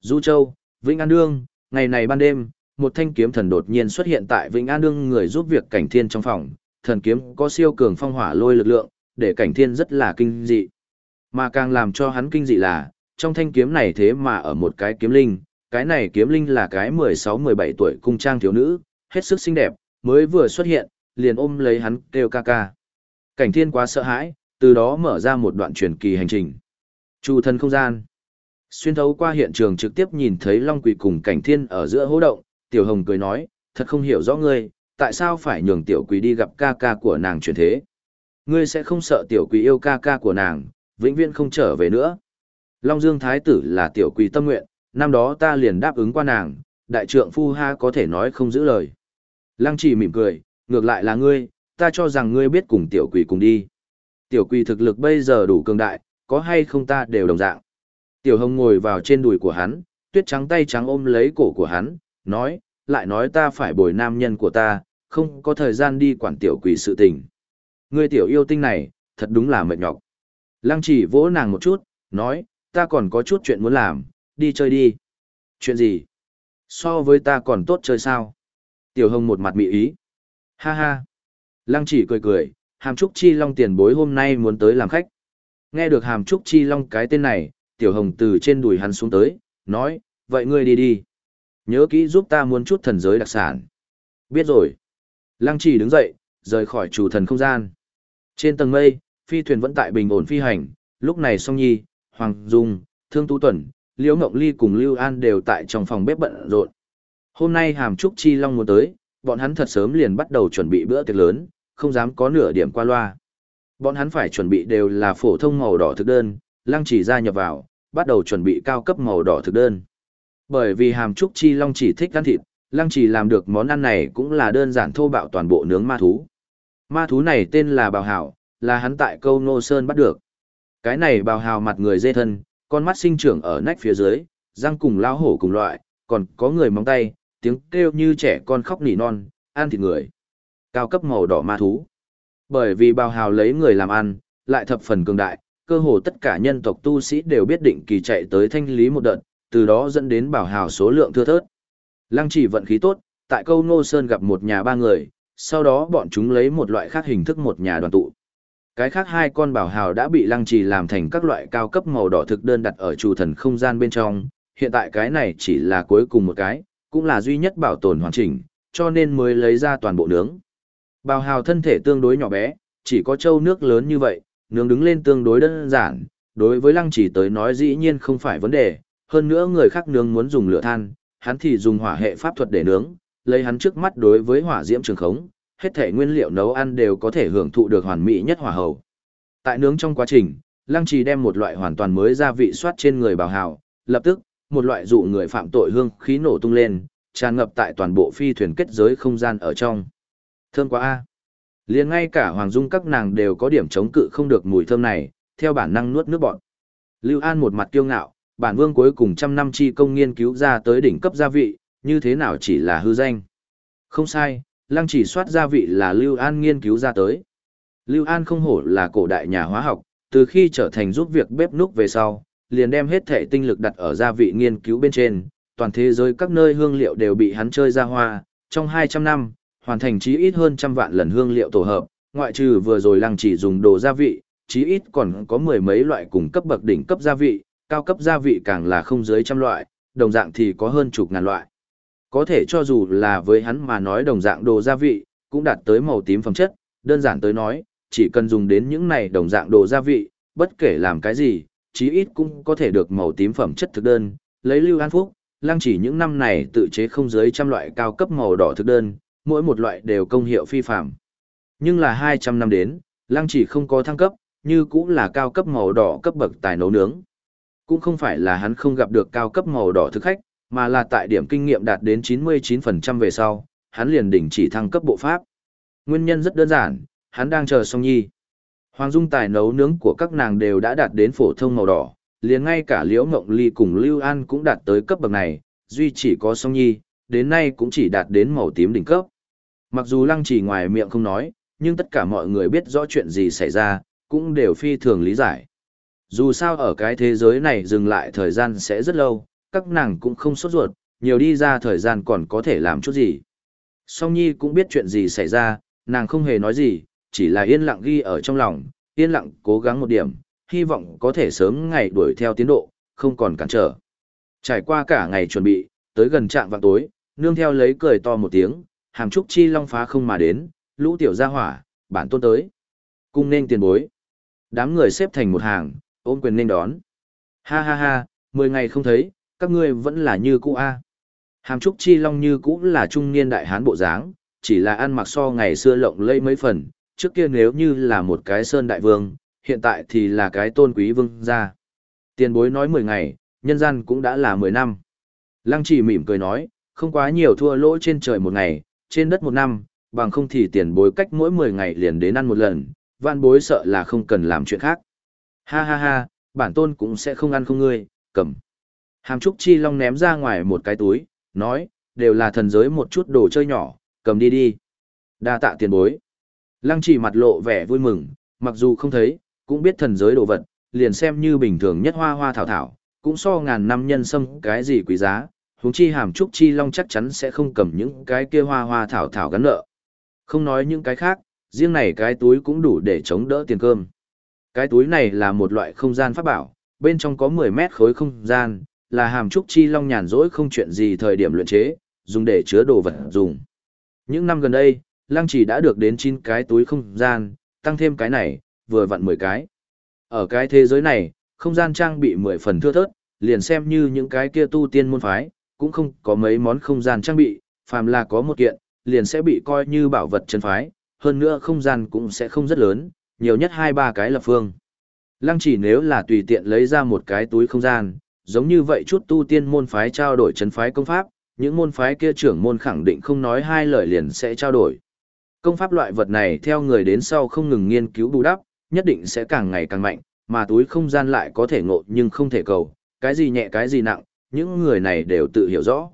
Du Châu, Vĩnh An Đương, ngày này ban đêm, một thanh kiếm thần đột nhiên xuất hiện tại Vĩnh An Đương người giúp việc cảnh thiên trong phòng, thần kiếm có siêu cường phong hỏa lôi lực lượng, để cảnh thiên rất là kinh dị. Mà càng làm cho hắn kinh dị là, trong thanh kiếm này thế mà ở một cái kiếm linh, cái này kiếm linh là cái 16-17 tuổi cung trang thiếu nữ, hết sức xinh đẹp, mới vừa xuất hiện, liền ôm lấy hắn kêu ca ca. Cảnh thiên quá sợ hãi, từ đó mở ra một đoạn truyền kỳ hành trình. Chu thân không gian. Xuyên thấu qua hiện trường trực tiếp nhìn thấy Long Quỷ cùng cảnh thiên ở giữa hố động, Tiểu Hồng cười nói, thật không hiểu rõ ngươi, tại sao phải nhường Tiểu Quỷ đi gặp ca ca của nàng chuyển thế. Ngươi sẽ không sợ Tiểu Quỷ yêu ca ca của nàng, vĩnh viễn không trở về nữa. Long Dương Thái Tử là Tiểu Quỷ tâm nguyện, năm đó ta liền đáp ứng qua nàng, đại trượng phu ha có thể nói không giữ lời. Lăng chỉ mỉm cười, ngược lại là ngươi, ta cho rằng ngươi biết cùng Tiểu Quỷ cùng đi. Tiểu Quỷ thực lực bây giờ đủ cường đại, có hay không ta đều đồng dạng. Tiểu Hồng ngồi vào trên đùi của hắn, tuyết trắng tay trắng ôm lấy cổ của hắn, nói, lại nói ta phải bồi nam nhân của ta, không có thời gian đi quản tiểu quỷ sự tình. Ngươi tiểu yêu tinh này, thật đúng là mệt nhọc. Lăng chỉ vỗ nàng một chút, nói, ta còn có chút chuyện muốn làm, đi chơi đi. Chuyện gì? So với ta còn tốt chơi sao? Tiểu Hồng một mặt mị ý. Ha ha. Lăng chỉ cười cười, hàm trúc chi long tiền bối hôm nay muốn tới làm khách. Nghe được hàm trúc chi long cái tên này, tiểu hồng từ trên đùi hắn xuống tới, nói, vậy ngươi đi đi. Nhớ kỹ giúp ta muốn chút thần giới đặc sản. Biết rồi. Lăng Chỉ đứng dậy, rời khỏi chủ thần không gian. Trên tầng mây, phi thuyền vẫn tại bình ổn phi hành, lúc này song nhi, hoàng dung, thương tú tuần, liễu ngộng ly cùng lưu an đều tại trong phòng bếp bận rộn. Hôm nay hàm trúc chi long muốn tới, bọn hắn thật sớm liền bắt đầu chuẩn bị bữa tiệc lớn, không dám có nửa điểm qua loa. Bọn hắn phải chuẩn bị đều là phổ thông màu đỏ thực đơn, lăng chỉ gia nhập vào, bắt đầu chuẩn bị cao cấp màu đỏ thực đơn. Bởi vì hàm trúc chi long chỉ thích ăn thịt, lăng chỉ làm được món ăn này cũng là đơn giản thô bạo toàn bộ nướng ma thú. Ma thú này tên là bào hảo, là hắn tại câu nô sơn bắt được. Cái này bào hào mặt người dê thân, con mắt sinh trưởng ở nách phía dưới, răng cùng lao hổ cùng loại, còn có người móng tay, tiếng kêu như trẻ con khóc nỉ non, ăn thịt người. Cao cấp màu đỏ ma thú. Bởi vì bào hào lấy người làm ăn, lại thập phần cường đại, cơ hồ tất cả nhân tộc tu sĩ đều biết định kỳ chạy tới thanh lý một đợt, từ đó dẫn đến bảo hào số lượng thưa thớt. Lăng chỉ vận khí tốt, tại câu Ngô Sơn gặp một nhà ba người, sau đó bọn chúng lấy một loại khác hình thức một nhà đoàn tụ. Cái khác hai con bảo hào đã bị lăng trì làm thành các loại cao cấp màu đỏ thực đơn đặt ở chủ thần không gian bên trong, hiện tại cái này chỉ là cuối cùng một cái, cũng là duy nhất bảo tồn hoàn chỉnh, cho nên mới lấy ra toàn bộ nướng. Bảo hào thân thể tương đối nhỏ bé, chỉ có châu nước lớn như vậy, nướng đứng lên tương đối đơn giản, đối với lăng chỉ tới nói dĩ nhiên không phải vấn đề, hơn nữa người khác nướng muốn dùng lửa than, hắn thì dùng hỏa hệ pháp thuật để nướng, lấy hắn trước mắt đối với hỏa diễm trường khống, hết thể nguyên liệu nấu ăn đều có thể hưởng thụ được hoàn mỹ nhất hỏa hầu. Tại nướng trong quá trình, lăng trì đem một loại hoàn toàn mới gia vị soát trên người bảo hào, lập tức, một loại dụ người phạm tội hương khí nổ tung lên, tràn ngập tại toàn bộ phi thuyền kết giới không gian ở trong. Thơm quá a. Liền ngay cả Hoàng Dung các nàng đều có điểm chống cự không được mùi thơm này, theo bản năng nuốt nước bọt. Lưu An một mặt kiêu ngạo, bản vương cuối cùng trăm năm chi công nghiên cứu ra tới đỉnh cấp gia vị, như thế nào chỉ là hư danh. Không sai, lăng chỉ soát gia vị là Lưu An nghiên cứu ra tới. Lưu An không hổ là cổ đại nhà hóa học, từ khi trở thành giúp việc bếp núc về sau, liền đem hết thể tinh lực đặt ở gia vị nghiên cứu bên trên, toàn thế giới các nơi hương liệu đều bị hắn chơi ra hoa, trong 200 năm, hoàn thành chí ít hơn trăm vạn lần hương liệu tổ hợp, ngoại trừ vừa rồi lăng chỉ dùng đồ gia vị, chí ít còn có mười mấy loại cùng cấp bậc đỉnh cấp gia vị, cao cấp gia vị càng là không dưới trăm loại, đồng dạng thì có hơn chục ngàn loại. Có thể cho dù là với hắn mà nói đồng dạng đồ gia vị, cũng đạt tới màu tím phẩm chất, đơn giản tới nói, chỉ cần dùng đến những này đồng dạng đồ gia vị, bất kể làm cái gì, chí ít cũng có thể được màu tím phẩm chất thực đơn, lấy lưu an phúc, lăng chỉ những năm này tự chế không dưới trăm loại cao cấp màu đỏ thực đơn, mỗi một loại đều công hiệu phi phạm. Nhưng là 200 năm đến, lăng chỉ không có thăng cấp, như cũng là cao cấp màu đỏ cấp bậc tài nấu nướng. Cũng không phải là hắn không gặp được cao cấp màu đỏ thực khách, mà là tại điểm kinh nghiệm đạt đến 99% về sau, hắn liền đỉnh chỉ thăng cấp bộ pháp. Nguyên nhân rất đơn giản, hắn đang chờ song nhi. Hoàng dung tài nấu nướng của các nàng đều đã đạt đến phổ thông màu đỏ, liền ngay cả Liễu Ngộng Ly cùng Lưu An cũng đạt tới cấp bậc này, duy chỉ có song nhi, đến nay cũng chỉ đạt đến màu tím đỉnh cấp. Mặc dù lăng chỉ ngoài miệng không nói, nhưng tất cả mọi người biết rõ chuyện gì xảy ra, cũng đều phi thường lý giải. Dù sao ở cái thế giới này dừng lại thời gian sẽ rất lâu, các nàng cũng không sốt ruột, nhiều đi ra thời gian còn có thể làm chút gì. Song Nhi cũng biết chuyện gì xảy ra, nàng không hề nói gì, chỉ là yên lặng ghi ở trong lòng, yên lặng cố gắng một điểm, hy vọng có thể sớm ngày đuổi theo tiến độ, không còn cản trở. Trải qua cả ngày chuẩn bị, tới gần trạm vào tối, nương theo lấy cười to một tiếng, hàm trúc chi long phá không mà đến, lũ tiểu gia hỏa, bản tôn tới. Cung nên tiền bối. Đám người xếp thành một hàng, ôm quyền nên đón. Ha ha ha, mười ngày không thấy, các ngươi vẫn là như cũ a. Hàm trúc chi long như cũ là trung niên đại hán bộ dáng, chỉ là ăn mặc so ngày xưa lộng lẫy mấy phần, trước kia nếu như là một cái sơn đại vương, hiện tại thì là cái tôn quý vương gia. Tiền bối nói mười ngày, nhân gian cũng đã là mười năm. Lăng chỉ mỉm cười nói, không quá nhiều thua lỗ trên trời một ngày, trên đất một năm, bằng không thì tiền bối cách mỗi 10 ngày liền đến ăn một lần, vạn bối sợ là không cần làm chuyện khác. Ha ha ha, bản tôn cũng sẽ không ăn không ngươi, cầm. Hàm Trúc Chi Long ném ra ngoài một cái túi, nói, đều là thần giới một chút đồ chơi nhỏ, cầm đi đi. Đa tạ tiền bối. Lăng chỉ mặt lộ vẻ vui mừng, mặc dù không thấy, cũng biết thần giới đồ vật, liền xem như bình thường nhất hoa hoa thảo thảo, cũng so ngàn năm nhân sâm cái gì quý giá, huống chi hàm trúc chi long chắc chắn sẽ không cầm những cái kia hoa hoa thảo thảo gắn nợ. Không nói những cái khác, riêng này cái túi cũng đủ để chống đỡ tiền cơm. Cái túi này là một loại không gian pháp bảo, bên trong có 10 mét khối không gian, là hàm trúc chi long nhàn rỗi không chuyện gì thời điểm luyện chế, dùng để chứa đồ vật dùng. Những năm gần đây, lăng chỉ đã được đến 9 cái túi không gian, tăng thêm cái này, vừa vặn 10 cái. Ở cái thế giới này, không gian trang bị 10 phần thưa thớt, liền xem như những cái kia tu tiên môn phái, cũng không có mấy món không gian trang bị, phàm là có một kiện, liền sẽ bị coi như bảo vật chân phái, hơn nữa không gian cũng sẽ không rất lớn, nhiều nhất hai ba cái lập phương. Lăng chỉ nếu là tùy tiện lấy ra một cái túi không gian, giống như vậy chút tu tiên môn phái trao đổi chân phái công pháp, những môn phái kia trưởng môn khẳng định không nói hai lời liền sẽ trao đổi. Công pháp loại vật này theo người đến sau không ngừng nghiên cứu bù đắp, nhất định sẽ càng ngày càng mạnh, mà túi không gian lại có thể ngộ nhưng không thể cầu, cái gì nhẹ cái gì nặng, những người này đều tự hiểu rõ.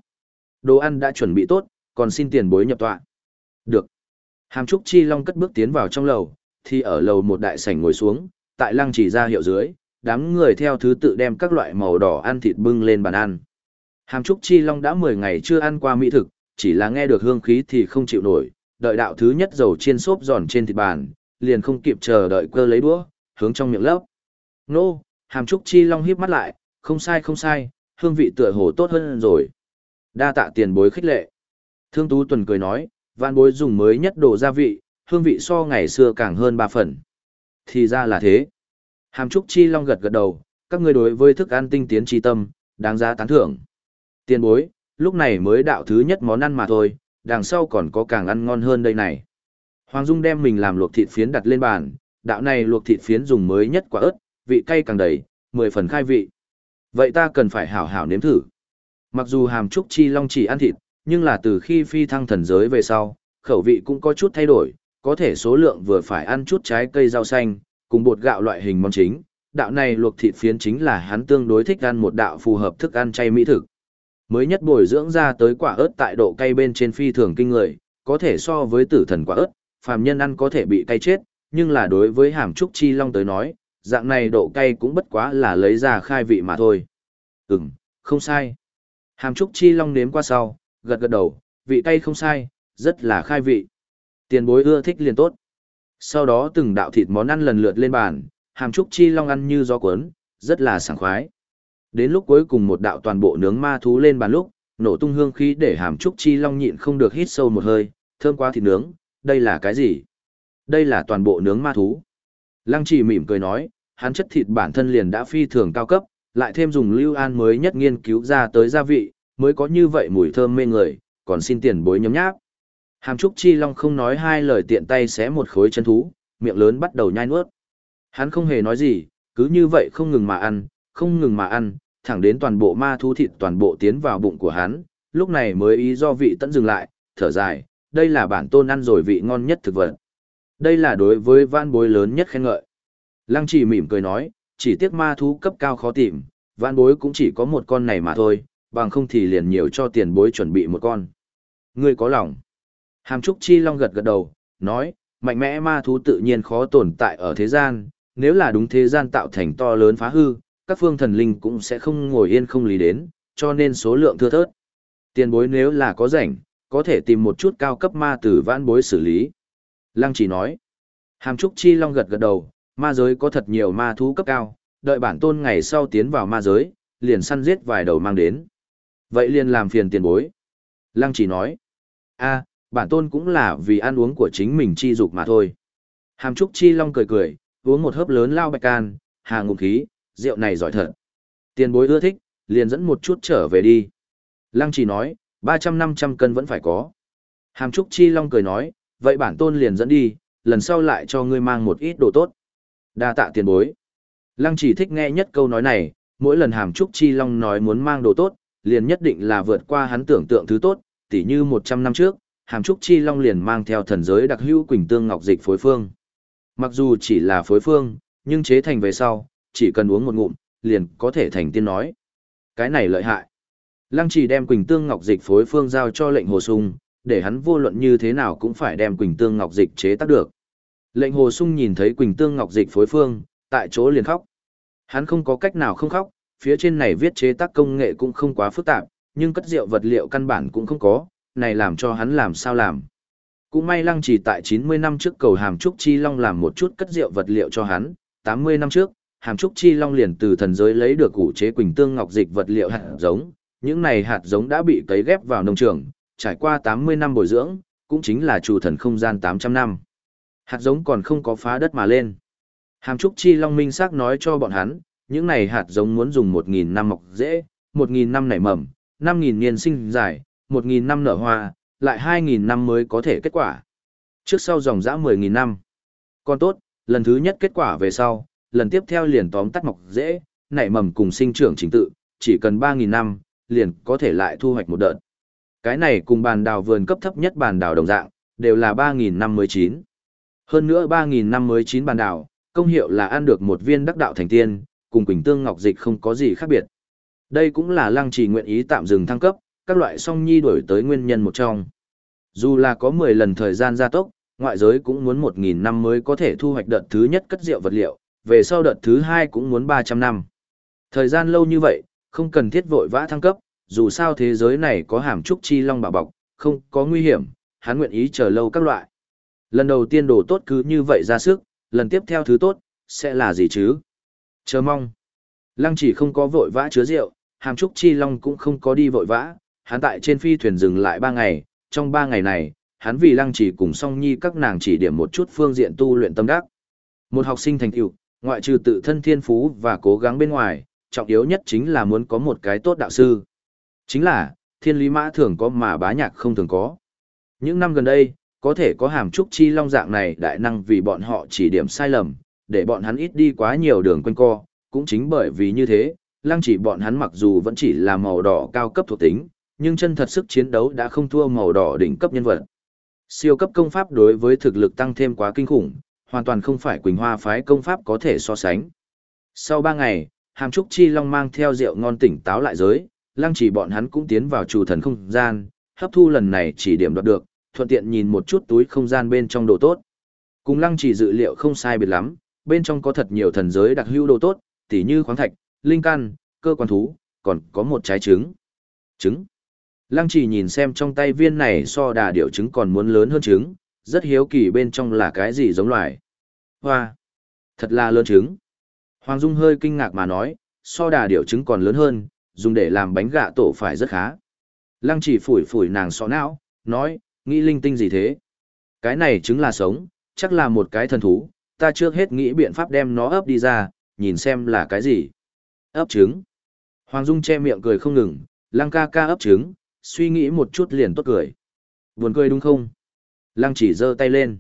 Đồ ăn đã chuẩn bị tốt, còn xin tiền bối nhập tọa. Được. Hàm Trúc Chi Long cất bước tiến vào trong lầu, thì ở lầu một đại sảnh ngồi xuống, tại lăng chỉ ra hiệu dưới, đám người theo thứ tự đem các loại màu đỏ ăn thịt bưng lên bàn ăn. Hàm Trúc Chi Long đã 10 ngày chưa ăn qua mỹ thực, chỉ là nghe được hương khí thì không chịu nổi, đợi đạo thứ nhất dầu chiên xốp giòn trên thịt bàn, liền không kịp chờ đợi cơ lấy đũa, hướng trong miệng lấp. Nô, Hàm Trúc Chi Long híp mắt lại, không sai không sai, hương vị tựa hồ tốt hơn rồi. Đa tạ tiền bối khích lệ. Thương Tú Tuần cười nói, vạn bối dùng mới nhất đồ gia vị, hương vị so ngày xưa càng hơn ba phần. Thì ra là thế. Hàm Trúc Chi Long gật gật đầu, các ngươi đối với thức ăn tinh tiến trí tâm, đáng giá tán thưởng. Tiền bối, lúc này mới đạo thứ nhất món ăn mà thôi, đằng sau còn có càng ăn ngon hơn đây này. Hoàng Dung đem mình làm luộc thịt phiến đặt lên bàn, đạo này luộc thịt phiến dùng mới nhất quả ớt, vị cay càng đầy, mười phần khai vị. Vậy ta cần phải hảo hảo nếm thử. Mặc dù hàm trúc chi long chỉ ăn thịt, nhưng là từ khi phi thăng thần giới về sau, khẩu vị cũng có chút thay đổi, có thể số lượng vừa phải ăn chút trái cây rau xanh, cùng bột gạo loại hình món chính. Đạo này luộc thịt phiến chính là hắn tương đối thích ăn một đạo phù hợp thức ăn chay mỹ thực. Mới nhất bồi dưỡng ra tới quả ớt tại độ cay bên trên phi thường kinh người, có thể so với tử thần quả ớt, phàm nhân ăn có thể bị cay chết, nhưng là đối với hàm trúc chi long tới nói, dạng này độ cay cũng bất quá là lấy ra khai vị mà thôi. Ừm, không sai. Hàm Trúc Chi Long nếm qua sau, gật gật đầu, vị cay không sai, rất là khai vị. Tiền bối ưa thích liền tốt. Sau đó từng đạo thịt món ăn lần lượt lên bàn, hàm trúc chi long ăn như gió cuốn, rất là sảng khoái. Đến lúc cuối cùng một đạo toàn bộ nướng ma thú lên bàn lúc, nổ tung hương khí để hàm trúc chi long nhịn không được hít sâu một hơi, thơm quá thịt nướng, đây là cái gì? Đây là toàn bộ nướng ma thú. Lăng chỉ mỉm cười nói, hắn chất thịt bản thân liền đã phi thường cao cấp, lại thêm dùng lưu an mới nhất nghiên cứu ra tới gia vị, mới có như vậy mùi thơm mê người, còn xin tiền bối nhấm nháp. Hàm Trúc Chi Long không nói hai lời tiện tay xé một khối chân thú, miệng lớn bắt đầu nhai nuốt. Hắn không hề nói gì, cứ như vậy không ngừng mà ăn, không ngừng mà ăn, thẳng đến toàn bộ ma thú thịt toàn bộ tiến vào bụng của hắn, lúc này mới ý do vị tận dừng lại, thở dài, đây là bản tôn ăn rồi vị ngon nhất thực vật. Đây là đối với vãn bối lớn nhất khen ngợi. Lăng chỉ mỉm cười nói, chỉ tiếc ma thú cấp cao khó tìm, vãn bối cũng chỉ có một con này mà thôi, bằng không thì liền nhiều cho tiền bối chuẩn bị một con. Ngươi có lòng. Hàm Trúc Chi Long gật gật đầu, nói, mạnh mẽ ma thú tự nhiên khó tồn tại ở thế gian, nếu là đúng thế gian tạo thành to lớn phá hư, các phương thần linh cũng sẽ không ngồi yên không lý đến, cho nên số lượng thưa thớt. Tiền bối nếu là có rảnh, có thể tìm một chút cao cấp ma tử vãn bối xử lý. Lăng chỉ nói, Hàm Trúc Chi Long gật gật đầu, ma giới có thật nhiều ma thú cấp cao, đợi bản tôn ngày sau tiến vào ma giới, liền săn giết vài đầu mang đến. Vậy liền làm phiền tiền bối. Lăng chỉ nói, a bản tôn cũng là vì ăn uống của chính mình chi dục mà thôi. Hàm Trúc Chi Long cười cười, uống một hớp lớn lao bạch can, hà ngục khí, rượu này giỏi thật. Tiền bối ưa thích, liền dẫn một chút trở về đi. Lăng chỉ nói, 300-500 cân vẫn phải có. Hàm Trúc Chi Long cười nói, vậy bản tôn liền dẫn đi, lần sau lại cho ngươi mang một ít đồ tốt. Đa tạ tiền bối. Lăng chỉ thích nghe nhất câu nói này, mỗi lần Hàm Trúc Chi Long nói muốn mang đồ tốt, liền nhất định là vượt qua hắn tưởng tượng thứ tốt, tỉ như 100 năm trước, Hàm Trúc Chi Long liền mang theo thần giới đặc hữu Quỳnh Tương Ngọc Dịch phối phương. Mặc dù chỉ là phối phương, nhưng chế thành về sau, chỉ cần uống một ngụm, liền có thể thành tiên nói. Cái này lợi hại. Lăng chỉ đem Quỳnh Tương Ngọc Dịch phối phương giao cho lệnh hồ sung, để hắn vô luận như thế nào cũng phải đem Quỳnh Tương Ngọc Dịch chế tác được. Lệnh hồ sung nhìn thấy Quỳnh Tương Ngọc Dịch phối phương, tại chỗ liền khóc. Hắn không có cách nào không khóc, phía trên này viết chế tác công nghệ cũng không quá phức tạp, nhưng cất rượu vật liệu căn bản cũng không có, này làm cho hắn làm sao làm. Cũng may lăng chỉ tại 90 năm trước cầu Hàm Trúc Chi Long làm một chút cất rượu vật liệu cho hắn, 80 năm trước, Hàm Trúc Chi Long liền từ thần giới lấy được củ chế quỳnh tương ngọc dịch vật liệu hạt giống, những này hạt giống đã bị cấy ghép vào nông trường, trải qua 80 năm bồi dưỡng, cũng chính là chủ thần không gian 800 năm. Hạt giống còn không có phá đất mà lên. Hàm Trúc Chi Long minh xác nói cho bọn hắn, những này hạt giống muốn dùng 1.000 năm mọc dễ, 1.000 năm nảy mầm, 5.000 niên sinh dài, 1.000 năm nở hoa, lại 2.000 năm mới có thể kết quả. Trước sau dòng dã 10.000 năm. Còn tốt, lần thứ nhất kết quả về sau, lần tiếp theo liền tóm tắt mọc dễ, nảy mầm cùng sinh trưởng chính tự, chỉ cần 3.000 năm, liền có thể lại thu hoạch một đợt. Cái này cùng bàn đào vườn cấp thấp nhất bàn đào đồng dạng, đều là 3.000 năm mới chín. Hơn nữa 3.000 năm mới chín bàn đào, công hiệu là ăn được một viên đắc đạo thành tiên, cùng Quỳnh Tương Ngọc Dịch không có gì khác biệt. Đây cũng là lăng trì nguyện ý tạm dừng thăng cấp, các loại song nhi đổi tới nguyên nhân một trong. Dù là có 10 lần thời gian gia tốc, ngoại giới cũng muốn 1.000 năm mới có thể thu hoạch đợt thứ nhất cất rượu vật liệu, về sau đợt thứ hai cũng muốn 300 năm. Thời gian lâu như vậy, không cần thiết vội vã thăng cấp, dù sao thế giới này có hàm trúc chi long bảo bọc, không có nguy hiểm, hắn nguyện ý chờ lâu các loại. Lần đầu tiên đồ tốt cứ như vậy ra sức, lần tiếp theo thứ tốt, sẽ là gì chứ? Chờ mong. Lăng chỉ không có vội vã chứa rượu, hàm trúc chi long cũng không có đi vội vã, hắn tại trên phi thuyền dừng lại ba ngày, trong ba ngày này, hắn vì lăng chỉ cùng song nhi các nàng chỉ điểm một chút phương diện tu luyện tâm đắc. Một học sinh thành tựu, ngoại trừ tự thân thiên phú và cố gắng bên ngoài, trọng yếu nhất chính là muốn có một cái tốt đạo sư. Chính là, thiên lý mã thường có mà bá nhạc không thường có. Những năm gần đây, có thể có hàm trúc chi long dạng này đại năng vì bọn họ chỉ điểm sai lầm, để bọn hắn ít đi quá nhiều đường quanh co, cũng chính bởi vì như thế, lăng chỉ bọn hắn mặc dù vẫn chỉ là màu đỏ cao cấp thuộc tính, nhưng chân thật sức chiến đấu đã không thua màu đỏ đỉnh cấp nhân vật. Siêu cấp công pháp đối với thực lực tăng thêm quá kinh khủng, hoàn toàn không phải Quỳnh Hoa phái công pháp có thể so sánh. Sau 3 ngày, Hàm Trúc Chi Long mang theo rượu ngon tỉnh táo lại giới, lăng chỉ bọn hắn cũng tiến vào chủ thần không gian, hấp thu lần này chỉ điểm đoạt được, thuận tiện nhìn một chút túi không gian bên trong đồ tốt. Cùng lăng chỉ dự liệu không sai biệt lắm, bên trong có thật nhiều thần giới đặc hữu đồ tốt, tỉ như khoáng thạch, linh căn, cơ quan thú, còn có một trái trứng. Trứng. Lăng chỉ nhìn xem trong tay viên này so đà điệu trứng còn muốn lớn hơn trứng, rất hiếu kỳ bên trong là cái gì giống loài. Hoa! Thật là lớn trứng. Hoàng Dung hơi kinh ngạc mà nói, so đà điểu trứng còn lớn hơn, dùng để làm bánh gạ tổ phải rất khá. Lăng chỉ phủi phủi nàng sọ não, nói, nghĩ linh tinh gì thế? Cái này trứng là sống, chắc là một cái thần thú, ta trước hết nghĩ biện pháp đem nó ấp đi ra, nhìn xem là cái gì. Ấp trứng. Hoàng Dung che miệng cười không ngừng, lăng ca ca ấp trứng, suy nghĩ một chút liền tốt cười. Buồn cười đúng không? Lăng chỉ giơ tay lên.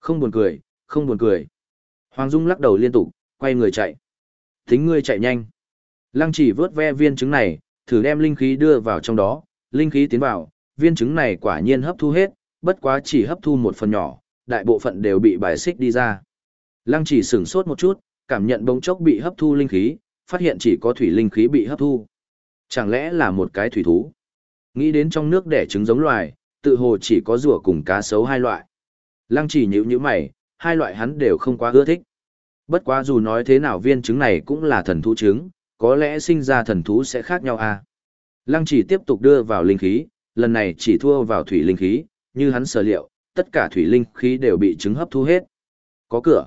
Không buồn cười, không buồn cười. Hoàng Dung lắc đầu liên tục, quay người chạy. Tính ngươi chạy nhanh. Lăng chỉ vớt ve viên trứng này, thử đem linh khí đưa vào trong đó, linh khí tiến vào, viên trứng này quả nhiên hấp thu hết, bất quá chỉ hấp thu một phần nhỏ, đại bộ phận đều bị bài xích đi ra. Lăng chỉ sửng sốt một chút, cảm nhận bỗng chốc bị hấp thu linh khí, phát hiện chỉ có thủy linh khí bị hấp thu. Chẳng lẽ là một cái thủy thú? Nghĩ đến trong nước đẻ trứng giống loài, tự hồ chỉ có rùa cùng cá sấu hai loại. Lăng chỉ nhữ như mày, hai loại hắn đều không quá ưa thích. Bất quá dù nói thế nào viên trứng này cũng là thần thú trứng, có lẽ sinh ra thần thú sẽ khác nhau à. Lăng chỉ tiếp tục đưa vào linh khí, lần này chỉ thua vào thủy linh khí, như hắn sở liệu, tất cả thủy linh khí đều bị trứng hấp thu hết. Có cửa.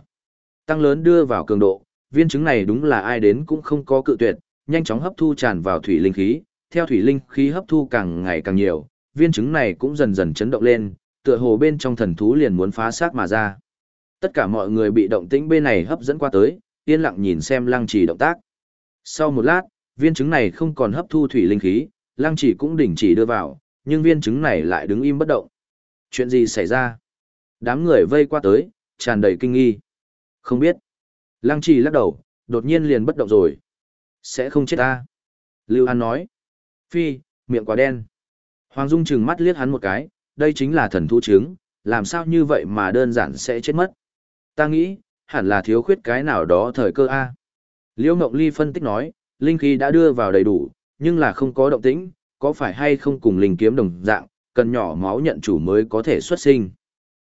Tăng lớn đưa vào cường độ, viên trứng này đúng là ai đến cũng không có cự tuyệt, nhanh chóng hấp thu tràn vào thủy linh khí, theo thủy linh khí hấp thu càng ngày càng nhiều, viên trứng này cũng dần dần chấn động lên, tựa hồ bên trong thần thú liền muốn phá xác mà ra. Tất cả mọi người bị động tĩnh bên này hấp dẫn qua tới, yên lặng nhìn xem lăng trì động tác. Sau một lát, viên trứng này không còn hấp thu thủy linh khí, lăng trì cũng đình chỉ đưa vào, nhưng viên trứng này lại đứng im bất động. Chuyện gì xảy ra? Đám người vây qua tới, tràn đầy kinh nghi. Không biết. Lăng trì lắc đầu, đột nhiên liền bất động rồi. Sẽ không chết ta. Lưu An nói. Phi, miệng quá đen. Hoàng Dung chừng mắt liếc hắn một cái, đây chính là thần thú trứng, làm sao như vậy mà đơn giản sẽ chết mất. Ta nghĩ, hẳn là thiếu khuyết cái nào đó thời cơ A. Liễu Ngọc Ly phân tích nói, linh khí đã đưa vào đầy đủ, nhưng là không có động tĩnh, có phải hay không cùng linh kiếm đồng dạng, cần nhỏ máu nhận chủ mới có thể xuất sinh.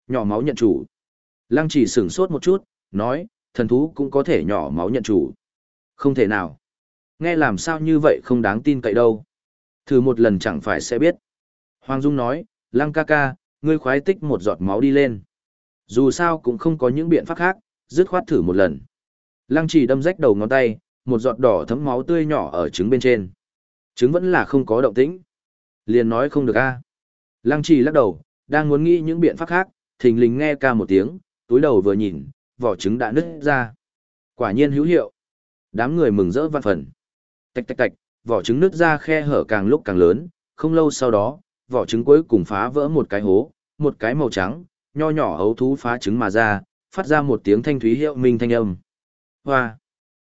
Nhỏ máu nhận chủ. Lăng chỉ sửng sốt một chút, nói, thần thú cũng có thể nhỏ máu nhận chủ. Không thể nào. Nghe làm sao như vậy không đáng tin cậy đâu. Thử một lần chẳng phải sẽ biết. Hoàng Dung nói, Lăng ca ca, ngươi khoái tích một giọt máu đi lên. Dù sao cũng không có những biện pháp khác, dứt khoát thử một lần. Lăng chỉ đâm rách đầu ngón tay, một giọt đỏ thấm máu tươi nhỏ ở trứng bên trên. Trứng vẫn là không có động tĩnh. Liền nói không được a. Lăng chỉ lắc đầu, đang muốn nghĩ những biện pháp khác, thình lình nghe ca một tiếng, túi đầu vừa nhìn, vỏ trứng đã nứt ra. Quả nhiên hữu hiệu. Đám người mừng rỡ văn phần. Tạch tạch tạch, vỏ trứng nứt ra khe hở càng lúc càng lớn, không lâu sau đó, vỏ trứng cuối cùng phá vỡ một cái hố, một cái màu trắng, nho nhỏ ấu thú phá trứng mà ra, phát ra một tiếng thanh thúy hiệu minh thanh âm. Hoa!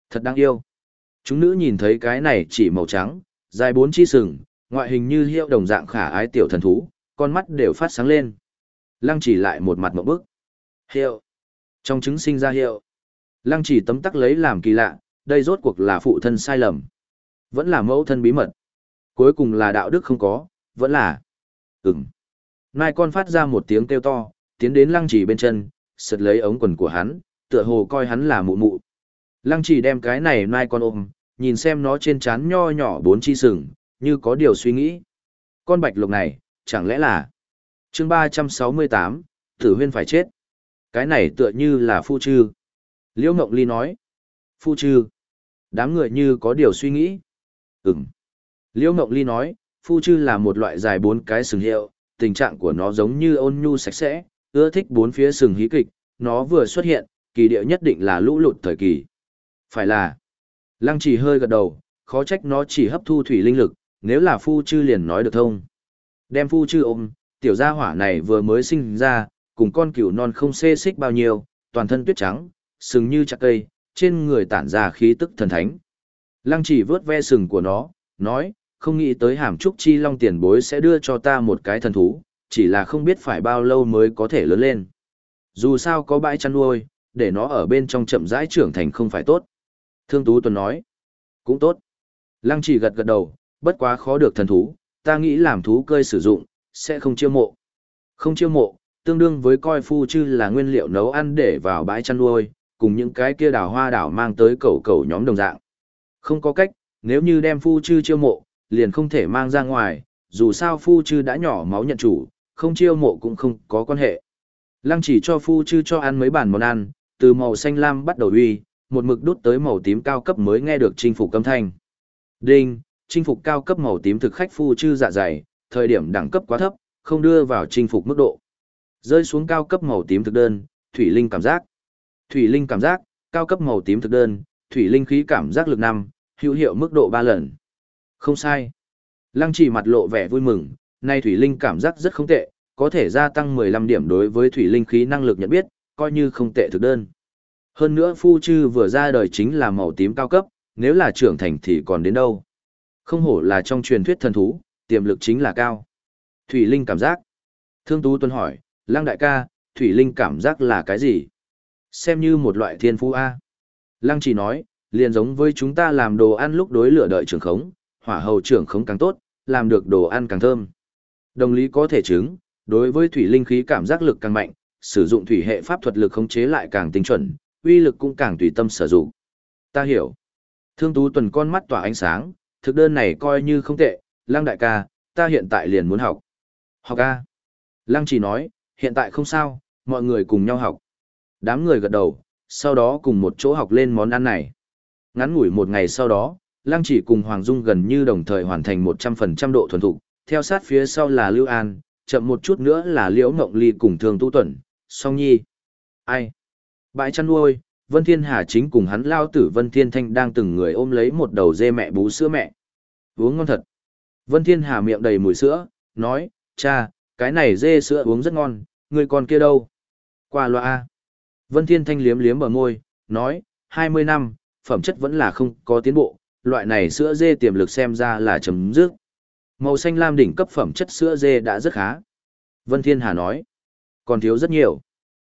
Thật đáng yêu! Chúng nữ nhìn thấy cái này chỉ màu trắng, dài bốn chi sừng, ngoại hình như hiệu đồng dạng khả ái tiểu thần thú, con mắt đều phát sáng lên. Lăng chỉ lại một mặt một bức. Hiệu! Trong trứng sinh ra hiệu. Lăng chỉ tấm tắc lấy làm kỳ lạ, đây rốt cuộc là phụ thân sai lầm. Vẫn là mẫu thân bí mật. Cuối cùng là đạo đức không có, vẫn là. Ừm. Nai con phát ra một tiếng kêu to, tiến đến lăng trì bên chân, sượt lấy ống quần của hắn, tựa hồ coi hắn là mụ mụ. Lăng trì đem cái này nai con ôm, nhìn xem nó trên trán nho nhỏ bốn chi sừng, như có điều suy nghĩ. Con bạch lục này, chẳng lẽ là... chương 368, tử huyên phải chết. Cái này tựa như là phu chư. Liễu Ngộng Ly nói. Phu chư. Đám người như có điều suy nghĩ. Ừm. Liễu Ngộng Ly nói, phu chư là một loại dài bốn cái sừng hiệu, tình trạng của nó giống như ôn nhu sạch sẽ, ưa thích bốn phía sừng hí kịch, nó vừa xuất hiện, kỳ địa nhất định là lũ lụt thời kỳ. Phải là, lăng chỉ hơi gật đầu, khó trách nó chỉ hấp thu thủy linh lực, nếu là phu chư liền nói được thông. Đem phu chư ôm, tiểu gia hỏa này vừa mới sinh ra, cùng con cừu non không xê xích bao nhiêu, toàn thân tuyết trắng, sừng như chặt cây, trên người tản ra khí tức thần thánh. Lăng chỉ vớt ve sừng của nó, nói, không nghĩ tới hàm trúc chi long tiền bối sẽ đưa cho ta một cái thần thú, chỉ là không biết phải bao lâu mới có thể lớn lên. Dù sao có bãi chăn nuôi, để nó ở bên trong chậm rãi trưởng thành không phải tốt. Thương Tú Tuấn nói, cũng tốt. Lăng chỉ gật gật đầu, bất quá khó được thần thú, ta nghĩ làm thú cơi sử dụng, sẽ không chiêu mộ. Không chiêu mộ, tương đương với coi phu chư là nguyên liệu nấu ăn để vào bãi chăn nuôi, cùng những cái kia đào hoa đảo mang tới cầu cầu nhóm đồng dạng. Không có cách, nếu như đem phu chư chiêu mộ, liền không thể mang ra ngoài, dù sao phu chư đã nhỏ máu nhận chủ, không chiêu mộ cũng không có quan hệ. Lăng chỉ cho phu chư cho ăn mấy bản món ăn, từ màu xanh lam bắt đầu uy, một mực đút tới màu tím cao cấp mới nghe được chinh phục âm thanh. Đinh, chinh phục cao cấp màu tím thực khách phu chư dạ dày, thời điểm đẳng cấp quá thấp, không đưa vào chinh phục mức độ. Rơi xuống cao cấp màu tím thực đơn, thủy linh cảm giác. Thủy linh cảm giác, cao cấp màu tím thực đơn, thủy linh khí cảm giác lực 5, hữu hiệu mức độ 3 lần. Không sai. Lăng chỉ mặt lộ vẻ vui mừng, nay thủy linh cảm giác rất không tệ, có thể gia tăng 15 điểm đối với thủy linh khí năng lực nhận biết, coi như không tệ thực đơn. Hơn nữa phu chư vừa ra đời chính là màu tím cao cấp, nếu là trưởng thành thì còn đến đâu. Không hổ là trong truyền thuyết thần thú, tiềm lực chính là cao. Thủy linh cảm giác. Thương Tú Tuân hỏi, Lăng đại ca, thủy linh cảm giác là cái gì? Xem như một loại thiên phú A. Lăng chỉ nói, liền giống với chúng ta làm đồ ăn lúc đối lửa đợi trường khống, hỏa hầu trưởng khống càng tốt, làm được đồ ăn càng thơm. Đồng lý có thể chứng, đối với thủy linh khí cảm giác lực càng mạnh, sử dụng thủy hệ pháp thuật lực khống chế lại càng tinh chuẩn, uy lực cũng càng tùy tâm sử dụng. Ta hiểu. Thương Tú Tuần con mắt tỏa ánh sáng, thực đơn này coi như không tệ, Lăng đại ca, ta hiện tại liền muốn học. Học A. Lăng chỉ nói, hiện tại không sao, mọi người cùng nhau học. Đám người gật đầu, sau đó cùng một chỗ học lên món ăn này. Ngắn ngủi một ngày sau đó, Lăng chỉ cùng Hoàng Dung gần như đồng thời hoàn thành 100% độ thuần thục, theo sát phía sau là Lưu An, chậm một chút nữa là Liễu Ngộng Ly cùng Thường Tu Tuẩn, Song Nhi. Ai? Bãi chăn nuôi, Vân Thiên Hà chính cùng hắn lao tử Vân Thiên Thanh đang từng người ôm lấy một đầu dê mẹ bú sữa mẹ. Uống ngon thật. Vân Thiên Hà miệng đầy mùi sữa, nói, cha, cái này dê sữa uống rất ngon, người còn kia đâu? Qua loa Vân Thiên Thanh liếm liếm bờ môi, nói, 20 năm, phẩm chất vẫn là không có tiến bộ, loại này sữa dê tiềm lực xem ra là chấm dứt. Màu xanh lam đỉnh cấp phẩm chất sữa dê đã rất khá. Vân Thiên Hà nói, còn thiếu rất nhiều.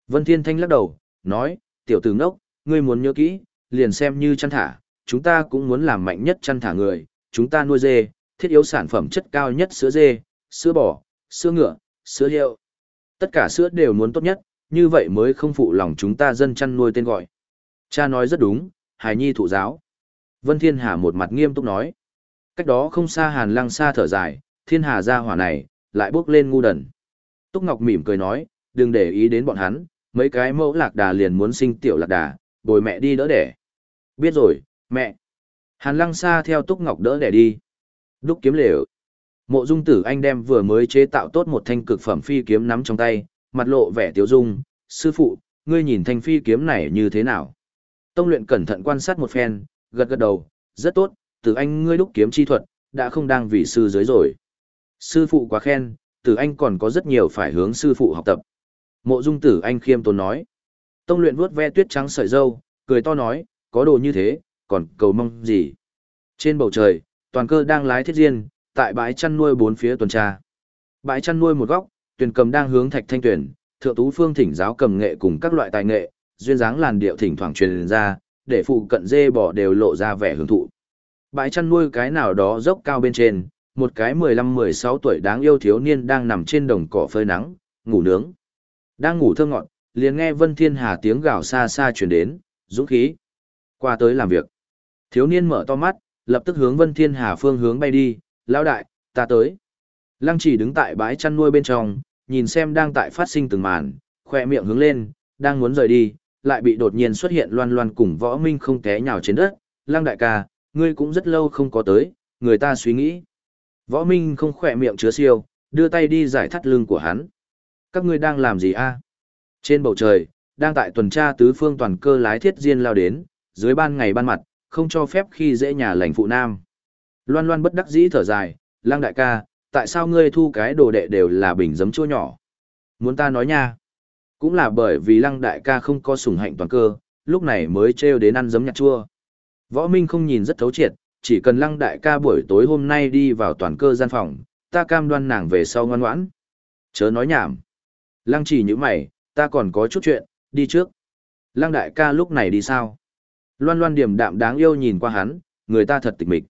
Vân Thiên Thanh lắc đầu, nói, tiểu tử ngốc, ngươi muốn nhớ kỹ, liền xem như chăn thả, chúng ta cũng muốn làm mạnh nhất chăn thả người, chúng ta nuôi dê, thiết yếu sản phẩm chất cao nhất sữa dê, sữa bò, sữa ngựa, sữa hiệu. Tất cả sữa đều muốn tốt nhất, như vậy mới không phụ lòng chúng ta dân chăn nuôi tên gọi. Cha nói rất đúng, hài nhi thụ giáo. Vân Thiên Hà một mặt nghiêm túc nói. Cách đó không xa hàn lăng xa thở dài, thiên hà ra hỏa này, lại bước lên ngu đần. Túc Ngọc mỉm cười nói, đừng để ý đến bọn hắn, mấy cái mẫu lạc đà liền muốn sinh tiểu lạc đà, bồi mẹ đi đỡ đẻ. Biết rồi, mẹ. Hàn lăng xa theo Túc Ngọc đỡ đẻ đi. Đúc kiếm lều. Mộ dung tử anh đem vừa mới chế tạo tốt một thanh cực phẩm phi kiếm nắm trong tay, mặt lộ vẻ tiếu dung. Sư phụ, ngươi nhìn thanh phi kiếm này như thế nào? Tông luyện cẩn thận quan sát một phen, gật gật đầu, rất tốt, tử anh ngươi đúc kiếm chi thuật, đã không đang vì sư giới rồi. Sư phụ quá khen, tử anh còn có rất nhiều phải hướng sư phụ học tập. Mộ dung tử anh khiêm tốn nói. Tông luyện vuốt ve tuyết trắng sợi dâu, cười to nói, có đồ như thế, còn cầu mong gì. Trên bầu trời, toàn cơ đang lái thiết diên, tại bãi chăn nuôi bốn phía tuần tra. Bãi chăn nuôi một góc, tuyển cầm đang hướng thạch thanh tuyển, thượng tú phương thỉnh giáo cầm nghệ cùng các loại tài nghệ, duyên dáng làn điệu thỉnh thoảng truyền ra, để phụ cận dê bò đều lộ ra vẻ hưởng thụ. Bãi chăn nuôi cái nào đó dốc cao bên trên, một cái 15-16 tuổi đáng yêu thiếu niên đang nằm trên đồng cỏ phơi nắng, ngủ nướng. Đang ngủ thơ ngọn, liền nghe Vân Thiên Hà tiếng gào xa xa truyền đến, dũng khí. Qua tới làm việc. Thiếu niên mở to mắt, lập tức hướng Vân Thiên Hà phương hướng bay đi, lão đại, ta tới. Lăng chỉ đứng tại bãi chăn nuôi bên trong, nhìn xem đang tại phát sinh từng màn, khoe miệng hướng lên, đang muốn rời đi, lại bị đột nhiên xuất hiện loan loan cùng võ minh không té nhào trên đất. Lăng đại ca, ngươi cũng rất lâu không có tới, người ta suy nghĩ. Võ minh không khỏe miệng chứa siêu, đưa tay đi giải thắt lưng của hắn. Các ngươi đang làm gì a? Trên bầu trời, đang tại tuần tra tứ phương toàn cơ lái thiết diên lao đến, dưới ban ngày ban mặt, không cho phép khi dễ nhà lành phụ nam. Loan loan bất đắc dĩ thở dài, lăng đại ca, tại sao ngươi thu cái đồ đệ đều là bình giấm chua nhỏ? Muốn ta nói nha. Cũng là bởi vì lăng đại ca không có sủng hạnh toàn cơ, lúc này mới trêu đến ăn giấm nhặt chua. Võ Minh không nhìn rất thấu triệt, chỉ cần lăng đại ca buổi tối hôm nay đi vào toàn cơ gian phòng, ta cam đoan nàng về sau ngoan ngoãn. Chớ nói nhảm. Lăng chỉ như mày, ta còn có chút chuyện, đi trước. Lăng đại ca lúc này đi sao? Loan loan điểm đạm đáng yêu nhìn qua hắn, người ta thật tịch mịch.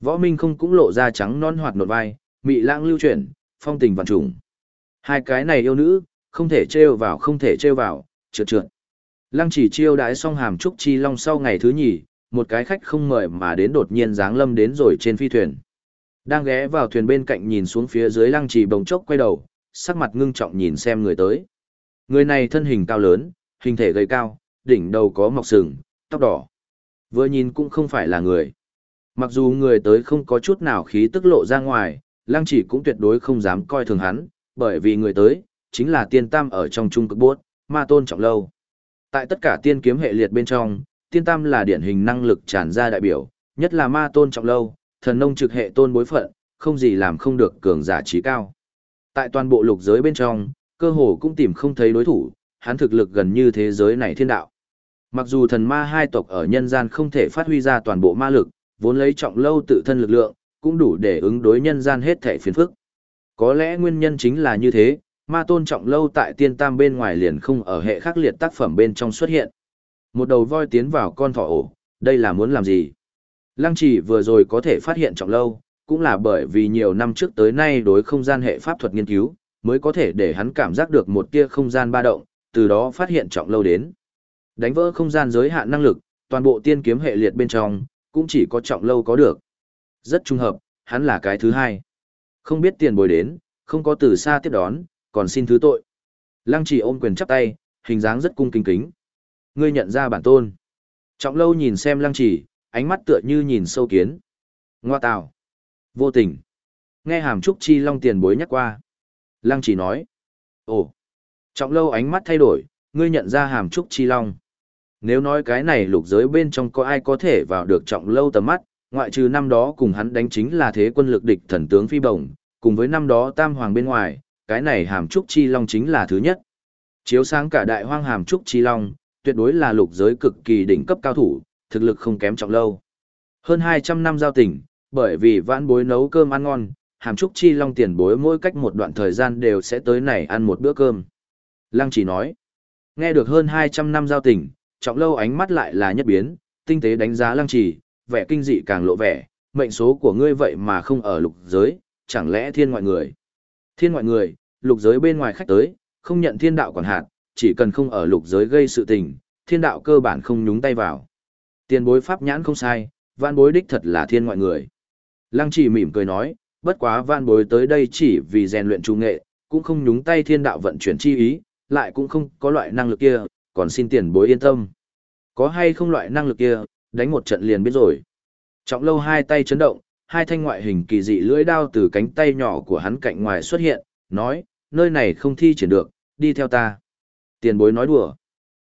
Võ Minh không cũng lộ ra trắng non hoạt nột vai, mị lãng lưu chuyển, phong tình vạn trùng. Hai cái này yêu nữ, không thể trêu vào không thể trêu vào, trượt trượt. Lăng chỉ chiêu đãi xong hàm trúc chi long sau ngày thứ nhì, một cái khách không mời mà đến đột nhiên dáng lâm đến rồi trên phi thuyền. Đang ghé vào thuyền bên cạnh nhìn xuống phía dưới lăng trì bồng chốc quay đầu, sắc mặt ngưng trọng nhìn xem người tới. Người này thân hình cao lớn, hình thể gầy cao, đỉnh đầu có mọc sừng, tóc đỏ. Vừa nhìn cũng không phải là người. Mặc dù người tới không có chút nào khí tức lộ ra ngoài, lăng chỉ cũng tuyệt đối không dám coi thường hắn, bởi vì người tới, chính là tiên tam ở trong trung cực bốt, ma tôn trọng lâu. Tại tất cả tiên kiếm hệ liệt bên trong, tiên tam là điển hình năng lực tràn ra đại biểu, nhất là ma tôn trọng lâu, thần nông trực hệ tôn bối phận, không gì làm không được cường giả trí cao. Tại toàn bộ lục giới bên trong, cơ hồ cũng tìm không thấy đối thủ, hắn thực lực gần như thế giới này thiên đạo. Mặc dù thần ma hai tộc ở nhân gian không thể phát huy ra toàn bộ ma lực, vốn lấy trọng lâu tự thân lực lượng, cũng đủ để ứng đối nhân gian hết thể phiền phức. Có lẽ nguyên nhân chính là như thế, ma tôn trọng lâu tại tiên tam bên ngoài liền không ở hệ khắc liệt tác phẩm bên trong xuất hiện. Một đầu voi tiến vào con thỏ ổ, đây là muốn làm gì? Lăng chỉ vừa rồi có thể phát hiện trọng lâu, cũng là bởi vì nhiều năm trước tới nay đối không gian hệ pháp thuật nghiên cứu, mới có thể để hắn cảm giác được một tia không gian ba động, từ đó phát hiện trọng lâu đến. Đánh vỡ không gian giới hạn năng lực, toàn bộ tiên kiếm hệ liệt bên trong, cũng chỉ có trọng lâu có được. Rất trung hợp, hắn là cái thứ hai. Không biết tiền bồi đến, không có từ xa tiếp đón, còn xin thứ tội. Lăng chỉ ôm quyền chắp tay, hình dáng rất cung kính kính. Ngươi nhận ra bản tôn. Trọng lâu nhìn xem lăng chỉ, ánh mắt tựa như nhìn sâu kiến. Ngoa tào. Vô tình. Nghe hàm trúc chi long tiền bối nhắc qua. Lăng chỉ nói. Ồ. Trọng lâu ánh mắt thay đổi, ngươi nhận ra hàm trúc chi long. Nếu nói cái này lục giới bên trong có ai có thể vào được trọng lâu tầm mắt, ngoại trừ năm đó cùng hắn đánh chính là thế quân lực địch thần tướng phi bổng, cùng với năm đó tam hoàng bên ngoài, cái này hàm trúc chi long chính là thứ nhất. Chiếu sáng cả đại hoang hàm trúc chi long, tuyệt đối là lục giới cực kỳ đỉnh cấp cao thủ, thực lực không kém trọng lâu. Hơn 200 năm giao tình, bởi vì vãn bối nấu cơm ăn ngon, hàm trúc chi long tiền bối mỗi cách một đoạn thời gian đều sẽ tới này ăn một bữa cơm. Lăng chỉ nói, nghe được hơn 200 năm giao tình, trọng lâu ánh mắt lại là nhất biến, tinh tế đánh giá lăng chỉ, vẻ kinh dị càng lộ vẻ, mệnh số của ngươi vậy mà không ở lục giới, chẳng lẽ thiên ngoại người. Thiên ngoại người, lục giới bên ngoài khách tới, không nhận thiên đạo quản hạt, chỉ cần không ở lục giới gây sự tình, thiên đạo cơ bản không nhúng tay vào. Tiền bối pháp nhãn không sai, văn bối đích thật là thiên ngoại người. Lăng chỉ mỉm cười nói, bất quá văn bối tới đây chỉ vì rèn luyện trung nghệ, cũng không nhúng tay thiên đạo vận chuyển chi ý, lại cũng không có loại năng lực kia, còn xin tiền bối yên tâm. Có hay không loại năng lực kia, đánh một trận liền biết rồi. Trọng lâu hai tay chấn động, hai thanh ngoại hình kỳ dị lưỡi đao từ cánh tay nhỏ của hắn cạnh ngoài xuất hiện, nói, nơi này không thi triển được, đi theo ta. Tiền bối nói đùa.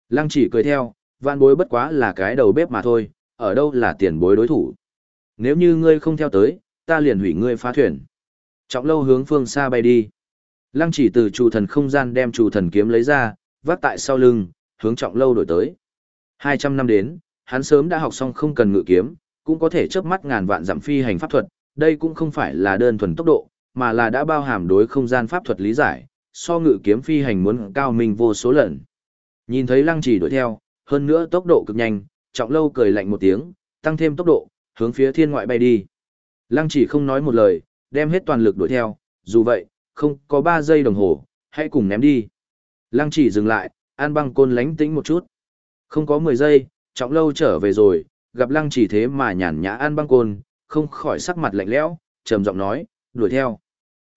Lăng chỉ cười theo, vạn bối bất quá là cái đầu bếp mà thôi, ở đâu là tiền bối đối thủ. Nếu như ngươi không theo tới, ta liền hủy ngươi phá thuyền. Trọng lâu hướng phương xa bay đi. Lăng chỉ từ chủ thần không gian đem chủ thần kiếm lấy ra, vác tại sau lưng, hướng trọng lâu đổi tới. 200 năm đến, hắn sớm đã học xong không cần ngự kiếm, cũng có thể chớp mắt ngàn vạn dặm phi hành pháp thuật, đây cũng không phải là đơn thuần tốc độ, mà là đã bao hàm đối không gian pháp thuật lý giải, so ngự kiếm phi hành muốn cao minh vô số lần. Nhìn thấy lăng chỉ đuổi theo, hơn nữa tốc độ cực nhanh, trọng lâu cười lạnh một tiếng, tăng thêm tốc độ, hướng phía thiên ngoại bay đi. Lăng chỉ không nói một lời, đem hết toàn lực đuổi theo, dù vậy, không có 3 giây đồng hồ, hãy cùng ném đi. Lăng chỉ dừng lại, an băng côn lánh tĩnh một chút. Không có 10 giây, trọng lâu trở về rồi, gặp lăng chỉ thế mà nhàn nhã ăn băng côn, không khỏi sắc mặt lạnh lẽo, trầm giọng nói, đuổi theo.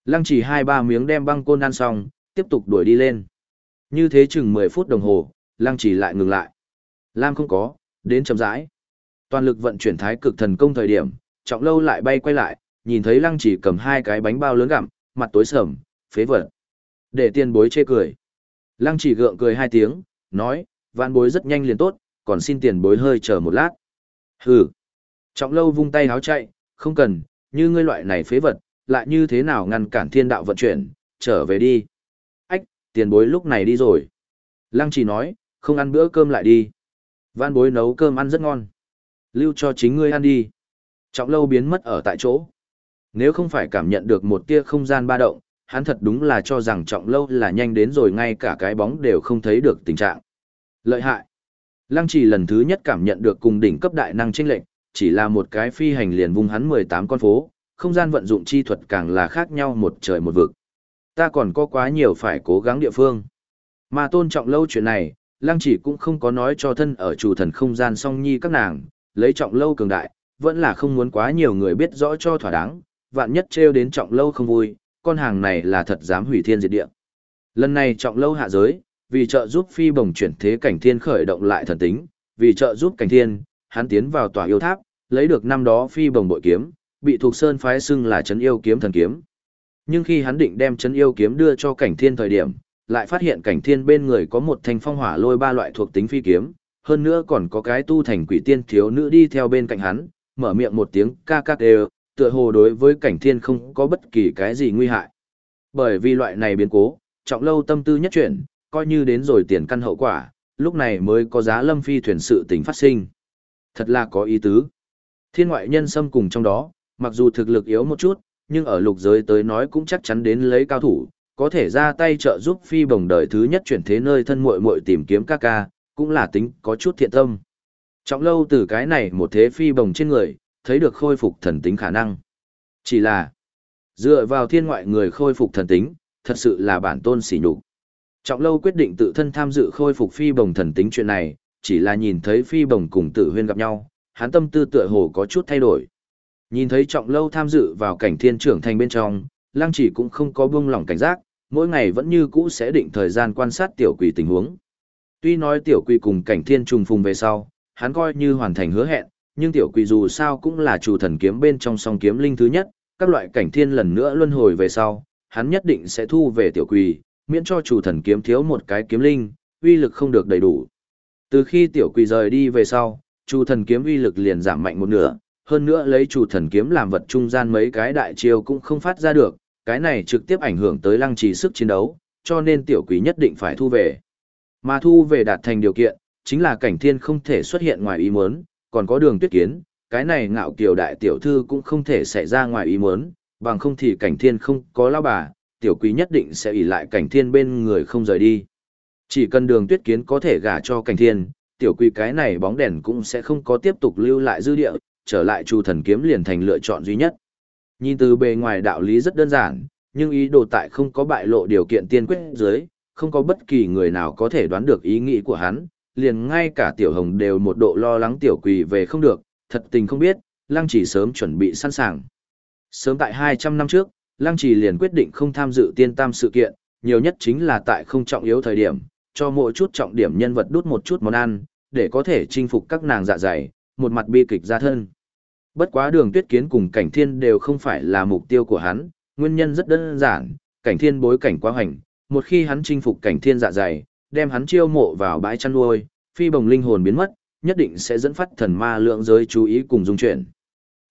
Lăng chỉ hai ba miếng đem băng côn ăn xong, tiếp tục đuổi đi lên. Như thế chừng 10 phút đồng hồ, lăng chỉ lại ngừng lại. Lam không có, đến chậm rãi. Toàn lực vận chuyển thái cực thần công thời điểm, trọng lâu lại bay quay lại, nhìn thấy lăng chỉ cầm hai cái bánh bao lớn gặm, mặt tối sầm, phế vật. Để tiền bối chê cười. Lăng chỉ gượng cười hai tiếng, nói, vạn bối rất nhanh liền tốt, còn xin tiền bối hơi chờ một lát. Hừ. Trọng lâu vung tay háo chạy, không cần, như ngươi loại này phế vật, lại như thế nào ngăn cản thiên đạo vận chuyển, trở về đi. Ách, tiền bối lúc này đi rồi. Lăng chỉ nói, không ăn bữa cơm lại đi. văn bối nấu cơm ăn rất ngon. Lưu cho chính ngươi ăn đi. Trọng lâu biến mất ở tại chỗ. Nếu không phải cảm nhận được một tia không gian ba động, hắn thật đúng là cho rằng trọng lâu là nhanh đến rồi ngay cả cái bóng đều không thấy được tình trạng. Lợi hại. Lăng trì lần thứ nhất cảm nhận được cùng đỉnh cấp đại năng chênh lệnh, chỉ là một cái phi hành liền vung hắn 18 con phố, không gian vận dụng chi thuật càng là khác nhau một trời một vực. Ta còn có quá nhiều phải cố gắng địa phương. Mà tôn trọng lâu chuyện này, lăng chỉ cũng không có nói cho thân ở chủ thần không gian song nhi các nàng, lấy trọng lâu cường đại, vẫn là không muốn quá nhiều người biết rõ cho thỏa đáng, vạn nhất trêu đến trọng lâu không vui, con hàng này là thật dám hủy thiên diệt địa. Lần này trọng lâu hạ giới, vì trợ giúp phi bồng chuyển thế cảnh thiên khởi động lại thần tính, vì trợ giúp cảnh thiên, hắn tiến vào tòa yêu tháp, lấy được năm đó phi bồng bội kiếm, bị thuộc sơn phái xưng là chấn yêu kiếm thần kiếm. Nhưng khi hắn định đem chấn yêu kiếm đưa cho cảnh thiên thời điểm, lại phát hiện cảnh thiên bên người có một thanh phong hỏa lôi ba loại thuộc tính phi kiếm, hơn nữa còn có cái tu thành quỷ tiên thiếu nữ đi theo bên cạnh hắn, mở miệng một tiếng ca ca đều, tựa hồ đối với cảnh thiên không có bất kỳ cái gì nguy hại. Bởi vì loại này biến cố, trọng lâu tâm tư nhất chuyển, coi như đến rồi tiền căn hậu quả, lúc này mới có giá lâm phi thuyền sự tình phát sinh. Thật là có ý tứ. Thiên ngoại nhân xâm cùng trong đó, mặc dù thực lực yếu một chút, nhưng ở lục giới tới nói cũng chắc chắn đến lấy cao thủ, có thể ra tay trợ giúp phi bồng đời thứ nhất chuyển thế nơi thân muội muội tìm kiếm ca ca, cũng là tính có chút thiện tâm. Trọng lâu từ cái này một thế phi bồng trên người, thấy được khôi phục thần tính khả năng. Chỉ là, dựa vào thiên ngoại người khôi phục thần tính, thật sự là bản tôn sỉ nhục. Trọng lâu quyết định tự thân tham dự khôi phục phi bồng thần tính chuyện này, chỉ là nhìn thấy phi bồng cùng tử huyên gặp nhau, hắn tâm tư tựa hồ có chút thay đổi. Nhìn thấy trọng lâu tham dự vào cảnh thiên trưởng thành bên trong, lăng chỉ cũng không có buông lỏng cảnh giác, mỗi ngày vẫn như cũ sẽ định thời gian quan sát tiểu quỷ tình huống. Tuy nói tiểu quỷ cùng cảnh thiên trùng phùng về sau, hắn coi như hoàn thành hứa hẹn, nhưng tiểu quỷ dù sao cũng là chủ thần kiếm bên trong song kiếm linh thứ nhất, các loại cảnh thiên lần nữa luân hồi về sau, hắn nhất định sẽ thu về tiểu quỷ, miễn cho chủ thần kiếm thiếu một cái kiếm linh, uy lực không được đầy đủ. Từ khi tiểu quỷ rời đi về sau, chủ thần kiếm uy lực liền giảm mạnh một nửa, hơn nữa lấy chủ thần kiếm làm vật trung gian mấy cái đại chiêu cũng không phát ra được, cái này trực tiếp ảnh hưởng tới lăng trì sức chiến đấu, cho nên tiểu quỷ nhất định phải thu về. Mà thu về đạt thành điều kiện, chính là cảnh thiên không thể xuất hiện ngoài ý muốn, còn có đường tuyết kiến, cái này ngạo kiều đại tiểu thư cũng không thể xảy ra ngoài ý muốn, bằng không thì cảnh thiên không có lao bà, tiểu quý nhất định sẽ ỉ lại cảnh thiên bên người không rời đi. Chỉ cần đường tuyết kiến có thể gả cho cảnh thiên, tiểu quý cái này bóng đèn cũng sẽ không có tiếp tục lưu lại dư địa, trở lại chu thần kiếm liền thành lựa chọn duy nhất. Nhìn từ bề ngoài đạo lý rất đơn giản, nhưng ý đồ tại không có bại lộ điều kiện tiên quyết dưới, không có bất kỳ người nào có thể đoán được ý nghĩ của hắn, liền ngay cả tiểu hồng đều một độ lo lắng tiểu quỳ về không được, thật tình không biết, lăng chỉ sớm chuẩn bị sẵn sàng. Sớm tại 200 năm trước, lăng Trì liền quyết định không tham dự tiên tam sự kiện, nhiều nhất chính là tại không trọng yếu thời điểm, cho mỗi chút trọng điểm nhân vật đút một chút món ăn, để có thể chinh phục các nàng dạ dày, một mặt bi kịch ra thân. Bất quá đường tuyết kiến cùng cảnh thiên đều không phải là mục tiêu của hắn, nguyên nhân rất đơn giản, cảnh thiên bối cảnh quá hoành, một khi hắn chinh phục cảnh thiên dạ dày, đem hắn chiêu mộ vào bãi chăn nuôi, phi bồng linh hồn biến mất, nhất định sẽ dẫn phát thần ma lượng giới chú ý cùng dung chuyển.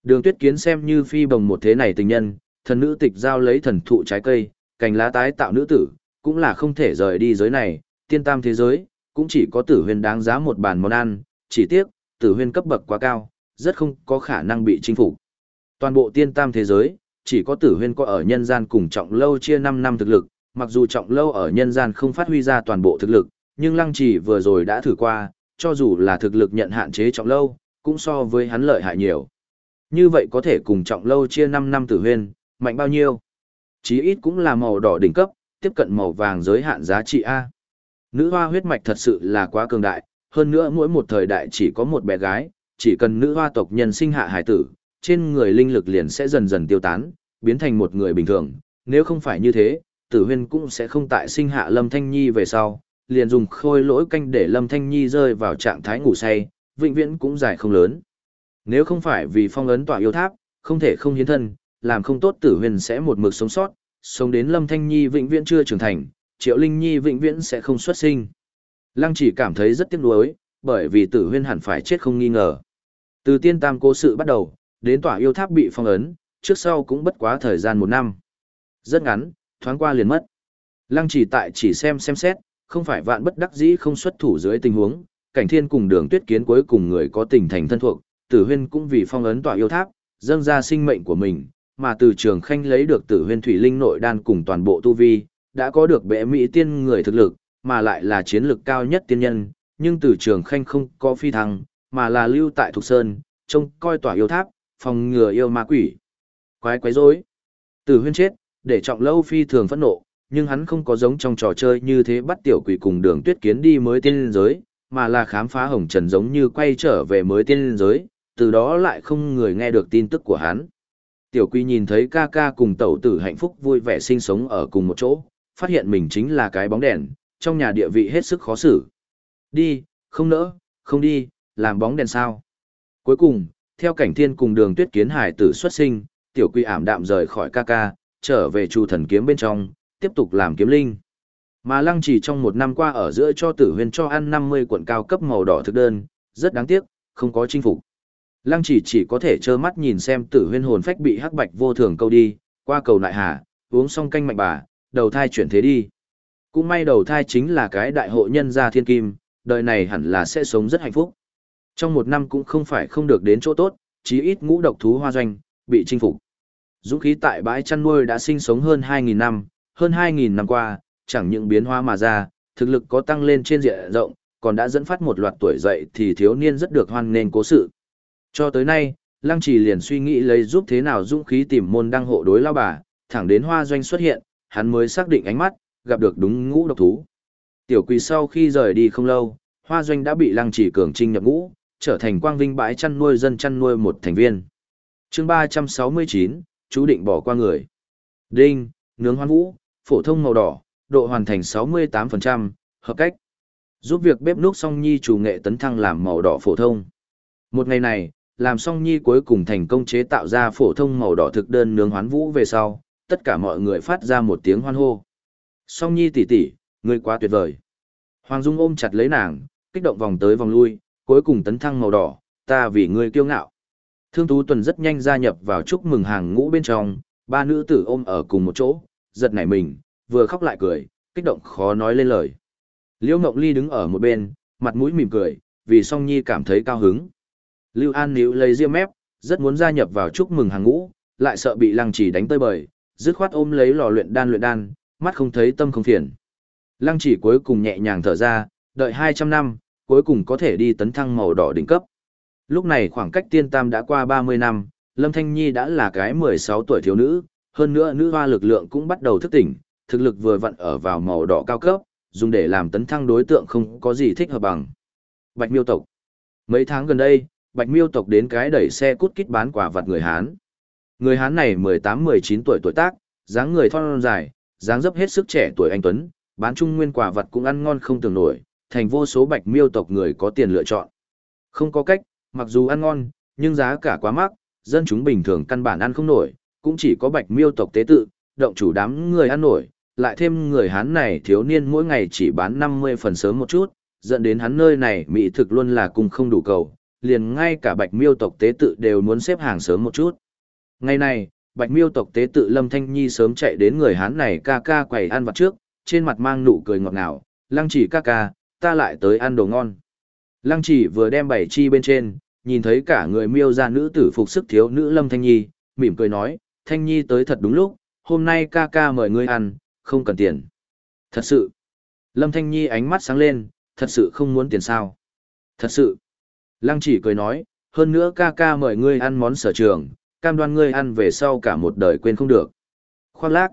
Đường tuyết kiến xem như phi bồng một thế này tình nhân, thần nữ tịch giao lấy thần thụ trái cây, cành lá tái tạo nữ tử, cũng là không thể rời đi giới này, tiên tam thế giới, cũng chỉ có tử huyền đáng giá một bàn món ăn, chỉ tiếc, tử huyền cấp bậc quá cao, rất không có khả năng bị chinh phục. Toàn bộ tiên tam thế giới, chỉ có tử huyên có ở nhân gian cùng trọng lâu chia 5 năm thực lực, mặc dù trọng lâu ở nhân gian không phát huy ra toàn bộ thực lực, nhưng lăng trì vừa rồi đã thử qua, cho dù là thực lực nhận hạn chế trọng lâu, cũng so với hắn lợi hại nhiều. Như vậy có thể cùng trọng lâu chia 5 năm tử huyên, mạnh bao nhiêu? Chí ít cũng là màu đỏ đỉnh cấp, tiếp cận màu vàng giới hạn giá trị A. Nữ hoa huyết mạch thật sự là quá cường đại, hơn nữa mỗi một thời đại chỉ có một bé gái, chỉ cần nữ hoa tộc nhân sinh hạ hải tử, trên người linh lực liền sẽ dần dần tiêu tán, biến thành một người bình thường. Nếu không phải như thế, tử huyên cũng sẽ không tại sinh hạ Lâm Thanh Nhi về sau, liền dùng khôi lỗi canh để Lâm Thanh Nhi rơi vào trạng thái ngủ say, vĩnh viễn cũng dài không lớn. Nếu không phải vì phong ấn tỏa yêu tháp, không thể không hiến thân, làm không tốt tử huyên sẽ một mực sống sót, sống đến Lâm Thanh Nhi vĩnh viễn chưa trưởng thành, Triệu Linh Nhi vĩnh viễn sẽ không xuất sinh. Lăng chỉ cảm thấy rất tiếc nuối, bởi vì tử huyên hẳn phải chết không nghi ngờ. Từ tiên tam cố sự bắt đầu, đến tỏa yêu tháp bị phong ấn, trước sau cũng bất quá thời gian một năm. Rất ngắn, thoáng qua liền mất. Lăng chỉ tại chỉ xem xem xét, không phải vạn bất đắc dĩ không xuất thủ dưới tình huống, cảnh thiên cùng đường tuyết kiến cuối cùng người có tình thành thân thuộc, tử huyên cũng vì phong ấn tỏa yêu tháp, dâng ra sinh mệnh của mình, mà từ trường khanh lấy được tử huyên thủy linh nội đan cùng toàn bộ tu vi, đã có được bệ mỹ tiên người thực lực, mà lại là chiến lực cao nhất tiên nhân, nhưng từ trường khanh không có phi thăng, mà là lưu tại Thục Sơn, trông coi tỏa yêu tháp, phòng ngừa yêu ma quỷ. Quái quái rối. Tử huyên chết, để trọng lâu phi thường phẫn nộ, nhưng hắn không có giống trong trò chơi như thế bắt tiểu quỷ cùng đường tuyết kiến đi mới tiên giới, mà là khám phá hồng trần giống như quay trở về mới tiên giới, từ đó lại không người nghe được tin tức của hắn. Tiểu Quy nhìn thấy ca ca cùng tẩu tử hạnh phúc vui vẻ sinh sống ở cùng một chỗ, phát hiện mình chính là cái bóng đèn, trong nhà địa vị hết sức khó xử. Đi, không nỡ, không đi, làm bóng đèn sao. Cuối cùng, theo cảnh thiên cùng đường tuyết kiến hải tử xuất sinh, tiểu quy ảm đạm rời khỏi ca ca, trở về chu thần kiếm bên trong, tiếp tục làm kiếm linh. Mà lăng chỉ trong một năm qua ở giữa cho tử huyền cho ăn 50 cuộn cao cấp màu đỏ thực đơn, rất đáng tiếc, không có chinh phục. Lăng chỉ chỉ có thể trơ mắt nhìn xem tử huyên hồn phách bị hắc bạch vô thường câu đi, qua cầu nại hà, uống xong canh mạnh bà, đầu thai chuyển thế đi. Cũng may đầu thai chính là cái đại hộ nhân gia thiên kim, đời này hẳn là sẽ sống rất hạnh phúc. Trong một năm cũng không phải không được đến chỗ tốt, chí ít ngũ độc thú hoa doanh, bị chinh phục. Dũng khí tại bãi chăn nuôi đã sinh sống hơn 2.000 năm, hơn 2.000 năm qua, chẳng những biến hóa mà ra, thực lực có tăng lên trên diện rộng, còn đã dẫn phát một loạt tuổi dậy thì thiếu niên rất được hoan nghênh cố sự. Cho tới nay, Lăng Trì liền suy nghĩ lấy giúp thế nào dũng khí tìm môn đăng hộ đối lao bà, thẳng đến hoa doanh xuất hiện, hắn mới xác định ánh mắt, gặp được đúng ngũ độc thú. Tiểu quỳ sau khi rời đi không lâu, hoa doanh đã bị Lăng Trì cường trinh nhập ngũ, trở thành quang vinh bãi chăn nuôi dân chăn nuôi một thành viên. chương 369, chú định bỏ qua người. Đinh, nướng hoan vũ, phổ thông màu đỏ, độ hoàn thành 68%, hợp cách. Giúp việc bếp núc song nhi chủ nghệ tấn thăng làm màu đỏ phổ thông. Một ngày này, làm song nhi cuối cùng thành công chế tạo ra phổ thông màu đỏ thực đơn nướng hoán vũ về sau, tất cả mọi người phát ra một tiếng hoan hô. Song nhi tỷ tỷ, ngươi quá tuyệt vời. Hoàng Dung ôm chặt lấy nàng, kích động vòng tới vòng lui, cuối cùng tấn thăng màu đỏ, ta vì ngươi kiêu ngạo. Thương Tú Tuần rất nhanh gia nhập vào chúc mừng hàng ngũ bên trong, ba nữ tử ôm ở cùng một chỗ, giật nảy mình, vừa khóc lại cười, kích động khó nói lên lời. Liễu Ngộng Ly đứng ở một bên, mặt mũi mỉm cười, vì Song Nhi cảm thấy cao hứng. Lưu An níu lấy riêng mép, rất muốn gia nhập vào chúc mừng hàng ngũ, lại sợ bị Lăng Chỉ đánh tơi bời, dứt khoát ôm lấy lò luyện đan luyện đan, mắt không thấy tâm không phiền. Lăng Chỉ cuối cùng nhẹ nhàng thở ra, đợi 200 năm, cuối cùng có thể đi tấn thăng màu đỏ đỉnh cấp. Lúc này khoảng cách tiên tam đã qua 30 năm, Lâm Thanh Nhi đã là cái 16 tuổi thiếu nữ, hơn nữa nữ hoa lực lượng cũng bắt đầu thức tỉnh, thực lực vừa vặn ở vào màu đỏ cao cấp, dùng để làm tấn thăng đối tượng không có gì thích hợp bằng. Bạch miêu tộc. Mấy tháng gần đây, Bạch miêu tộc đến cái đẩy xe cút kít bán quả vật người Hán. Người Hán này 18-19 tuổi tuổi tác, dáng người thon dài, dáng dấp hết sức trẻ tuổi anh Tuấn, bán trung nguyên quả vật cũng ăn ngon không tưởng nổi, thành vô số bạch miêu tộc người có tiền lựa chọn. Không có cách, mặc dù ăn ngon, nhưng giá cả quá mắc, dân chúng bình thường căn bản ăn không nổi, cũng chỉ có bạch miêu tộc tế tự, động chủ đám người ăn nổi, lại thêm người Hán này thiếu niên mỗi ngày chỉ bán 50 phần sớm một chút, dẫn đến hắn nơi này mỹ thực luôn là cùng không đủ cầu, liền ngay cả bạch miêu tộc tế tự đều muốn xếp hàng sớm một chút. Ngày này, bạch miêu tộc tế tự Lâm Thanh Nhi sớm chạy đến người Hán này ca ca quầy ăn vặt trước, trên mặt mang nụ cười ngọt ngào, lăng chỉ ca ca, ta lại tới ăn đồ ngon. Lăng chỉ vừa đem bảy chi bên trên, nhìn thấy cả người miêu ra nữ tử phục sức thiếu nữ Lâm Thanh Nhi, mỉm cười nói, Thanh Nhi tới thật đúng lúc, hôm nay ca ca mời ngươi ăn, không cần tiền. Thật sự. Lâm Thanh Nhi ánh mắt sáng lên, thật sự không muốn tiền sao. Thật sự. Lăng chỉ cười nói, hơn nữa ca ca mời ngươi ăn món sở trường, cam đoan ngươi ăn về sau cả một đời quên không được. Khoan lác.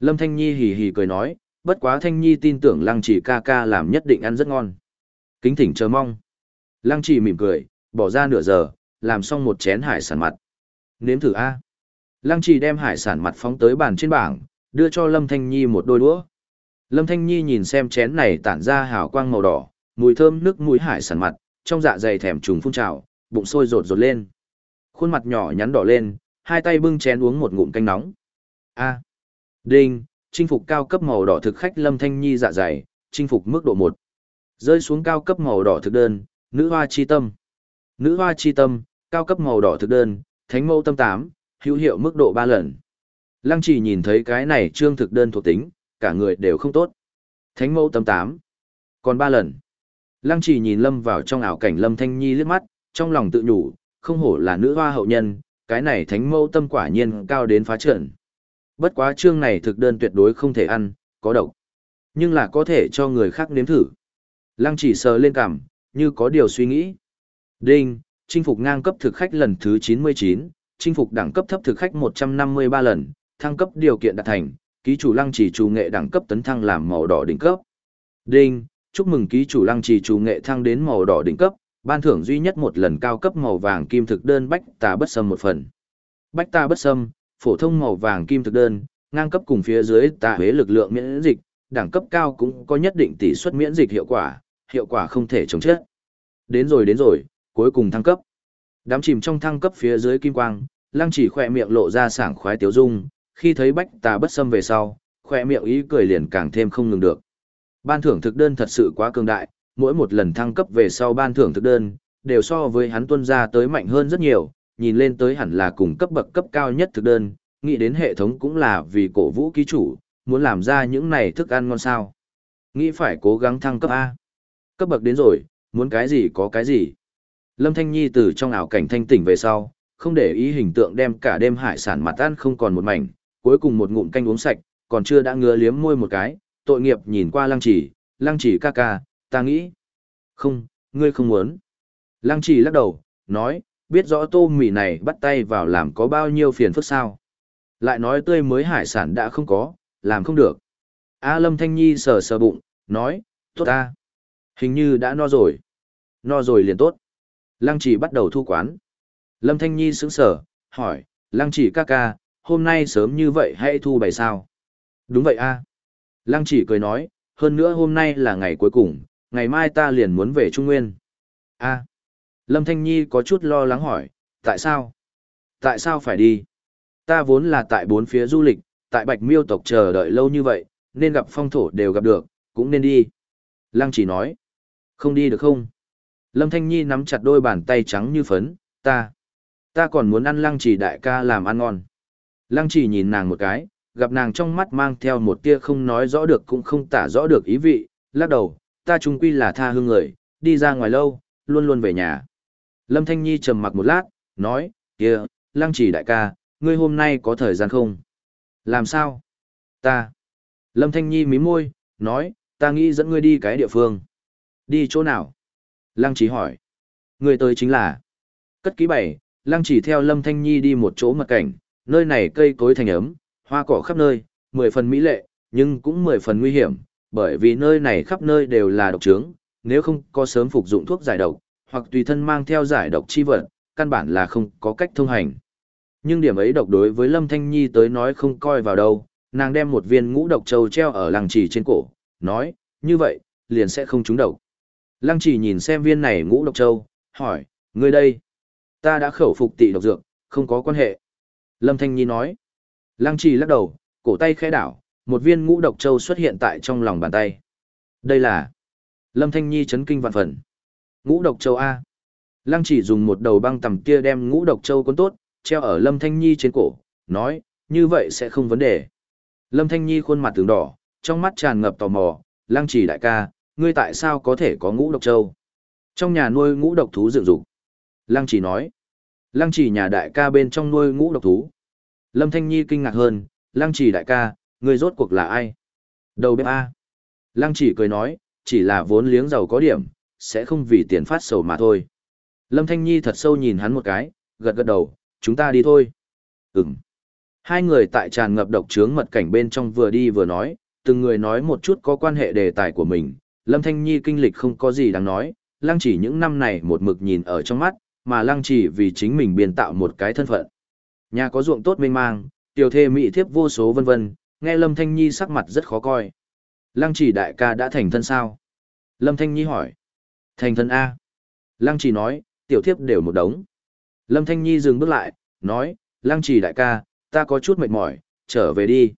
Lâm Thanh Nhi hì hì cười nói, bất quá Thanh Nhi tin tưởng Lăng chỉ ca ca làm nhất định ăn rất ngon. Kính thỉnh chờ mong. Lăng chỉ mỉm cười, bỏ ra nửa giờ, làm xong một chén hải sản mặt. Nếm thử A. Lăng chỉ đem hải sản mặt phóng tới bàn trên bảng, đưa cho Lâm Thanh Nhi một đôi đũa. Lâm Thanh Nhi nhìn xem chén này tản ra hào quang màu đỏ, mùi thơm nước mũi hải sản mặt, trong dạ dày thèm trùng phun trào, bụng sôi rột rột lên. Khuôn mặt nhỏ nhắn đỏ lên, hai tay bưng chén uống một ngụm canh nóng. A. Đinh, chinh phục cao cấp màu đỏ thực khách Lâm Thanh Nhi dạ dày, chinh phục mức độ 1. Rơi xuống cao cấp màu đỏ thực đơn, nữ hoa chi tâm. Nữ hoa chi tâm, cao cấp màu đỏ thực đơn, thánh mẫu tâm 8, hữu hiệu mức độ 3 lần. Lăng chỉ nhìn thấy cái này trương thực đơn thuộc tính, cả người đều không tốt. Thánh mẫu tâm 8. Còn 3 lần. Lăng chỉ nhìn lâm vào trong ảo cảnh lâm thanh nhi liếc mắt, trong lòng tự nhủ, không hổ là nữ hoa hậu nhân, cái này thánh mẫu tâm quả nhiên cao đến phá trận. Bất quá trương này thực đơn tuyệt đối không thể ăn, có độc. Nhưng là có thể cho người khác nếm thử. Lăng chỉ sờ lên cằm, như có điều suy nghĩ. Đinh, chinh phục ngang cấp thực khách lần thứ 99, chinh phục đẳng cấp thấp thực khách 153 lần, thăng cấp điều kiện đạt thành, ký chủ lăng chỉ chủ nghệ đẳng cấp tấn thăng làm màu đỏ đỉnh cấp. Đinh, chúc mừng ký chủ lăng chỉ chủ nghệ thăng đến màu đỏ đỉnh cấp, ban thưởng duy nhất một lần cao cấp màu vàng kim thực đơn bách tà bất sâm một phần. Bách ta bất sâm, phổ thông màu vàng kim thực đơn, ngang cấp cùng phía dưới tà huế lực lượng miễn dịch, đẳng cấp cao cũng có nhất định tỷ suất miễn dịch hiệu quả, hiệu quả không thể chống chết. Đến rồi đến rồi, cuối cùng thăng cấp. Đám chìm trong thăng cấp phía dưới kim quang, lăng chỉ khỏe miệng lộ ra sảng khoái tiếu dung, khi thấy bách tà bất sâm về sau, khỏe miệng ý cười liền càng thêm không ngừng được. Ban thưởng thực đơn thật sự quá cường đại, mỗi một lần thăng cấp về sau ban thưởng thực đơn, đều so với hắn tuân ra tới mạnh hơn rất nhiều, nhìn lên tới hẳn là cùng cấp bậc cấp cao nhất thực đơn, nghĩ đến hệ thống cũng là vì cổ vũ ký chủ, muốn làm ra những này thức ăn ngon sao. Nghĩ phải cố gắng thăng cấp A. Cấp bậc đến rồi, muốn cái gì có cái gì. Lâm Thanh Nhi từ trong ảo cảnh thanh tỉnh về sau, không để ý hình tượng đem cả đêm hải sản mặt ăn không còn một mảnh, cuối cùng một ngụm canh uống sạch, còn chưa đã ngứa liếm môi một cái, tội nghiệp nhìn qua lăng chỉ, lăng chỉ ca ca, ta nghĩ. Không, ngươi không muốn. Lăng chỉ lắc đầu, nói, biết rõ tô mì này bắt tay vào làm có bao nhiêu phiền phức sao. Lại nói tươi mới hải sản đã không có, làm không được. A Lâm Thanh Nhi sờ sờ bụng, nói, tốt ta. Hình như đã no rồi. No rồi liền tốt. Lăng chỉ bắt đầu thu quán. Lâm Thanh Nhi sững sờ, hỏi, Lăng chỉ ca ca, hôm nay sớm như vậy hãy thu bày sao? Đúng vậy a. Lăng chỉ cười nói, hơn nữa hôm nay là ngày cuối cùng, ngày mai ta liền muốn về Trung Nguyên. a Lâm Thanh Nhi có chút lo lắng hỏi, tại sao? Tại sao phải đi? Ta vốn là tại bốn phía du lịch, tại Bạch Miêu tộc chờ đợi lâu như vậy, nên gặp phong thổ đều gặp được, cũng nên đi. Lăng chỉ nói, không đi được không? Lâm Thanh Nhi nắm chặt đôi bàn tay trắng như phấn, ta, ta còn muốn ăn lăng chỉ đại ca làm ăn ngon. Lăng chỉ nhìn nàng một cái, gặp nàng trong mắt mang theo một tia không nói rõ được cũng không tả rõ được ý vị, lắc đầu, ta trung quy là tha hương người, đi ra ngoài lâu, luôn luôn về nhà. Lâm Thanh Nhi trầm mặc một lát, nói, kia, lăng chỉ đại ca, ngươi hôm nay có thời gian không? Làm sao? Ta. Lâm Thanh Nhi mím môi, nói, ta nghĩ dẫn ngươi đi cái địa phương. Đi chỗ nào? Lăng chỉ hỏi. Ngươi tới chính là. Cất ký bảy, lăng chỉ theo Lâm Thanh Nhi đi một chỗ mật cảnh, nơi này cây cối thành ấm, hoa cỏ khắp nơi, mười phần mỹ lệ, nhưng cũng mười phần nguy hiểm, bởi vì nơi này khắp nơi đều là độc trướng, nếu không có sớm phục dụng thuốc giải độc, hoặc tùy thân mang theo giải độc chi vật, căn bản là không có cách thông hành. Nhưng điểm ấy độc đối với Lâm Thanh Nhi tới nói không coi vào đâu, nàng đem một viên ngũ độc châu treo ở làng trì trên cổ, nói, như vậy, liền sẽ không trúng độc. Lăng trì nhìn xem viên này ngũ độc châu, hỏi, ngươi đây, ta đã khẩu phục tị độc dược, không có quan hệ. Lâm Thanh Nhi nói, lăng trì lắc đầu, cổ tay khẽ đảo, một viên ngũ độc châu xuất hiện tại trong lòng bàn tay. Đây là, Lâm Thanh Nhi chấn kinh vạn phần. Ngũ độc châu A. Lăng chỉ dùng một đầu băng tầm kia đem ngũ độc châu cuốn tốt, treo ở Lâm Thanh Nhi trên cổ, nói, như vậy sẽ không vấn đề. Lâm Thanh Nhi khuôn mặt tướng đỏ, trong mắt tràn ngập tò mò, lăng chỉ đại ca, ngươi tại sao có thể có ngũ độc châu? Trong nhà nuôi ngũ độc thú dựng dục. Lăng chỉ nói, lăng chỉ nhà đại ca bên trong nuôi ngũ độc thú. Lâm Thanh Nhi kinh ngạc hơn, lăng chỉ đại ca, người rốt cuộc là ai? Đầu bếp A. Lăng chỉ cười nói, chỉ là vốn liếng giàu có điểm, sẽ không vì tiền phát sầu mà thôi. Lâm Thanh Nhi thật sâu nhìn hắn một cái, gật gật đầu, chúng ta đi thôi. Ừm. Hai người tại tràn ngập độc trướng mật cảnh bên trong vừa đi vừa nói, từng người nói một chút có quan hệ đề tài của mình. Lâm Thanh Nhi kinh lịch không có gì đáng nói, lăng chỉ những năm này một mực nhìn ở trong mắt, mà lăng chỉ vì chính mình biên tạo một cái thân phận. Nhà có ruộng tốt mênh mang, tiểu thê mỹ thiếp vô số vân vân, nghe Lâm Thanh Nhi sắc mặt rất khó coi. Lăng chỉ đại ca đã thành thân sao? Lâm Thanh Nhi hỏi. Thành thân A. Lăng chỉ nói, tiểu thiếp đều một đống. Lâm Thanh Nhi dừng bước lại, nói, Lăng chỉ đại ca, ta có chút mệt mỏi, trở về đi.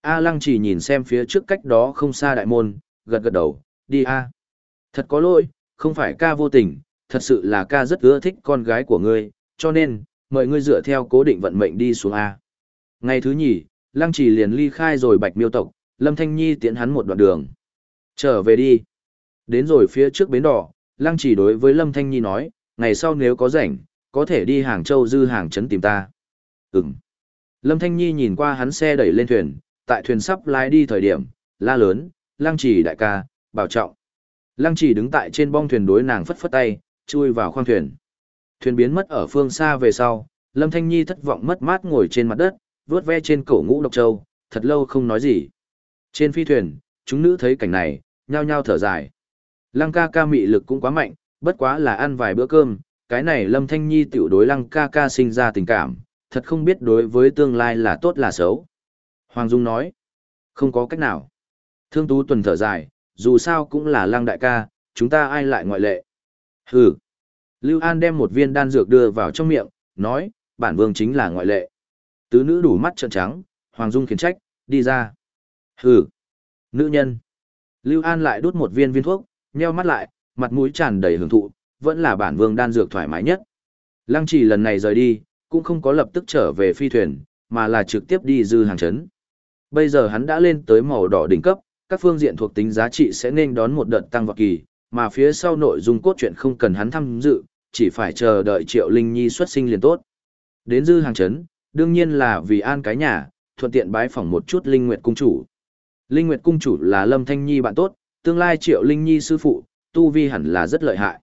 A Lăng chỉ nhìn xem phía trước cách đó không xa đại môn, gật gật đầu, đi A. Thật có lỗi, không phải ca vô tình, thật sự là ca rất ưa thích con gái của ngươi, cho nên, mời ngươi dựa theo cố định vận mệnh đi xuống A. Ngày thứ nhì, Lăng chỉ liền ly khai rồi bạch miêu tộc, Lâm Thanh Nhi tiễn hắn một đoạn đường. Trở về đi. Đến rồi phía trước bến đỏ, Lăng chỉ đối với Lâm Thanh Nhi nói, ngày sau nếu có rảnh, có thể đi Hàng Châu dư hàng trấn tìm ta. Ừm. Lâm Thanh Nhi nhìn qua hắn xe đẩy lên thuyền, tại thuyền sắp lái đi thời điểm, la lớn, Lăng chỉ đại ca, bảo trọng. Lăng chỉ đứng tại trên bong thuyền đối nàng phất phất tay, chui vào khoang thuyền. Thuyền biến mất ở phương xa về sau, Lâm Thanh Nhi thất vọng mất mát ngồi trên mặt đất, vuốt ve trên cổ ngũ độc châu, thật lâu không nói gì. Trên phi thuyền, chúng nữ thấy cảnh này, nhao nhao thở dài. Lăng ca ca mị lực cũng quá mạnh, bất quá là ăn vài bữa cơm, cái này Lâm Thanh Nhi tiểu đối Lăng ca ca sinh ra tình cảm, thật không biết đối với tương lai là tốt là xấu. Hoàng Dung nói, không có cách nào. Thương Tú tuần thở dài, dù sao cũng là lăng đại ca, chúng ta ai lại ngoại lệ. Hừ. Lưu An đem một viên đan dược đưa vào trong miệng, nói, bản vương chính là ngoại lệ. Tứ nữ đủ mắt trợn trắng, Hoàng Dung khiển trách, đi ra. Hừ. Nữ nhân. Lưu An lại đút một viên viên thuốc, nheo mắt lại, mặt mũi tràn đầy hưởng thụ, vẫn là bản vương đan dược thoải mái nhất. Lăng chỉ lần này rời đi, cũng không có lập tức trở về phi thuyền, mà là trực tiếp đi dư hàng chấn. Bây giờ hắn đã lên tới màu đỏ đỉnh cấp, các phương diện thuộc tính giá trị sẽ nên đón một đợt tăng vọt kỳ, mà phía sau nội dung cốt truyện không cần hắn tham dự, chỉ phải chờ đợi Triệu Linh Nhi xuất sinh liền tốt. Đến dư hàng chấn, đương nhiên là vì an cái nhà, thuận tiện bái phỏng một chút Linh Nguyệt cung chủ. Linh Nguyệt cung chủ là Lâm Thanh Nhi bạn tốt, tương lai Triệu Linh Nhi sư phụ, tu vi hẳn là rất lợi hại.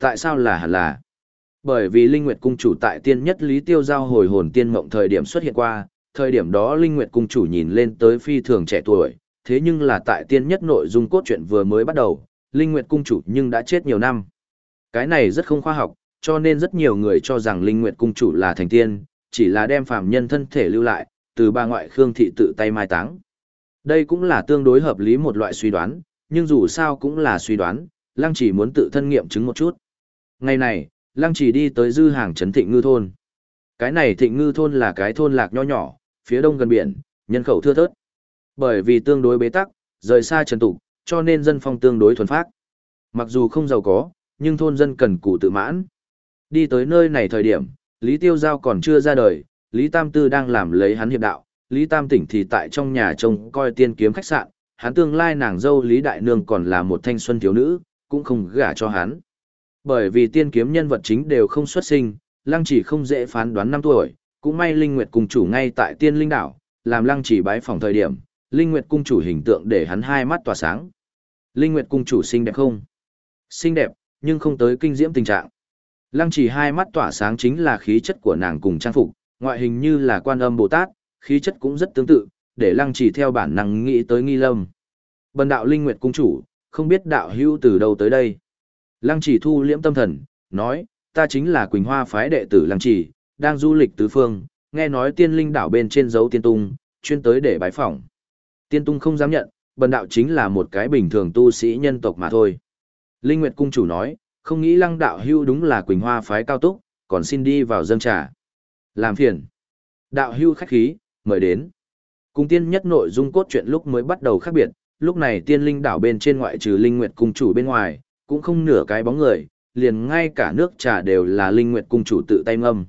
Tại sao là hẳn là? Bởi vì Linh Nguyệt cung chủ tại tiên nhất Lý Tiêu giao hồi hồn tiên mộng thời điểm xuất hiện qua, thời điểm đó Linh Nguyệt cung chủ nhìn lên tới phi thường trẻ tuổi, thế nhưng là tại tiên nhất nội dung cốt truyện vừa mới bắt đầu, Linh Nguyệt cung chủ nhưng đã chết nhiều năm. Cái này rất không khoa học, cho nên rất nhiều người cho rằng Linh Nguyệt cung chủ là thành tiên, chỉ là đem phàm nhân thân thể lưu lại, từ ba ngoại khương thị tự tay mai táng. Đây cũng là tương đối hợp lý một loại suy đoán, nhưng dù sao cũng là suy đoán, Lăng chỉ muốn tự thân nghiệm chứng một chút. Ngày này, Lăng chỉ đi tới dư hàng trấn thịnh ngư thôn. Cái này thịnh ngư thôn là cái thôn lạc nho nhỏ, phía đông gần biển, nhân khẩu thưa thớt. Bởi vì tương đối bế tắc, rời xa trần tục, cho nên dân phong tương đối thuần phát. Mặc dù không giàu có, nhưng thôn dân cần cù tự mãn. Đi tới nơi này thời điểm, Lý Tiêu Giao còn chưa ra đời, Lý Tam Tư đang làm lấy hắn hiệp đạo, Lý Tam Tỉnh thì tại trong nhà trông coi tiên kiếm khách sạn, hắn tương lai nàng dâu Lý Đại Nương còn là một thanh xuân thiếu nữ, cũng không gả cho hắn. Bởi vì tiên kiếm nhân vật chính đều không xuất sinh, lăng chỉ không dễ phán đoán năm tuổi, cũng may Linh Nguyệt cùng chủ ngay tại tiên linh đảo, làm lăng chỉ bái phòng thời điểm, Linh Nguyệt cung chủ hình tượng để hắn hai mắt tỏa sáng. Linh Nguyệt cung chủ xinh đẹp không? Xinh đẹp, nhưng không tới kinh diễm tình trạng. Lăng chỉ hai mắt tỏa sáng chính là khí chất của nàng cùng trang phục, ngoại hình như là quan âm Bồ Tát, khí chất cũng rất tương tự, để lăng chỉ theo bản năng nghĩ tới nghi lâm. Bần đạo Linh Nguyệt cung chủ, không biết đạo hữu từ đâu tới đây. Lăng chỉ thu liễm tâm thần, nói, ta chính là Quỳnh Hoa phái đệ tử Lăng chỉ, đang du lịch tứ phương, nghe nói tiên linh đảo bên trên dấu tiên tung, chuyên tới để bái phỏng. Tiên tung không dám nhận, bần đạo chính là một cái bình thường tu sĩ nhân tộc mà thôi. Linh Nguyệt cung chủ nói, không nghĩ lăng đạo hưu đúng là Quỳnh Hoa phái cao túc, còn xin đi vào dâng trà. Làm phiền. Đạo hưu khách khí, mời đến. Cung tiên nhất nội dung cốt truyện lúc mới bắt đầu khác biệt, lúc này tiên linh đảo bên trên ngoại trừ Linh Nguyệt cung chủ bên ngoài, cũng không nửa cái bóng người, liền ngay cả nước trà đều là Linh Nguyệt cung chủ tự tay ngâm.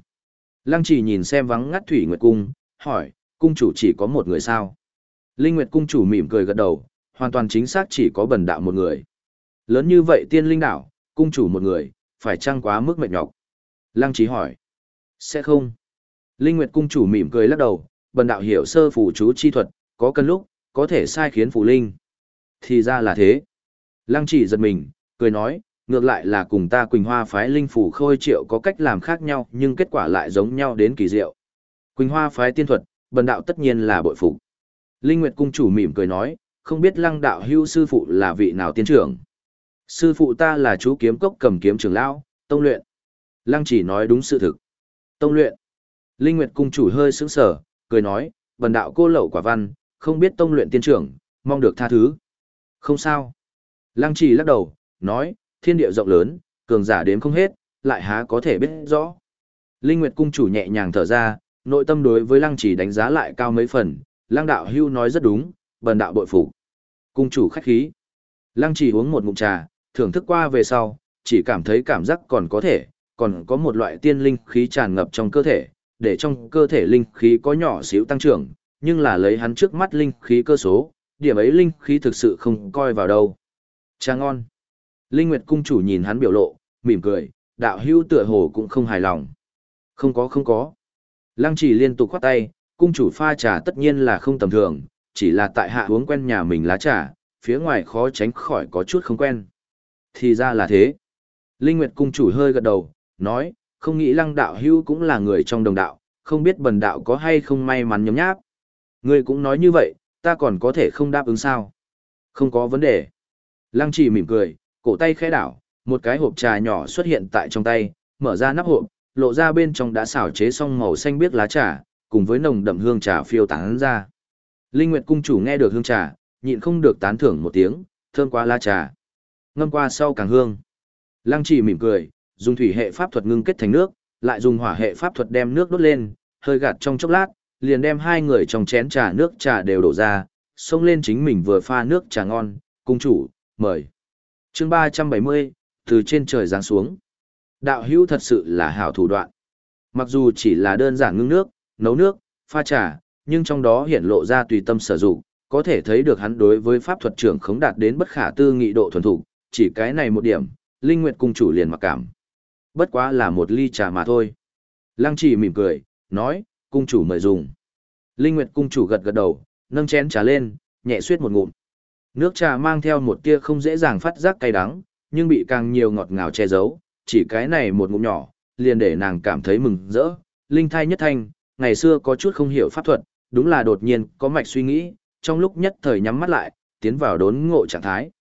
Lăng chỉ nhìn xem vắng ngắt Thủy Nguyệt cung, hỏi, cung chủ chỉ có một người sao? Linh Nguyệt cung chủ mỉm cười gật đầu, hoàn toàn chính xác chỉ có bần đạo một người. Lớn như vậy tiên linh đảo, cung chủ một người, phải chăng quá mức mệt nhọc? Lăng trí hỏi. Sẽ không. Linh Nguyệt cung chủ mỉm cười lắc đầu, bần đạo hiểu sơ phủ chú chi thuật, có cần lúc, có thể sai khiến phủ linh. Thì ra là thế. Lăng chỉ giật mình, cười nói, ngược lại là cùng ta Quỳnh Hoa phái linh phủ khôi triệu có cách làm khác nhau nhưng kết quả lại giống nhau đến kỳ diệu. Quỳnh Hoa phái tiên thuật, bần đạo tất nhiên là bội phục. Linh Nguyệt cung chủ mỉm cười nói, không biết lăng đạo hưu sư phụ là vị nào tiên trưởng. Sư phụ ta là chú kiếm cốc cầm kiếm trưởng lão, tông luyện. Lăng chỉ nói đúng sự thực. Tông luyện. Linh Nguyệt cung chủ hơi sững sờ, cười nói, bần đạo cô lậu quả văn, không biết tông luyện tiên trưởng, mong được tha thứ. Không sao. Lăng chỉ lắc đầu, nói, thiên địa rộng lớn, cường giả đếm không hết, lại há có thể biết rõ. Linh Nguyệt cung chủ nhẹ nhàng thở ra, nội tâm đối với lăng chỉ đánh giá lại cao mấy phần, lăng đạo hưu nói rất đúng, bần đạo bội phục. Cung chủ khách khí. Lăng chỉ uống một ngụm trà, thưởng thức qua về sau, chỉ cảm thấy cảm giác còn có thể, còn có một loại tiên linh khí tràn ngập trong cơ thể, để trong cơ thể linh khí có nhỏ xíu tăng trưởng, nhưng là lấy hắn trước mắt linh khí cơ số, điểm ấy linh khí thực sự không coi vào đâu. Trà ngon. Linh Nguyệt cung chủ nhìn hắn biểu lộ, mỉm cười, đạo hưu tựa hồ cũng không hài lòng. Không có không có. Lăng chỉ liên tục khoát tay, cung chủ pha trà tất nhiên là không tầm thường, chỉ là tại hạ uống quen nhà mình lá trà, phía ngoài khó tránh khỏi có chút không quen. Thì ra là thế. Linh Nguyệt cung chủ hơi gật đầu, nói, không nghĩ lăng đạo hưu cũng là người trong đồng đạo, không biết bần đạo có hay không may mắn nhấm nháp. Ngươi cũng nói như vậy, ta còn có thể không đáp ứng sao. Không có vấn đề. Lăng chỉ mỉm cười, cổ tay khẽ đảo, một cái hộp trà nhỏ xuất hiện tại trong tay, mở ra nắp hộp, lộ ra bên trong đã xào chế xong màu xanh biếc lá trà, cùng với nồng đậm hương trà phiêu tán ra. Linh Nguyệt cung chủ nghe được hương trà, nhịn không được tán thưởng một tiếng, thơm quá lá trà. Ngâm qua sau càng hương. Lăng Chỉ mỉm cười, dùng thủy hệ pháp thuật ngưng kết thành nước, lại dùng hỏa hệ pháp thuật đem nước đốt lên, hơi gạt trong chốc lát, liền đem hai người trong chén trà nước trà đều đổ ra, xông lên chính mình vừa pha nước trà ngon, cung chủ, mời. Chương 370, từ trên trời giáng xuống. Đạo hữu thật sự là hảo thủ đoạn. Mặc dù chỉ là đơn giản ngưng nước, nấu nước, pha trà, nhưng trong đó hiện lộ ra tùy tâm sử dụng, có thể thấy được hắn đối với pháp thuật trưởng khống đạt đến bất khả tư nghị độ thuần thủ, chỉ cái này một điểm, Linh Nguyệt cung chủ liền mặc cảm. Bất quá là một ly trà mà thôi. Lăng Chỉ mỉm cười, nói, cung chủ mời dùng. Linh Nguyệt cung chủ gật gật đầu, nâng chén trà lên, nhẹ suyết một ngụm. Nước trà mang theo một tia không dễ dàng phát giác cay đắng, nhưng bị càng nhiều ngọt ngào che giấu, chỉ cái này một ngụm nhỏ, liền để nàng cảm thấy mừng rỡ. Linh thai nhất thanh, ngày xưa có chút không hiểu pháp thuật, đúng là đột nhiên có mạch suy nghĩ, trong lúc nhất thời nhắm mắt lại, tiến vào đốn ngộ trạng thái.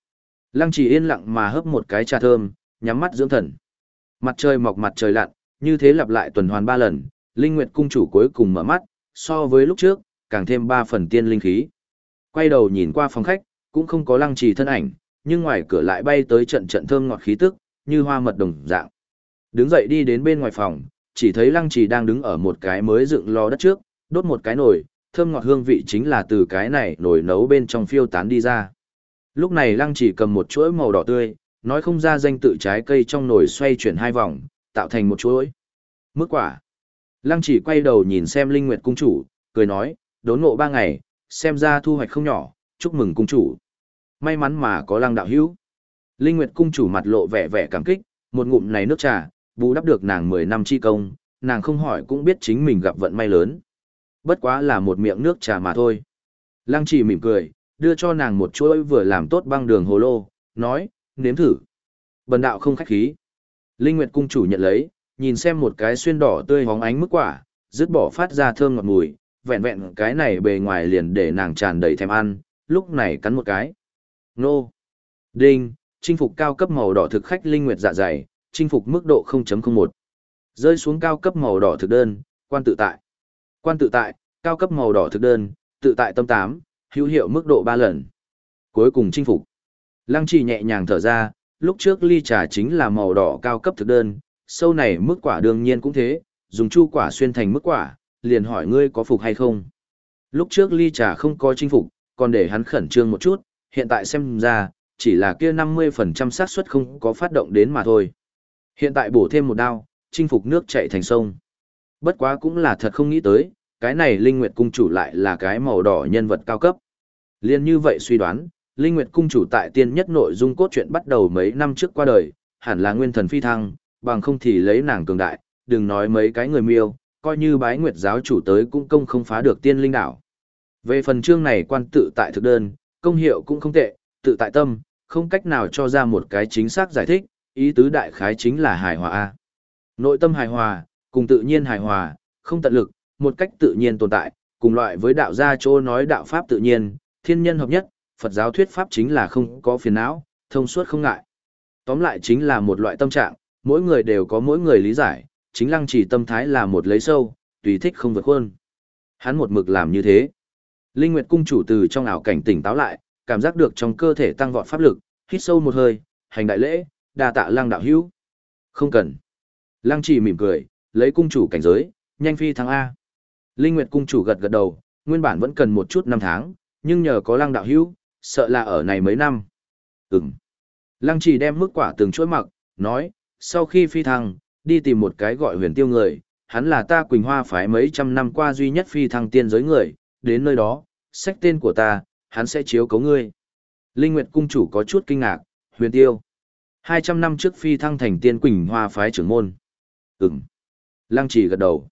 Lăng chỉ yên lặng mà hấp một cái trà thơm, nhắm mắt dưỡng thần. Mặt trời mọc mặt trời lặn, như thế lặp lại tuần hoàn ba lần, Linh Nguyệt cung chủ cuối cùng mở mắt, so với lúc trước, càng thêm ba phần tiên linh khí. Quay đầu nhìn qua phòng khách, cũng không có lăng trì thân ảnh, nhưng ngoài cửa lại bay tới trận trận thơm ngọt khí tức, như hoa mật đồng dạng. Đứng dậy đi đến bên ngoài phòng, chỉ thấy lăng trì đang đứng ở một cái mới dựng lò đất trước, đốt một cái nồi, thơm ngọt hương vị chính là từ cái này nồi nấu bên trong phiêu tán đi ra. Lúc này lăng chỉ cầm một chuỗi màu đỏ tươi, nói không ra danh tự trái cây trong nồi xoay chuyển hai vòng, tạo thành một chuỗi. Mức quả. Lăng chỉ quay đầu nhìn xem Linh Nguyệt cung chủ, cười nói, đốn ngộ ba ngày, xem ra thu hoạch không nhỏ, chúc mừng cung chủ. May mắn mà có lăng đạo hữu. Linh Nguyệt cung chủ mặt lộ vẻ vẻ cảm kích, một ngụm này nước trà, bù đắp được nàng 10 năm chi công, nàng không hỏi cũng biết chính mình gặp vận may lớn. Bất quá là một miệng nước trà mà thôi. Lăng chỉ mỉm cười, đưa cho nàng một chuỗi vừa làm tốt băng đường hồ lô, nói, nếm thử. Bần đạo không khách khí. Linh Nguyệt cung chủ nhận lấy, nhìn xem một cái xuyên đỏ tươi hóng ánh mức quả, dứt bỏ phát ra thơm ngọt mùi, vẹn vẹn cái này bề ngoài liền để nàng tràn đầy thèm ăn, lúc này cắn một cái. Nô. Đinh, chinh phục cao cấp màu đỏ thực khách linh nguyệt dạ dày, chinh phục mức độ 0.01. Rơi xuống cao cấp màu đỏ thực đơn, quan tự tại. Quan tự tại, cao cấp màu đỏ thực đơn, tự tại tâm 8, hữu hiệu mức độ 3 lần. Cuối cùng chinh phục. Lăng trì nhẹ nhàng thở ra, lúc trước ly trà chính là màu đỏ cao cấp thực đơn, sâu này mức quả đương nhiên cũng thế, dùng chu quả xuyên thành mức quả, liền hỏi ngươi có phục hay không. Lúc trước ly trà không có chinh phục, còn để hắn khẩn trương một chút, hiện tại xem ra, chỉ là kia 50% xác suất không có phát động đến mà thôi. Hiện tại bổ thêm một đao, chinh phục nước chạy thành sông. Bất quá cũng là thật không nghĩ tới, cái này Linh Nguyệt Cung chủ lại là cái màu đỏ nhân vật cao cấp. Liên như vậy suy đoán, Linh Nguyệt Cung chủ tại tiên nhất nội dung cốt truyện bắt đầu mấy năm trước qua đời, hẳn là nguyên thần phi thăng, bằng không thì lấy nàng cường đại, đừng nói mấy cái người miêu, coi như bái nguyệt giáo chủ tới cũng công không phá được tiên linh đảo. Về phần chương này quan tự tại thực đơn, công hiệu cũng không tệ, tự tại tâm, không cách nào cho ra một cái chính xác giải thích, ý tứ đại khái chính là hài hòa A. Nội tâm hài hòa, cùng tự nhiên hài hòa, không tận lực, một cách tự nhiên tồn tại, cùng loại với đạo gia chỗ nói đạo pháp tự nhiên, thiên nhân hợp nhất, Phật giáo thuyết pháp chính là không có phiền não, thông suốt không ngại. Tóm lại chính là một loại tâm trạng, mỗi người đều có mỗi người lý giải, chính lăng chỉ tâm thái là một lấy sâu, tùy thích không vượt khuôn. Hắn một mực làm như thế. Linh Nguyệt cung chủ từ trong ảo cảnh tỉnh táo lại, cảm giác được trong cơ thể tăng vọt pháp lực, hít sâu một hơi, hành đại lễ, đa tạ lăng đạo hữu. Không cần. Lăng chỉ mỉm cười, lấy cung chủ cảnh giới, nhanh phi thắng A. Linh Nguyệt cung chủ gật gật đầu, nguyên bản vẫn cần một chút năm tháng, nhưng nhờ có lăng đạo hữu, sợ là ở này mấy năm. Ừm. Lăng chỉ đem mức quả từng chuỗi mặc, nói, sau khi phi thăng, đi tìm một cái gọi huyền tiêu người, hắn là ta Quỳnh Hoa phái mấy trăm năm qua duy nhất phi thăng tiên giới người, đến nơi đó, sách tên của ta, hắn sẽ chiếu cấu ngươi. Linh Nguyệt cung chủ có chút kinh ngạc, huyền tiêu. 200 năm trước phi thăng thành tiên Quỳnh Hoa phái trưởng môn. Ừm. Lăng chỉ gật đầu.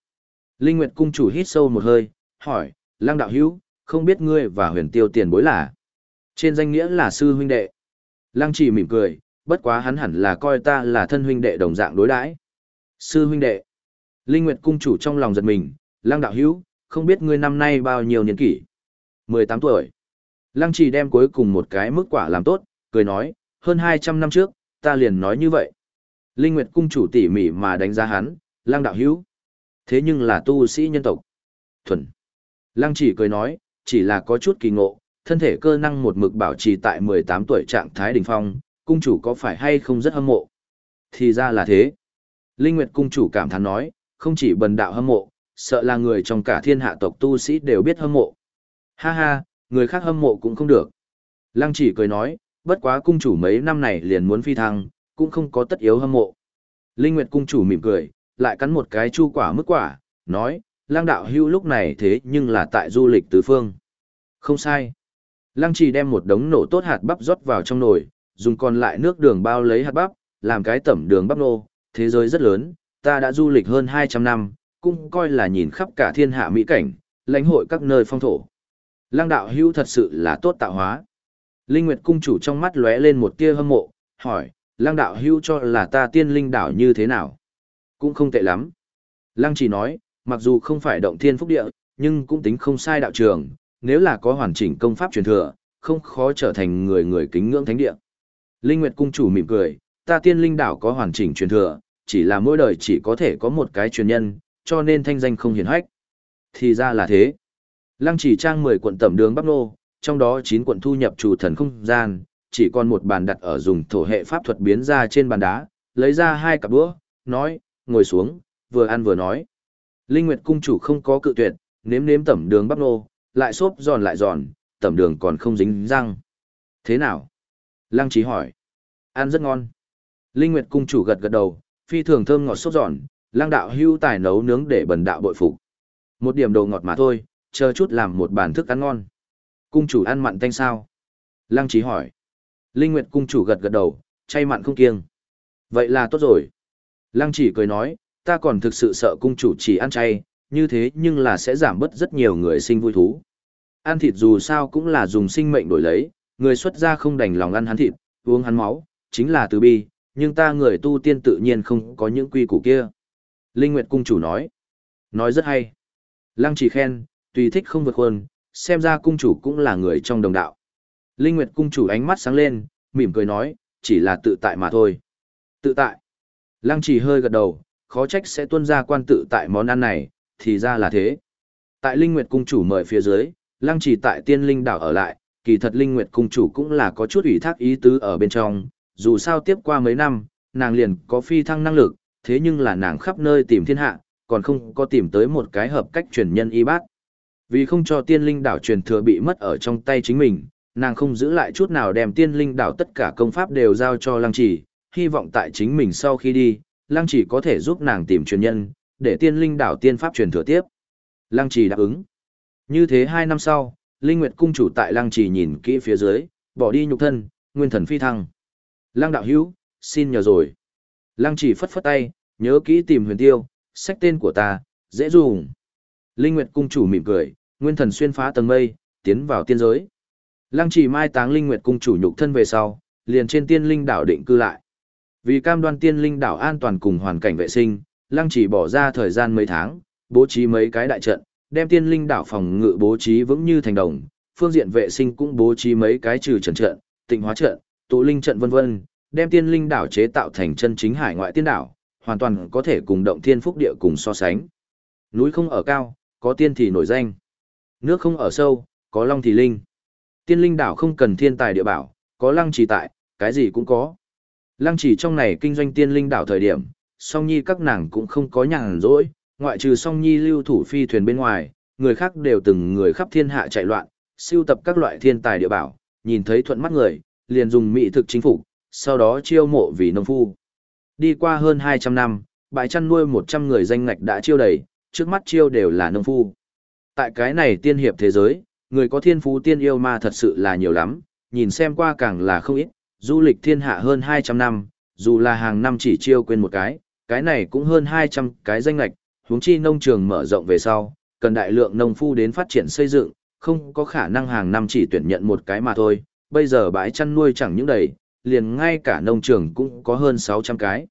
Linh Nguyệt cung chủ hít sâu một hơi, hỏi, Lăng đạo hữu, không biết ngươi và huyền tiêu tiền bối là? Trên danh nghĩa là sư huynh đệ. Lăng chỉ mỉm cười, bất quá hắn hẳn là coi ta là thân huynh đệ đồng dạng đối đãi. Sư huynh đệ. Linh Nguyệt cung chủ trong lòng giật mình, Lăng đạo hữu, không biết ngươi năm nay bao nhiêu niên kỷ? 18 tuổi. Lăng chỉ đem cuối cùng một cái mức quả làm tốt, cười nói, hơn 200 năm trước, ta liền nói như vậy. Linh Nguyệt cung chủ tỉ mỉ mà đánh giá hắn, Lăng đạo hữu. Thế nhưng là tu sĩ nhân tộc. Thuần. Lăng chỉ cười nói, chỉ là có chút kỳ ngộ, thân thể cơ năng một mực bảo trì tại 18 tuổi trạng thái đỉnh phong, cung chủ có phải hay không rất hâm mộ? Thì ra là thế. Linh Nguyệt cung chủ cảm thán nói, không chỉ bần đạo hâm mộ, sợ là người trong cả thiên hạ tộc tu sĩ đều biết hâm mộ. Ha ha, người khác hâm mộ cũng không được. Lăng chỉ cười nói, bất quá cung chủ mấy năm này liền muốn phi thăng, cũng không có tất yếu hâm mộ. Linh Nguyệt cung chủ mỉm cười, lại cắn một cái chu quả mức quả, nói, lang đạo hưu lúc này thế nhưng là tại du lịch tứ phương. Không sai. Lăng chỉ đem một đống nổ tốt hạt bắp rót vào trong nồi, dùng còn lại nước đường bao lấy hạt bắp, làm cái tẩm đường bắp nô, thế giới rất lớn, ta đã du lịch hơn 200 năm, cũng coi là nhìn khắp cả thiên hạ mỹ cảnh, lãnh hội các nơi phong thổ. Lăng đạo hưu thật sự là tốt tạo hóa. Linh Nguyệt cung chủ trong mắt lóe lên một tia hâm mộ, hỏi, lăng đạo hưu cho là ta tiên linh đảo như thế nào? Cũng không tệ lắm. Lăng chỉ nói, mặc dù không phải động thiên phúc địa, nhưng cũng tính không sai đạo trường, nếu là có hoàn chỉnh công pháp truyền thừa, không khó trở thành người người kính ngưỡng thánh địa. Linh Nguyệt cung chủ mỉm cười, ta tiên linh đảo có hoàn chỉnh truyền thừa, chỉ là mỗi đời chỉ có thể có một cái truyền nhân, cho nên thanh danh không hiển hách. Thì ra là thế. Lăng chỉ trang 10 quận tẩm đường Bắc Nô, trong đó 9 quận thu nhập chủ thần không gian, chỉ còn một bàn đặt ở dùng thổ hệ pháp thuật biến ra trên bàn đá, lấy ra hai cặp đũa, nói, ngồi xuống, vừa ăn vừa nói. Linh Nguyệt cung chủ không có cự tuyệt, nếm nếm tẩm đường bắp Nô, lại xốp giòn lại giòn, tẩm đường còn không dính răng. Thế nào? Lăng Chí hỏi. Ăn rất ngon. Linh Nguyệt cung chủ gật gật đầu, phi thường thơm ngọt xốp giòn, lăng đạo hưu tài nấu nướng để bần đạo bội phục. Một điểm đồ ngọt mà thôi, chờ chút làm một bàn thức ăn ngon. Cung chủ ăn mặn tanh sao? Lăng Chí hỏi. Linh Nguyệt cung chủ gật gật đầu, chay mặn không kiêng. Vậy là tốt rồi. Lăng chỉ cười nói, ta còn thực sự sợ cung chủ chỉ ăn chay, như thế nhưng là sẽ giảm bớt rất nhiều người sinh vui thú. Ăn thịt dù sao cũng là dùng sinh mệnh đổi lấy, người xuất gia không đành lòng ăn hắn thịt, uống hắn máu, chính là từ bi, nhưng ta người tu tiên tự nhiên không có những quy củ kia. Linh Nguyệt cung chủ nói, nói rất hay. Lăng chỉ khen, tùy thích không vượt khuôn, xem ra cung chủ cũng là người trong đồng đạo. Linh Nguyệt cung chủ ánh mắt sáng lên, mỉm cười nói, chỉ là tự tại mà thôi. Tự tại. Lăng chỉ hơi gật đầu, khó trách sẽ tuân ra quan tự tại món ăn này, thì ra là thế. Tại Linh Nguyệt cung chủ mời phía dưới, Lăng chỉ tại tiên linh đảo ở lại, kỳ thật Linh Nguyệt cung chủ cũng là có chút ủy thác ý tứ ở bên trong, dù sao tiếp qua mấy năm, nàng liền có phi thăng năng lực, thế nhưng là nàng khắp nơi tìm thiên hạ, còn không có tìm tới một cái hợp cách truyền nhân y bát. Vì không cho tiên linh đảo truyền thừa bị mất ở trong tay chính mình, nàng không giữ lại chút nào đem tiên linh đảo tất cả công pháp đều giao cho lăng chỉ, hy vọng tại chính mình sau khi đi, lăng chỉ có thể giúp nàng tìm truyền nhân, để tiên linh đảo tiên pháp truyền thừa tiếp. Lăng chỉ đáp ứng. Như thế hai năm sau, Linh Nguyệt cung chủ tại Lăng chỉ nhìn kỹ phía dưới, bỏ đi nhục thân, nguyên thần phi thăng. Lăng đạo hữu, xin nhờ rồi. Lăng chỉ phất phất tay, nhớ kỹ tìm huyền tiêu, sách tên của ta, dễ dùng. Linh Nguyệt cung chủ mỉm cười, nguyên thần xuyên phá tầng mây, tiến vào tiên giới. Lăng chỉ mai táng Linh Nguyệt cung chủ nhục thân về sau, liền trên tiên linh đảo định cư lại. Vì cam đoan tiên linh đảo an toàn cùng hoàn cảnh vệ sinh, Lăng chỉ bỏ ra thời gian mấy tháng, bố trí mấy cái đại trận, đem tiên linh đảo phòng ngự bố trí vững như thành đồng, phương diện vệ sinh cũng bố trí mấy cái trừ trần trận, tịnh hóa trận, tụ linh trận vân vân, đem tiên linh đảo chế tạo thành chân chính hải ngoại tiên đảo, hoàn toàn có thể cùng động thiên phúc địa cùng so sánh. Núi không ở cao, có tiên thì nổi danh. Nước không ở sâu, có long thì linh. Tiên linh đảo không cần thiên tài địa bảo, có lăng trì tại, cái gì cũng có. Lăng chỉ trong này kinh doanh tiên linh đảo thời điểm, song nhi các nàng cũng không có nhàn rỗi, ngoại trừ song nhi lưu thủ phi thuyền bên ngoài, người khác đều từng người khắp thiên hạ chạy loạn, siêu tập các loại thiên tài địa bảo, nhìn thấy thuận mắt người, liền dùng mỹ thực chính phủ, sau đó chiêu mộ vì nông phu. Đi qua hơn 200 năm, bãi chăn nuôi 100 người danh ngạch đã chiêu đầy, trước mắt chiêu đều là nông phu. Tại cái này tiên hiệp thế giới, người có thiên phú tiên yêu ma thật sự là nhiều lắm, nhìn xem qua càng là không ít, du lịch thiên hạ hơn 200 năm, dù là hàng năm chỉ chiêu quên một cái, cái này cũng hơn 200 cái danh lạch, huống chi nông trường mở rộng về sau, cần đại lượng nông phu đến phát triển xây dựng, không có khả năng hàng năm chỉ tuyển nhận một cái mà thôi, bây giờ bãi chăn nuôi chẳng những đầy, liền ngay cả nông trường cũng có hơn 600 cái.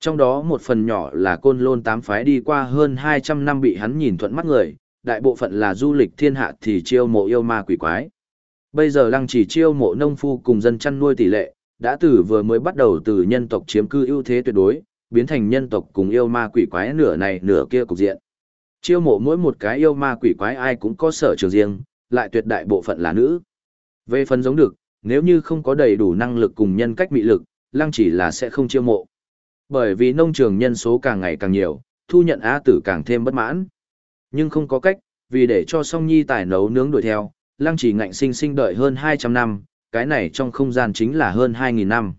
Trong đó một phần nhỏ là côn lôn tám phái đi qua hơn 200 năm bị hắn nhìn thuận mắt người, đại bộ phận là du lịch thiên hạ thì chiêu mộ yêu ma quỷ quái. Bây giờ lăng chỉ chiêu mộ nông phu cùng dân chăn nuôi tỷ lệ, đã từ vừa mới bắt đầu từ nhân tộc chiếm cư ưu thế tuyệt đối, biến thành nhân tộc cùng yêu ma quỷ quái nửa này nửa kia cục diện. Chiêu mộ mỗi một cái yêu ma quỷ quái ai cũng có sở trường riêng, lại tuyệt đại bộ phận là nữ. Về phần giống được, nếu như không có đầy đủ năng lực cùng nhân cách mị lực, lăng chỉ là sẽ không chiêu mộ. Bởi vì nông trường nhân số càng ngày càng nhiều, thu nhận A tử càng thêm bất mãn. Nhưng không có cách, vì để cho song nhi tài nấu nướng đuổi theo, lăng chỉ ngạnh sinh sinh đợi hơn 200 năm, cái này trong không gian chính là hơn 2.000 năm.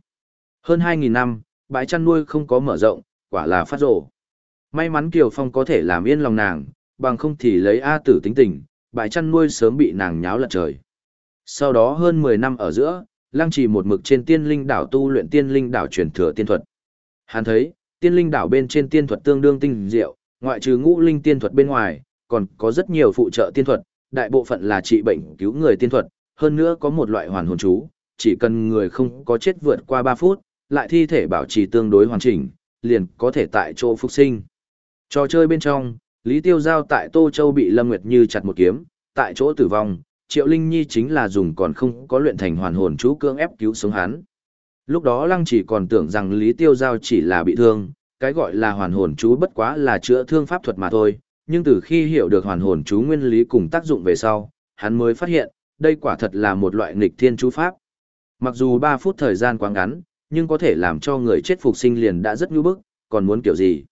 Hơn 2.000 năm, bãi chăn nuôi không có mở rộng, quả là phát rổ. May mắn Kiều Phong có thể làm yên lòng nàng, bằng không thì lấy A tử tính tình, bãi chăn nuôi sớm bị nàng nháo lật trời. Sau đó hơn 10 năm ở giữa, lăng trì một mực trên tiên linh đảo tu luyện tiên linh đảo truyền thừa tiên thuật. Hắn thấy, tiên linh đảo bên trên tiên thuật tương đương tinh diệu, ngoại trừ ngũ linh tiên thuật bên ngoài, còn có rất nhiều phụ trợ tiên thuật, đại bộ phận là trị bệnh cứu người tiên thuật, hơn nữa có một loại hoàn hồn chú, chỉ cần người không có chết vượt qua 3 phút, lại thi thể bảo trì tương đối hoàn chỉnh, liền có thể tại chỗ phục sinh. Trò chơi bên trong, Lý Tiêu Giao tại Tô Châu bị Lâm Nguyệt Như chặt một kiếm, tại chỗ tử vong, Triệu Linh Nhi chính là dùng còn không có luyện thành hoàn hồn chú cương ép cứu sống hắn. Lúc đó Lăng chỉ còn tưởng rằng Lý Tiêu Giao chỉ là bị thương, cái gọi là hoàn hồn chú bất quá là chữa thương pháp thuật mà thôi, nhưng từ khi hiểu được hoàn hồn chú nguyên lý cùng tác dụng về sau, hắn mới phát hiện, đây quả thật là một loại nghịch thiên chú pháp. Mặc dù 3 phút thời gian quá ngắn, nhưng có thể làm cho người chết phục sinh liền đã rất nhu bức, còn muốn kiểu gì.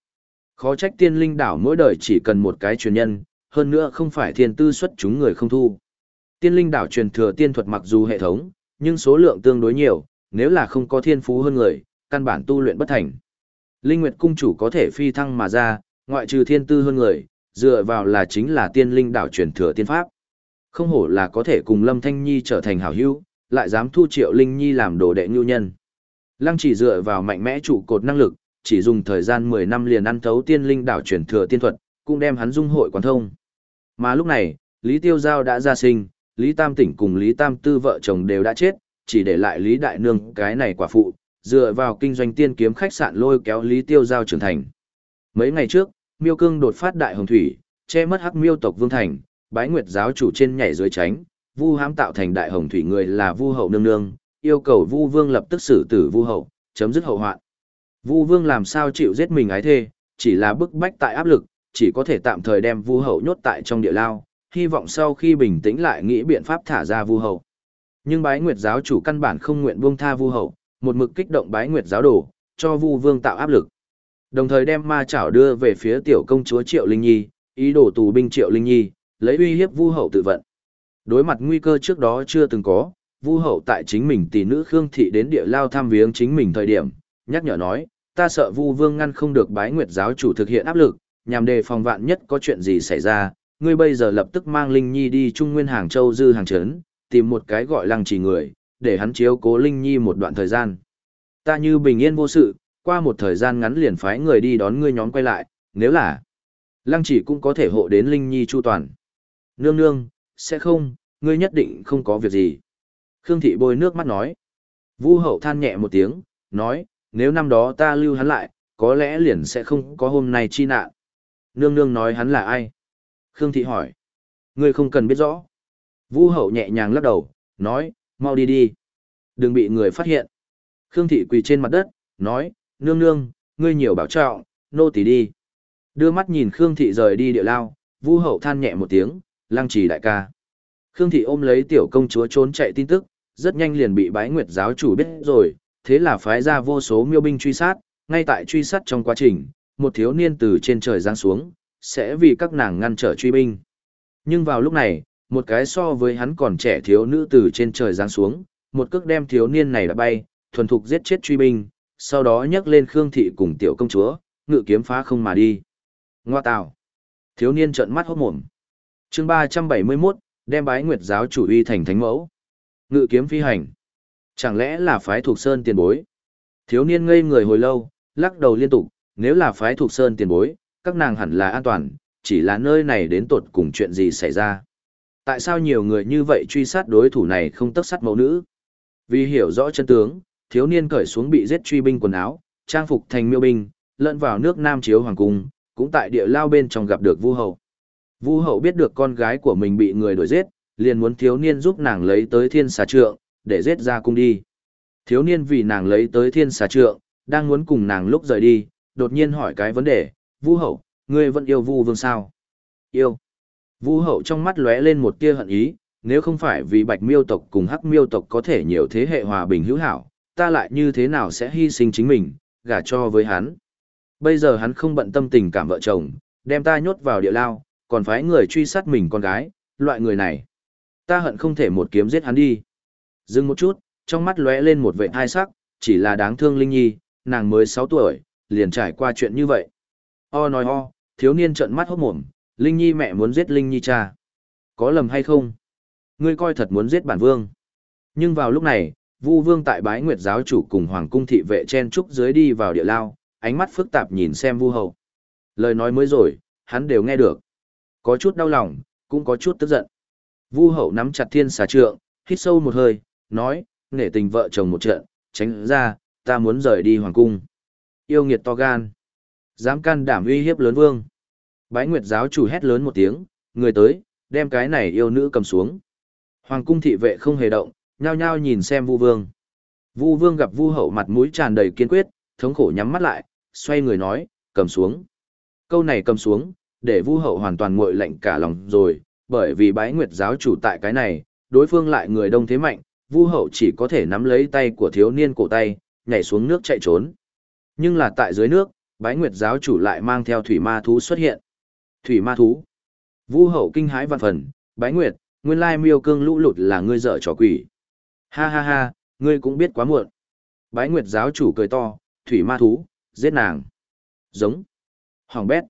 Khó trách tiên linh đảo mỗi đời chỉ cần một cái truyền nhân, hơn nữa không phải thiên tư xuất chúng người không thu. Tiên linh đảo truyền thừa tiên thuật mặc dù hệ thống, nhưng số lượng tương đối nhiều, nếu là không có thiên phú hơn người, căn bản tu luyện bất thành. Linh Nguyệt cung chủ có thể phi thăng mà ra, ngoại trừ thiên tư hơn người, dựa vào là chính là tiên linh đảo truyền thừa tiên pháp. Không hổ là có thể cùng Lâm Thanh Nhi trở thành hảo hữu, lại dám thu Triệu Linh Nhi làm đồ đệ nhu nhân. Lăng chỉ dựa vào mạnh mẽ trụ cột năng lực, chỉ dùng thời gian 10 năm liền ăn thấu tiên linh đảo truyền thừa tiên thuật, cũng đem hắn dung hội quán thông. Mà lúc này, Lý Tiêu Giao đã ra sinh, Lý Tam Tỉnh cùng Lý Tam Tư vợ chồng đều đã chết, chỉ để lại Lý Đại Nương cái này quả phụ, dựa vào kinh doanh tiên kiếm khách sạn lôi kéo Lý Tiêu Giao trưởng thành. Mấy ngày trước, Miêu Cương đột phát đại hồng thủy, che mất hắc miêu tộc Vương Thành, bái nguyệt giáo chủ trên nhảy dưới tránh, Vu hãm tạo thành đại hồng thủy người là Vu hậu nương nương, yêu cầu Vu Vương lập tức xử tử Vu hậu, chấm dứt hậu hoạn. Vu Vương làm sao chịu giết mình ái thê, chỉ là bức bách tại áp lực, chỉ có thể tạm thời đem Vu hậu nhốt tại trong địa lao, hy vọng sau khi bình tĩnh lại nghĩ biện pháp thả ra Vu hậu. Nhưng Bái Nguyệt giáo chủ căn bản không nguyện buông tha Vu hậu, một mực kích động Bái Nguyệt giáo đồ, cho Vu Vương tạo áp lực. Đồng thời đem ma chảo đưa về phía tiểu công chúa Triệu Linh Nhi, ý đồ tù binh Triệu Linh Nhi, lấy uy hiếp Vu hậu tự vận. Đối mặt nguy cơ trước đó chưa từng có, Vu hậu tại chính mình tỷ nữ Khương thị đến địa lao thăm viếng chính mình thời điểm, nhắc nhở nói, ta sợ Vu Vương ngăn không được Bái Nguyệt giáo chủ thực hiện áp lực, nhằm đề phòng vạn nhất có chuyện gì xảy ra, ngươi bây giờ lập tức mang Linh Nhi đi Trung Nguyên Hàng Châu dư hàng trấn, tìm một cái gọi lăng chỉ người, để hắn chiếu cố Linh Nhi một đoạn thời gian. Ta như bình yên vô sự, qua một thời gian ngắn liền phái người đi đón ngươi nhóm quay lại, nếu là lăng chỉ cũng có thể hộ đến Linh Nhi chu toàn. Nương nương, sẽ không, ngươi nhất định không có việc gì. Khương thị bôi nước mắt nói. Vu hậu than nhẹ một tiếng, nói, nếu năm đó ta lưu hắn lại, có lẽ liền sẽ không có hôm nay chi nạn. Nương nương nói hắn là ai? Khương thị hỏi. Ngươi không cần biết rõ. Vu hậu nhẹ nhàng lắc đầu, nói, mau đi đi. Đừng bị người phát hiện. Khương thị quỳ trên mặt đất, nói, nương nương, ngươi nhiều bảo trọng, nô tỳ đi. Đưa mắt nhìn Khương thị rời đi địa lao, Vu hậu than nhẹ một tiếng, lăng trì đại ca. Khương thị ôm lấy tiểu công chúa trốn chạy tin tức, rất nhanh liền bị bái nguyệt giáo chủ biết rồi, thế là phái ra vô số miêu binh truy sát, ngay tại truy sát trong quá trình, một thiếu niên từ trên trời giáng xuống, sẽ vì các nàng ngăn trở truy binh. Nhưng vào lúc này, một cái so với hắn còn trẻ thiếu nữ từ trên trời giáng xuống, một cước đem thiếu niên này đã bay, thuần thục giết chết truy binh, sau đó nhấc lên Khương thị cùng tiểu công chúa, ngự kiếm phá không mà đi. Ngoa tào. Thiếu niên trợn mắt hốt mồm. Chương 371, đem bái nguyệt giáo chủ uy thành thánh mẫu. Ngự kiếm phi hành. Chẳng lẽ là phái thuộc sơn tiền bối? Thiếu niên ngây người hồi lâu, lắc đầu liên tục, nếu là phái thuộc sơn tiền bối, các nàng hẳn là an toàn, chỉ là nơi này đến tột cùng chuyện gì xảy ra. Tại sao nhiều người như vậy truy sát đối thủ này không tất sát mẫu nữ? Vì hiểu rõ chân tướng, thiếu niên cởi xuống bị giết truy binh quần áo, trang phục thành miêu binh, lẫn vào nước Nam Chiếu Hoàng Cung, cũng tại địa lao bên trong gặp được Vu Hậu. Vu Hậu biết được con gái của mình bị người đuổi giết, liền muốn thiếu niên giúp nàng lấy tới thiên xà trượng, để giết ra cung đi. Thiếu niên vì nàng lấy tới thiên xà trượng, đang muốn cùng nàng lúc rời đi, đột nhiên hỏi cái vấn đề, Vu hậu, ngươi vẫn yêu Vu vương sao? Yêu. Vu hậu trong mắt lóe lên một tia hận ý, nếu không phải vì bạch miêu tộc cùng hắc miêu tộc có thể nhiều thế hệ hòa bình hữu hảo, ta lại như thế nào sẽ hy sinh chính mình, gả cho với hắn. Bây giờ hắn không bận tâm tình cảm vợ chồng, đem ta nhốt vào địa lao, còn phái người truy sát mình con gái, loại người này. Ta hận không thể một kiếm giết hắn đi. Dừng một chút, trong mắt lóe lên một vệ hai sắc, chỉ là đáng thương Linh Nhi, nàng mới 6 tuổi, liền trải qua chuyện như vậy. O nói o, thiếu niên trợn mắt hốt mồm, Linh Nhi mẹ muốn giết Linh Nhi cha. Có lầm hay không? Ngươi coi thật muốn giết bản vương. Nhưng vào lúc này, Vu Vương tại Bái Nguyệt giáo chủ cùng Hoàng cung thị vệ chen trúc dưới đi vào địa lao, ánh mắt phức tạp nhìn xem Vu Hậu. Lời nói mới rồi, hắn đều nghe được. Có chút đau lòng, cũng có chút tức giận. Vu Hậu nắm chặt thiên xà trượng, hít sâu một hơi, nói, nể tình vợ chồng một trận, tránh ra, ta muốn rời đi hoàng cung. Yêu nghiệt to gan. Dám can đảm uy hiếp lớn vương. Bái Nguyệt giáo chủ hét lớn một tiếng, người tới, đem cái này yêu nữ cầm xuống. Hoàng cung thị vệ không hề động, nhao nhao nhìn xem Vu Vương. Vu Vương gặp Vu Hậu mặt mũi tràn đầy kiên quyết, thống khổ nhắm mắt lại, xoay người nói, cầm xuống. Câu này cầm xuống, để Vu Hậu hoàn toàn nguội lạnh cả lòng rồi, bởi vì Bái Nguyệt giáo chủ tại cái này, đối phương lại người đông thế mạnh, Vu Hậu chỉ có thể nắm lấy tay của thiếu niên cổ tay, nhảy xuống nước chạy trốn. Nhưng là tại dưới nước, Bái Nguyệt giáo chủ lại mang theo thủy ma thú xuất hiện. Thủy ma thú. Vu Hậu kinh hãi vạn phần, Bái Nguyệt, nguyên lai miêu cương lũ lụt là ngươi dở trò quỷ. Ha ha ha, ngươi cũng biết quá muộn. Bái Nguyệt giáo chủ cười to, thủy ma thú, giết nàng. Giống. Hoàng bét.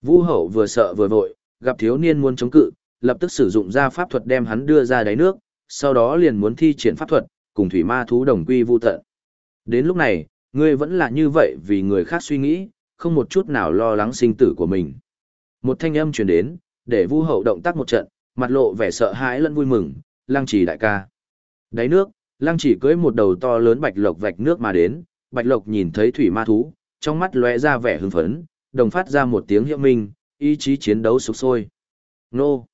Vu hậu vừa sợ vừa vội, gặp thiếu niên muốn chống cự, lập tức sử dụng ra pháp thuật đem hắn đưa ra đáy nước, sau đó liền muốn thi triển pháp thuật, cùng thủy ma thú đồng quy vu tận. Đến lúc này, ngươi vẫn là như vậy vì người khác suy nghĩ, không một chút nào lo lắng sinh tử của mình. Một thanh âm truyền đến, để Vu hậu động tác một trận, mặt lộ vẻ sợ hãi lẫn vui mừng, lăng trì đại ca. Đáy nước, lăng chỉ cưỡi một đầu to lớn bạch lộc vạch nước mà đến, bạch lộc nhìn thấy thủy ma thú, trong mắt lóe ra vẻ hưng phấn, đồng phát ra một tiếng hiệu minh, ý chí chiến đấu sục sôi. Nô!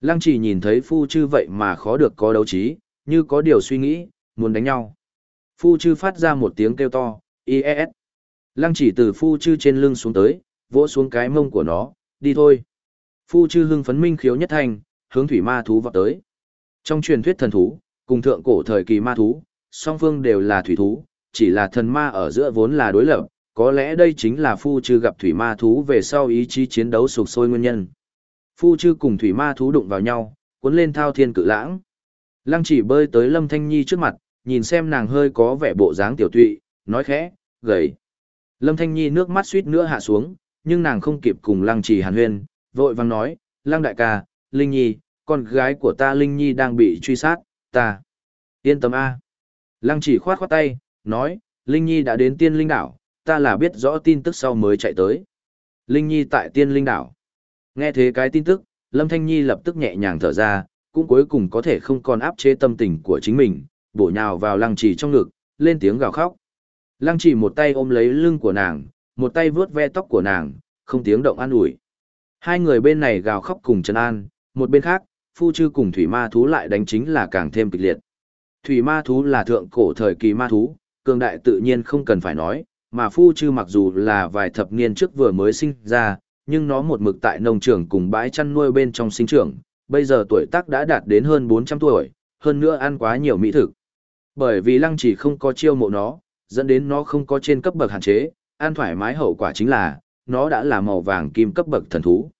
Lăng chỉ nhìn thấy phu chư vậy mà khó được có đấu trí, như có điều suy nghĩ, muốn đánh nhau. Phu chư phát ra một tiếng kêu to, IES. Lăng chỉ từ phu chư trên lưng xuống tới, vỗ xuống cái mông của nó, đi thôi. Phu chư hưng phấn minh khiếu nhất thành, hướng thủy ma thú vọt tới. Trong truyền thuyết thần thú, cùng thượng cổ thời kỳ ma thú, song phương đều là thủy thú, chỉ là thần ma ở giữa vốn là đối lập, có lẽ đây chính là phu chư gặp thủy ma thú về sau ý chí chiến đấu sục sôi nguyên nhân. Phu chư cùng thủy ma thú đụng vào nhau, cuốn lên thao thiên cự lãng. Lăng chỉ bơi tới Lâm Thanh Nhi trước mặt, nhìn xem nàng hơi có vẻ bộ dáng tiểu tụy, nói khẽ, gầy. Lâm Thanh Nhi nước mắt suýt nữa hạ xuống, nhưng nàng không kịp cùng Lăng chỉ hàn huyên, vội vang nói, Lăng đại ca, Linh Nhi, con gái của ta Linh Nhi đang bị truy sát, ta. Yên tâm A. Lăng chỉ khoát khoát tay, nói, Linh Nhi đã đến tiên linh đảo, ta là biết rõ tin tức sau mới chạy tới. Linh Nhi tại tiên linh đảo. Nghe thế cái tin tức, Lâm Thanh Nhi lập tức nhẹ nhàng thở ra, cũng cuối cùng có thể không còn áp chế tâm tình của chính mình, bổ nhào vào lăng trì trong ngực, lên tiếng gào khóc. Lăng trì một tay ôm lấy lưng của nàng, một tay vướt ve tóc của nàng, không tiếng động an ủi. Hai người bên này gào khóc cùng Trần An, một bên khác, phu chư cùng thủy ma thú lại đánh chính là càng thêm kịch liệt. Thủy ma thú là thượng cổ thời kỳ ma thú, cường đại tự nhiên không cần phải nói, mà phu chư mặc dù là vài thập niên trước vừa mới sinh ra, nhưng nó một mực tại nông trường cùng bãi chăn nuôi bên trong sinh trưởng, bây giờ tuổi tác đã đạt đến hơn 400 tuổi, hơn nữa ăn quá nhiều mỹ thực. Bởi vì lăng chỉ không có chiêu mộ nó, dẫn đến nó không có trên cấp bậc hạn chế, ăn thoải mái hậu quả chính là, nó đã là màu vàng kim cấp bậc thần thú.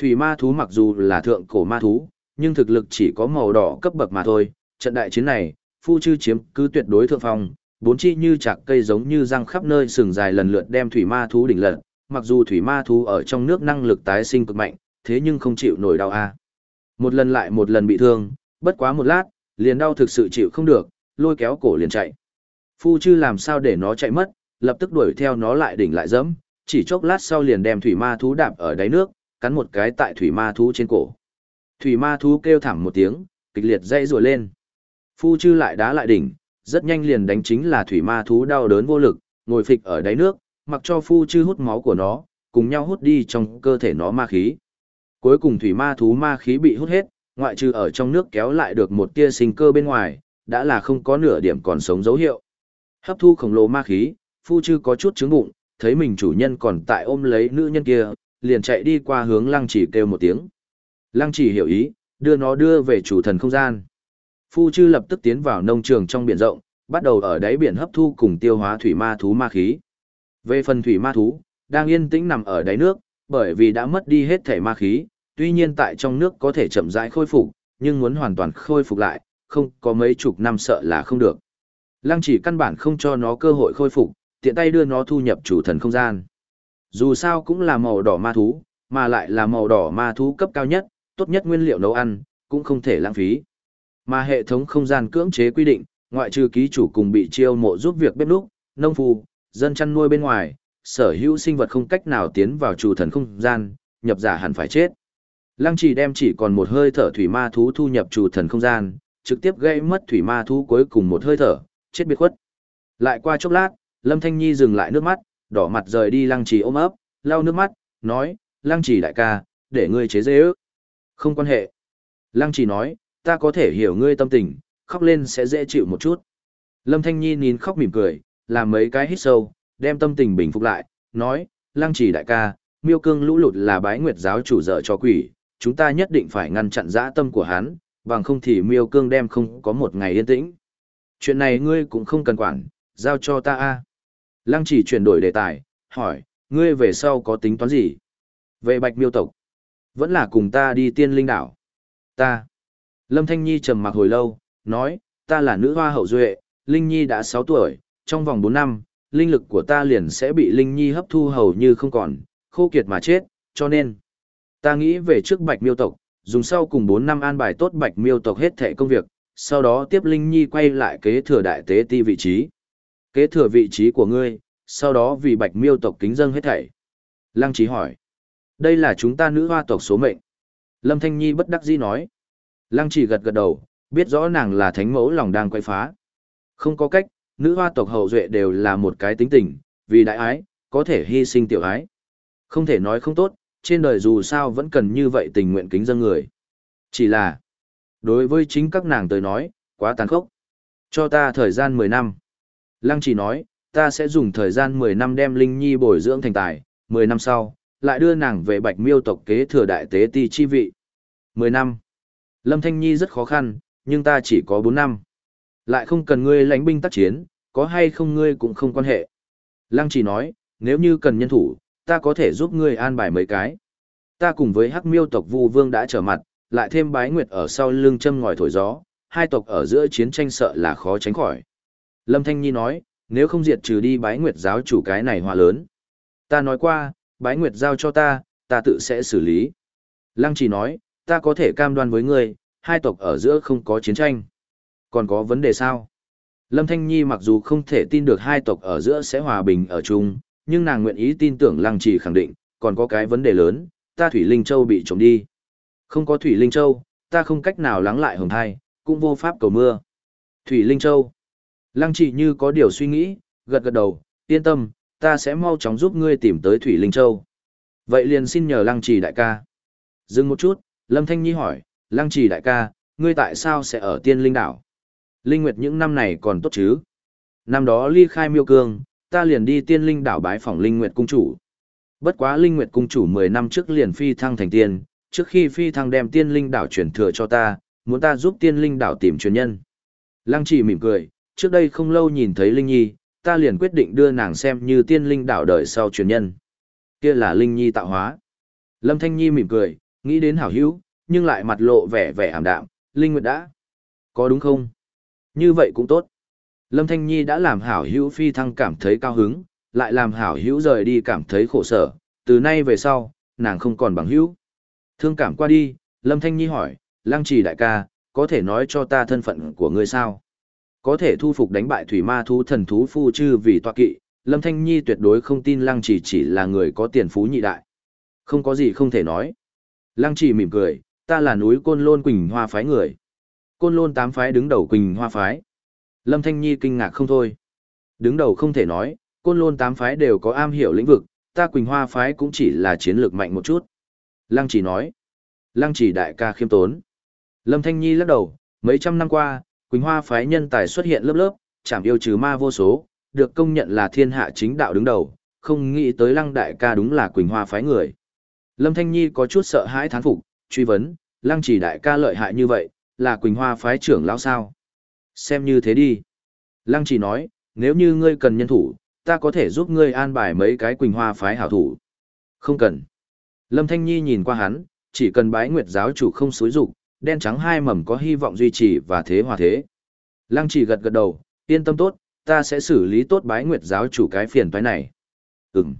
Thủy ma thú mặc dù là thượng cổ ma thú, nhưng thực lực chỉ có màu đỏ cấp bậc mà thôi. Trận đại chiến này, Phu Chư chiếm cứ tuyệt đối thượng phong, bốn chi như chạc cây giống như răng khắp nơi sừng dài lần lượt đem thủy ma thú đỉnh lật. Mặc dù thủy ma thú ở trong nước năng lực tái sinh cực mạnh, thế nhưng không chịu nổi đau a. Một lần lại một lần bị thương, bất quá một lát, liền đau thực sự chịu không được, lôi kéo cổ liền chạy. Phu Chư làm sao để nó chạy mất, lập tức đuổi theo nó lại đỉnh lại dẫm, chỉ chốc lát sau liền đem thủy ma thú đạp ở đáy nước, cắn một cái tại thủy ma thú trên cổ. Thủy ma thú kêu thảm một tiếng, kịch liệt dây rùa lên. Phu chư lại đá lại đỉnh, rất nhanh liền đánh chính là thủy ma thú đau đớn vô lực, ngồi phịch ở đáy nước, mặc cho phu chư hút máu của nó, cùng nhau hút đi trong cơ thể nó ma khí. Cuối cùng thủy ma thú ma khí bị hút hết, ngoại trừ ở trong nước kéo lại được một tia sinh cơ bên ngoài, đã là không có nửa điểm còn sống dấu hiệu. Hấp thu khổng lồ ma khí, phu chư có chút chứng bụng, thấy mình chủ nhân còn tại ôm lấy nữ nhân kia, liền chạy đi qua hướng lăng chỉ kêu một tiếng. Lăng chỉ hiểu ý, đưa nó đưa về chủ thần không gian. Phu chư lập tức tiến vào nông trường trong biển rộng, bắt đầu ở đáy biển hấp thu cùng tiêu hóa thủy ma thú ma khí. Về phần thủy ma thú, đang yên tĩnh nằm ở đáy nước, bởi vì đã mất đi hết thể ma khí, tuy nhiên tại trong nước có thể chậm rãi khôi phục, nhưng muốn hoàn toàn khôi phục lại, không có mấy chục năm sợ là không được. Lăng chỉ căn bản không cho nó cơ hội khôi phục, tiện tay đưa nó thu nhập chủ thần không gian. Dù sao cũng là màu đỏ ma thú, mà lại là màu đỏ ma thú cấp cao nhất, tốt nhất nguyên liệu nấu ăn, cũng không thể lãng phí. Mà hệ thống không gian cưỡng chế quy định, ngoại trừ ký chủ cùng bị chiêu mộ giúp việc bếp núc, nông phu, dân chăn nuôi bên ngoài, sở hữu sinh vật không cách nào tiến vào chủ thần không gian, nhập giả hẳn phải chết. Lăng chỉ đem chỉ còn một hơi thở thủy ma thú thu nhập chủ thần không gian, trực tiếp gây mất thủy ma thú cuối cùng một hơi thở, chết biệt khuất. Lại qua chốc lát, Lâm Thanh Nhi dừng lại nước mắt, đỏ mặt rời đi lăng trì ôm ấp, lau nước mắt, nói, lăng trì đại ca, để ngươi chế dễ ước. Không quan hệ. Lăng Chỉ nói, ta có thể hiểu ngươi tâm tình, khóc lên sẽ dễ chịu một chút. Lâm Thanh Nhi nín khóc mỉm cười, làm mấy cái hít sâu, đem tâm tình bình phục lại, nói, lăng Chỉ đại ca, miêu cương lũ lụt là bái nguyệt giáo chủ dở cho quỷ, chúng ta nhất định phải ngăn chặn dã tâm của hắn, bằng không thì miêu cương đem không có một ngày yên tĩnh. Chuyện này ngươi cũng không cần quản, giao cho ta a. Lăng chỉ chuyển đổi đề tài, hỏi, ngươi về sau có tính toán gì? Về bạch miêu tộc, vẫn là cùng ta đi tiên linh đảo. Ta. Lâm Thanh Nhi trầm mặc hồi lâu, nói, ta là nữ hoa hậu duệ, Linh Nhi đã 6 tuổi, trong vòng 4 năm, linh lực của ta liền sẽ bị Linh Nhi hấp thu hầu như không còn, khô kiệt mà chết, cho nên, ta nghĩ về trước bạch miêu tộc, dùng sau cùng 4 năm an bài tốt bạch miêu tộc hết thể công việc, sau đó tiếp Linh Nhi quay lại kế thừa đại tế ti vị trí. Kế thừa vị trí của ngươi, sau đó vì bạch miêu tộc kính dâng hết thảy. Lăng trí hỏi. Đây là chúng ta nữ hoa tộc số mệnh. Lâm Thanh Nhi bất đắc dĩ nói. Lăng chỉ gật gật đầu, biết rõ nàng là thánh mẫu lòng đang quay phá. Không có cách, nữ hoa tộc hậu duệ đều là một cái tính tình, vì đại ái, có thể hy sinh tiểu ái. Không thể nói không tốt, trên đời dù sao vẫn cần như vậy tình nguyện kính dân người. Chỉ là, đối với chính các nàng tới nói, quá tàn khốc. Cho ta thời gian 10 năm. Lăng chỉ nói, ta sẽ dùng thời gian 10 năm đem Linh Nhi bồi dưỡng thành tài, 10 năm sau, lại đưa nàng về bạch miêu tộc kế thừa đại tế ti chi vị. 10 năm. Lâm Thanh Nhi rất khó khăn, nhưng ta chỉ có 4 năm. Lại không cần ngươi lãnh binh tác chiến, có hay không ngươi cũng không quan hệ. Lăng chỉ nói, nếu như cần nhân thủ, ta có thể giúp ngươi an bài mấy cái. Ta cùng với Hắc Miêu tộc Vu Vương đã trở mặt, lại thêm Bái Nguyệt ở sau lưng châm ngòi thổi gió, hai tộc ở giữa chiến tranh sợ là khó tránh khỏi. Lâm Thanh Nhi nói, nếu không diệt trừ đi Bái Nguyệt giáo chủ cái này hòa lớn. Ta nói qua, Bái Nguyệt giao cho ta, ta tự sẽ xử lý. Lăng chỉ nói, ta có thể cam đoan với ngươi, hai tộc ở giữa không có chiến tranh. Còn có vấn đề sao? Lâm Thanh Nhi mặc dù không thể tin được hai tộc ở giữa sẽ hòa bình ở chung, nhưng nàng nguyện ý tin tưởng Lăng Chỉ khẳng định, còn có cái vấn đề lớn, ta Thủy Linh Châu bị trộm đi. Không có Thủy Linh Châu, ta không cách nào lắng lại hồng thai, cũng vô pháp cầu mưa. Thủy Linh Châu. Lăng Chỉ như có điều suy nghĩ, gật gật đầu, yên tâm, ta sẽ mau chóng giúp ngươi tìm tới Thủy Linh Châu. Vậy liền xin nhờ Lăng Chỉ đại ca. Dừng một chút, Lâm Thanh Nhi hỏi, Lăng Chỉ đại ca, ngươi tại sao sẽ ở tiên linh đảo? Linh Nguyệt những năm này còn tốt chứ? Năm đó ly khai miêu cương, ta liền đi tiên linh đảo bái phỏng Linh Nguyệt cung chủ. Bất quá Linh Nguyệt cung chủ 10 năm trước liền phi thăng thành tiên, trước khi phi thăng đem tiên linh đảo chuyển thừa cho ta, muốn ta giúp tiên linh đảo tìm truyền nhân. Lăng chỉ mỉm cười, trước đây không lâu nhìn thấy Linh Nhi, ta liền quyết định đưa nàng xem như tiên linh đạo đời sau truyền nhân. Kia là Linh Nhi tạo hóa. Lâm Thanh Nhi mỉm cười, nghĩ đến hảo hữu, nhưng lại mặt lộ vẻ vẻ ảm đạm, Linh Nguyệt đã. Có đúng không? Như vậy cũng tốt. Lâm Thanh Nhi đã làm hảo hữu phi thăng cảm thấy cao hứng, lại làm hảo hữu rời đi cảm thấy khổ sở, từ nay về sau, nàng không còn bằng hữu. Thương cảm qua đi, Lâm Thanh Nhi hỏi, Lăng Trì đại ca, có thể nói cho ta thân phận của ngươi sao? Có thể thu phục đánh bại thủy ma thú thần thú phu chư vì tọa kỵ, Lâm Thanh Nhi tuyệt đối không tin Lăng chỉ chỉ là người có tiền phú nhị đại. Không có gì không thể nói. Lăng chỉ mỉm cười, ta là núi Côn Lôn Quỳnh Hoa phái người. Côn Lôn tám phái đứng đầu Quỳnh Hoa phái. Lâm Thanh Nhi kinh ngạc không thôi. Đứng đầu không thể nói, Côn Lôn tám phái đều có am hiểu lĩnh vực, ta Quỳnh Hoa phái cũng chỉ là chiến lược mạnh một chút. Lăng chỉ nói. Lăng chỉ đại ca khiêm tốn. Lâm Thanh Nhi lắc đầu, mấy trăm năm qua, Quỳnh Hoa phái nhân tài xuất hiện lớp lớp, chảm yêu trừ ma vô số, được công nhận là thiên hạ chính đạo đứng đầu, không nghĩ tới lăng đại ca đúng là Quỳnh Hoa phái người. Lâm Thanh Nhi có chút sợ hãi thán phục, truy vấn, lăng chỉ đại ca lợi hại như vậy, là Quỳnh Hoa phái trưởng lão sao? Xem như thế đi. Lăng chỉ nói, nếu như ngươi cần nhân thủ, ta có thể giúp ngươi an bài mấy cái Quỳnh Hoa phái hảo thủ. Không cần. Lâm Thanh Nhi nhìn qua hắn, chỉ cần bái nguyệt giáo chủ không xối rụng, đen trắng hai mầm có hy vọng duy trì và thế hòa thế. Lăng chỉ gật gật đầu, yên tâm tốt, ta sẽ xử lý tốt bái nguyệt giáo chủ cái phiền toái này. Ừm.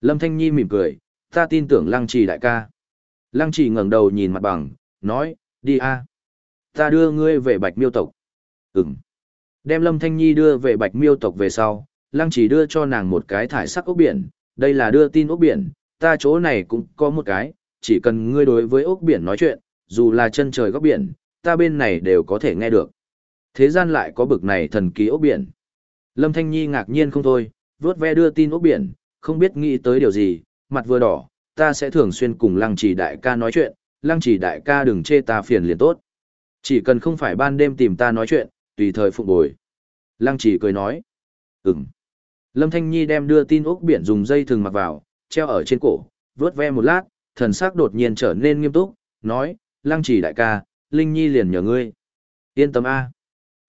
Lâm Thanh Nhi mỉm cười, ta tin tưởng lăng trì đại ca. Lăng trì ngẩng đầu nhìn mặt bằng, nói, đi a, Ta đưa ngươi về bạch miêu tộc. Ừm. Đem Lâm Thanh Nhi đưa về bạch miêu tộc về sau, lăng trì đưa cho nàng một cái thải sắc ốc biển, đây là đưa tin ốc biển, ta chỗ này cũng có một cái, chỉ cần ngươi đối với ốc biển nói chuyện, dù là chân trời góc biển, ta bên này đều có thể nghe được. Thế gian lại có bực này thần kỳ ốc biển. Lâm Thanh Nhi ngạc nhiên không thôi, vớt ve đưa tin ốc biển, không biết nghĩ tới điều gì, mặt vừa đỏ, ta sẽ thường xuyên cùng lăng Chỉ đại ca nói chuyện, lăng Chỉ đại ca đừng chê ta phiền liền tốt. Chỉ cần không phải ban đêm tìm ta nói chuyện, tùy thời phục bồi. Lăng Chỉ cười nói, ừm. Lâm Thanh Nhi đem đưa tin ốc biển dùng dây thừng mặc vào, treo ở trên cổ, vớt ve một lát, thần sắc đột nhiên trở nên nghiêm túc, nói, lăng Chỉ đại ca, Linh Nhi liền nhờ ngươi. Yên tâm A.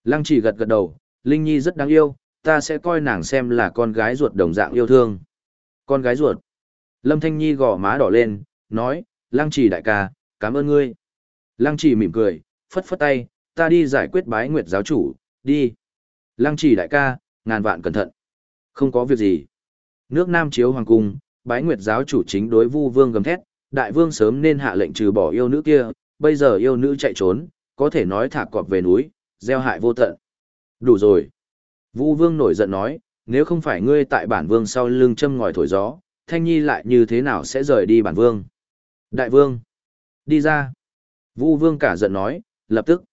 Lăng Chỉ gật gật đầu, Linh Nhi rất đáng yêu, ta sẽ coi nàng xem là con gái ruột đồng dạng yêu thương. Con gái ruột. Lâm Thanh Nhi gò má đỏ lên, nói, Lăng Chỉ đại ca, cảm ơn ngươi. Lăng Chỉ mỉm cười, phất phất tay, ta đi giải quyết bái nguyệt giáo chủ, đi. Lăng Chỉ đại ca, ngàn vạn cẩn thận. Không có việc gì. Nước Nam chiếu hoàng cung, bái nguyệt giáo chủ chính đối vu vương gầm thét, đại vương sớm nên hạ lệnh trừ bỏ yêu nữ kia, bây giờ yêu nữ chạy trốn, có thể nói thả cọp về núi, gieo hại vô tận. Đủ rồi. Vu vương nổi giận nói, nếu không phải ngươi tại bản vương sau lưng châm ngòi thổi gió, thanh nhi lại như thế nào sẽ rời đi bản vương. Đại vương, đi ra. Vu vương cả giận nói, lập tức,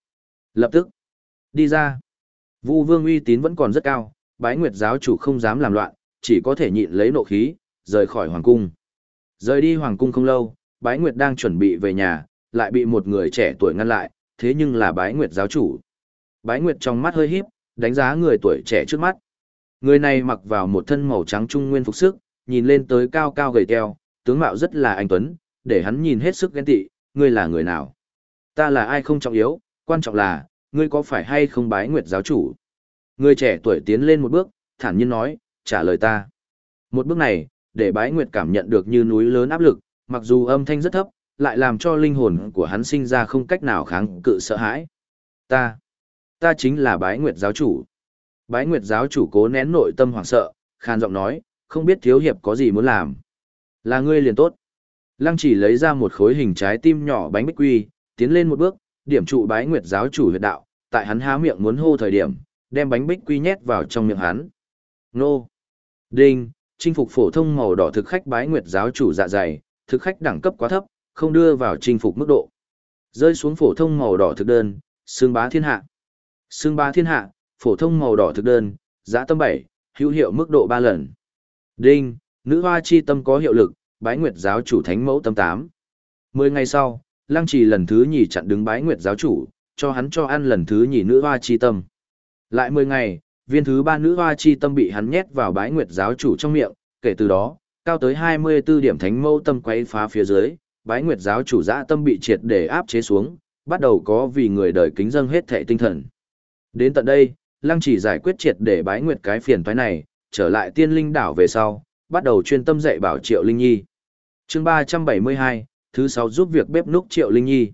lập tức, đi ra. Vu vương uy tín vẫn còn rất cao, bái nguyệt giáo chủ không dám làm loạn, chỉ có thể nhịn lấy nộ khí, rời khỏi hoàng cung. Rời đi hoàng cung không lâu, bái nguyệt đang chuẩn bị về nhà, lại bị một người trẻ tuổi ngăn lại, thế nhưng là bái nguyệt giáo chủ. Bái nguyệt trong mắt hơi híp, đánh giá người tuổi trẻ trước mắt. Người này mặc vào một thân màu trắng trung nguyên phục sức, nhìn lên tới cao cao gầy teo, tướng mạo rất là anh tuấn, để hắn nhìn hết sức ghen tị, ngươi là người nào? Ta là ai không trọng yếu, quan trọng là, ngươi có phải hay không bái nguyệt giáo chủ? Người trẻ tuổi tiến lên một bước, thản nhiên nói, trả lời ta. Một bước này, để bái nguyệt cảm nhận được như núi lớn áp lực, mặc dù âm thanh rất thấp, lại làm cho linh hồn của hắn sinh ra không cách nào kháng cự sợ hãi. Ta, ta chính là bái nguyệt giáo chủ. Bái nguyệt giáo chủ cố nén nội tâm hoảng sợ, khan giọng nói, không biết thiếu hiệp có gì muốn làm. Là ngươi liền tốt. Lăng chỉ lấy ra một khối hình trái tim nhỏ bánh bích quy, tiến lên một bước, điểm trụ bái nguyệt giáo chủ huyệt đạo, tại hắn há miệng muốn hô thời điểm, đem bánh bích quy nhét vào trong miệng hắn. Nô! Đinh! Chinh phục phổ thông màu đỏ thực khách bái nguyệt giáo chủ dạ dày, thực khách đẳng cấp quá thấp, không đưa vào chinh phục mức độ. Rơi xuống phổ thông màu đỏ thực đơn, xương bá thiên hạ. Xương bá thiên hạ, phổ thông màu đỏ thực đơn, giá tâm 7, hữu hiệu mức độ 3 lần. Đinh! Nữ hoa chi tâm có hiệu lực, bái nguyệt giáo chủ thánh mẫu tâm 8. Mười ngày sau, lăng trì lần thứ nhì chặn đứng bái nguyệt giáo chủ, cho hắn cho ăn lần thứ nhì nữ hoa chi tâm. Lại 10 ngày, viên thứ ba nữ hoa chi tâm bị hắn nhét vào bái nguyệt giáo chủ trong miệng, kể từ đó, cao tới 24 điểm thánh mẫu tâm quấy phá phía dưới, bái nguyệt giáo chủ dã tâm bị triệt để áp chế xuống, bắt đầu có vì người đời kính dâng hết thệ tinh thần. Đến tận đây, lăng chỉ giải quyết triệt để bái nguyệt cái phiền toái này, trở lại tiên linh đảo về sau, bắt đầu chuyên tâm dạy bảo triệu linh nhi. chương 372, thứ 6 giúp việc bếp núc triệu linh nhi.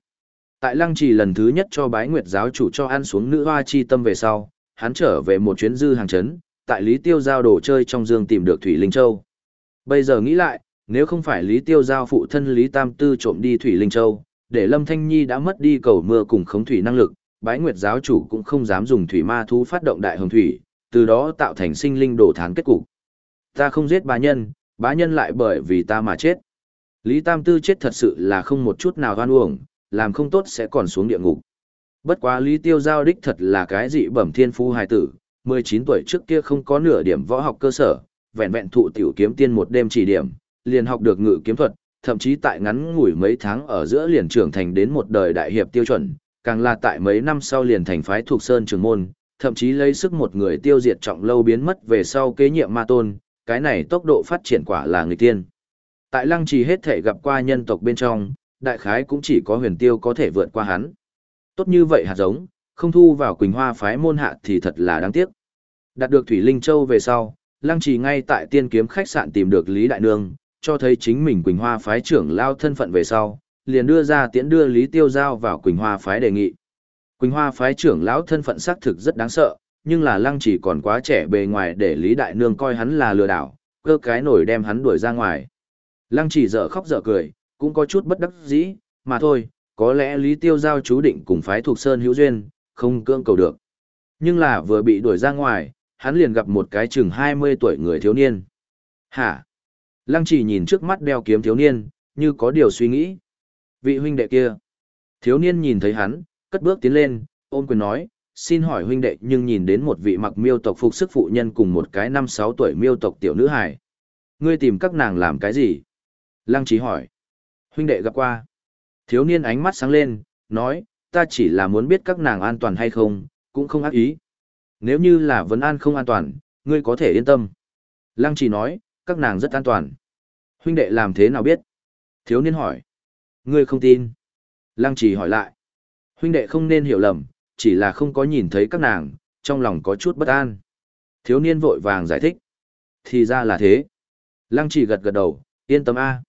Tại lăng trì lần thứ nhất cho bái nguyệt giáo chủ cho ăn xuống nữ hoa chi tâm về sau, hắn trở về một chuyến dư hàng chấn, tại Lý Tiêu Giao đồ chơi trong dương tìm được Thủy Linh Châu. Bây giờ nghĩ lại, nếu không phải Lý Tiêu Giao phụ thân Lý Tam Tư trộm đi Thủy Linh Châu, để Lâm Thanh Nhi đã mất đi cầu mưa cùng khống thủy năng lực, bái nguyệt giáo chủ cũng không dám dùng thủy ma thú phát động đại hồng thủy, từ đó tạo thành sinh linh đổ thán kết cục. Ta không giết bá nhân, bá nhân lại bởi vì ta mà chết. Lý Tam Tư chết thật sự là không một chút nào hoan uổng, làm không tốt sẽ còn xuống địa ngục. Bất quá Lý Tiêu Giao đích thật là cái dị bẩm thiên phu hài tử, 19 tuổi trước kia không có nửa điểm võ học cơ sở, vẹn vẹn thụ tiểu kiếm tiên một đêm chỉ điểm, liền học được ngự kiếm thuật, thậm chí tại ngắn ngủi mấy tháng ở giữa liền trưởng thành đến một đời đại hiệp tiêu chuẩn, càng là tại mấy năm sau liền thành phái thuộc sơn trường môn, thậm chí lấy sức một người tiêu diệt trọng lâu biến mất về sau kế nhiệm ma tôn, cái này tốc độ phát triển quả là người tiên. Tại lăng trì hết thể gặp qua nhân tộc bên trong, đại khái cũng chỉ có huyền tiêu có thể vượt qua hắn. Tốt như vậy hạt giống, không thu vào Quỳnh Hoa phái môn hạ thì thật là đáng tiếc. Đạt được Thủy Linh Châu về sau, lăng trì ngay tại tiên kiếm khách sạn tìm được Lý Đại Nương, cho thấy chính mình Quỳnh Hoa phái trưởng lao thân phận về sau, liền đưa ra tiễn đưa Lý Tiêu Giao vào Quỳnh Hoa phái đề nghị. Quỳnh Hoa phái trưởng lão thân phận xác thực rất đáng sợ, nhưng là lăng chỉ còn quá trẻ bề ngoài để Lý Đại Nương coi hắn là lừa đảo, cơ cái nổi đem hắn đuổi ra ngoài. Lăng chỉ dở khóc dở cười, cũng có chút bất đắc dĩ, mà thôi, có lẽ Lý Tiêu Giao chú định cùng phái thuộc Sơn hữu duyên, không cưỡng cầu được. Nhưng là vừa bị đuổi ra ngoài, hắn liền gặp một cái chừng 20 tuổi người thiếu niên. Hả? Lăng chỉ nhìn trước mắt đeo kiếm thiếu niên, như có điều suy nghĩ. Vị huynh đệ kia. Thiếu niên nhìn thấy hắn, cất bước tiến lên, ôn quyền nói, xin hỏi huynh đệ nhưng nhìn đến một vị mặc miêu tộc phục sức phụ nhân cùng một cái năm sáu tuổi miêu tộc tiểu nữ hài. Ngươi tìm các nàng làm cái gì? Lăng trí hỏi. Huynh đệ gặp qua. Thiếu niên ánh mắt sáng lên, nói, ta chỉ là muốn biết các nàng an toàn hay không, cũng không ác ý. Nếu như là vấn an không an toàn, ngươi có thể yên tâm. Lăng chỉ nói, các nàng rất an toàn. Huynh đệ làm thế nào biết? Thiếu niên hỏi. Ngươi không tin. Lăng trì hỏi lại. Huynh đệ không nên hiểu lầm, chỉ là không có nhìn thấy các nàng, trong lòng có chút bất an. Thiếu niên vội vàng giải thích. Thì ra là thế. Lăng trì gật gật đầu, yên tâm A.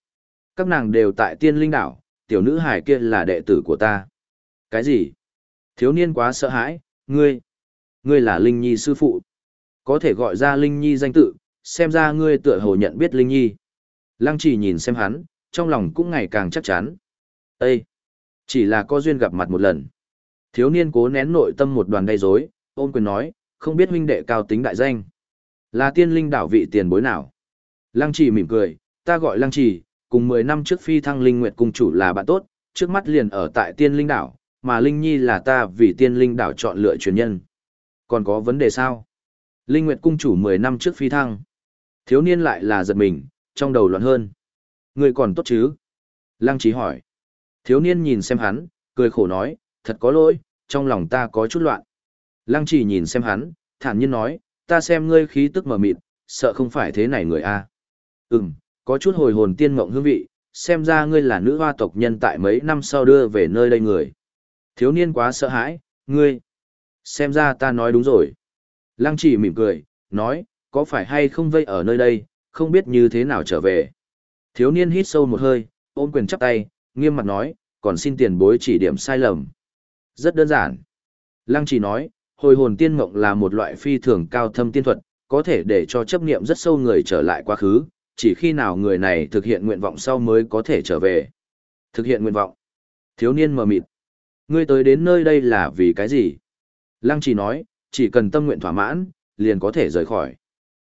Các nàng đều tại tiên linh đảo, tiểu nữ hải kia là đệ tử của ta. Cái gì? Thiếu niên quá sợ hãi, ngươi. Ngươi là Linh Nhi sư phụ. Có thể gọi ra Linh Nhi danh tự, xem ra ngươi tựa hồ nhận biết Linh Nhi. Lăng chỉ nhìn xem hắn, trong lòng cũng ngày càng chắc chắn. Ê! Chỉ là có duyên gặp mặt một lần. Thiếu niên cố nén nội tâm một đoàn gây rối, ôn quyền nói, không biết huynh đệ cao tính đại danh. Là tiên linh đảo vị tiền bối nào? Lăng trì mỉm cười, ta gọi lăng trì, cùng 10 năm trước phi thăng linh nguyệt cung chủ là bạn tốt, trước mắt liền ở tại tiên linh đảo, mà linh nhi là ta vì tiên linh đảo chọn lựa truyền nhân. Còn có vấn đề sao? Linh nguyệt cung chủ 10 năm trước phi thăng. Thiếu niên lại là giật mình, trong đầu loạn hơn. Người còn tốt chứ? Lăng trí hỏi. Thiếu niên nhìn xem hắn, cười khổ nói, thật có lỗi, trong lòng ta có chút loạn. Lăng chỉ nhìn xem hắn, thản nhiên nói, ta xem ngươi khí tức mờ mịt, sợ không phải thế này người a. Ừm, có chút hồi hồn tiên mộng hương vị, xem ra ngươi là nữ hoa tộc nhân tại mấy năm sau đưa về nơi đây người. Thiếu niên quá sợ hãi, ngươi. Xem ra ta nói đúng rồi. Lăng chỉ mỉm cười, nói, có phải hay không vây ở nơi đây, không biết như thế nào trở về. Thiếu niên hít sâu một hơi, ôm quyền chắp tay, nghiêm mặt nói, còn xin tiền bối chỉ điểm sai lầm. Rất đơn giản. Lăng chỉ nói, hồi hồn tiên mộng là một loại phi thường cao thâm tiên thuật, có thể để cho chấp niệm rất sâu người trở lại quá khứ, chỉ khi nào người này thực hiện nguyện vọng sau mới có thể trở về. Thực hiện nguyện vọng. Thiếu niên mờ mịt. Ngươi tới đến nơi đây là vì cái gì? Lăng chỉ nói, chỉ cần tâm nguyện thỏa mãn, liền có thể rời khỏi.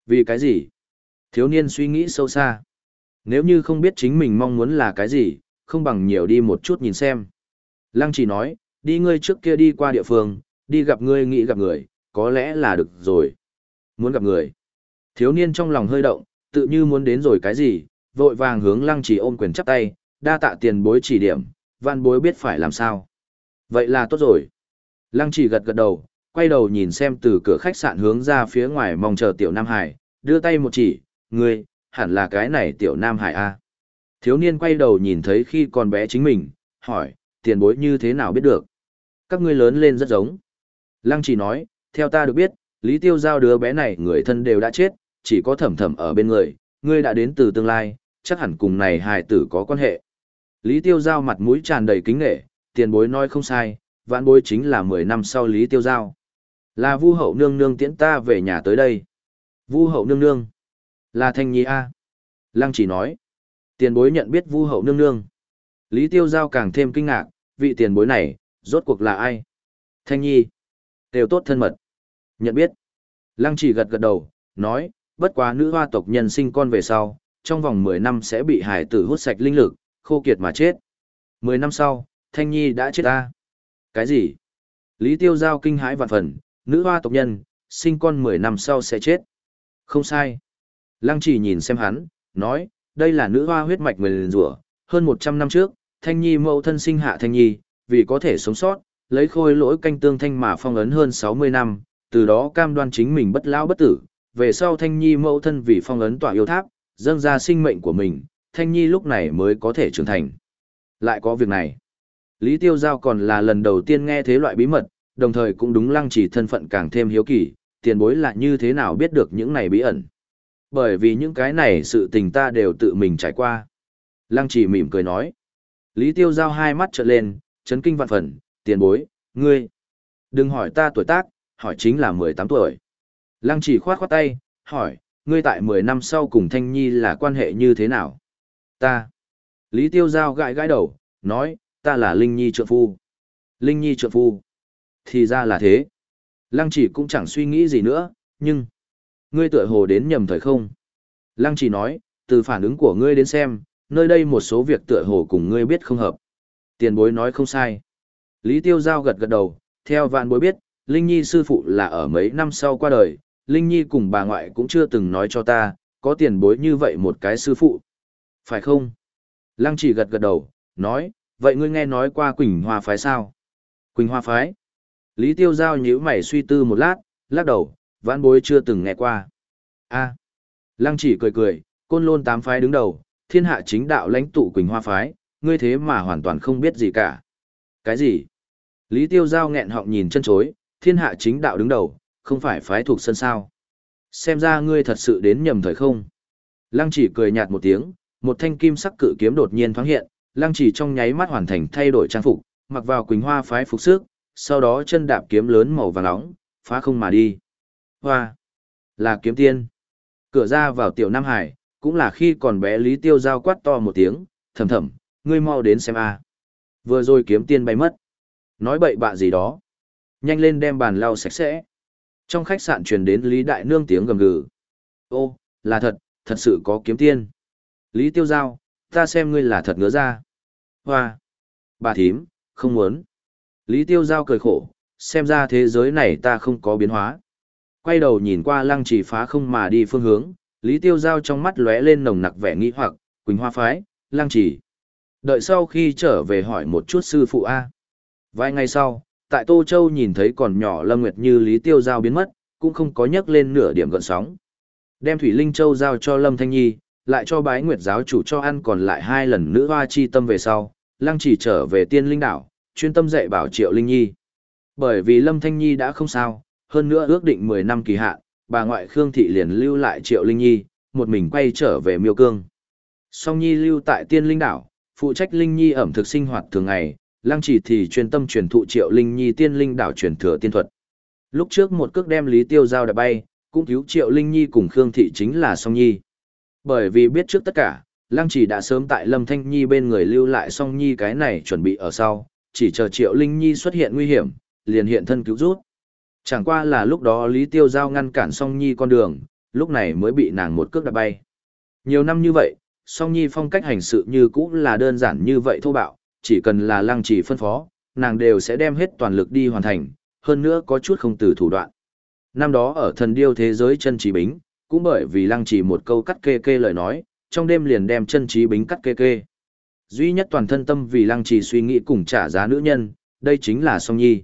Vì cái gì? Thiếu niên suy nghĩ sâu xa. Nếu như không biết chính mình mong muốn là cái gì, không bằng nhiều đi một chút nhìn xem. Lăng chỉ nói, đi ngươi trước kia đi qua địa phương, đi gặp ngươi nghĩ gặp người, có lẽ là được rồi. Muốn gặp người. Thiếu niên trong lòng hơi động, tự như muốn đến rồi cái gì, vội vàng hướng lăng chỉ ôm quyền chắp tay, đa tạ tiền bối chỉ điểm, văn bối biết phải làm sao. Vậy là tốt rồi. Lăng chỉ gật gật đầu, quay đầu nhìn xem từ cửa khách sạn hướng ra phía ngoài mong chờ tiểu Nam Hải, đưa tay một chỉ, ngươi, hẳn là cái này tiểu Nam Hải A. Thiếu niên quay đầu nhìn thấy khi còn bé chính mình, hỏi, tiền bối như thế nào biết được? Các ngươi lớn lên rất giống. Lăng chỉ nói, theo ta được biết, Lý Tiêu Giao đứa bé này người thân đều đã chết, chỉ có thầm thầm ở bên người, ngươi đã đến từ tương lai, chắc hẳn cùng này hài tử có quan hệ. Lý Tiêu Giao mặt mũi tràn đầy kính nghệ, tiền bối nói không sai, vãn bối chính là 10 năm sau Lý Tiêu Giao. Là vu hậu nương nương tiễn ta về nhà tới đây. Vu hậu nương nương. Là thanh nhi A. Lăng chỉ nói. Tiền bối nhận biết vu hậu nương nương. Lý Tiêu Giao càng thêm kinh ngạc, vị tiền bối này, rốt cuộc là ai? Thanh nhi. Đều tốt thân mật. Nhận biết. Lăng chỉ gật gật đầu, nói, bất quá nữ hoa tộc nhân sinh con về sau, trong vòng 10 năm sẽ bị hải tử hút sạch linh lực, khô kiệt mà chết. 10 năm sau, Thanh Nhi đã chết ta. Cái gì? Lý Tiêu Giao kinh hãi vạn phần, nữ hoa tộc nhân, sinh con 10 năm sau sẽ chết. Không sai. Lăng chỉ nhìn xem hắn, nói, đây là nữ hoa huyết mạch nguyền rủa hơn 100 năm trước, Thanh Nhi mẫu thân sinh hạ Thanh Nhi, vì có thể sống sót, lấy khôi lỗi canh tương thanh mà phong ấn hơn 60 năm, từ đó cam đoan chính mình bất lão bất tử, về sau Thanh Nhi mẫu thân vì phong ấn tỏa yêu tháp, dâng ra sinh mệnh của mình, Thanh Nhi lúc này mới có thể trưởng thành. Lại có việc này. Lý Tiêu Giao còn là lần đầu tiên nghe thế loại bí mật, đồng thời cũng đúng lăng trì thân phận càng thêm hiếu kỳ, tiền bối là như thế nào biết được những này bí ẩn. Bởi vì những cái này sự tình ta đều tự mình trải qua. Lăng trì mỉm cười nói. Lý Tiêu Giao hai mắt trợn lên, chấn kinh vạn phần, tiền bối, ngươi. Đừng hỏi ta tuổi tác, hỏi chính là 18 tuổi. Lăng trì khoát khoát tay, hỏi, ngươi tại 10 năm sau cùng Thanh Nhi là quan hệ như thế nào? Ta. Lý Tiêu Giao gãi gãi đầu, nói, ta là Linh Nhi trượng phu. Linh Nhi trượng phu. Thì ra là thế. Lăng chỉ cũng chẳng suy nghĩ gì nữa, nhưng... Ngươi tựa hồ đến nhầm thời không? Lăng chỉ nói, từ phản ứng của ngươi đến xem, nơi đây một số việc tựa hồ cùng ngươi biết không hợp. Tiền bối nói không sai. Lý Tiêu Giao gật gật đầu, theo vạn bối biết, Linh Nhi sư phụ là ở mấy năm sau qua đời, Linh Nhi cùng bà ngoại cũng chưa từng nói cho ta, có tiền bối như vậy một cái sư phụ. Phải không? Lăng chỉ gật gật đầu, nói, vậy ngươi nghe nói qua Quỳnh Hoa Phái sao? Quỳnh Hoa Phái? Lý Tiêu Giao nhíu mày suy tư một lát, lắc đầu, vãn bối chưa từng nghe qua. a Lăng chỉ cười cười, côn lôn tám phái đứng đầu, thiên hạ chính đạo lãnh tụ Quỳnh Hoa Phái, ngươi thế mà hoàn toàn không biết gì cả. Cái gì? Lý Tiêu Giao nghẹn họng nhìn chân chối, thiên hạ chính đạo đứng đầu, không phải phái thuộc sân sao. Xem ra ngươi thật sự đến nhầm thời không. Lăng chỉ cười nhạt một tiếng, một thanh kim sắc cự kiếm đột nhiên thoáng hiện, lăng chỉ trong nháy mắt hoàn thành thay đổi trang phục, mặc vào quỳnh hoa phái phục sức, sau đó chân đạp kiếm lớn màu vàng nóng, phá không mà đi. Hoa! Là kiếm tiên. Cửa ra vào tiểu Nam Hải, cũng là khi còn bé Lý Tiêu Giao quát to một tiếng, thầm thầm, ngươi mau đến xem a. Vừa rồi kiếm tiên bay mất. Nói bậy bạ gì đó. Nhanh lên đem bàn lau sạch sẽ. Trong khách sạn truyền đến Lý Đại Nương tiếng gầm gừ. Ô, là thật, thật sự có kiếm tiên. Lý Tiêu Giao, ta xem ngươi là thật ngứa ra. Hoa. Bà thím, không muốn. Lý Tiêu Giao cười khổ, xem ra thế giới này ta không có biến hóa. Quay đầu nhìn qua lăng trì phá không mà đi phương hướng, Lý Tiêu Giao trong mắt lóe lên nồng nặc vẻ nghi hoặc, Quỳnh Hoa Phái, lăng trì. Đợi sau khi trở về hỏi một chút sư phụ A. Vài ngày sau, tại Tô Châu nhìn thấy còn nhỏ Lâm Nguyệt như Lý Tiêu Giao biến mất, cũng không có nhắc lên nửa điểm gợn sóng. Đem Thủy Linh Châu giao cho Lâm Thanh Nhi, lại cho bái Nguyệt giáo chủ cho ăn còn lại hai lần nữ hoa chi tâm về sau, lăng chỉ trở về tiên linh đảo, chuyên tâm dạy bảo Triệu Linh Nhi. Bởi vì Lâm Thanh Nhi đã không sao, hơn nữa ước định 10 năm kỳ hạn, bà ngoại Khương Thị liền lưu lại Triệu Linh Nhi, một mình quay trở về Miêu Cương. Song Nhi lưu tại tiên linh đảo, phụ trách Linh Nhi ẩm thực sinh hoạt thường ngày, Lăng chỉ thì chuyên tâm truyền thụ triệu linh nhi tiên linh đảo truyền thừa tiên thuật. Lúc trước một cước đem Lý Tiêu Giao đã bay, cũng cứu triệu linh nhi cùng Khương Thị chính là Song Nhi. Bởi vì biết trước tất cả, Lăng chỉ đã sớm tại Lâm Thanh Nhi bên người lưu lại Song Nhi cái này chuẩn bị ở sau, chỉ chờ triệu linh nhi xuất hiện nguy hiểm, liền hiện thân cứu rút. Chẳng qua là lúc đó Lý Tiêu Giao ngăn cản Song Nhi con đường, lúc này mới bị nàng một cước đạp bay. Nhiều năm như vậy, Song Nhi phong cách hành sự như cũ là đơn giản như vậy thô bạo, chỉ cần là lăng trì phân phó, nàng đều sẽ đem hết toàn lực đi hoàn thành, hơn nữa có chút không từ thủ đoạn. Năm đó ở thần điêu thế giới chân trí bính, cũng bởi vì lăng trì một câu cắt kê kê lời nói, trong đêm liền đem chân trí bính cắt kê kê. Duy nhất toàn thân tâm vì lăng trì suy nghĩ cùng trả giá nữ nhân, đây chính là song nhi.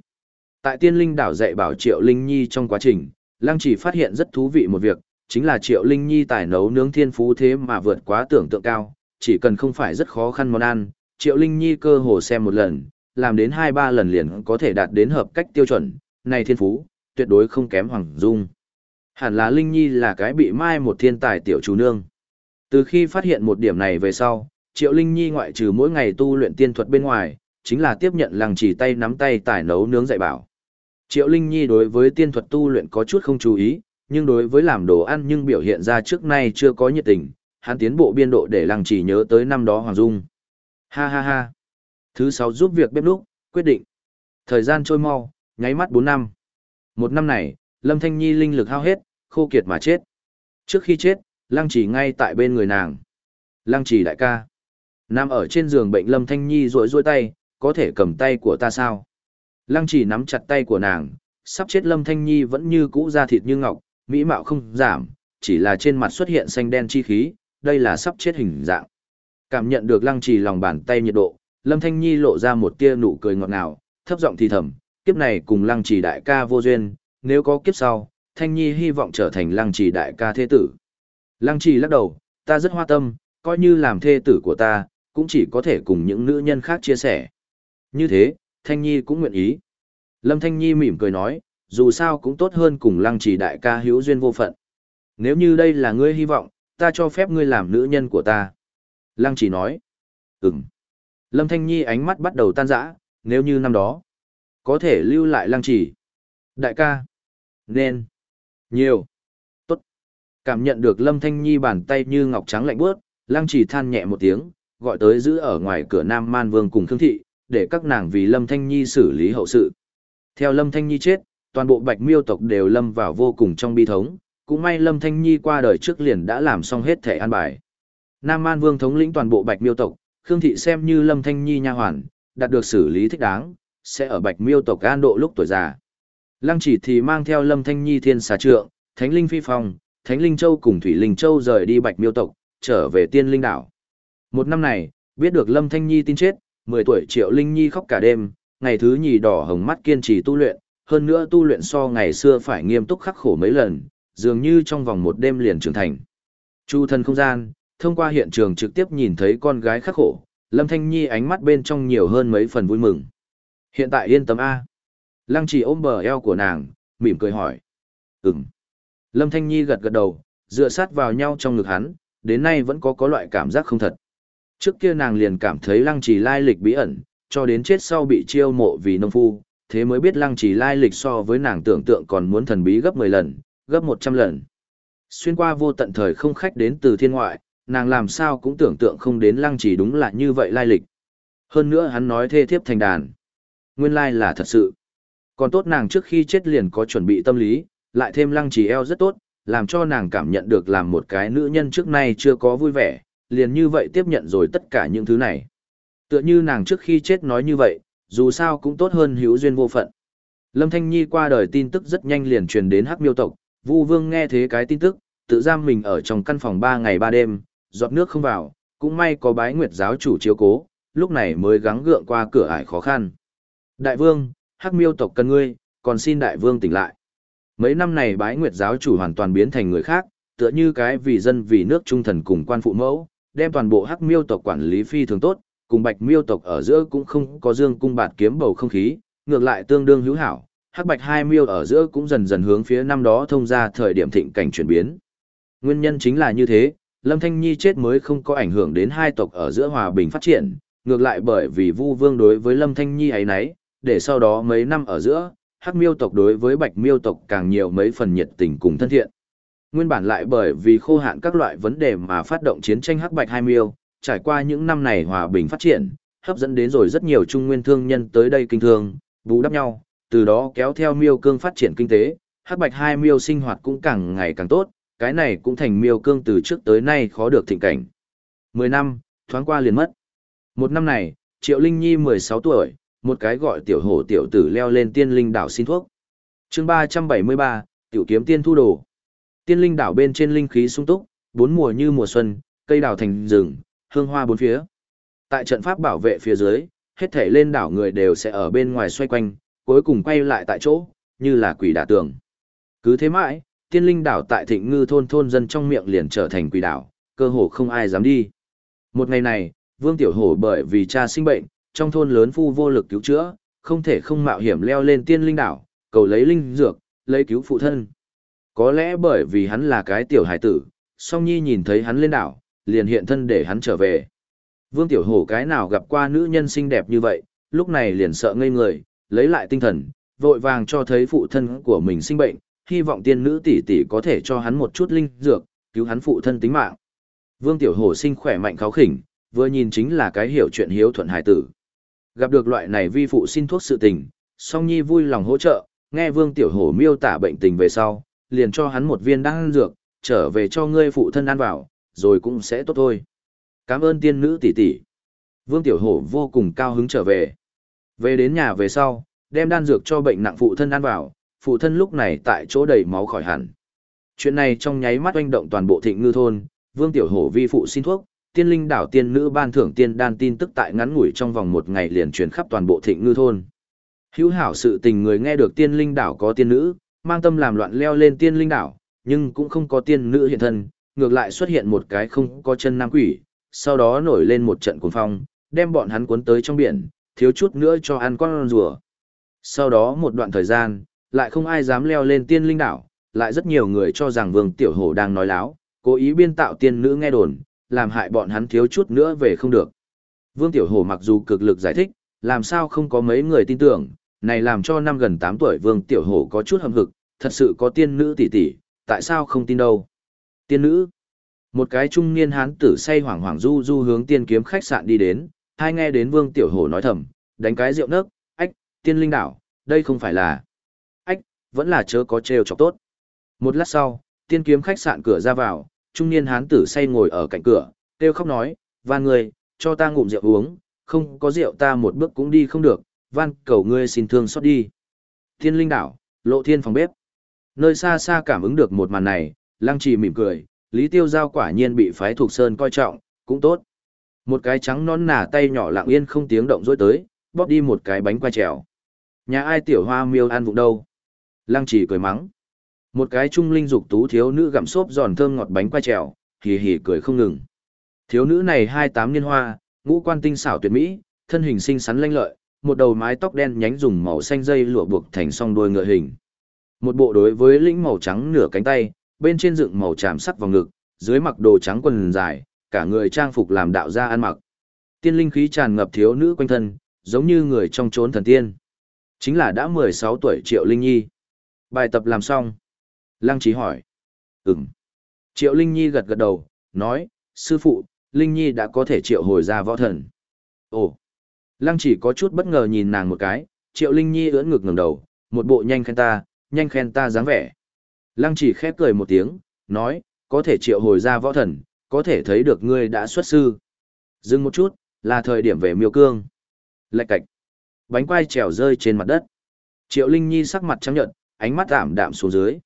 Tại tiên linh đảo dạy bảo triệu linh nhi trong quá trình, lăng trì phát hiện rất thú vị một việc, chính là triệu linh nhi tài nấu nướng thiên phú thế mà vượt quá tưởng tượng cao, chỉ cần không phải rất khó khăn món ăn, Triệu Linh Nhi cơ hồ xem một lần, làm đến hai ba lần liền có thể đạt đến hợp cách tiêu chuẩn, này thiên phú, tuyệt đối không kém Hoàng Dung. Hẳn là Linh Nhi là cái bị mai một thiên tài tiểu chủ nương. Từ khi phát hiện một điểm này về sau, Triệu Linh Nhi ngoại trừ mỗi ngày tu luyện tiên thuật bên ngoài, chính là tiếp nhận làng chỉ tay nắm tay tải nấu nướng dạy bảo. Triệu Linh Nhi đối với tiên thuật tu luyện có chút không chú ý, nhưng đối với làm đồ ăn nhưng biểu hiện ra trước nay chưa có nhiệt tình, hắn tiến bộ biên độ để làng chỉ nhớ tới năm đó Hoàng Dung. Ha ha ha. Thứ sáu giúp việc bếp lúc, quyết định. Thời gian trôi mau, nháy mắt bốn năm. Một năm này, Lâm Thanh Nhi linh lực hao hết, khô kiệt mà chết. Trước khi chết, Lăng Chỉ ngay tại bên người nàng. Lăng Chỉ đại ca. Nằm ở trên giường bệnh Lâm Thanh Nhi rội rôi tay, có thể cầm tay của ta sao? Lăng Chỉ nắm chặt tay của nàng, sắp chết Lâm Thanh Nhi vẫn như cũ da thịt như ngọc, mỹ mạo không giảm, chỉ là trên mặt xuất hiện xanh đen chi khí, đây là sắp chết hình dạng. Cảm nhận được lăng trì lòng bàn tay nhiệt độ, Lâm Thanh Nhi lộ ra một tia nụ cười ngọt ngào, thấp giọng thì thầm, kiếp này cùng lăng trì đại ca vô duyên, nếu có kiếp sau, Thanh Nhi hy vọng trở thành lăng trì đại ca thế tử. Lăng trì lắc đầu, ta rất hoa tâm, coi như làm thê tử của ta, cũng chỉ có thể cùng những nữ nhân khác chia sẻ. Như thế, Thanh Nhi cũng nguyện ý. Lâm Thanh Nhi mỉm cười nói, dù sao cũng tốt hơn cùng lăng trì đại ca hữu duyên vô phận. Nếu như đây là ngươi hy vọng, ta cho phép ngươi làm nữ nhân của ta. Lăng trì nói, ừm. Lâm Thanh Nhi ánh mắt bắt đầu tan rã, nếu như năm đó, có thể lưu lại lăng trì. Đại ca, nên, nhiều, tốt. Cảm nhận được Lâm Thanh Nhi bàn tay như ngọc trắng lạnh bước, lăng trì than nhẹ một tiếng, gọi tới giữ ở ngoài cửa Nam Man Vương cùng Khương Thị, để các nàng vì Lâm Thanh Nhi xử lý hậu sự. Theo Lâm Thanh Nhi chết, toàn bộ Bạch Miêu tộc đều lâm vào vô cùng trong bi thống, cũng may Lâm Thanh Nhi qua đời trước liền đã làm xong hết thể an bài. Nam Man Vương thống lĩnh toàn bộ Bạch Miêu tộc, Khương Thị xem như Lâm Thanh Nhi nha hoàn, đạt được xử lý thích đáng, sẽ ở Bạch Miêu tộc an độ lúc tuổi già. Lăng chỉ thì mang theo Lâm Thanh Nhi thiên xà trượng, Thánh Linh Phi Phong, Thánh Linh Châu cùng Thủy Linh Châu rời đi Bạch Miêu tộc, trở về Tiên Linh Đảo. Một năm này, biết được Lâm Thanh Nhi tin chết, 10 tuổi Triệu Linh Nhi khóc cả đêm, ngày thứ nhì đỏ hồng mắt kiên trì tu luyện, hơn nữa tu luyện so ngày xưa phải nghiêm túc khắc khổ mấy lần, dường như trong vòng một đêm liền trưởng thành. Chu thân không gian, thông qua hiện trường trực tiếp nhìn thấy con gái khắc khổ, Lâm Thanh Nhi ánh mắt bên trong nhiều hơn mấy phần vui mừng. Hiện tại yên tâm A. Lăng chỉ ôm bờ eo của nàng, mỉm cười hỏi. Ừm. Lâm Thanh Nhi gật gật đầu, dựa sát vào nhau trong ngực hắn, đến nay vẫn có có loại cảm giác không thật. Trước kia nàng liền cảm thấy lăng trì lai lịch bí ẩn, cho đến chết sau bị chiêu mộ vì nông phu, thế mới biết lăng trì lai lịch so với nàng tưởng tượng còn muốn thần bí gấp 10 lần, gấp 100 lần. Xuyên qua vô tận thời không khách đến từ thiên ngoại, nàng làm sao cũng tưởng tượng không đến lăng trì đúng là như vậy lai lịch. Hơn nữa hắn nói thê thiếp thành đàn. Nguyên lai là thật sự. Còn tốt nàng trước khi chết liền có chuẩn bị tâm lý, lại thêm lăng trì eo rất tốt, làm cho nàng cảm nhận được làm một cái nữ nhân trước nay chưa có vui vẻ, liền như vậy tiếp nhận rồi tất cả những thứ này. Tựa như nàng trước khi chết nói như vậy, dù sao cũng tốt hơn hữu duyên vô phận. Lâm Thanh Nhi qua đời tin tức rất nhanh liền truyền đến Hắc Miêu tộc, Vu Vương nghe thế cái tin tức, tự giam mình ở trong căn phòng 3 ngày 3 đêm, giọt nước không vào, cũng may có bái nguyệt giáo chủ chiếu cố, lúc này mới gắng gượng qua cửa ải khó khăn. Đại vương, Hắc Miêu tộc cần ngươi, còn xin đại vương tỉnh lại. Mấy năm này bái nguyệt giáo chủ hoàn toàn biến thành người khác, tựa như cái vì dân vì nước trung thần cùng quan phụ mẫu, đem toàn bộ hắc miêu tộc quản lý phi thường tốt, cùng bạch miêu tộc ở giữa cũng không có dương cung bạt kiếm bầu không khí, ngược lại tương đương hữu hảo, hắc bạch hai miêu ở giữa cũng dần dần hướng phía năm đó thông ra thời điểm thịnh cảnh chuyển biến. Nguyên nhân chính là như thế, Lâm Thanh Nhi chết mới không có ảnh hưởng đến hai tộc ở giữa hòa bình phát triển, ngược lại bởi vì Vu Vương đối với Lâm Thanh Nhi ấy nấy, để sau đó mấy năm ở giữa, hắc miêu tộc đối với bạch miêu tộc càng nhiều mấy phần nhiệt tình cùng thân thiện. Nguyên bản lại bởi vì khô hạn các loại vấn đề mà phát động chiến tranh hắc bạch hai miêu, trải qua những năm này hòa bình phát triển, hấp dẫn đến rồi rất nhiều trung nguyên thương nhân tới đây kinh thương, bù đắp nhau, từ đó kéo theo miêu cương phát triển kinh tế, hắc bạch hai miêu sinh hoạt cũng càng ngày càng tốt, cái này cũng thành miêu cương từ trước tới nay khó được thịnh cảnh. Mười năm, thoáng qua liền mất. Một năm này, Triệu Linh Nhi mười sáu tuổi, một cái gọi tiểu hổ tiểu tử leo lên tiên linh đảo xin thuốc. chương ba trăm bảy mươi ba tiểu kiếm tiên thu đồ. Tiên linh đảo bên trên linh khí sung túc, bốn mùa như mùa xuân, cây đào thành rừng, hương hoa bốn phía. Tại trận pháp bảo vệ phía dưới, hết thể lên đảo người đều sẽ ở bên ngoài xoay quanh, cuối cùng quay lại tại chỗ, như là quỷ đả tường. Cứ thế mãi, tiên linh đảo tại thịnh ngư thôn thôn dân trong miệng liền trở thành quỷ đảo, cơ hồ không ai dám đi. Một ngày này, Vương Tiểu Hổ bởi vì cha sinh bệnh, trong thôn lớn phu vô lực cứu chữa, không thể không mạo hiểm leo lên tiên linh đảo, cầu lấy linh dược, lấy cứu phụ thân. Có lẽ bởi vì hắn là cái tiểu hải tử, song nhi nhìn thấy hắn lên đảo, liền hiện thân để hắn trở về. Vương Tiểu Hổ cái nào gặp qua nữ nhân xinh đẹp như vậy, lúc này liền sợ ngây người, lấy lại tinh thần, vội vàng cho thấy phụ thân của mình sinh bệnh, hy vọng tiên nữ tỷ tỷ có thể cho hắn một chút linh dược, cứu hắn phụ thân tính mạng. Vương Tiểu Hổ sinh khỏe mạnh kháo khỉnh, vừa nhìn chính là cái hiểu chuyện hiếu thuận hải tử. Gặp được loại này vi phụ xin thuốc sự tình, song nhi vui lòng hỗ trợ, nghe Vương Tiểu Hổ miêu tả bệnh tình về sau, liền cho hắn một viên đan dược, trở về cho ngươi phụ thân ăn vào, rồi cũng sẽ tốt thôi. Cảm ơn tiên nữ tỷ tỷ. Vương Tiểu Hổ vô cùng cao hứng trở về. Về đến nhà về sau, đem đan dược cho bệnh nặng phụ thân ăn vào, phụ thân lúc này tại chỗ đầy máu khỏi hẳn. Chuyện này trong nháy mắt oanh động toàn bộ thịnh ngư thôn, Vương Tiểu Hổ vi phụ xin thuốc, tiên linh đảo tiên nữ ban thưởng tiên đan tin tức tại ngắn ngủi trong vòng một ngày liền truyền khắp toàn bộ thịnh ngư thôn. Hữu hảo sự tình người nghe được tiên linh đảo có tiên nữ, mang tâm làm loạn leo lên tiên linh đảo, nhưng cũng không có tiên nữ hiện thân, ngược lại xuất hiện một cái không có chân nam quỷ, sau đó nổi lên một trận cuồng phong, đem bọn hắn cuốn tới trong biển, thiếu chút nữa cho ăn con rùa. Sau đó một đoạn thời gian, lại không ai dám leo lên tiên linh đảo, lại rất nhiều người cho rằng Vương Tiểu Hổ đang nói láo, cố ý biên tạo tiên nữ nghe đồn, làm hại bọn hắn thiếu chút nữa về không được. Vương Tiểu Hổ mặc dù cực lực giải thích, làm sao không có mấy người tin tưởng, này làm cho năm gần 8 tuổi Vương Tiểu Hổ có chút hâm hực, thật sự có tiên nữ tỷ tỷ, tại sao không tin đâu. Tiên nữ. Một cái trung niên hán tử say hoảng hoảng du du hướng tiên kiếm khách sạn đi đến, hai nghe đến Vương Tiểu Hổ nói thầm, đánh cái rượu nấc, ách, tiên linh đảo, đây không phải là. Ách, vẫn là chớ có trêu chọc tốt. Một lát sau, tiên kiếm khách sạn cửa ra vào, trung niên hán tử say ngồi ở cạnh cửa, kêu khóc nói, và người, cho ta ngụm rượu uống, không có rượu ta một bước cũng đi không được, van cầu ngươi xin thương xót đi. Thiên linh đảo, lộ thiên phòng bếp. Nơi xa xa cảm ứng được một màn này, lăng trì mỉm cười, Lý Tiêu Giao quả nhiên bị phái thuộc sơn coi trọng, cũng tốt. Một cái trắng non nà tay nhỏ lặng yên không tiếng động dối tới, bóp đi một cái bánh quai trèo. Nhà ai tiểu hoa miêu ăn vụng đâu? Lăng trì cười mắng. Một cái trung linh dục tú thiếu nữ gặm xốp giòn thơm ngọt bánh quai trèo, hì hì cười không ngừng. Thiếu nữ này hai tám niên hoa, ngũ quan tinh xảo tuyệt mỹ, thân hình xinh xắn lanh lợi, một đầu mái tóc đen nhánh dùng màu xanh dây lụa buộc thành song đuôi ngựa hình. Một bộ đối với lĩnh màu trắng nửa cánh tay, bên trên dựng màu tràm sắc vào ngực, dưới mặc đồ trắng quần dài, cả người trang phục làm đạo gia ăn mặc. Tiên linh khí tràn ngập thiếu nữ quanh thân, giống như người trong chốn thần tiên. Chính là đã 16 tuổi Triệu Linh Nhi. Bài tập làm xong. Lăng trí hỏi. Ừm. Triệu Linh Nhi gật gật đầu, nói, sư phụ, Linh Nhi đã có thể triệu hồi ra võ thần. Ồ. Lăng chỉ có chút bất ngờ nhìn nàng một cái, Triệu Linh Nhi ưỡn ngực ngẩng đầu, một bộ nhanh khen ta, nhanh khen ta dáng vẻ. Lăng chỉ khép cười một tiếng, nói, có thể triệu hồi ra võ thần, có thể thấy được ngươi đã xuất sư. Dừng một chút, là thời điểm về miêu cương. Lạch cạch. Bánh quai trèo rơi trên mặt đất. Triệu Linh Nhi sắc mặt trắng nhợt, ánh mắt ảm đạm xuống dưới.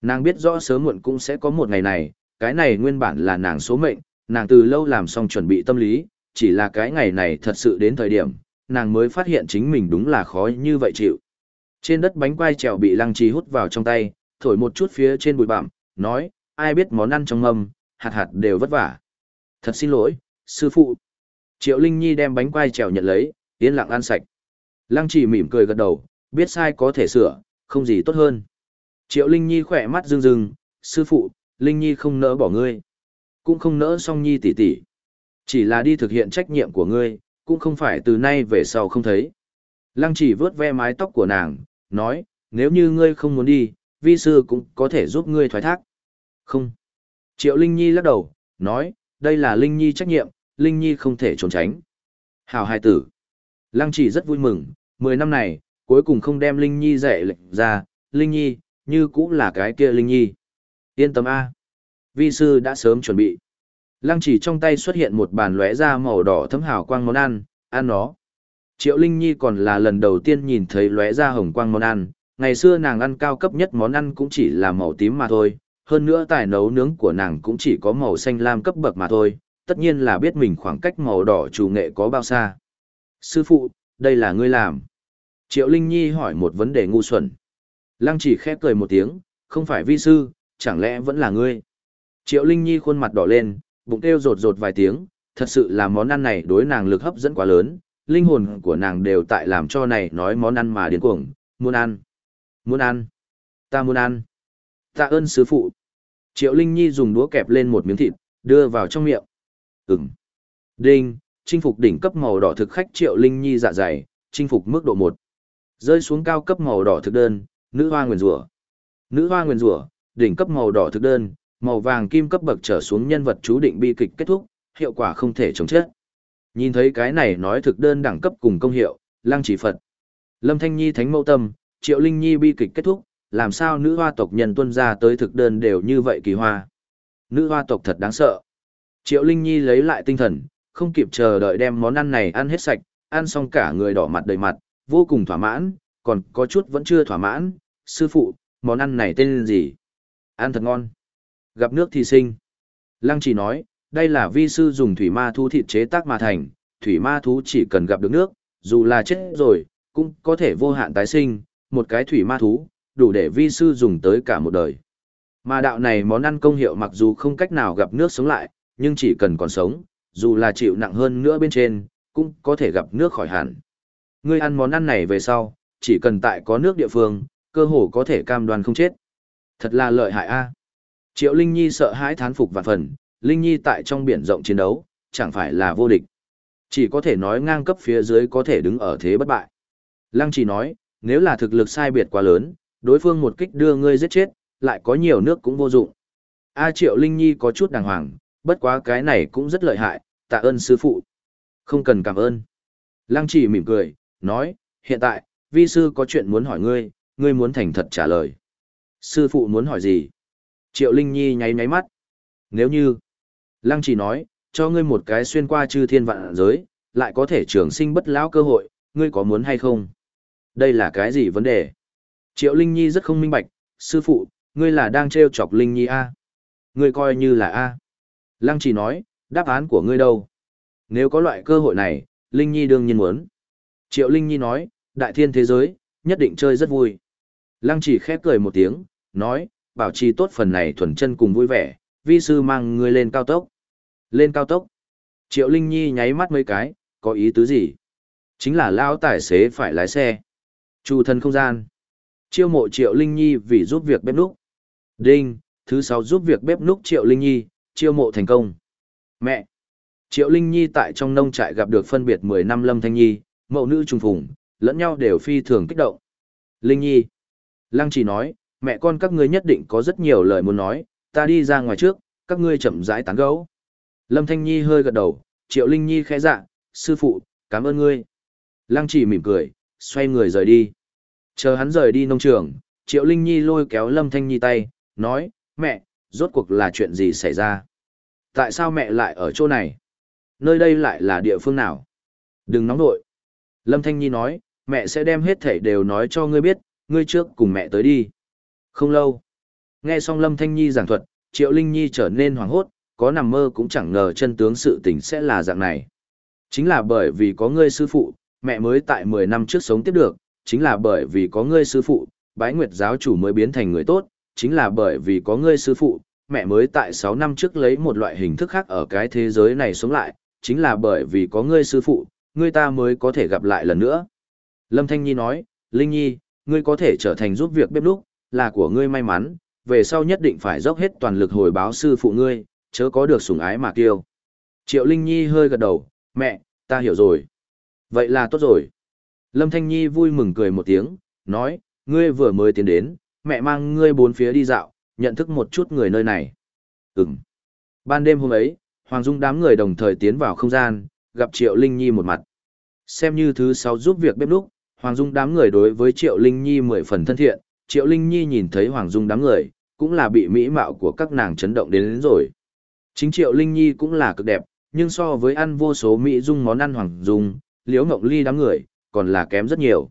Nàng biết rõ sớm muộn cũng sẽ có một ngày này, cái này nguyên bản là nàng số mệnh, nàng từ lâu làm xong chuẩn bị tâm lý, chỉ là cái ngày này thật sự đến thời điểm, nàng mới phát hiện chính mình đúng là khó như vậy chịu. Trên đất bánh quai trèo bị lăng trì hút vào trong tay, thổi một chút phía trên bụi bặm, nói, ai biết món ăn trong mâm, hạt hạt đều vất vả. Thật xin lỗi, sư phụ. Triệu Linh Nhi đem bánh quai trèo nhận lấy, yên lặng ăn sạch. Lăng trì mỉm cười gật đầu, biết sai có thể sửa, không gì tốt hơn. Triệu Linh Nhi khỏe mắt rưng rưng, sư phụ, Linh Nhi không nỡ bỏ ngươi. Cũng không nỡ song Nhi tỷ tỷ. Chỉ là đi thực hiện trách nhiệm của ngươi, cũng không phải từ nay về sau không thấy. Lăng chỉ vớt ve mái tóc của nàng, nói, nếu như ngươi không muốn đi, vi sư cũng có thể giúp ngươi thoái thác. Không. Triệu Linh Nhi lắc đầu, nói, đây là Linh Nhi trách nhiệm, Linh Nhi không thể trốn tránh. Hào hai tử. Lăng chỉ rất vui mừng, mười năm này, cuối cùng không đem Linh Nhi dạy lệnh ra, Linh Nhi, như cũng là cái kia Linh Nhi. Yên tâm A. Vi sư đã sớm chuẩn bị. Lăng chỉ trong tay xuất hiện một bàn lóe ra màu đỏ thấm hào quang món ăn, ăn nó. Triệu Linh Nhi còn là lần đầu tiên nhìn thấy lóe ra hồng quang món ăn, ngày xưa nàng ăn cao cấp nhất món ăn cũng chỉ là màu tím mà thôi, hơn nữa tài nấu nướng của nàng cũng chỉ có màu xanh lam cấp bậc mà thôi, tất nhiên là biết mình khoảng cách màu đỏ chủ nghệ có bao xa. Sư phụ, đây là ngươi làm. Triệu Linh Nhi hỏi một vấn đề ngu xuẩn. Lăng chỉ khép cười một tiếng, không phải vi sư, chẳng lẽ vẫn là ngươi. Triệu Linh Nhi khuôn mặt đỏ lên, bụng kêu rột rột vài tiếng, thật sự là món ăn này đối nàng lực hấp dẫn quá lớn, linh hồn của nàng đều tại làm cho này nói món ăn mà điên cuồng, muốn ăn, muốn ăn, ta muốn ăn. ta ơn sư phụ. Triệu Linh Nhi dùng đũa kẹp lên một miếng thịt, đưa vào trong miệng. Ừm. Đinh, chinh phục đỉnh cấp màu đỏ thực khách Triệu Linh Nhi dạ dày, chinh phục mức độ 1. Rơi xuống cao cấp màu đỏ thực đơn, nữ hoa nguyền rủa. Nữ hoa nguyền rủa, đỉnh cấp màu đỏ thực đơn, màu vàng kim cấp bậc trở xuống nhân vật chú định bi kịch kết thúc, hiệu quả không thể chống chết. Nhìn thấy cái này nói thực đơn đẳng cấp cùng công hiệu, lăng chỉ Phật. Lâm Thanh Nhi thánh mẫu tâm, Triệu Linh Nhi bi kịch kết thúc, làm sao nữ hoa tộc nhân tuân ra tới thực đơn đều như vậy kỳ hoa. Nữ hoa tộc thật đáng sợ. Triệu Linh Nhi lấy lại tinh thần, không kịp chờ đợi đem món ăn này ăn hết sạch, ăn xong cả người đỏ mặt đầy mặt, vô cùng thỏa mãn, còn có chút vẫn chưa thỏa mãn. Sư phụ, món ăn này tên gì? Ăn thật ngon. Gặp nước thì sinh. Lăng chỉ nói, đây là vi sư dùng thủy ma thú thịt chế tác mà thành, thủy ma thú chỉ cần gặp được nước, dù là chết rồi, cũng có thể vô hạn tái sinh, một cái thủy ma thú, đủ để vi sư dùng tới cả một đời. Mà đạo này món ăn công hiệu mặc dù không cách nào gặp nước sống lại, nhưng chỉ cần còn sống, dù là chịu nặng hơn nữa bên trên, cũng có thể gặp nước khỏi hẳn. Ngươi ăn món ăn này về sau, chỉ cần tại có nước địa phương, cơ hồ có thể cam đoan không chết. Thật là lợi hại a. Triệu Linh Nhi sợ hãi thán phục vạn phần, Linh Nhi tại trong biển rộng chiến đấu, chẳng phải là vô địch. Chỉ có thể nói ngang cấp phía dưới có thể đứng ở thế bất bại. Lăng chỉ nói, nếu là thực lực sai biệt quá lớn, đối phương một kích đưa ngươi giết chết, lại có nhiều nước cũng vô dụng. A Triệu Linh Nhi có chút đàng hoàng, bất quá cái này cũng rất lợi hại, tạ ơn sư phụ. Không cần cảm ơn. Lăng chỉ mỉm cười, nói, hiện tại, vi sư có chuyện muốn hỏi ngươi, ngươi muốn thành thật trả lời. Sư phụ muốn hỏi gì? Triệu Linh Nhi nháy nháy mắt. Nếu như, Lăng chỉ nói, cho ngươi một cái xuyên qua chư thiên vạn giới, lại có thể trường sinh bất lão cơ hội, ngươi có muốn hay không? Đây là cái gì vấn đề? Triệu Linh Nhi rất không minh bạch, sư phụ, ngươi là đang trêu chọc Linh Nhi A. Ngươi coi như là A. Lăng chỉ nói, đáp án của ngươi đâu? Nếu có loại cơ hội này, Linh Nhi đương nhiên muốn. Triệu Linh Nhi nói, đại thiên thế giới, nhất định chơi rất vui. Lăng chỉ khép cười một tiếng, nói, bảo trì tốt phần này thuần chân cùng vui vẻ, vi sư mang ngươi lên cao tốc. Lên cao tốc. Triệu Linh Nhi nháy mắt mấy cái, có ý tứ gì? Chính là lão tài xế phải lái xe. Chu thân không gian. Chiêu mộ Triệu Linh Nhi vì giúp việc bếp núc. Đinh, thứ sáu giúp việc bếp núc Triệu Linh Nhi, chiêu mộ thành công. Mẹ. Triệu Linh Nhi tại trong nông trại gặp được phân biệt 10 năm Lâm Thanh Nhi, mẫu nữ trùng phùng, lẫn nhau đều phi thường kích động. Linh Nhi. Lăng chỉ nói, mẹ con các ngươi nhất định có rất nhiều lời muốn nói, ta đi ra ngoài trước, các ngươi chậm rãi tán gẫu. Lâm Thanh Nhi hơi gật đầu, Triệu Linh Nhi khẽ dạ, sư phụ, cảm ơn ngươi. Lăng chỉ mỉm cười, xoay người rời đi. Chờ hắn rời đi nông trường, Triệu Linh Nhi lôi kéo Lâm Thanh Nhi tay, nói, mẹ, rốt cuộc là chuyện gì xảy ra? Tại sao mẹ lại ở chỗ này? Nơi đây lại là địa phương nào? Đừng nóng nội. Lâm Thanh Nhi nói, mẹ sẽ đem hết thảy đều nói cho ngươi biết, ngươi trước cùng mẹ tới đi. Không lâu. Nghe xong Lâm Thanh Nhi giảng thuật, Triệu Linh Nhi trở nên hoảng hốt, có nằm mơ cũng chẳng ngờ chân tướng sự tình sẽ là dạng này. Chính là bởi vì có ngươi sư phụ, mẹ mới tại 10 năm trước sống tiếp được, chính là bởi vì có ngươi sư phụ, bái nguyệt giáo chủ mới biến thành người tốt, chính là bởi vì có ngươi sư phụ, mẹ mới tại 6 năm trước lấy một loại hình thức khác ở cái thế giới này sống lại, chính là bởi vì có ngươi sư phụ, ngươi ta mới có thể gặp lại lần nữa. Lâm Thanh Nhi nói, Linh Nhi, ngươi có thể trở thành giúp việc bếp lúc, là của ngươi may mắn, về sau nhất định phải dốc hết toàn lực hồi báo sư phụ ngươi, chớ có được sủng ái mà kiêu. Triệu Linh Nhi hơi gật đầu, mẹ, ta hiểu rồi. Vậy là tốt rồi. Lâm Thanh Nhi vui mừng cười một tiếng, nói, ngươi vừa mới tiến đến, mẹ mang ngươi bốn phía đi dạo, nhận thức một chút người nơi này. Ừm. Ban đêm hôm ấy, Hoàng Dung đám người đồng thời tiến vào không gian, gặp Triệu Linh Nhi một mặt. Xem như thứ sáu giúp việc bếp lúc, Hoàng Dung đám người đối với Triệu Linh Nhi mười phần thân thiện, Triệu Linh Nhi nhìn thấy Hoàng Dung đám người, cũng là bị mỹ mạo của các nàng chấn động đến, đến rồi. Chính Triệu Linh Nhi cũng là cực đẹp, nhưng so với ăn vô số mỹ dung món ăn Hoàng Dung, Liễu Ngọc Ly đám người, còn là kém rất nhiều.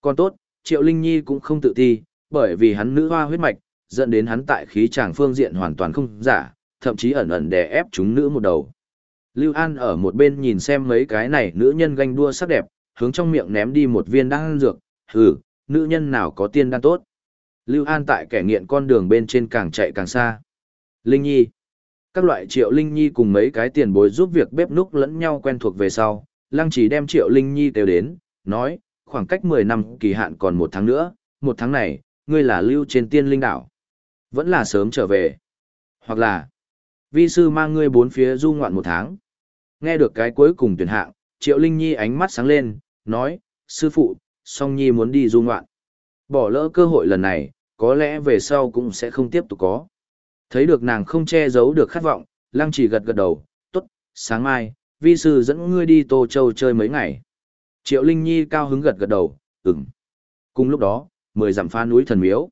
Còn tốt, Triệu Linh Nhi cũng không tự ti, bởi vì hắn nữ hoa huyết mạch, dẫn đến hắn tại khí tràng phương diện hoàn toàn không giả, thậm chí ẩn ẩn đè ép chúng nữ một đầu. Lưu An ở một bên nhìn xem mấy cái này nữ nhân ganh đua sắc đẹp, hướng trong miệng ném đi một viên đan dược, hừ, nữ nhân nào có tiên đan tốt. Lưu An tại kẻ nghiện con đường bên trên càng chạy càng xa. Linh Nhi. Các loại triệu Linh Nhi cùng mấy cái tiền bối giúp việc bếp núc lẫn nhau quen thuộc về sau, Lăng chỉ đem triệu Linh Nhi kêu đến, nói, khoảng cách 10 năm kỳ hạn còn một tháng nữa, một tháng này, ngươi là lưu trên tiên linh đảo. Vẫn là sớm trở về. Hoặc là, vi sư mang ngươi bốn phía du ngoạn một tháng. Nghe được cái cuối cùng tuyển hạng, Triệu Linh Nhi ánh mắt sáng lên, nói, sư phụ, song nhi muốn đi du ngoạn. Bỏ lỡ cơ hội lần này, có lẽ về sau cũng sẽ không tiếp tục có. Thấy được nàng không che giấu được khát vọng, lăng chỉ gật gật đầu, tốt, sáng mai, vi sư dẫn ngươi đi Tô Châu chơi mấy ngày. Triệu Linh Nhi cao hứng gật gật đầu, ừm. Cùng lúc đó, mười dặm pha núi thần miếu.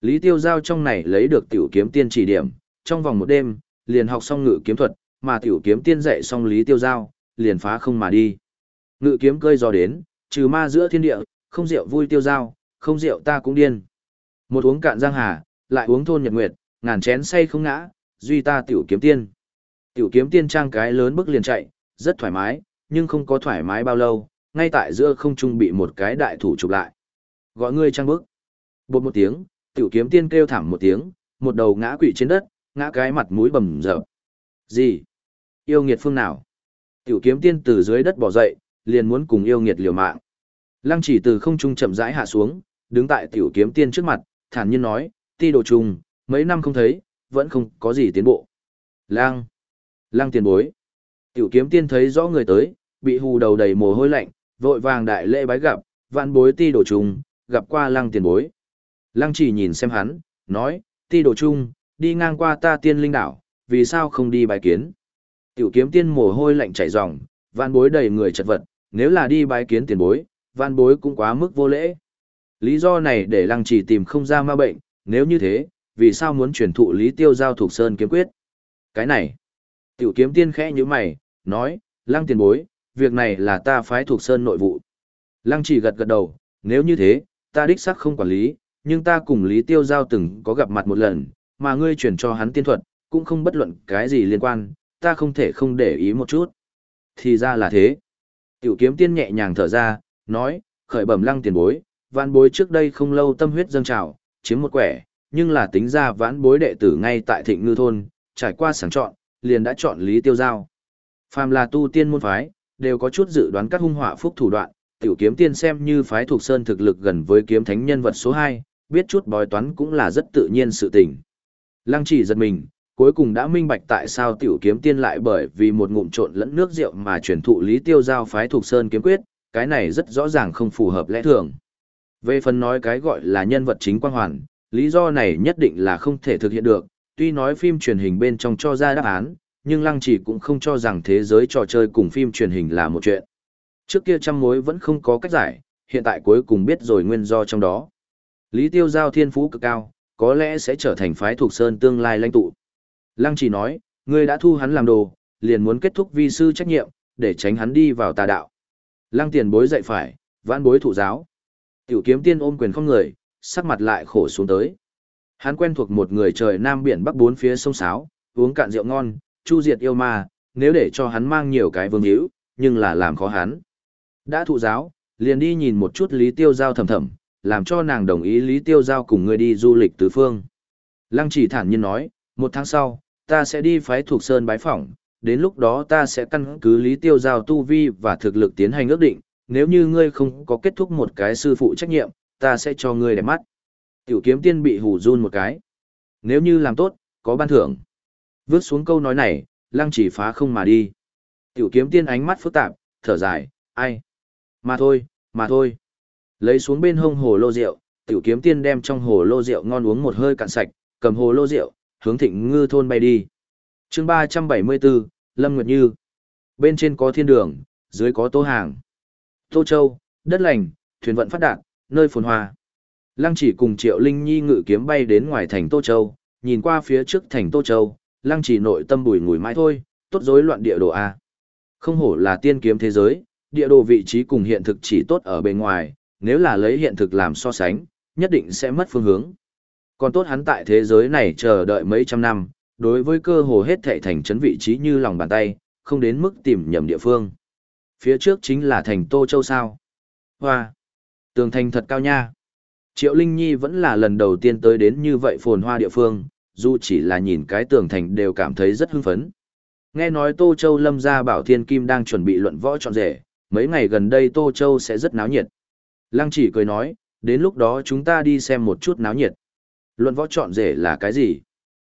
Lý Tiêu Giao trong này lấy được tiểu kiếm tiên chỉ điểm, trong vòng một đêm, liền học xong ngự kiếm thuật, mà tiểu kiếm tiên dạy xong Lý Tiêu Giao, liền phá không mà đi. Ngự kiếm cơi gió đến, trừ ma giữa thiên địa, không rượu vui tiêu Giao, không rượu ta cũng điên. Một uống cạn giang hà, lại uống thôn nhật nguyệt, ngàn chén say không ngã, duy ta tiểu kiếm tiên. Tiểu kiếm tiên trang cái lớn bước liền chạy, rất thoải mái, nhưng không có thoải mái bao lâu, ngay tại giữa không trung bị một cái đại thủ chụp lại. Gọi ngươi trang bước. Bột một tiếng, tiểu kiếm tiên kêu thảm một tiếng, một đầu ngã quỵ trên đất, ngã cái mặt mũi bầm dập. Gì? Yêu nghiệt phương nào? Tiểu kiếm tiên từ dưới đất bỏ dậy, liền muốn cùng yêu nghiệt liều mạng. Lăng chỉ từ không trung chậm rãi hạ xuống, đứng tại tiểu kiếm tiên trước mặt, thản nhiên nói, ti đồ trùng, mấy năm không thấy, vẫn không có gì tiến bộ. Lang, Lang tiền bối! Tiểu kiếm tiên thấy rõ người tới, bị hù đầu đầy mồ hôi lạnh, vội vàng đại lễ bái gặp, vạn bối ti đồ trùng, gặp qua Lang tiền bối. Lang chỉ nhìn xem hắn, nói, ti đồ trùng, đi ngang qua ta tiên linh đảo, vì sao không đi bái kiến. Tiểu kiếm tiên mồ hôi lạnh chảy ròng, vạn bối đầy người chật vật, nếu là đi bái kiến tiền bối, vạn bối cũng quá mức vô lễ. Lý do này để lăng chỉ tìm không ra ma bệnh, nếu như thế, vì sao muốn truyền thụ lý tiêu giao thuộc sơn kiếm quyết? Cái này, tiểu kiếm tiên khẽ như mày, nói, lăng tiền bối, việc này là ta phái thuộc sơn nội vụ. Lăng chỉ gật gật đầu, nếu như thế, ta đích xác không quản lý, nhưng ta cùng Lý Tiêu Giao từng có gặp mặt một lần, mà ngươi chuyển cho hắn tiên thuật, cũng không bất luận cái gì liên quan, ta không thể không để ý một chút. Thì ra là thế. Tiểu kiếm tiên nhẹ nhàng thở ra, nói, khởi bẩm lăng tiền bối, vãn bối trước đây không lâu tâm huyết dâng trào, chiếm một quẻ, nhưng là tính ra vãn bối đệ tử ngay tại thịnh ngư thôn, trải qua sáng chọn, liền đã chọn Lý Tiêu Giao. Phàm là tu tiên môn phái, đều có chút dự đoán các hung họa phúc thủ đoạn, tiểu kiếm tiên xem như phái thuộc sơn thực lực gần với kiếm thánh nhân vật số 2, biết chút bói toán cũng là rất tự nhiên sự tình. Lăng chỉ giật mình, cuối cùng đã minh bạch tại sao tiểu kiếm tiên lại bởi vì một ngụm trộn lẫn nước rượu mà truyền thụ lý tiêu giao phái thuộc sơn kiếm quyết, cái này rất rõ ràng không phù hợp lẽ thường. Về phần nói cái gọi là nhân vật chính quang hoàn, lý do này nhất định là không thể thực hiện được, tuy nói phim truyền hình bên trong cho ra đáp án, nhưng lăng chỉ cũng không cho rằng thế giới trò chơi cùng phim truyền hình là một chuyện. Trước kia trăm mối vẫn không có cách giải, hiện tại cuối cùng biết rồi nguyên do trong đó. Lý Tiêu Giao thiên phú cực cao, có lẽ sẽ trở thành phái thuộc sơn tương lai lãnh tụ. Lăng chỉ nói, ngươi đã thu hắn làm đồ, liền muốn kết thúc vi sư trách nhiệm, để tránh hắn đi vào tà đạo. Lăng tiền bối dạy phải, vãn bối thụ giáo. Tiểu kiếm tiên ôm quyền không người, sắc mặt lại khổ xuống tới. Hắn quen thuộc một người trời nam biển bắc bốn phía sông sáo, uống cạn rượu ngon, chu diệt yêu ma, nếu để cho hắn mang nhiều cái vương hữu, nhưng là làm khó hắn. Đã thụ giáo, liền đi nhìn một chút Lý Tiêu Giao thầm thầm, làm cho nàng đồng ý Lý Tiêu Giao cùng ngươi đi du lịch tứ phương. Lăng chỉ thản nhiên nói, một tháng sau, ta sẽ đi phái thuộc sơn bái phỏng, đến lúc đó ta sẽ căn cứ Lý Tiêu Giao tu vi và thực lực tiến hành ước định, nếu như ngươi không có kết thúc một cái sư phụ trách nhiệm, ta sẽ cho ngươi đẹp mắt. Tiểu kiếm tiên bị hù run một cái. Nếu như làm tốt, có ban thưởng. Vước xuống câu nói này, lăng chỉ phá không mà đi. Tiểu kiếm tiên ánh mắt phức tạp, thở dài, ai? Mà thôi, mà thôi. Lấy xuống bên hông hồ lô rượu, tiểu kiếm tiên đem trong hồ lô rượu ngon uống một hơi cạn sạch, cầm hồ lô rượu, hướng thịnh ngư thôn bay đi. chương 374, Lâm Nguyệt Như. Bên trên có thiên đường, dưới có tô hàng. Tô Châu, đất lành, thuyền vận phát đạt, nơi phồn hoa. Lăng chỉ cùng Triệu Linh Nhi ngự kiếm bay đến ngoài thành Tô Châu, nhìn qua phía trước thành Tô Châu, lăng chỉ nội tâm bùi ngùi mãi thôi, tốt rối loạn địa đồ A. Không hổ là tiên kiếm thế giới, địa đồ vị trí cùng hiện thực chỉ tốt ở bên ngoài, nếu là lấy hiện thực làm so sánh, nhất định sẽ mất phương hướng. Còn tốt hắn tại thế giới này chờ đợi mấy trăm năm, đối với cơ hồ hết thảy thành trấn vị trí như lòng bàn tay, không đến mức tìm nhầm địa phương. Phía trước chính là thành Tô Châu sao. Hoa! Tường thành thật cao nha. Triệu Linh Nhi vẫn là lần đầu tiên tới đến như vậy phồn hoa địa phương, dù chỉ là nhìn cái tường thành đều cảm thấy rất hưng phấn. Nghe nói Tô Châu Lâm gia bảo Thiên Kim đang chuẩn bị luận võ chọn rể, mấy ngày gần đây Tô Châu sẽ rất náo nhiệt. Lăng chỉ cười nói, đến lúc đó chúng ta đi xem một chút náo nhiệt. Luận võ chọn rể là cái gì?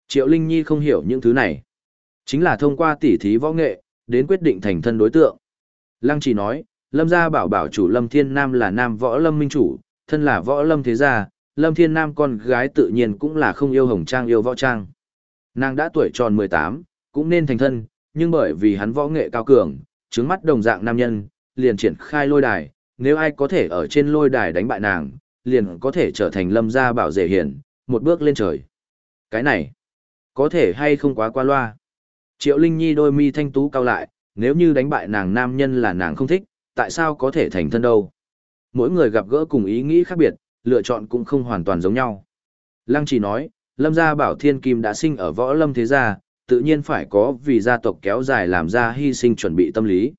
Triệu Linh Nhi không hiểu những thứ này. Chính là thông qua tỉ thí võ nghệ, đến quyết định thành thân đối tượng. Lăng chỉ nói, Lâm gia bảo bảo chủ Lâm Thiên Nam là nam võ lâm minh chủ, thân là võ lâm thế gia, Lâm Thiên Nam con gái tự nhiên cũng là không yêu hồng trang yêu võ trang. Nàng đã tuổi tròn 18, cũng nên thành thân, nhưng bởi vì hắn võ nghệ cao cường, trứng mắt đồng dạng nam nhân, liền triển khai lôi đài, nếu ai có thể ở trên lôi đài đánh bại nàng, liền có thể trở thành lâm gia bảo dễ hiển, một bước lên trời. Cái này, có thể hay không quá qua loa. Triệu Linh Nhi đôi mi thanh tú cao lại, nếu như đánh bại nàng nam nhân là nàng không thích, tại sao có thể thành thân đâu. Mỗi người gặp gỡ cùng ý nghĩ khác biệt, lựa chọn cũng không hoàn toàn giống nhau. Lăng chỉ nói, lâm gia bảo thiên kim đã sinh ở võ lâm thế gia, tự nhiên phải có vì gia tộc kéo dài làm ra hy sinh chuẩn bị tâm lý.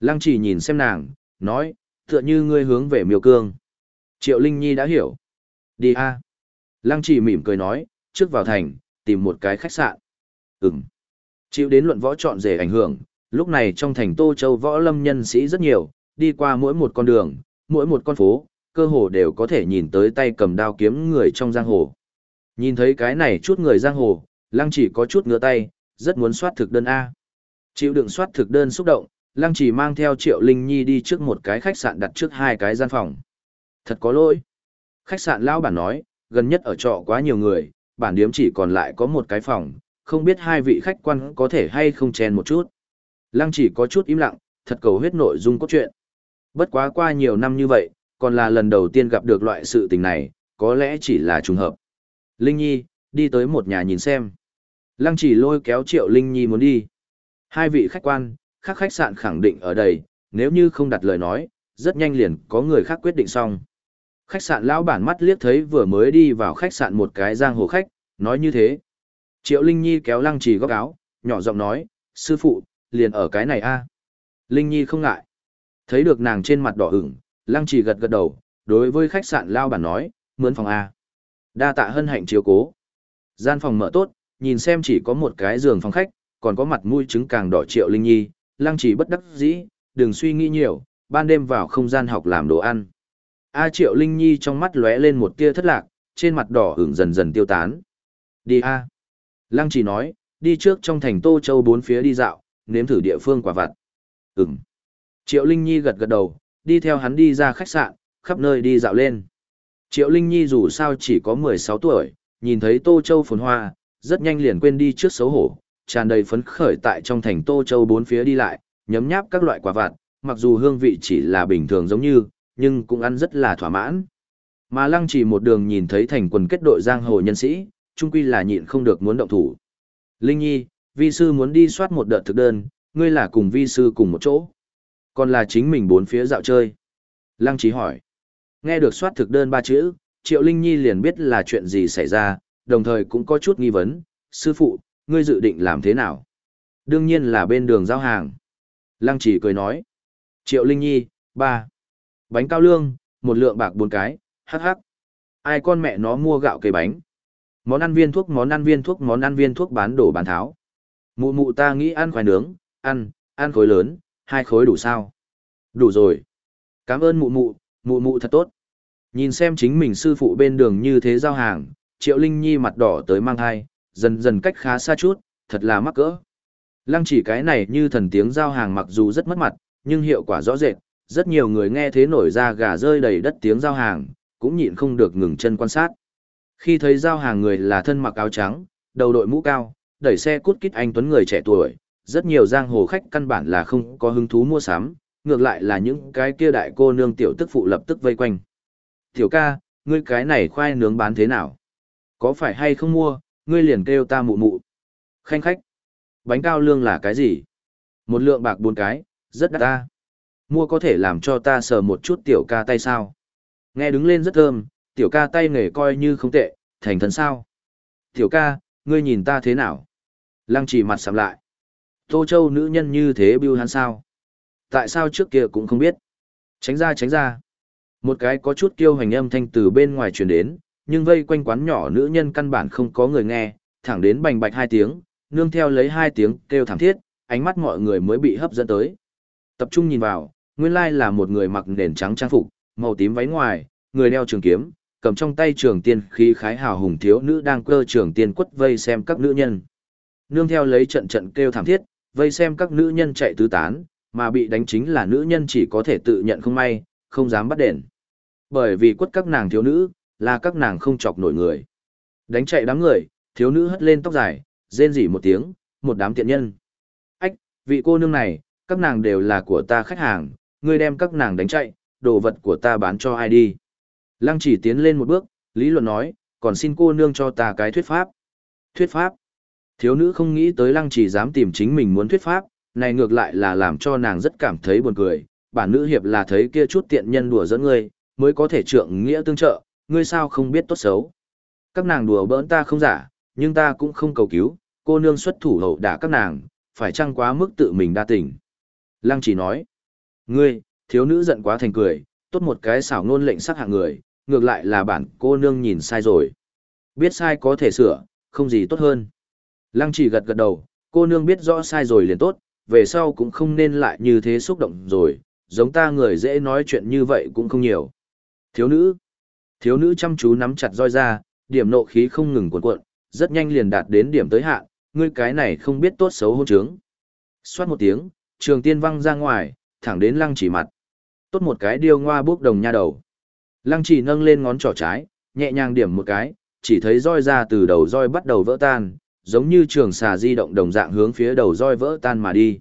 Lăng chỉ nhìn xem nàng, nói, tựa như ngươi hướng về miêu cương. Triệu Linh Nhi đã hiểu. Đi a. Lăng chỉ mỉm cười nói, trước vào thành, tìm một cái khách sạn. Ừm. Chịu đến luận võ chọn rể ảnh hưởng, lúc này trong thành Tô Châu võ lâm nhân sĩ rất nhiều, đi qua mỗi một con đường, mỗi một con phố, cơ hồ đều có thể nhìn tới tay cầm đao kiếm người trong giang hồ. Nhìn thấy cái này chút người giang hồ, lăng chỉ có chút ngửa tay, rất muốn soát thực đơn A. Chịu đựng soát thực đơn xúc động, lăng chỉ mang theo triệu linh nhi đi trước một cái khách sạn đặt trước hai cái gian phòng. Thật có lỗi. Khách sạn lão bản nói, gần nhất ở trọ quá nhiều người, bản điếm chỉ còn lại có một cái phòng, không biết hai vị khách quan có thể hay không chen một chút. Lăng chỉ có chút im lặng, thật cầu huyết nội dung cốt truyện. Bất quá qua nhiều năm như vậy, còn là lần đầu tiên gặp được loại sự tình này, có lẽ chỉ là trùng hợp. Linh Nhi, đi tới một nhà nhìn xem. Lăng chỉ lôi kéo Triệu Linh Nhi muốn đi. Hai vị khách quan, khác khách sạn khẳng định ở đây, nếu như không đặt lời nói, rất nhanh liền có người khác quyết định xong. Khách sạn lão bản mắt liếc thấy vừa mới đi vào khách sạn một cái giang hồ khách, nói như thế. Triệu Linh Nhi kéo lăng trì góc áo, nhỏ giọng nói, sư phụ, liền ở cái này a. Linh Nhi không ngại. Thấy được nàng trên mặt đỏ ửng, lăng trì gật gật đầu, đối với khách sạn lao bản nói, mướn phòng A. Đa tạ hân hạnh chiếu cố. Gian phòng mở tốt, nhìn xem chỉ có một cái giường phòng khách, còn có mặt mũi trứng càng đỏ triệu Linh Nhi, lăng trì bất đắc dĩ, đừng suy nghĩ nhiều, ban đêm vào không gian học làm đồ ăn. A triệu Linh Nhi trong mắt lóe lên một tia thất lạc, trên mặt đỏ ửng dần dần tiêu tán. Đi A. Lăng chỉ nói, đi trước trong thành Tô Châu bốn phía đi dạo, nếm thử địa phương quả vặt. Ừm. Triệu Linh Nhi gật gật đầu, đi theo hắn đi ra khách sạn, khắp nơi đi dạo lên. Triệu Linh Nhi dù sao chỉ có 16 tuổi, nhìn thấy Tô Châu phồn hoa, rất nhanh liền quên đi trước xấu hổ, tràn đầy phấn khởi tại trong thành Tô Châu bốn phía đi lại, nhấm nháp các loại quả vặt, mặc dù hương vị chỉ là bình thường giống như, nhưng cũng ăn rất là thỏa mãn. Mà lăng chỉ một đường nhìn thấy thành quần kết đội giang hồ nhân sĩ, chung quy là nhịn không được muốn động thủ. Linh Nhi, vi sư muốn đi soát một đợt thực đơn, ngươi là cùng vi sư cùng một chỗ. Còn là chính mình bốn phía dạo chơi. Lăng trí hỏi. Nghe được soát thực đơn ba chữ, Triệu Linh Nhi liền biết là chuyện gì xảy ra, đồng thời cũng có chút nghi vấn. Sư phụ, ngươi dự định làm thế nào? Đương nhiên là bên đường giao hàng. Lăng chỉ cười nói. Triệu Linh Nhi, ba. Bánh cao lương, một lượng bạc bốn cái, hắc hắc. Ai con mẹ nó mua gạo cây bánh? Món ăn viên thuốc, món ăn viên thuốc, món ăn viên thuốc bán đổ bán tháo. Mụ mụ ta nghĩ ăn khoai nướng, ăn, ăn khối lớn, hai khối đủ sao? Đủ rồi. Cảm ơn mụ mụ, mụ mụ thật tốt. Nhìn xem chính mình sư phụ bên đường như thế giao hàng, Triệu Linh Nhi mặt đỏ tới mang hai, dần dần cách khá xa chút, thật là mắc cỡ. Lăng chỉ cái này như thần tiếng giao hàng mặc dù rất mất mặt, nhưng hiệu quả rõ rệt, rất nhiều người nghe thế nổi ra gà rơi đầy đất tiếng giao hàng, cũng nhịn không được ngừng chân quan sát. Khi thấy giao hàng người là thân mặc áo trắng, đầu đội mũ cao, đẩy xe cút kít anh tuấn người trẻ tuổi, rất nhiều giang hồ khách căn bản là không có hứng thú mua sắm, ngược lại là những cái kia đại cô nương tiểu tức phụ lập tức vây quanh. Tiểu ca, ngươi cái này khoai nướng bán thế nào? Có phải hay không mua, ngươi liền kêu ta mụ mụ. Khanh khách, bánh cao lương là cái gì? Một lượng bạc bốn cái, rất đắt ta. Mua có thể làm cho ta sờ một chút tiểu ca tay sao? Nghe đứng lên rất thơm, tiểu ca tay nghề coi như không tệ, thành thần sao? Tiểu ca, ngươi nhìn ta thế nào? Lăng chỉ mặt sầm lại. Tô Châu nữ nhân như thế bưu hắn sao? Tại sao trước kia cũng không biết? Tránh ra tránh ra. Một cái có chút kiêu hành âm thanh từ bên ngoài truyền đến, nhưng vây quanh quán nhỏ nữ nhân căn bản không có người nghe, thẳng đến bành bạch hai tiếng, nương theo lấy hai tiếng kêu thảm thiết, ánh mắt mọi người mới bị hấp dẫn tới. Tập trung nhìn vào, nguyên lai là một người mặc nền trắng trang phục, màu tím váy ngoài, người đeo trường kiếm, cầm trong tay trường tiên khí khái hào hùng thiếu nữ đang cơ trường tiên quất vây xem các nữ nhân. Nương theo lấy trận trận kêu thảm thiết, vây xem các nữ nhân chạy tứ tán, mà bị đánh chính là nữ nhân chỉ có thể tự nhận không may, không dám bắt đền. Bởi vì quất các nàng thiếu nữ, là các nàng không chọc nổi người. Đánh chạy đám người, thiếu nữ hất lên tóc dài, rên rỉ một tiếng, một đám tiện nhân. Ách, vị cô nương này, các nàng đều là của ta khách hàng, ngươi đem các nàng đánh chạy, đồ vật của ta bán cho ai đi. Lăng chỉ tiến lên một bước, lý luận nói, còn xin cô nương cho ta cái thuyết pháp. Thuyết pháp. Thiếu nữ không nghĩ tới lăng chỉ dám tìm chính mình muốn thuyết pháp, này ngược lại là làm cho nàng rất cảm thấy buồn cười. Bản nữ hiệp là thấy kia chút tiện nhân đùa dẫn ngươi, mới có thể trượng nghĩa tương trợ, ngươi sao không biết tốt xấu. Các nàng đùa bỡn ta không giả, nhưng ta cũng không cầu cứu, cô nương xuất thủ hậu đả các nàng, phải chăng quá mức tự mình đa tình. Lăng chỉ nói, ngươi, thiếu nữ giận quá thành cười, tốt một cái xảo ngôn lệnh sắc hạng người, ngược lại là bản cô nương nhìn sai rồi. Biết sai có thể sửa, không gì tốt hơn. Lăng chỉ gật gật đầu, cô nương biết rõ sai rồi liền tốt, về sau cũng không nên lại như thế xúc động rồi, giống ta người dễ nói chuyện như vậy cũng không nhiều. Thiếu nữ. Thiếu nữ chăm chú nắm chặt roi ra, điểm nộ khí không ngừng cuộn cuộn, rất nhanh liền đạt đến điểm tới hạn, ngươi cái này không biết tốt xấu hôn trướng. Xoát một tiếng, trường tiên văng ra ngoài, thẳng đến lăng chỉ mặt. Tốt một cái điêu ngoa bước đồng nha đầu. Lăng chỉ nâng lên ngón trỏ trái, nhẹ nhàng điểm một cái, chỉ thấy roi ra từ đầu roi bắt đầu vỡ tan, giống như trường xà di động đồng dạng hướng phía đầu roi vỡ tan mà đi.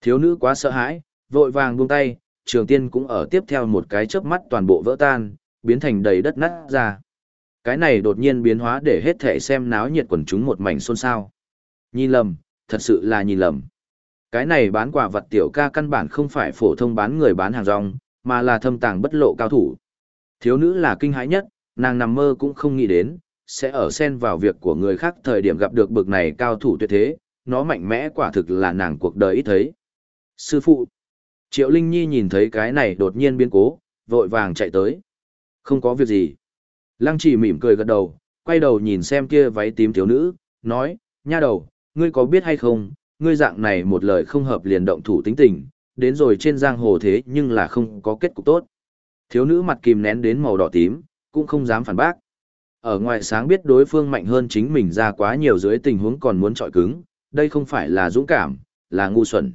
Thiếu nữ quá sợ hãi, vội vàng buông tay, trường tiên cũng ở tiếp theo một cái chớp mắt toàn bộ vỡ tan, biến thành đầy đất nát ra. Cái này đột nhiên biến hóa để hết thể xem náo nhiệt quần chúng một mảnh xôn xao. Nhìn lầm, thật sự là nhìn lầm. Cái này bán quả vật tiểu ca căn bản không phải phổ thông bán người bán hàng rong, mà là thâm tàng bất lộ cao thủ. Thiếu nữ là kinh hãi nhất, nàng nằm mơ cũng không nghĩ đến, sẽ ở xen vào việc của người khác thời điểm gặp được bực này cao thủ tuyệt thế, nó mạnh mẽ quả thực là nàng cuộc đời ít thấy. Sư phụ, Triệu Linh Nhi nhìn thấy cái này đột nhiên biến cố, vội vàng chạy tới. Không có việc gì. Lăng chỉ mỉm cười gật đầu, quay đầu nhìn xem kia váy tím thiếu nữ, nói, nha đầu, ngươi có biết hay không, ngươi dạng này một lời không hợp liền động thủ tính tình, đến rồi trên giang hồ thế nhưng là không có kết cục tốt. Thiếu nữ mặt kìm nén đến màu đỏ tím, cũng không dám phản bác. Ở ngoài sáng biết đối phương mạnh hơn chính mình ra quá nhiều dưới tình huống còn muốn trọi cứng, đây không phải là dũng cảm, là ngu xuẩn.